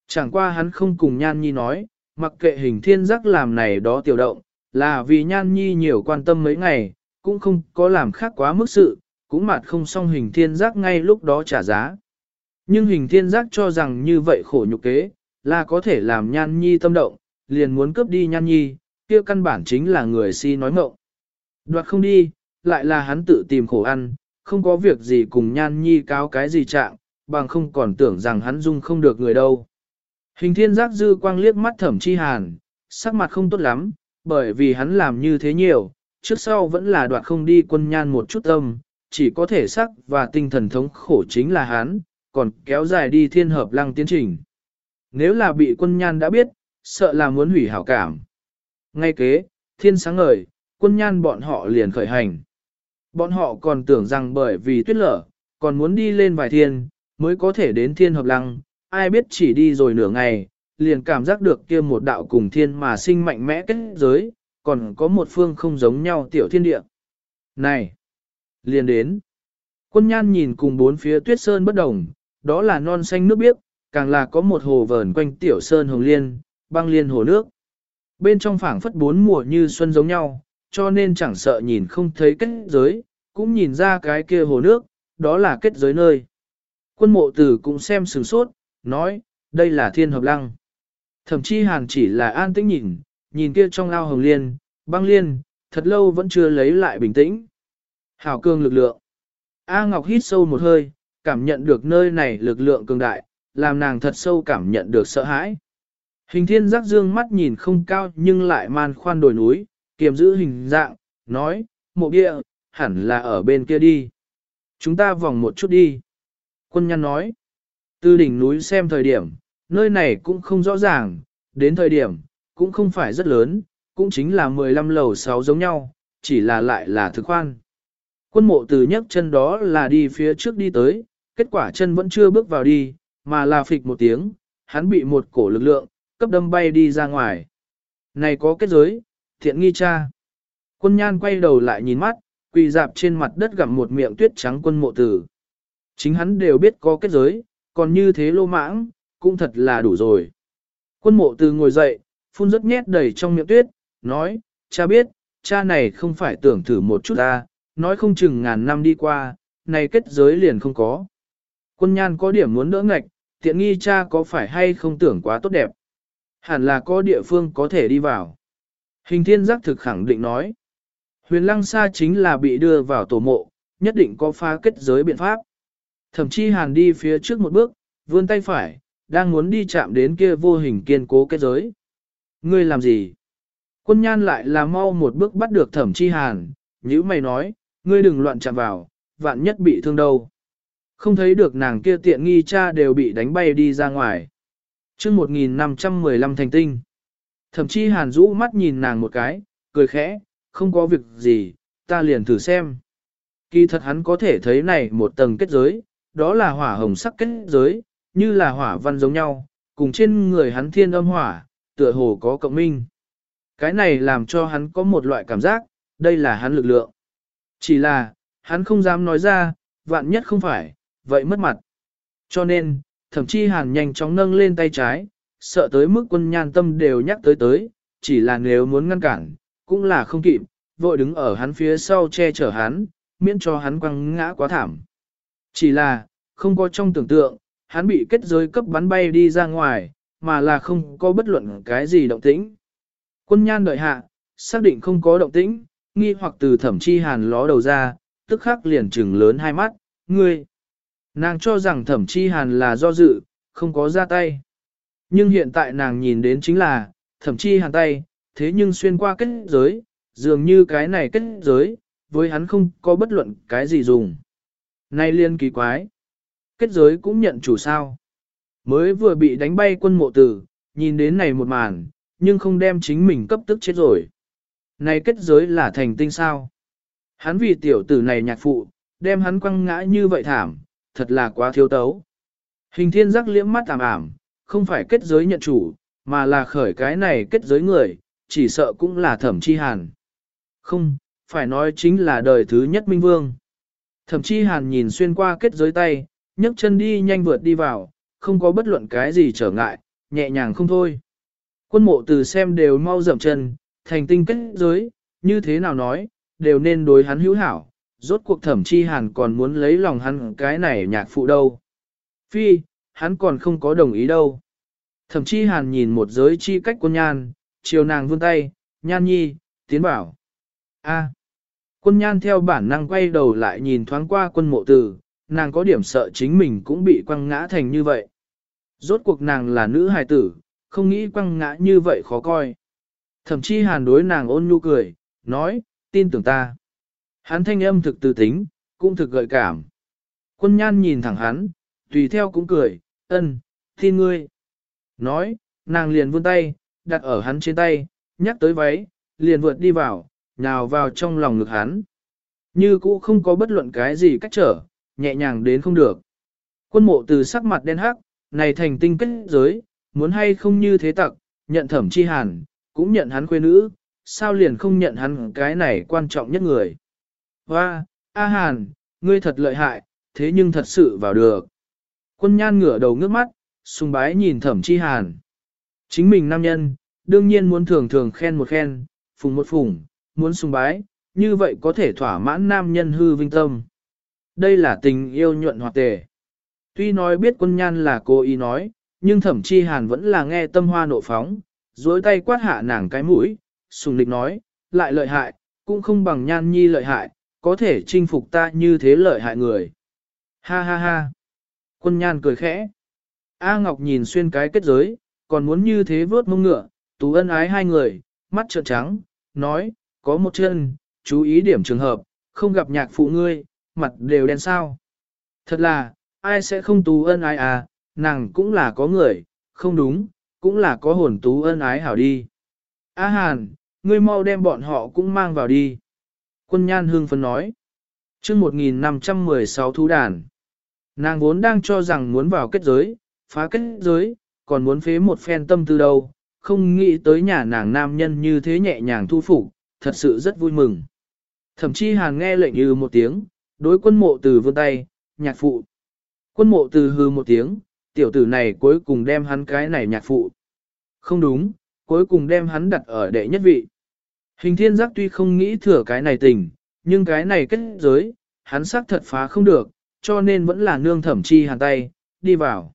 Chẳng qua hắn không cùng Nhan Nhi nói, mặc kệ hình thiên giác làm này đó tiểu động, là vì Nhan Nhi nhiều quan tâm mấy ngày, cũng không có làm khác quá mức sự, cũng mặt không xong hình thiên giác ngay lúc đó trả giá. Nhưng hình thiên giác cho rằng như vậy khổ nhục kế, là có thể làm Nhan Nhi tâm động, liền muốn cướp đi Nhan Nhi, kia căn bản chính là người si nói mộng. Đoạt không đi, lại là hắn tự tìm khổ ăn, không có việc gì cùng Nhan Nhi cáo cái gì trạng, bằng không còn tưởng rằng hắn dung không được người đâu. Hình thiên giác dư quang liếc mắt thẩm chi hàn, sắc mặt không tốt lắm, bởi vì hắn làm như thế nhiều, trước sau vẫn là đoạt không đi quân nhan một chút tâm, chỉ có thể sắc và tinh thần thống khổ chính là hắn, còn kéo dài đi thiên hợp lăng tiến trình. Nếu là bị quân nhan đã biết, sợ là muốn hủy hảo cảm. Ngay kế, thiên sáng ngời, quân nhan bọn họ liền khởi hành. Bọn họ còn tưởng rằng bởi vì tuyết lở, còn muốn đi lên vài thiên, mới có thể đến thiên hợp lăng, ai biết chỉ đi rồi nửa ngày, liền cảm giác được kia một đạo cùng thiên mà sinh mạnh mẽ kết giới, còn có một phương không giống nhau tiểu thiên địa. Này! Liền đến! Quân nhan nhìn cùng bốn phía tuyết sơn bất đồng, đó là non xanh nước biếc, càng là có một hồ vờn quanh tiểu sơn hồng liên, băng liên hồ nước. Bên trong phảng phất bốn mùa như xuân giống nhau, cho nên chẳng sợ nhìn không thấy kết giới, cũng nhìn ra cái kia hồ nước, đó là kết giới nơi. Quân mộ tử cũng xem sửng sốt, nói, đây là thiên hợp lăng. Thậm chí hàn chỉ là an tĩnh nhìn, nhìn kia trong ao hồng liên, băng liên, thật lâu vẫn chưa lấy lại bình tĩnh. Hảo cương lực lượng. A Ngọc hít sâu một hơi, cảm nhận được nơi này lực lượng cường đại, làm nàng thật sâu cảm nhận được sợ hãi. Hình thiên giác dương mắt nhìn không cao nhưng lại man khoan đồi núi, kiềm giữ hình dạng, nói, mộ địa, hẳn là ở bên kia đi. Chúng ta vòng một chút đi. Quân nhân nói, từ đỉnh núi xem thời điểm, nơi này cũng không rõ ràng, đến thời điểm, cũng không phải rất lớn, cũng chính là 15 lầu 6 giống nhau, chỉ là lại là thực khoan. Quân mộ từ nhấc chân đó là đi phía trước đi tới, kết quả chân vẫn chưa bước vào đi, mà là phịch một tiếng, hắn bị một cổ lực lượng, cấp đâm bay đi ra ngoài. Này có kết giới, thiện nghi cha. Quân nhan quay đầu lại nhìn mắt, quỳ dạp trên mặt đất gặm một miệng tuyết trắng quân mộ tử. Chính hắn đều biết có kết giới, còn như thế lô mãng, cũng thật là đủ rồi. Quân mộ từ ngồi dậy, phun rất nhét đầy trong miệng tuyết, nói, cha biết, cha này không phải tưởng thử một chút ta, nói không chừng ngàn năm đi qua, này kết giới liền không có. Quân nhan có điểm muốn đỡ ngạch, tiện nghi cha có phải hay không tưởng quá tốt đẹp. Hẳn là có địa phương có thể đi vào. Hình thiên giác thực khẳng định nói. Huyền lăng xa chính là bị đưa vào tổ mộ, nhất định có phá kết giới biện pháp. Thậm chí hàn đi phía trước một bước, vươn tay phải, đang muốn đi chạm đến kia vô hình kiên cố kết giới. Ngươi làm gì? Quân nhan lại là mau một bước bắt được thẩm chi hàn, như mày nói, ngươi đừng loạn chạm vào, vạn nhất bị thương đâu. Không thấy được nàng kia tiện nghi cha đều bị đánh bay đi ra ngoài. chương 1515 thành tinh. Thẩm Chi hàn rũ mắt nhìn nàng một cái, cười khẽ, không có việc gì, ta liền thử xem. Kỳ thật hắn có thể thấy này một tầng kết giới, đó là hỏa hồng sắc kết giới, như là hỏa văn giống nhau, cùng trên người hắn thiên âm hỏa, tựa hồ có cộng minh. Cái này làm cho hắn có một loại cảm giác, đây là hắn lực lượng. Chỉ là, hắn không dám nói ra, vạn nhất không phải, vậy mất mặt. Cho nên, thậm chí hàn nhanh chóng nâng lên tay trái, sợ tới mức quân nhan tâm đều nhắc tới tới, chỉ là nếu muốn ngăn cản, cũng là không kịp, vội đứng ở hắn phía sau che chở hắn, miễn cho hắn quăng ngã quá thảm. Chỉ là, không có trong tưởng tượng, hắn bị kết giới cấp bắn bay đi ra ngoài, mà là không có bất luận cái gì động tĩnh. Quân nhan đợi hạ, xác định không có động tĩnh, nghi hoặc từ thẩm chi hàn ló đầu ra, tức khắc liền trừng lớn hai mắt, ngươi. Nàng cho rằng thẩm chi hàn là do dự, không có ra tay. Nhưng hiện tại nàng nhìn đến chính là, thẩm chi hàn tay, thế nhưng xuyên qua kết giới, dường như cái này kết giới, với hắn không có bất luận cái gì dùng. Nay liên kỳ quái. Kết giới cũng nhận chủ sao. Mới vừa bị đánh bay quân mộ tử, nhìn đến này một màn, nhưng không đem chính mình cấp tức chết rồi. Này kết giới là thành tinh sao. Hắn vì tiểu tử này nhạc phụ, đem hắn quăng ngã như vậy thảm, thật là quá thiếu tấu. Hình thiên giác liễm mắt tạm ảm, không phải kết giới nhận chủ, mà là khởi cái này kết giới người, chỉ sợ cũng là thẩm chi hàn. Không, phải nói chính là đời thứ nhất minh vương. Thẩm chi hàn nhìn xuyên qua kết giới tay, nhấc chân đi nhanh vượt đi vào, không có bất luận cái gì trở ngại, nhẹ nhàng không thôi. Quân mộ từ xem đều mau dậm chân, thành tinh kết giới, như thế nào nói, đều nên đối hắn hữu hảo, rốt cuộc thẩm chi hàn còn muốn lấy lòng hắn cái này nhạc phụ đâu. Phi, hắn còn không có đồng ý đâu. Thẩm chi hàn nhìn một giới chi cách quân nhan, chiều nàng vươn tay, nhan nhi, tiến bảo. A. Quân nhan theo bản năng quay đầu lại nhìn thoáng qua quân mộ tử, nàng có điểm sợ chính mình cũng bị quăng ngã thành như vậy. Rốt cuộc nàng là nữ hài tử, không nghĩ quăng ngã như vậy khó coi. Thậm chí hàn đối nàng ôn nhu cười, nói, tin tưởng ta. Hắn thanh âm thực từ tính, cũng thực gợi cảm. Quân nhan nhìn thẳng hắn, tùy theo cũng cười, ân, tin ngươi. Nói, nàng liền vươn tay, đặt ở hắn trên tay, nhắc tới váy, liền vượt đi vào, nhào vào trong lòng ngực hắn. Như cũ không có bất luận cái gì cách trở, nhẹ nhàng đến không được. Quân mộ từ sắc mặt đen hắc, này thành tinh kết giới, muốn hay không như thế tặc, nhận thẩm chi hàn, cũng nhận hắn quê nữ, sao liền không nhận hắn cái này quan trọng nhất người. Hoa, A Hàn, ngươi thật lợi hại, thế nhưng thật sự vào được. Quân nhan ngửa đầu ngước mắt, sùng bái nhìn thẩm chi hàn. Chính mình nam nhân, đương nhiên muốn thường thường khen một khen, phùng một phùng, muốn sùng bái, như vậy có thể thỏa mãn nam nhân hư vinh tâm. Đây là tình yêu nhuận hoặc tề. Tuy nói biết quân nhan là cô ý nói, nhưng thẩm chi hàn vẫn là nghe tâm hoa nộ phóng, dối tay quát hạ nàng cái mũi, sùng địch nói, lại lợi hại, cũng không bằng nhan nhi lợi hại, có thể chinh phục ta như thế lợi hại người. Ha ha ha. Quân nhan cười khẽ. A Ngọc nhìn xuyên cái kết giới, còn muốn như thế vớt mông ngựa, tú ân ái hai người, mắt trợn trắng, nói, có một chân, chú ý điểm trường hợp, không gặp nhạc phụ ngươi, mặt đều đen sao. Thật là, ai sẽ không tú ân ái à, nàng cũng là có người, không đúng, cũng là có hồn tú ân ái hảo đi. A Hàn, ngươi mau đem bọn họ cũng mang vào đi. Quân nhan hương phấn nói. chương 1516 thú đàn. Nàng vốn đang cho rằng muốn vào kết giới, phá kết giới, còn muốn phế một phen tâm tư đâu, không nghĩ tới nhà nàng nam nhân như thế nhẹ nhàng thu phục, thật sự rất vui mừng. Thậm chí hàn nghe lệnh như một tiếng, đối quân mộ từ vươn tay, nhạc phụ. Quân mộ từ hư một tiếng, tiểu tử này cuối cùng đem hắn cái này nhạc phụ. Không đúng, cuối cùng đem hắn đặt ở đệ nhất vị. Hình thiên giác tuy không nghĩ thừa cái này tình, nhưng cái này kết giới, hắn xác thật phá không được, cho nên vẫn là nương thẩm chi hàn tay, đi vào.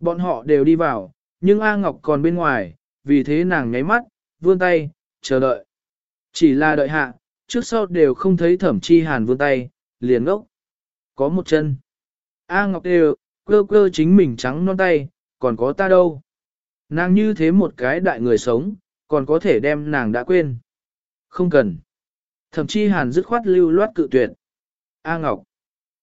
Bọn họ đều đi vào, nhưng A Ngọc còn bên ngoài, vì thế nàng nháy mắt, vươn tay, chờ đợi. Chỉ là đợi hạ, trước sau đều không thấy thẩm chi hàn vươn tay, liền ngốc. Có một chân. A Ngọc đều, cơ cơ chính mình trắng non tay, còn có ta đâu. Nàng như thế một cái đại người sống, còn có thể đem nàng đã quên. Không cần. Thậm chí hàn dứt khoát lưu loát cự tuyệt. A Ngọc.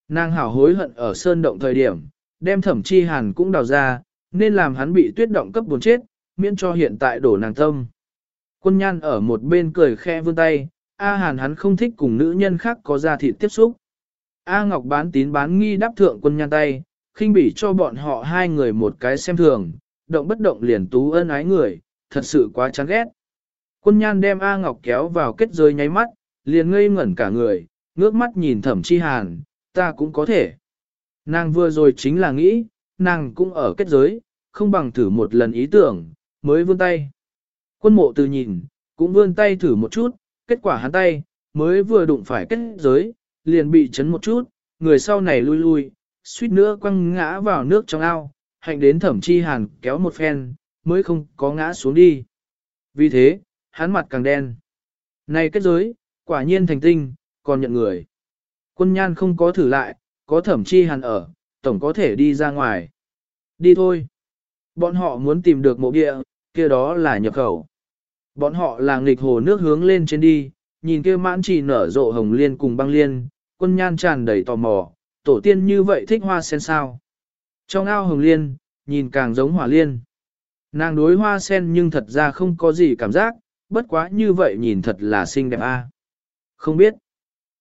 Nàng hảo hối hận ở sơn động thời điểm, đem thẩm chi hàn cũng đào ra, nên làm hắn bị tuyết động cấp buồn chết, miễn cho hiện tại đổ nàng tâm. Quân nhan ở một bên cười khe vươn tay, A hàn hắn không thích cùng nữ nhân khác có da thịt tiếp xúc. A Ngọc bán tín bán nghi đáp thượng quân nhan tay, khinh bỉ cho bọn họ hai người một cái xem thường, động bất động liền tú ân ái người, thật sự quá chán ghét. Quân nhan đem A Ngọc kéo vào kết giới nháy mắt, liền ngây ngẩn cả người, ngước mắt nhìn thẩm chi hàn, ta cũng có thể. Nàng vừa rồi chính là nghĩ, nàng cũng ở kết giới, không bằng thử một lần ý tưởng, mới vươn tay. Quân mộ từ nhìn, cũng vươn tay thử một chút, kết quả hắn tay, mới vừa đụng phải kết giới, liền bị chấn một chút, người sau này lui lui, suýt nữa quăng ngã vào nước trong ao, hạnh đến thẩm chi hàn kéo một phen, mới không có ngã xuống đi. Vì thế, hắn mặt càng đen. Này kết giới, quả nhiên thành tinh, còn nhận người. Quân nhan không có thử lại, có thẩm chi hàn ở, tổng có thể đi ra ngoài. Đi thôi. Bọn họ muốn tìm được mộ địa, kia đó là nhập khẩu. Bọn họ là nghịch hồ nước hướng lên trên đi, nhìn kia mãn chỉ nở rộ hồng liên cùng băng liên, quân nhan tràn đầy tò mò, tổ tiên như vậy thích hoa sen sao. Trong ao hồng liên, nhìn càng giống hỏa liên. Nàng đối hoa sen nhưng thật ra không có gì cảm giác, bất quá như vậy nhìn thật là xinh đẹp a. Không biết.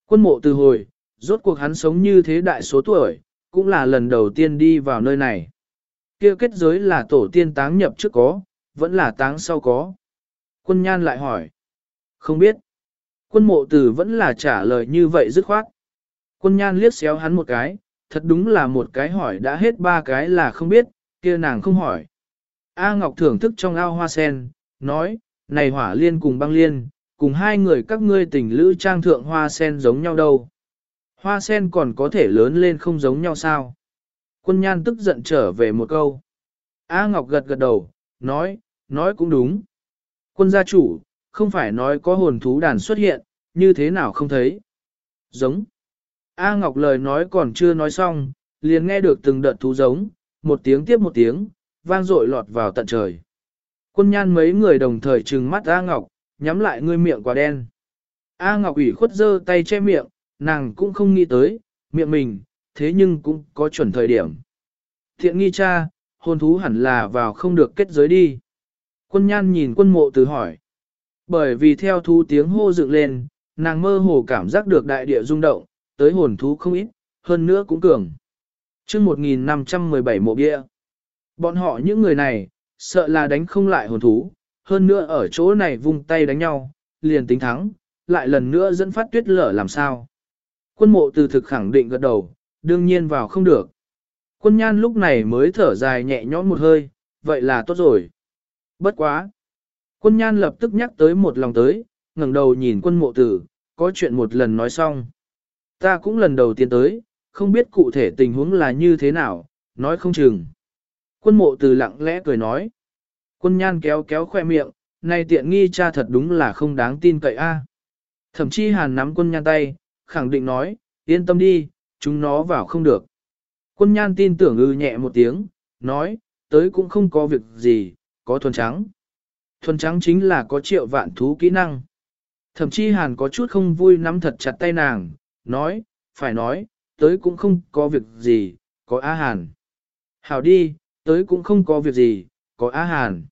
Quân mộ từ hồi, rốt cuộc hắn sống như thế đại số tuổi, cũng là lần đầu tiên đi vào nơi này. kia kết giới là tổ tiên táng nhập trước có, vẫn là táng sau có. Quân nhan lại hỏi. Không biết. Quân mộ tử vẫn là trả lời như vậy dứt khoát. Quân nhan liếc xéo hắn một cái, thật đúng là một cái hỏi đã hết ba cái là không biết, kia nàng không hỏi. A Ngọc thưởng thức trong ao hoa sen, nói, này hỏa liên cùng băng liên, cùng hai người các ngươi tình lữ trang thượng hoa sen giống nhau đâu. Hoa sen còn có thể lớn lên không giống nhau sao? Quân nhan tức giận trở về một câu. A Ngọc gật gật đầu, nói, nói cũng đúng. Quân gia chủ, không phải nói có hồn thú đàn xuất hiện, như thế nào không thấy. Giống. A Ngọc lời nói còn chưa nói xong, liền nghe được từng đợt thú giống, một tiếng tiếp một tiếng, vang dội lọt vào tận trời. Quân nhan mấy người đồng thời trừng mắt A Ngọc, nhắm lại ngươi miệng quả đen. A Ngọc ủy khuất giơ tay che miệng, nàng cũng không nghĩ tới, miệng mình, thế nhưng cũng có chuẩn thời điểm. Thiện nghi cha, hồn thú hẳn là vào không được kết giới đi. Quân nhan nhìn quân mộ từ hỏi. Bởi vì theo thú tiếng hô dựng lên, nàng mơ hồ cảm giác được đại địa rung động, tới hồn thú không ít, hơn nữa cũng cường. Trước 1517 mộ bia. Bọn họ những người này, sợ là đánh không lại hồn thú, hơn nữa ở chỗ này vung tay đánh nhau, liền tính thắng, lại lần nữa dẫn phát tuyết lở làm sao. Quân mộ từ thực khẳng định gật đầu, đương nhiên vào không được. Quân nhan lúc này mới thở dài nhẹ nhõm một hơi, vậy là tốt rồi. Bất quá. Quân nhan lập tức nhắc tới một lòng tới, ngẩng đầu nhìn quân mộ tử, có chuyện một lần nói xong. Ta cũng lần đầu tiên tới, không biết cụ thể tình huống là như thế nào, nói không chừng. Quân mộ tử lặng lẽ cười nói. Quân nhan kéo kéo khoe miệng, này tiện nghi cha thật đúng là không đáng tin cậy a. Thậm chí hàn nắm quân nhan tay, khẳng định nói, yên tâm đi, chúng nó vào không được. Quân nhan tin tưởng ư nhẹ một tiếng, nói, tới cũng không có việc gì, có thuần trắng. Thuần trắng chính là có triệu vạn thú kỹ năng. Thậm chí hàn có chút không vui nắm thật chặt tay nàng, nói, phải nói, tới cũng không có việc gì, có A Hàn. Hảo đi, tới cũng không có việc gì, có A Hàn.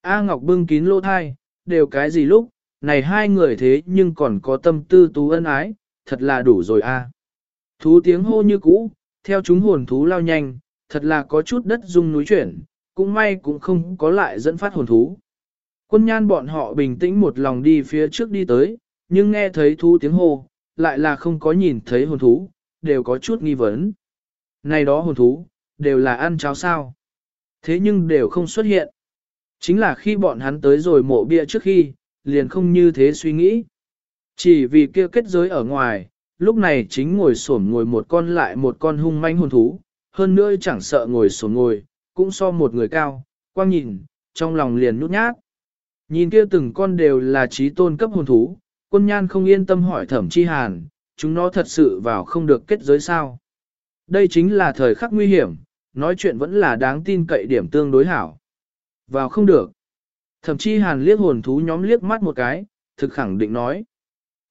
A Ngọc bưng kín lỗ thai, đều cái gì lúc, này hai người thế nhưng còn có tâm tư tú ân ái, thật là đủ rồi A. Thú tiếng hô như cũ, theo chúng hồn thú lao nhanh, thật là có chút đất rung núi chuyển, cũng may cũng không có lại dẫn phát hồn thú. Quân nhan bọn họ bình tĩnh một lòng đi phía trước đi tới, nhưng nghe thấy thú tiếng hô, lại là không có nhìn thấy hồn thú, đều có chút nghi vấn. Này đó hồn thú, đều là ăn cháo sao. Thế nhưng đều không xuất hiện. Chính là khi bọn hắn tới rồi mộ bia trước khi, liền không như thế suy nghĩ. Chỉ vì kia kết giới ở ngoài, lúc này chính ngồi xổm ngồi một con lại một con hung manh hồn thú, hơn nữa chẳng sợ ngồi xổm ngồi, cũng so một người cao, quang nhìn, trong lòng liền nhút nhát. Nhìn kia từng con đều là trí tôn cấp hồn thú, quân nhan không yên tâm hỏi thẩm chi hàn, chúng nó thật sự vào không được kết giới sao. Đây chính là thời khắc nguy hiểm, nói chuyện vẫn là đáng tin cậy điểm tương đối hảo. Vào không được. Thẩm chi hàn liếc hồn thú nhóm liếc mắt một cái, thực khẳng định nói.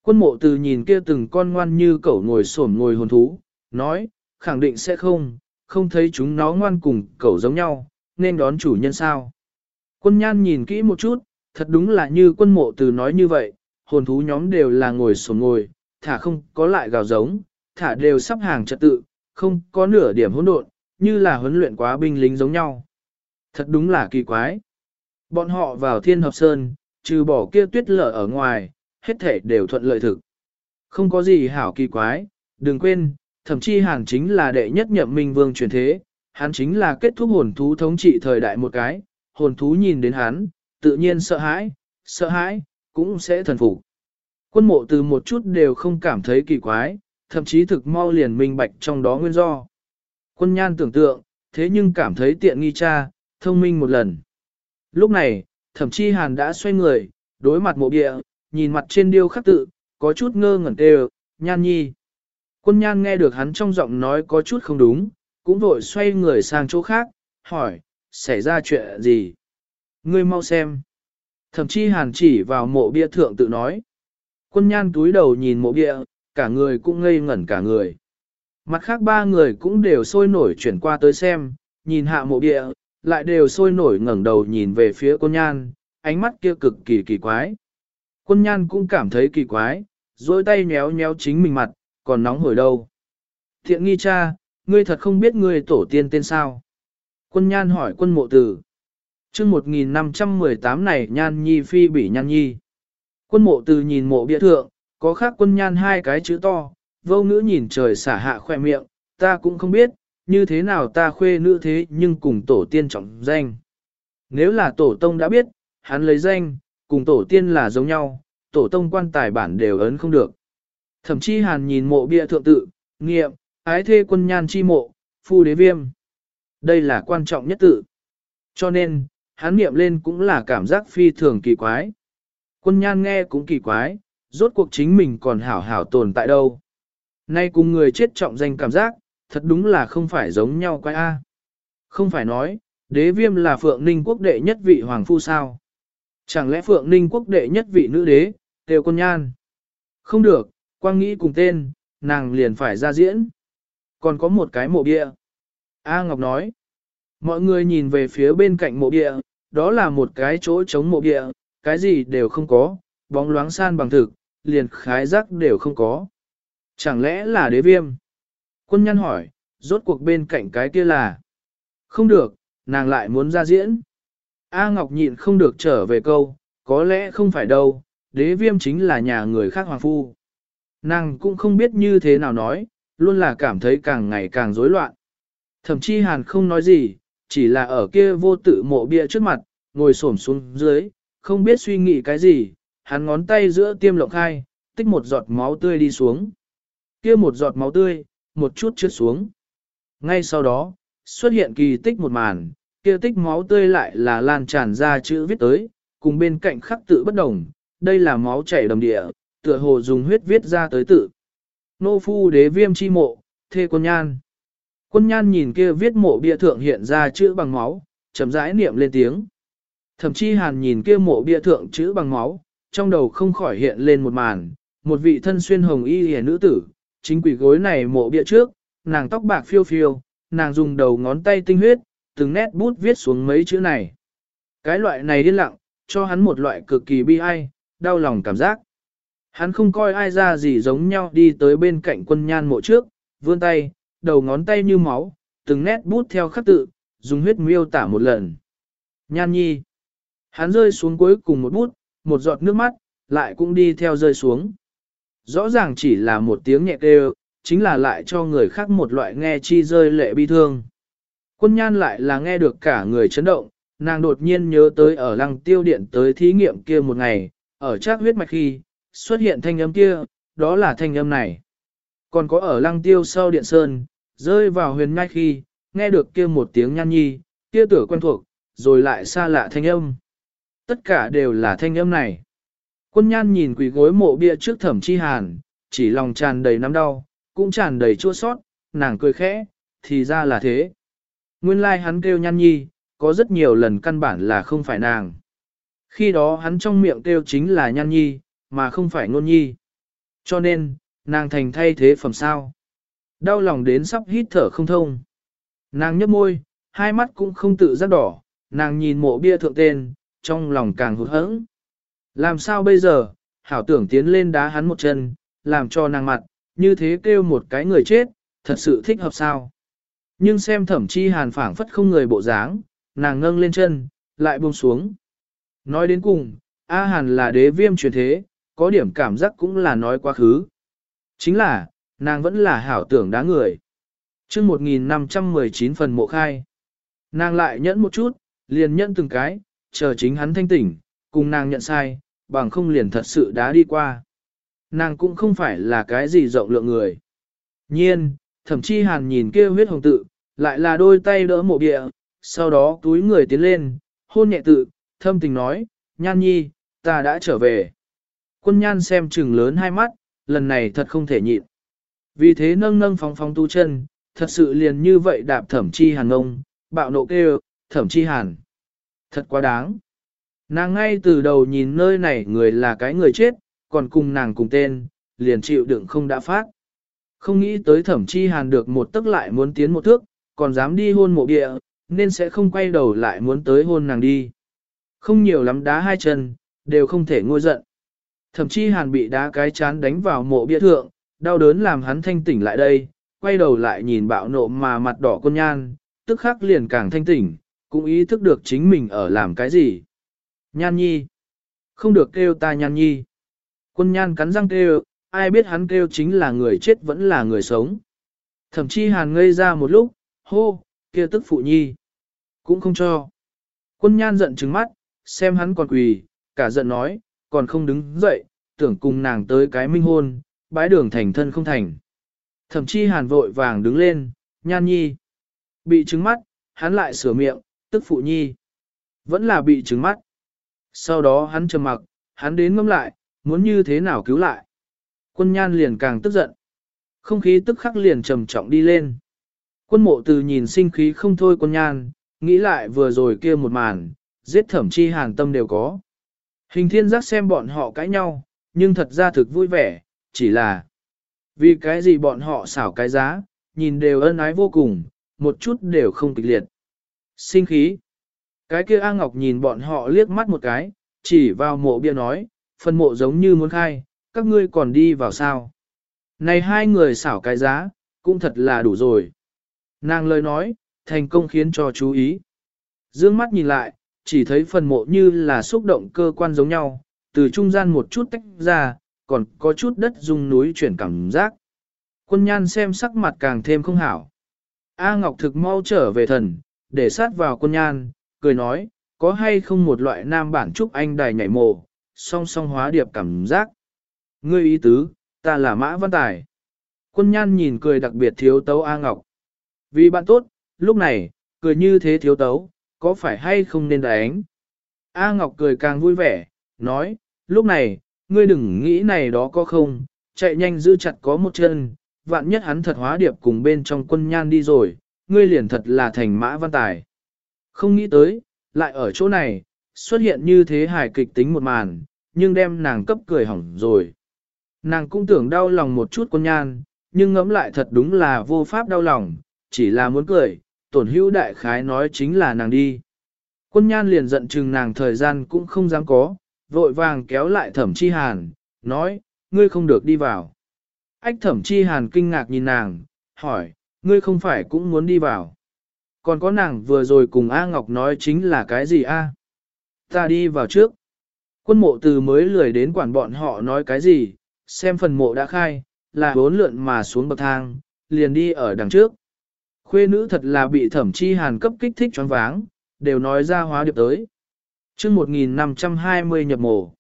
Quân mộ từ nhìn kia từng con ngoan như cẩu ngồi xổm ngồi hồn thú, nói, khẳng định sẽ không, không thấy chúng nó ngoan cùng cẩu giống nhau, nên đón chủ nhân sao. Quân nhan nhìn kỹ một chút, thật đúng là như quân mộ từ nói như vậy, hồn thú nhóm đều là ngồi sổ ngồi, thả không có lại gào giống, thả đều sắp hàng trật tự, không có nửa điểm hỗn độn, như là huấn luyện quá binh lính giống nhau. Thật đúng là kỳ quái. Bọn họ vào thiên hợp sơn, trừ bỏ kia tuyết lở ở ngoài, hết thể đều thuận lợi thực. Không có gì hảo kỳ quái, đừng quên, thậm chí hàn chính là đệ nhất nhậm minh vương truyền thế, hắn chính là kết thúc hồn thú thống trị thời đại một cái, hồn thú nhìn đến hắn, tự nhiên sợ hãi, sợ hãi, cũng sẽ thần phục. Quân mộ từ một chút đều không cảm thấy kỳ quái, thậm chí thực mau liền minh bạch trong đó nguyên do. Quân nhan tưởng tượng, thế nhưng cảm thấy tiện nghi cha, thông minh một lần. Lúc này, thậm chí hàn đã xoay người, đối mặt mộ địa, nhìn mặt trên điêu khắc tự, có chút ngơ ngẩn đều, nhan nhi. Quân nhan nghe được hắn trong giọng nói có chút không đúng, cũng vội xoay người sang chỗ khác, hỏi, xảy ra chuyện gì? Ngươi mau xem. Thậm chí hàn chỉ vào mộ bia thượng tự nói. Quân nhan túi đầu nhìn mộ bia, cả người cũng ngây ngẩn cả người. Mặt khác ba người cũng đều sôi nổi chuyển qua tới xem, nhìn hạ mộ bia, lại đều sôi nổi ngẩng đầu nhìn về phía quân nhan, ánh mắt kia cực kỳ kỳ quái. Quân nhan cũng cảm thấy kỳ quái, dôi tay nhéo nhéo chính mình mặt, còn nóng hổi đâu. Thiện nghi cha, ngươi thật không biết ngươi tổ tiên tên sao. Quân nhan hỏi quân mộ tử chương 1518 này nhan nhi phi bị nhan nhi. Quân mộ từ nhìn mộ bia thượng, có khác quân nhan hai cái chữ to, vô ngữ nhìn trời xả hạ khoe miệng, ta cũng không biết, như thế nào ta khuê nữ thế nhưng cùng tổ tiên trọng danh. Nếu là tổ tông đã biết, hắn lấy danh, cùng tổ tiên là giống nhau, tổ tông quan tài bản đều ấn không được. Thậm chí hàn nhìn mộ bia thượng tự, nghiệm, ái thê quân nhan chi mộ, phu đế viêm. Đây là quan trọng nhất tự. Cho nên, hắn niệm lên cũng là cảm giác phi thường kỳ quái. Quân nhan nghe cũng kỳ quái, rốt cuộc chính mình còn hảo hảo tồn tại đâu. Nay cùng người chết trọng danh cảm giác, thật đúng là không phải giống nhau quái A. Không phải nói, Đế viêm là Phượng Ninh quốc đệ nhất vị hoàng phu sao? Chẳng lẽ Phượng Ninh quốc đệ nhất vị nữ đế, đều quân nhan? Không được, quang nghĩ cùng tên, nàng liền phải ra diễn. Còn có một cái mộ bia. A Ngọc nói. Mọi người nhìn về phía bên cạnh mộ địa, đó là một cái chỗ chống mộ địa, cái gì đều không có, bóng loáng san bằng thực, liền khái rắc đều không có. Chẳng lẽ là đế viêm? Quân nhân hỏi, rốt cuộc bên cạnh cái kia là? Không được, nàng lại muốn ra diễn. A Ngọc nhịn không được trở về câu, có lẽ không phải đâu, đế viêm chính là nhà người khác hoàng phu. Nàng cũng không biết như thế nào nói, luôn là cảm thấy càng ngày càng rối loạn. Thậm chí hàn không nói gì, chỉ là ở kia vô tự mộ bia trước mặt, ngồi xổm xuống dưới, không biết suy nghĩ cái gì, hắn ngón tay giữa tiêm lộng khai, tích một giọt máu tươi đi xuống. Kia một giọt máu tươi, một chút trượt xuống. Ngay sau đó, xuất hiện kỳ tích một màn, kia tích máu tươi lại là lan tràn ra chữ viết tới, cùng bên cạnh khắc tự bất đồng, đây là máu chảy đầm địa, tựa hồ dùng huyết viết ra tới tự. Nô phu đế viêm chi mộ, thê quân nhan. Quân nhan nhìn kia viết mộ bia thượng hiện ra chữ bằng máu, chậm rãi niệm lên tiếng. Thậm chí hàn nhìn kia mộ bia thượng chữ bằng máu, trong đầu không khỏi hiện lên một màn, một vị thân xuyên hồng y hề nữ tử, chính quỷ gối này mộ bia trước, nàng tóc bạc phiêu phiêu, nàng dùng đầu ngón tay tinh huyết, từng nét bút viết xuống mấy chữ này. Cái loại này điên lặng, cho hắn một loại cực kỳ bi ai, đau lòng cảm giác. Hắn không coi ai ra gì giống nhau đi tới bên cạnh quân nhan mộ trước, vươn tay, đầu ngón tay như máu, từng nét bút theo khắc tự, dùng huyết miêu tả một lần. Nhan nhi. Hắn rơi xuống cuối cùng một bút, một giọt nước mắt, lại cũng đi theo rơi xuống. Rõ ràng chỉ là một tiếng nhẹ kêu, chính là lại cho người khác một loại nghe chi rơi lệ bi thương. Quân nhan lại là nghe được cả người chấn động, nàng đột nhiên nhớ tới ở lăng tiêu điện tới thí nghiệm kia một ngày, ở trác huyết mạch khi, xuất hiện thanh âm kia, đó là thanh âm này. Còn có ở lăng tiêu sau điện sơn, rơi vào huyền nhai khi, nghe được kia một tiếng nhan nhi, kia tửa quen thuộc, rồi lại xa lạ thanh âm. Tất cả đều là thanh âm này. Quân nhan nhìn quỷ gối mộ bia trước thẩm chi hàn, chỉ lòng tràn đầy nắm đau, cũng tràn đầy chua sót, nàng cười khẽ, thì ra là thế. Nguyên lai like hắn kêu nhan nhi, có rất nhiều lần căn bản là không phải nàng. Khi đó hắn trong miệng kêu chính là nhan nhi, mà không phải ngôn nhi. Cho nên, nàng thành thay thế phẩm sao. Đau lòng đến sắp hít thở không thông. Nàng nhấp môi, hai mắt cũng không tự giác đỏ, nàng nhìn mộ bia thượng tên, trong lòng càng hụt hẫng. Làm sao bây giờ, hảo tưởng tiến lên đá hắn một chân, làm cho nàng mặt, như thế kêu một cái người chết, thật sự thích hợp sao. Nhưng xem thẩm chi hàn phảng phất không người bộ dáng, nàng ngâng lên chân, lại buông xuống. Nói đến cùng, A Hàn là đế viêm truyền thế, có điểm cảm giác cũng là nói quá khứ. Chính là, nàng vẫn là hảo tưởng đá người. chương 1519 phần mộ khai. Nàng lại nhẫn một chút, liền nhẫn từng cái, chờ chính hắn thanh tỉnh, cùng nàng nhận sai, bằng không liền thật sự đá đi qua. Nàng cũng không phải là cái gì rộng lượng người. Nhiên, thậm chí hàn nhìn kia huyết hồng tự, lại là đôi tay đỡ mộ địa, sau đó túi người tiến lên, hôn nhẹ tự, thâm tình nói, nhan nhi, ta đã trở về. Quân nhan xem chừng lớn hai mắt, lần này thật không thể nhịn. Vì thế nâng nâng phóng phóng tu chân, thật sự liền như vậy đạp thẩm chi hàn ngông, bạo nộ kêu, thẩm chi hàn. Thật quá đáng. Nàng ngay từ đầu nhìn nơi này người là cái người chết, còn cùng nàng cùng tên, liền chịu đựng không đã phát. Không nghĩ tới thẩm chi hàn được một tức lại muốn tiến một thước, còn dám đi hôn mộ địa, nên sẽ không quay đầu lại muốn tới hôn nàng đi. Không nhiều lắm đá hai chân, đều không thể ngôi giận. thẩm chi hàn bị đá cái chán đánh vào mộ bia thượng, đau đớn làm hắn thanh tỉnh lại đây, quay đầu lại nhìn bạo nộ mà mặt đỏ con nhan, tức khắc liền càng thanh tỉnh, cũng ý thức được chính mình ở làm cái gì. Nhan nhi. Không được kêu ta nhan nhi. Quân nhan cắn răng kêu, ai biết hắn kêu chính là người chết vẫn là người sống. Thậm chí hàn ngây ra một lúc, hô, kia tức phụ nhi. Cũng không cho. Quân nhan giận trừng mắt, xem hắn còn quỳ, cả giận nói, còn không đứng dậy, tưởng cùng nàng tới cái minh hôn, bái đường thành thân không thành. Thậm chí hàn vội vàng đứng lên, nhan nhi. Bị trứng mắt, hắn lại sửa miệng, tức phụ nhi. Vẫn là bị trứng mắt. Sau đó hắn trầm mặc, hắn đến ngâm lại, muốn như thế nào cứu lại. Quân nhan liền càng tức giận. Không khí tức khắc liền trầm trọng đi lên. Quân mộ từ nhìn sinh khí không thôi quân nhan, nghĩ lại vừa rồi kia một màn, giết thẩm chi hàn tâm đều có. Hình thiên giác xem bọn họ cãi nhau, nhưng thật ra thực vui vẻ, chỉ là vì cái gì bọn họ xảo cái giá, nhìn đều ân ái vô cùng, một chút đều không kịch liệt. Sinh khí. Cái kia A Ngọc nhìn bọn họ liếc mắt một cái, chỉ vào mộ bia nói, phần mộ giống như muốn khai, các ngươi còn đi vào sao. Này hai người xảo cái giá, cũng thật là đủ rồi. Nàng lời nói, thành công khiến cho chú ý. Dương mắt nhìn lại, chỉ thấy phần mộ như là xúc động cơ quan giống nhau, từ trung gian một chút tách ra, còn có chút đất dung núi chuyển cảm giác. Quân nhan xem sắc mặt càng thêm không hảo. A Ngọc thực mau trở về thần, để sát vào quân nhan, cười nói, có hay không một loại nam bản trúc anh đài nhảy mồ, song song hóa điệp cảm giác. Ngươi ý tứ, ta là Mã Văn Tài. Quân nhan nhìn cười đặc biệt thiếu tấu A Ngọc. Vì bạn tốt, lúc này, cười như thế thiếu tấu, có phải hay không nên đánh? A Ngọc cười càng vui vẻ, nói, lúc này, ngươi đừng nghĩ này đó có không, chạy nhanh giữ chặt có một chân, vạn nhất hắn thật hóa điệp cùng bên trong quân nhan đi rồi, ngươi liền thật là thành mã văn tài. Không nghĩ tới, lại ở chỗ này, xuất hiện như thế hài kịch tính một màn, nhưng đem nàng cấp cười hỏng rồi. Nàng cũng tưởng đau lòng một chút quân nhan, nhưng ngẫm lại thật đúng là vô pháp đau lòng, chỉ là muốn cười, tổn hữu đại khái nói chính là nàng đi. Quân nhan liền giận chừng nàng thời gian cũng không dám có, vội vàng kéo lại thẩm chi hàn, nói, ngươi không được đi vào. Ách thẩm chi hàn kinh ngạc nhìn nàng, hỏi, ngươi không phải cũng muốn đi vào. Còn có nàng vừa rồi cùng A Ngọc nói chính là cái gì A? Ta đi vào trước. Quân mộ từ mới lười đến quản bọn họ nói cái gì, xem phần mộ đã khai, là bốn lượn mà xuống bậc thang, liền đi ở đằng trước. Khuê nữ thật là bị thẩm chi hàn cấp kích thích choáng váng, đều nói ra hóa điệp tới chương 1520 nhập mồ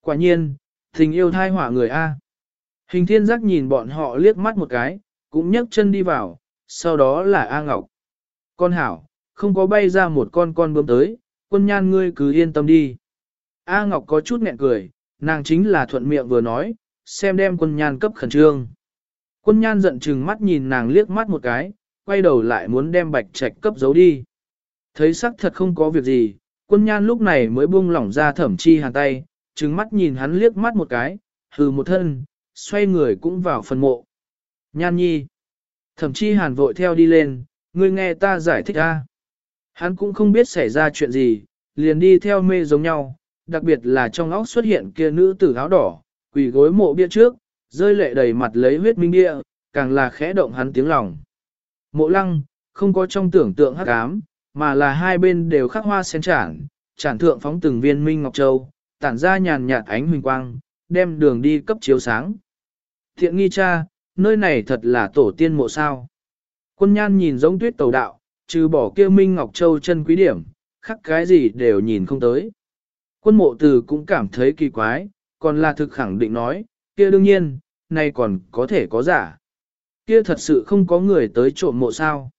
Quả nhiên, tình yêu thai hỏa người A. Hình thiên giác nhìn bọn họ liếc mắt một cái, cũng nhấc chân đi vào, sau đó là A Ngọc. Con hảo, không có bay ra một con con bướm tới, quân nhan ngươi cứ yên tâm đi. A Ngọc có chút nghẹn cười, nàng chính là thuận miệng vừa nói, xem đem quân nhan cấp khẩn trương. Quân nhan giận chừng mắt nhìn nàng liếc mắt một cái, quay đầu lại muốn đem bạch trạch cấp giấu đi. Thấy sắc thật không có việc gì, quân nhan lúc này mới buông lỏng ra thẩm chi hàn tay, trừng mắt nhìn hắn liếc mắt một cái, hừ một thân, xoay người cũng vào phần mộ. Nhan nhi. Thẩm chi hàn vội theo đi lên, ngươi nghe ta giải thích a. Hắn cũng không biết xảy ra chuyện gì, liền đi theo mê giống nhau, đặc biệt là trong óc xuất hiện kia nữ tử áo đỏ, quỳ gối mộ bia trước, rơi lệ đầy mặt lấy huyết minh địa, càng là khẽ động hắn tiếng lòng. Mộ lăng, không có trong tưởng tượng hắc ám, mà là hai bên đều khắc hoa sen trản, trản thượng phóng từng viên minh ngọc châu, tản ra nhàn nhạt ánh huỳnh quang, đem đường đi cấp chiếu sáng. Thiện nghi cha, nơi này thật là tổ tiên mộ sao. Quân nhan nhìn giống tuyết tàu đạo, trừ bỏ kia minh ngọc châu chân quý điểm, khắc cái gì đều nhìn không tới. Quân mộ từ cũng cảm thấy kỳ quái, còn là thực khẳng định nói, kia đương nhiên, nay còn có thể có giả. Kia thật sự không có người tới trộm mộ sao.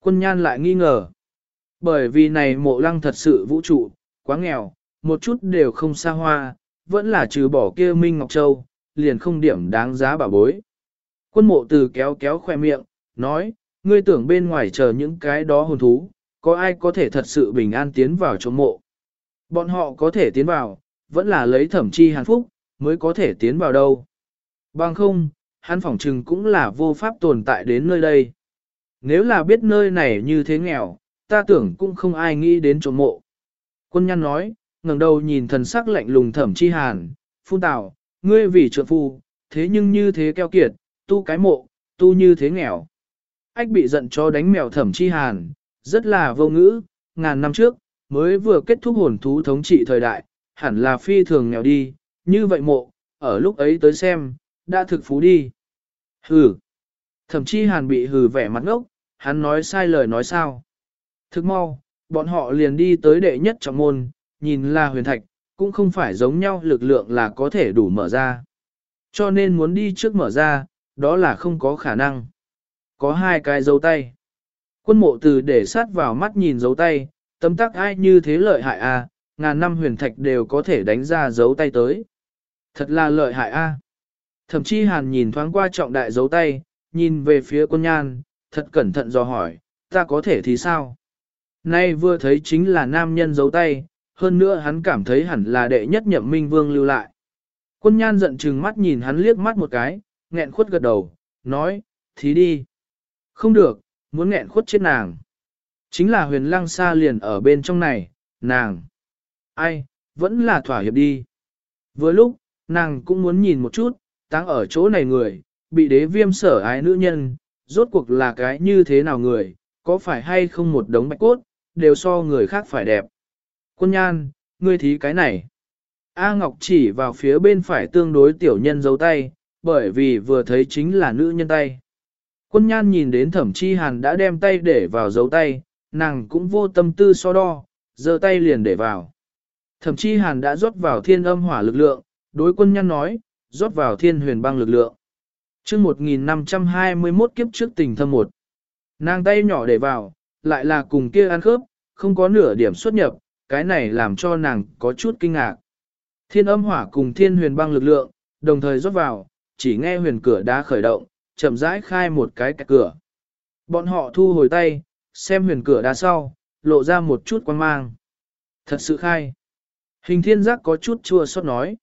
Quân nhan lại nghi ngờ. Bởi vì này mộ lăng thật sự vũ trụ, quá nghèo, một chút đều không xa hoa, vẫn là trừ bỏ kia Minh Ngọc Châu, liền không điểm đáng giá bảo bối. Quân mộ từ kéo kéo khoe miệng, nói, ngươi tưởng bên ngoài chờ những cái đó hồn thú, có ai có thể thật sự bình an tiến vào trong mộ. Bọn họ có thể tiến vào, vẫn là lấy thẩm chi hàn phúc, mới có thể tiến vào đâu. Bằng không, hắn phỏng trừng cũng là vô pháp tồn tại đến nơi đây. Nếu là biết nơi này như thế nghèo, ta tưởng cũng không ai nghĩ đến trộm mộ. Quân nhân nói, ngẩng đầu nhìn thần sắc lạnh lùng thẩm chi hàn, phun tào, ngươi vì trượng phu, thế nhưng như thế keo kiệt, tu cái mộ, tu như thế nghèo. Ách bị giận cho đánh mèo thẩm chi hàn, rất là vô ngữ, ngàn năm trước, mới vừa kết thúc hồn thú thống trị thời đại, hẳn là phi thường nghèo đi, như vậy mộ, ở lúc ấy tới xem, đã thực phú đi. Hừ. Thẩm chi hàn bị hừ vẻ mặt ngốc, hắn nói sai lời nói sao. Thức mau, bọn họ liền đi tới đệ nhất trọng môn, nhìn là huyền thạch, cũng không phải giống nhau lực lượng là có thể đủ mở ra. Cho nên muốn đi trước mở ra, đó là không có khả năng. Có hai cái dấu tay. Quân mộ từ để sát vào mắt nhìn dấu tay, tấm tắc ai như thế lợi hại a, à, ngàn năm huyền thạch đều có thể đánh ra dấu tay tới. Thật là lợi hại a. À. Thậm chí hàn nhìn thoáng qua trọng đại dấu tay, nhìn về phía quân nhan, thật cẩn thận do hỏi, ta có thể thì sao? Nay vừa thấy chính là nam nhân giấu tay, hơn nữa hắn cảm thấy hẳn là đệ nhất nhậm minh vương lưu lại. Quân nhan giận chừng mắt nhìn hắn liếc mắt một cái, nghẹn khuất gật đầu, nói, thí đi. Không được, muốn nghẹn khuất chết nàng. Chính là huyền lăng xa liền ở bên trong này, nàng. Ai, vẫn là thỏa hiệp đi. Vừa lúc, nàng cũng muốn nhìn một chút, táng ở chỗ này người, bị đế viêm sở ái nữ nhân, rốt cuộc là cái như thế nào người, có phải hay không một đống bạch cốt, đều so người khác phải đẹp. Quân nhan, ngươi thí cái này. A Ngọc chỉ vào phía bên phải tương đối tiểu nhân dấu tay, bởi vì vừa thấy chính là nữ nhân tay. Quân nhan nhìn đến thẩm chi hàn đã đem tay để vào dấu tay, nàng cũng vô tâm tư so đo, giơ tay liền để vào. Thẩm chi hàn đã rót vào thiên âm hỏa lực lượng, đối quân nhan nói, rót vào thiên huyền băng lực lượng. Trước 1521 kiếp trước tình thâm một. Nàng tay nhỏ để vào, lại là cùng kia ăn khớp, không có nửa điểm xuất nhập, cái này làm cho nàng có chút kinh ngạc. Thiên âm hỏa cùng thiên huyền băng lực lượng, đồng thời rót vào, chỉ nghe huyền cửa đá khởi động, chậm rãi khai một cái cạch cửa. Bọn họ thu hồi tay, xem huyền cửa đá sau, lộ ra một chút quan mang. Thật sự khai. Hình thiên giác có chút chua xót nói.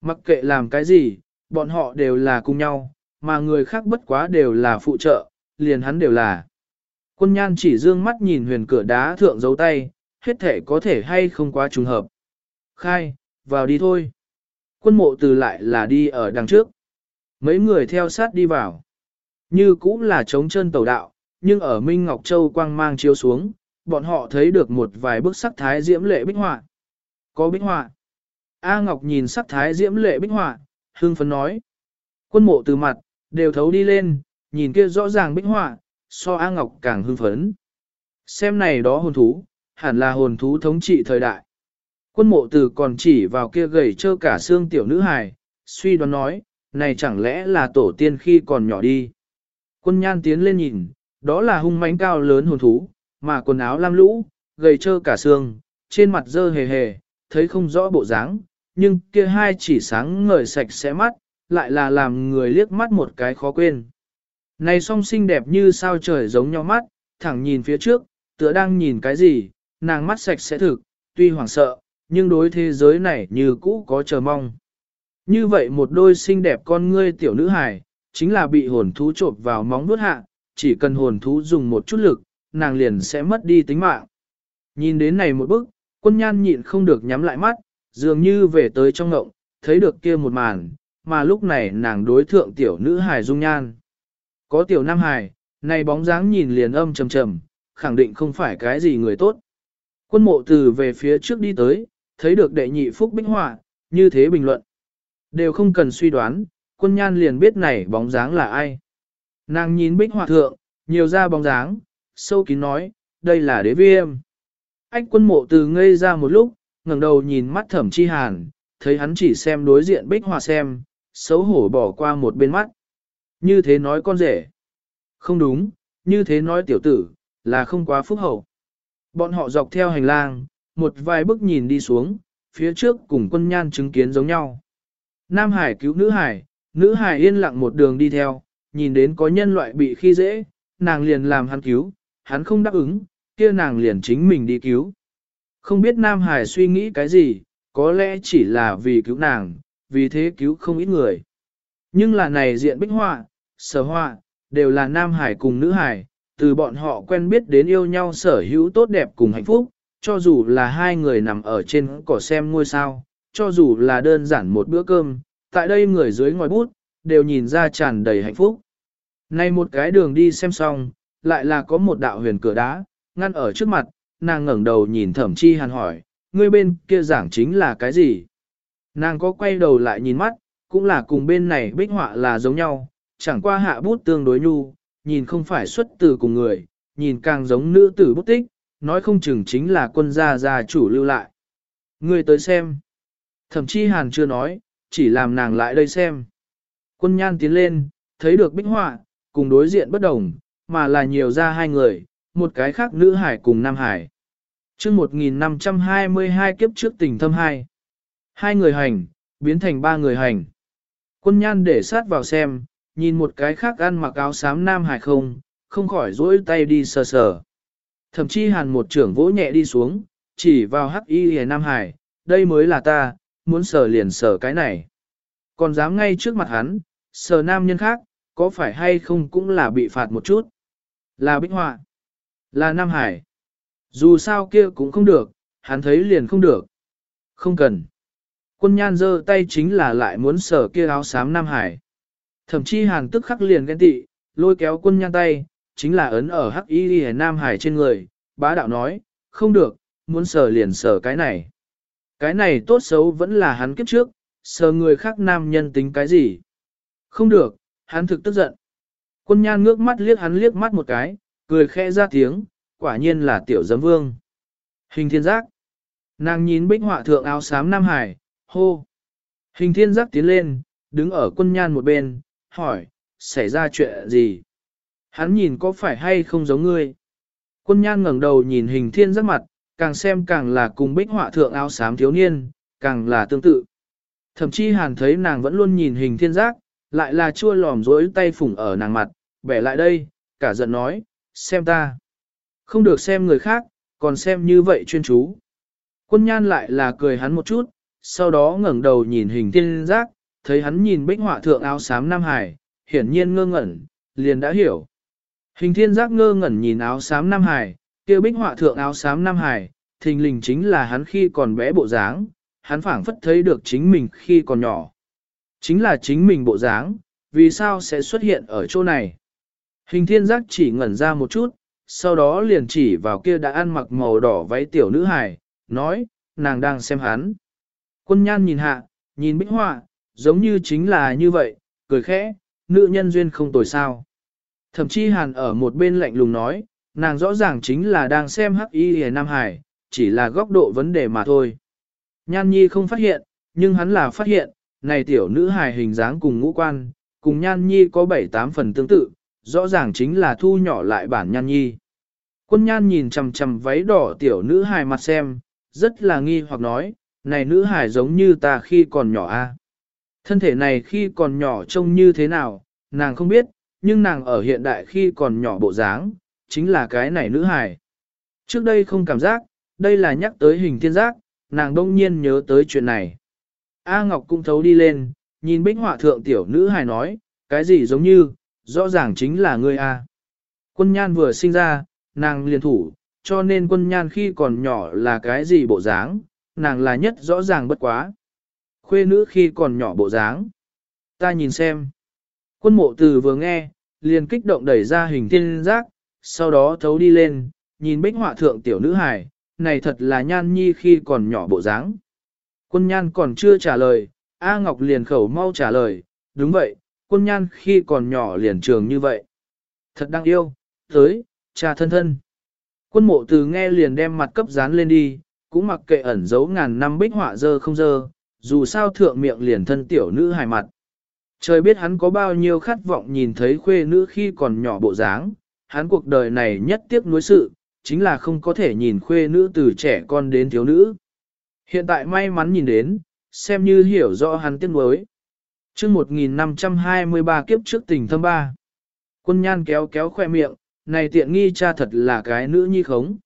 Mặc kệ làm cái gì, bọn họ đều là cùng nhau, mà người khác bất quá đều là phụ trợ, liền hắn đều là. Quân nhan chỉ dương mắt nhìn huyền cửa đá thượng dấu tay, hết thể có thể hay không quá trùng hợp. Khai, vào đi thôi. Quân mộ từ lại là đi ở đằng trước. Mấy người theo sát đi vào. Như cũng là chống chân tàu đạo, nhưng ở Minh Ngọc Châu quang mang chiếu xuống, bọn họ thấy được một vài bức sắc thái diễm lệ bích họa. Có bích họa. A Ngọc nhìn sắc thái diễm lệ bích họa, hương phấn nói. Quân mộ từ mặt, đều thấu đi lên, nhìn kia rõ ràng bích họa, so A Ngọc càng hưng phấn. Xem này đó hồn thú, hẳn là hồn thú thống trị thời đại. Quân mộ từ còn chỉ vào kia gầy trơ cả xương tiểu nữ hài, suy đoán nói, này chẳng lẽ là tổ tiên khi còn nhỏ đi. Quân nhan tiến lên nhìn, đó là hung mãnh cao lớn hồn thú, mà quần áo lam lũ, gầy trơ cả xương, trên mặt dơ hề hề, thấy không rõ bộ dáng, nhưng kia hai chỉ sáng ngời sạch sẽ mắt, lại là làm người liếc mắt một cái khó quên. Này song xinh đẹp như sao trời giống nhau mắt, thẳng nhìn phía trước, tựa đang nhìn cái gì, nàng mắt sạch sẽ thực, tuy hoảng sợ, nhưng đối thế giới này như cũ có chờ mong. Như vậy một đôi xinh đẹp con ngươi tiểu nữ hài, chính là bị hồn thú trộm vào móng vuốt hạ, chỉ cần hồn thú dùng một chút lực, nàng liền sẽ mất đi tính mạng. Nhìn đến này một bức, quân nhan nhịn không được nhắm lại mắt, dường như về tới trong ngộng, thấy được kia một màn, mà lúc này nàng đối thượng tiểu nữ hài dung nhan. Có tiểu nam hài, này bóng dáng nhìn liền âm trầm trầm, khẳng định không phải cái gì người tốt. Quân mộ từ về phía trước đi tới, thấy được đệ nhị phúc bích họa, như thế bình luận. Đều không cần suy đoán, quân nhan liền biết này bóng dáng là ai. Nàng nhìn bích họa thượng, nhiều ra bóng dáng, sâu kín nói, đây là đế viêm. Ách quân mộ từ ngây ra một lúc, ngẩng đầu nhìn mắt thẩm chi hàn, thấy hắn chỉ xem đối diện bích họa xem, xấu hổ bỏ qua một bên mắt. Như thế nói con rể. Không đúng, như thế nói tiểu tử, là không quá phúc hậu. Bọn họ dọc theo hành lang, một vài bước nhìn đi xuống, phía trước cùng quân nhan chứng kiến giống nhau. Nam Hải cứu nữ Hải, nữ Hải yên lặng một đường đi theo, nhìn đến có nhân loại bị khi dễ, nàng liền làm hắn cứu, hắn không đáp ứng, kia nàng liền chính mình đi cứu. Không biết Nam Hải suy nghĩ cái gì, có lẽ chỉ là vì cứu nàng, vì thế cứu không ít người. Nhưng là này diện bích họa, sở hoa, đều là Nam Hải cùng nữ Hải, từ bọn họ quen biết đến yêu nhau sở hữu tốt đẹp cùng hạnh phúc, cho dù là hai người nằm ở trên cỏ xem ngôi sao, cho dù là đơn giản một bữa cơm, tại đây người dưới ngòi bút, đều nhìn ra tràn đầy hạnh phúc. Này một cái đường đi xem xong, lại là có một đạo huyền cửa đá, ngăn ở trước mặt, nàng ngẩng đầu nhìn thẩm chi hàn hỏi, ngươi bên kia giảng chính là cái gì? Nàng có quay đầu lại nhìn mắt, cũng là cùng bên này bích họa là giống nhau, chẳng qua hạ bút tương đối nhu, nhìn không phải xuất từ cùng người, nhìn càng giống nữ tử bút tích, nói không chừng chính là quân gia gia chủ lưu lại. người tới xem. Thậm chí hàn chưa nói, chỉ làm nàng lại đây xem. Quân nhan tiến lên, thấy được bích họa, cùng đối diện bất đồng, mà là nhiều ra hai người, một cái khác nữ hải cùng nam hải. Trước 1522 kiếp trước tình thâm hai. Hai người hành, biến thành ba người hành. Quân nhan để sát vào xem, nhìn một cái khác ăn mặc áo xám nam hải không, không khỏi dỗi tay đi sờ sờ. Thậm chí hàn một trưởng vỗ nhẹ đi xuống, chỉ vào hắc y hề Nam Hải, đây mới là ta, muốn sờ liền sờ cái này. Còn dám ngay trước mặt hắn, sờ nam nhân khác, có phải hay không cũng là bị phạt một chút. Là bích họa, là Nam Hải. Dù sao kia cũng không được, hắn thấy liền không được. Không cần. Quân nhan giơ tay chính là lại muốn sờ kia áo xám Nam Hải. Thậm chí hàn tức khắc liền ghen tị, lôi kéo quân nhan tay, chính là ấn ở hắc y Nam Hải trên người, bá đạo nói, không được, muốn sờ liền sờ cái này. Cái này tốt xấu vẫn là hắn kiếp trước, sờ người khác nam nhân tính cái gì. Không được, hắn thực tức giận. Quân nhan ngước mắt liếc hắn liếc mắt một cái, cười khẽ ra tiếng, quả nhiên là tiểu giấm vương. Hình thiên giác. Nàng nhìn bích họa thượng áo xám Nam Hải, hô. Hình thiên giác tiến lên, đứng ở quân nhan một bên, hỏi, xảy ra chuyện gì? Hắn nhìn có phải hay không giống ngươi? Quân nhan ngẩng đầu nhìn hình thiên giác mặt, càng xem càng là cùng bích họa thượng áo xám thiếu niên, càng là tương tự. Thậm chí hàn thấy nàng vẫn luôn nhìn hình thiên giác, lại là chua lòm rối tay phủng ở nàng mặt, bẻ lại đây, cả giận nói, xem ta. Không được xem người khác, còn xem như vậy chuyên chú. Quân nhan lại là cười hắn một chút, sau đó ngẩng đầu nhìn hình thiên giác, thấy hắn nhìn bích họa thượng áo xám Nam Hải, hiển nhiên ngơ ngẩn, liền đã hiểu. Hình thiên giác ngơ ngẩn nhìn áo xám Nam Hải, kia bích họa thượng áo xám Nam Hải, thình lình chính là hắn khi còn bé bộ dáng, hắn phảng phất thấy được chính mình khi còn nhỏ. Chính là chính mình bộ dáng, vì sao sẽ xuất hiện ở chỗ này? Hình thiên giác chỉ ngẩn ra một chút, sau đó liền chỉ vào kia đã ăn mặc màu đỏ váy tiểu nữ hài, nói, nàng đang xem hắn. Quân nhan nhìn hạ, nhìn bích họa, giống như chính là như vậy, cười khẽ, nữ nhân duyên không tồi sao. Thậm chí hàn ở một bên lạnh lùng nói, nàng rõ ràng chính là đang xem hắc y hề Nam Hải, chỉ là góc độ vấn đề mà thôi. Nhan Nhi không phát hiện, nhưng hắn là phát hiện, này tiểu nữ hài hình dáng cùng ngũ quan, cùng Nhan Nhi có 7-8 phần tương tự, rõ ràng chính là thu nhỏ lại bản Nhan Nhi. Quân Nhan nhìn chằm chằm váy đỏ tiểu nữ hài mặt xem, rất là nghi hoặc nói, này nữ hài giống như ta khi còn nhỏ a. Thân thể này khi còn nhỏ trông như thế nào, nàng không biết, nhưng nàng ở hiện đại khi còn nhỏ bộ dáng, chính là cái này nữ hài. Trước đây không cảm giác, đây là nhắc tới hình thiên giác, nàng đông nhiên nhớ tới chuyện này. A Ngọc cũng thấu đi lên, nhìn bích họa thượng tiểu nữ hài nói, cái gì giống như, rõ ràng chính là ngươi A. Quân nhan vừa sinh ra, nàng liền thủ, cho nên quân nhan khi còn nhỏ là cái gì bộ dáng, nàng là nhất rõ ràng bất quá. Khuê nữ khi còn nhỏ bộ dáng. Ta nhìn xem. Quân mộ từ vừa nghe, liền kích động đẩy ra hình thiên giác, sau đó thấu đi lên, nhìn bích họa thượng tiểu nữ hài, này thật là nhan nhi khi còn nhỏ bộ dáng. Quân nhan còn chưa trả lời, A Ngọc liền khẩu mau trả lời, đúng vậy, quân nhan khi còn nhỏ liền trường như vậy. Thật đáng yêu, tới, cha thân thân. Quân mộ từ nghe liền đem mặt cấp dán lên đi, cũng mặc kệ ẩn giấu ngàn năm bích họa dơ không dơ, dù sao thượng miệng liền thân tiểu nữ hài mặt. Trời biết hắn có bao nhiêu khát vọng nhìn thấy khuê nữ khi còn nhỏ bộ dáng, hắn cuộc đời này nhất tiếc nuối sự, chính là không có thể nhìn khuê nữ từ trẻ con đến thiếu nữ. Hiện tại may mắn nhìn đến, xem như hiểu rõ hắn tiếc nuối. chương 1523 kiếp trước tình thâm ba. Quân nhan kéo kéo khoe miệng, này tiện nghi cha thật là cái nữ nhi khống.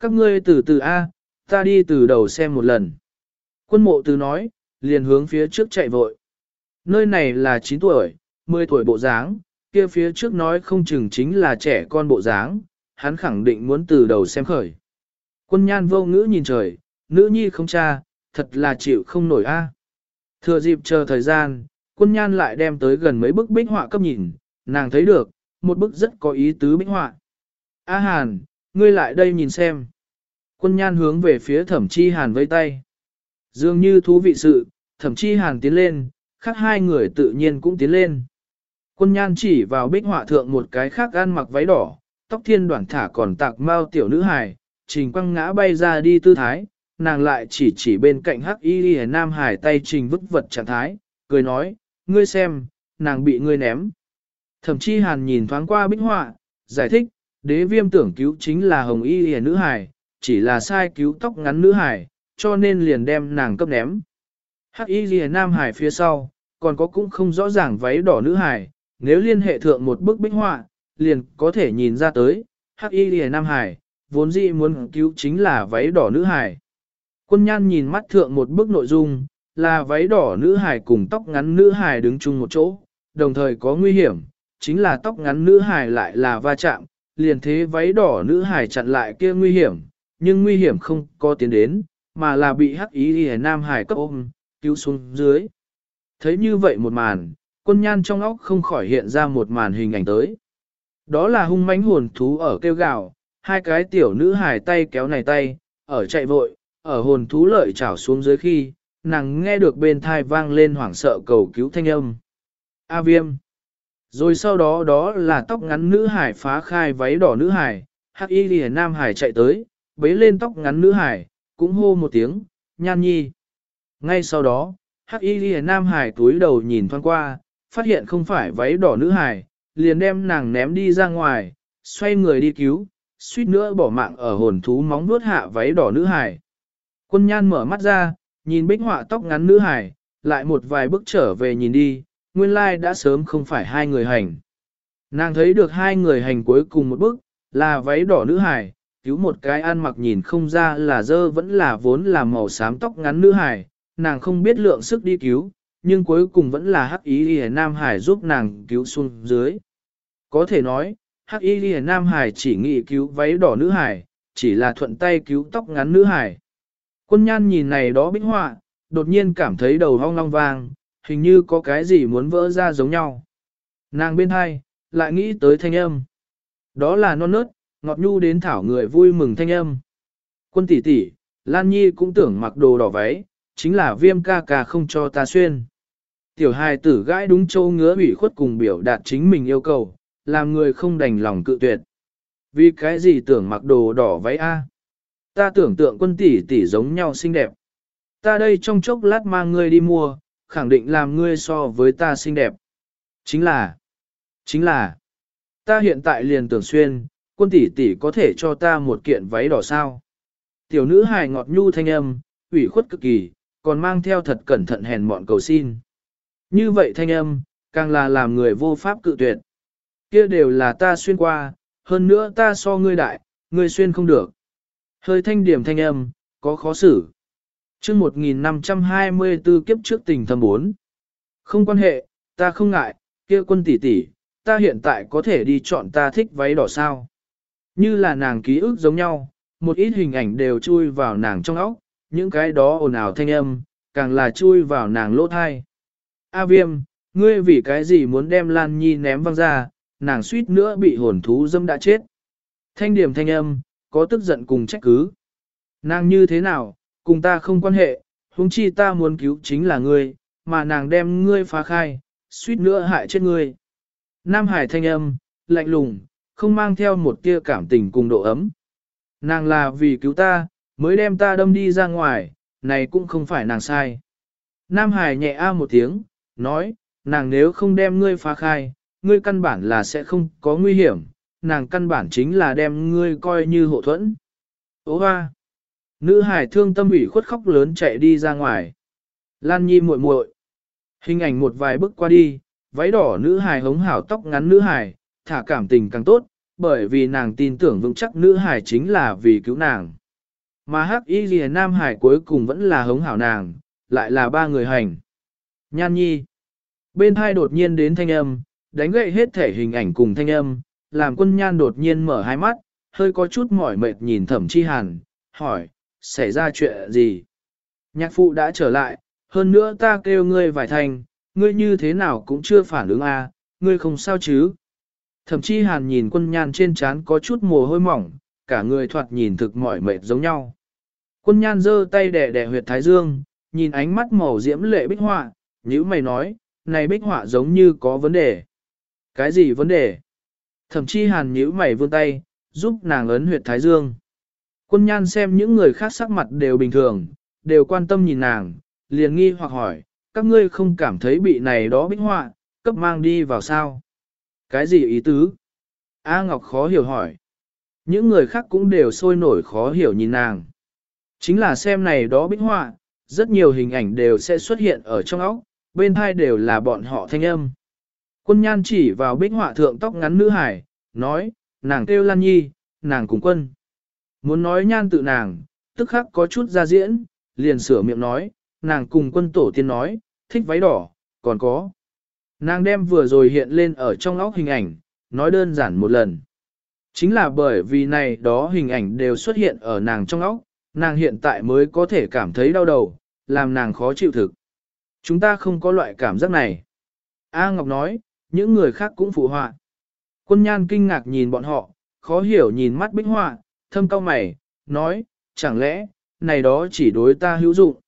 Các ngươi từ từ A, ta đi từ đầu xem một lần. Quân mộ từ nói, liền hướng phía trước chạy vội. Nơi này là 9 tuổi, 10 tuổi bộ dáng, kia phía trước nói không chừng chính là trẻ con bộ dáng, hắn khẳng định muốn từ đầu xem khởi. Quân nhan vô ngữ nhìn trời, nữ nhi không cha, thật là chịu không nổi a. Thừa dịp chờ thời gian, quân nhan lại đem tới gần mấy bức bích họa cấp nhìn, nàng thấy được, một bức rất có ý tứ bích họa. A Hàn, ngươi lại đây nhìn xem. Quân nhan hướng về phía thẩm chi Hàn vây tay. Dường như thú vị sự, thậm chí Hàn tiến lên, khác hai người tự nhiên cũng tiến lên. Quân nhan chỉ vào bích họa thượng một cái khác ăn mặc váy đỏ, tóc thiên đoạn thả còn tạc mau tiểu nữ hài, trình quăng ngã bay ra đi tư thái, nàng lại chỉ chỉ bên cạnh hắc y y nam hải tay trình vứt vật trạng thái, cười nói, ngươi xem, nàng bị ngươi ném. Thậm chí hàn nhìn thoáng qua bích họa, giải thích, đế viêm tưởng cứu chính là hồng y y nữ hải, chỉ là sai cứu tóc ngắn nữ hải, cho nên liền đem nàng cấp ném. Hắc y y nam hải phía sau, còn có cũng không rõ ràng váy đỏ nữ hải, nếu liên hệ thượng một bức bích họa, liền có thể nhìn ra tới, hắc y lìa Nam Hải, vốn dĩ muốn cứu chính là váy đỏ nữ hải. Quân nhan nhìn mắt thượng một bức nội dung, là váy đỏ nữ hải cùng tóc ngắn nữ hải đứng chung một chỗ, đồng thời có nguy hiểm, chính là tóc ngắn nữ hải lại là va chạm, liền thế váy đỏ nữ hải chặn lại kia nguy hiểm, nhưng nguy hiểm không có tiến đến, mà là bị hắc ý hề nam hải cấp ôm, cứu xuống dưới. Thấy như vậy một màn, quân nhan trong óc không khỏi hiện ra một màn hình ảnh tới. Đó là hung mãnh hồn thú ở kêu gào, hai cái tiểu nữ hải tay kéo này tay, ở chạy vội, ở hồn thú lợi chảo xuống dưới khi, nàng nghe được bên thai vang lên hoảng sợ cầu cứu thanh âm. A viêm. Rồi sau đó đó là tóc ngắn nữ hải phá khai váy đỏ nữ hải, hắc y lìa nam hải chạy tới, bế lên tóc ngắn nữ hải, cũng hô một tiếng, nhan nhi. Ngay sau đó, hắc y ghi nam hải túi đầu nhìn thoáng qua, phát hiện không phải váy đỏ nữ hải, liền đem nàng ném đi ra ngoài, xoay người đi cứu, suýt nữa bỏ mạng ở hồn thú móng vuốt hạ váy đỏ nữ hải. Quân nhan mở mắt ra, nhìn bích họa tóc ngắn nữ hải, lại một vài bước trở về nhìn đi, nguyên lai đã sớm không phải hai người hành. Nàng thấy được hai người hành cuối cùng một bước, là váy đỏ nữ hải, cứu một cái ăn mặc nhìn không ra là dơ vẫn là vốn là màu xám tóc ngắn nữ hải, nàng không biết lượng sức đi cứu, nhưng cuối cùng vẫn là hắc ý lìa nam hải giúp nàng cứu xuống dưới. Có thể nói, hắc y lìa nam hải chỉ nghĩ cứu váy đỏ nữ hải, chỉ là thuận tay cứu tóc ngắn nữ hải. Quân nhan nhìn này đó bích họa, đột nhiên cảm thấy đầu hong long vàng hình như có cái gì muốn vỡ ra giống nhau. Nàng bên hai, lại nghĩ tới thanh âm. Đó là non nớt, ngọt nhu đến thảo người vui mừng thanh âm. Quân tỷ tỷ, Lan Nhi cũng tưởng mặc đồ đỏ váy, chính là viêm ca ca không cho ta xuyên. Tiểu hài tử gãi đúng châu ngứa ủy khuất cùng biểu đạt chính mình yêu cầu, làm người không đành lòng cự tuyệt. Vì cái gì tưởng mặc đồ đỏ váy a? Ta tưởng tượng quân tỷ tỷ giống nhau xinh đẹp. Ta đây trong chốc lát mang ngươi đi mua, khẳng định làm ngươi so với ta xinh đẹp. Chính là, chính là, ta hiện tại liền tưởng xuyên, quân tỷ tỷ có thể cho ta một kiện váy đỏ sao. Tiểu nữ hài ngọt nhu thanh âm, ủy khuất cực kỳ, còn mang theo thật cẩn thận hèn mọn cầu xin. Như vậy thanh âm, càng là làm người vô pháp cự tuyệt. Kia đều là ta xuyên qua, hơn nữa ta so ngươi đại, ngươi xuyên không được. Hơi thanh điểm thanh âm, có khó xử. Trước 1524 kiếp trước tình thâm bốn. Không quan hệ, ta không ngại, kia quân tỷ tỷ, ta hiện tại có thể đi chọn ta thích váy đỏ sao. Như là nàng ký ức giống nhau, một ít hình ảnh đều chui vào nàng trong óc, những cái đó ồn ào thanh âm, càng là chui vào nàng lỗ thai. A viêm, ngươi vì cái gì muốn đem Lan Nhi ném văng ra, nàng suýt nữa bị hồn thú dâm đã chết. Thanh điểm thanh âm, có tức giận cùng trách cứ. Nàng như thế nào, cùng ta không quan hệ, huống chi ta muốn cứu chính là ngươi, mà nàng đem ngươi phá khai, suýt nữa hại chết ngươi. Nam Hải thanh âm, lạnh lùng, không mang theo một tia cảm tình cùng độ ấm. Nàng là vì cứu ta, mới đem ta đâm đi ra ngoài, này cũng không phải nàng sai. Nam Hải nhẹ a một tiếng, nói, nàng nếu không đem ngươi phá khai, ngươi căn bản là sẽ không có nguy hiểm, nàng căn bản chính là đem ngươi coi như hộ thuẫn. Ô hoa! Nữ hải thương tâm ủy khuất khóc lớn chạy đi ra ngoài. Lan Nhi muội muội. Hình ảnh một vài bước qua đi, váy đỏ nữ hải hống hảo tóc ngắn nữ hải, thả cảm tình càng tốt, bởi vì nàng tin tưởng vững chắc nữ hải chính là vì cứu nàng. Mà hắc y lìa nam hải cuối cùng vẫn là hống hảo nàng, lại là ba người hành. Nhan nhi. Bên hai đột nhiên đến thanh âm, đánh gậy hết thể hình ảnh cùng thanh âm, làm quân nhan đột nhiên mở hai mắt, hơi có chút mỏi mệt nhìn thẩm chi hàn, hỏi, xảy ra chuyện gì? Nhạc phụ đã trở lại, hơn nữa ta kêu ngươi vài thành, ngươi như thế nào cũng chưa phản ứng à, ngươi không sao chứ? Thậm chí hàn nhìn quân nhan trên trán có chút mồ hôi mỏng, cả người thoạt nhìn thực mỏi mệt giống nhau. Quân nhan giơ tay đẻ đẻ huyệt thái dương, nhìn ánh mắt màu diễm lệ bích họa, nhữ mày nói, này bích họa giống như có vấn đề. Cái gì vấn đề? Thậm chí hàn nhữ mày vươn tay, giúp nàng ấn huyệt thái dương. Quân nhan xem những người khác sắc mặt đều bình thường, đều quan tâm nhìn nàng, liền nghi hoặc hỏi, các ngươi không cảm thấy bị này đó bích họa, cấp mang đi vào sao? Cái gì ý tứ? A Ngọc khó hiểu hỏi. Những người khác cũng đều sôi nổi khó hiểu nhìn nàng. Chính là xem này đó bích họa, rất nhiều hình ảnh đều sẽ xuất hiện ở trong óc, bên hai đều là bọn họ thanh âm. Quân nhan chỉ vào bích họa thượng tóc ngắn nữ hải, nói, nàng kêu Lan Nhi, nàng cùng quân. muốn nói nhan tự nàng, tức khắc có chút ra diễn, liền sửa miệng nói, nàng cùng quân tổ tiên nói, thích váy đỏ, còn có. Nàng đem vừa rồi hiện lên ở trong óc hình ảnh, nói đơn giản một lần. Chính là bởi vì này đó hình ảnh đều xuất hiện ở nàng trong óc, nàng hiện tại mới có thể cảm thấy đau đầu, làm nàng khó chịu thực. Chúng ta không có loại cảm giác này. A Ngọc nói, những người khác cũng phụ họa. Quân nhan kinh ngạc nhìn bọn họ, khó hiểu nhìn mắt bích họa, thâm cao mày, nói, chẳng lẽ, này đó chỉ đối ta hữu dụng.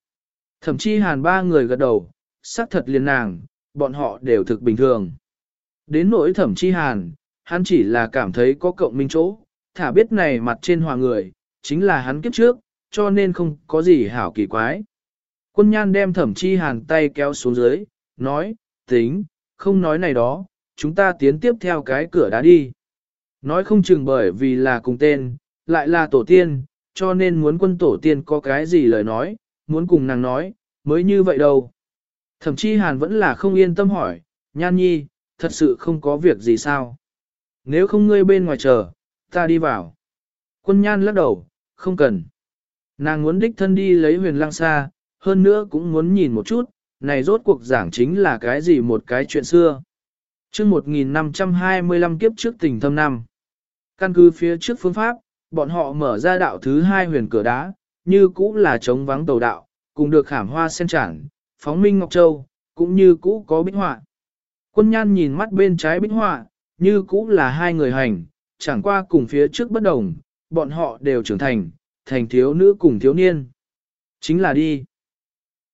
Thậm chí hàn ba người gật đầu, xác thật liền nàng, bọn họ đều thực bình thường. Đến nỗi thẩm chi hàn, hắn chỉ là cảm thấy có cộng minh chỗ, thả biết này mặt trên hòa người, chính là hắn kiếp trước, cho nên không có gì hảo kỳ quái. Quân nhan đem thẩm chi hàn tay kéo xuống dưới, nói, tính, không nói này đó, chúng ta tiến tiếp theo cái cửa đá đi. Nói không chừng bởi vì là cùng tên, lại là tổ tiên, cho nên muốn quân tổ tiên có cái gì lời nói, muốn cùng nàng nói, mới như vậy đâu. Thậm chí hàn vẫn là không yên tâm hỏi, nhan nhi, thật sự không có việc gì sao. Nếu không ngươi bên ngoài chờ, ta đi vào. Quân nhan lắc đầu, không cần. Nàng muốn đích thân đi lấy huyền lang xa, hơn nữa cũng muốn nhìn một chút, này rốt cuộc giảng chính là cái gì một cái chuyện xưa. Trước 1525 kiếp trước tình thâm năm, căn cứ phía trước phương pháp, bọn họ mở ra đạo thứ hai huyền cửa đá, như cũ là trống vắng tàu đạo, cùng được khảm hoa sen trảng, phóng minh ngọc châu, cũng như cũ có bích họa. Quân nhan nhìn mắt bên trái bích họa, như cũ là hai người hành, chẳng qua cùng phía trước bất đồng, bọn họ đều trưởng thành, thành thiếu nữ cùng thiếu niên. Chính là đi.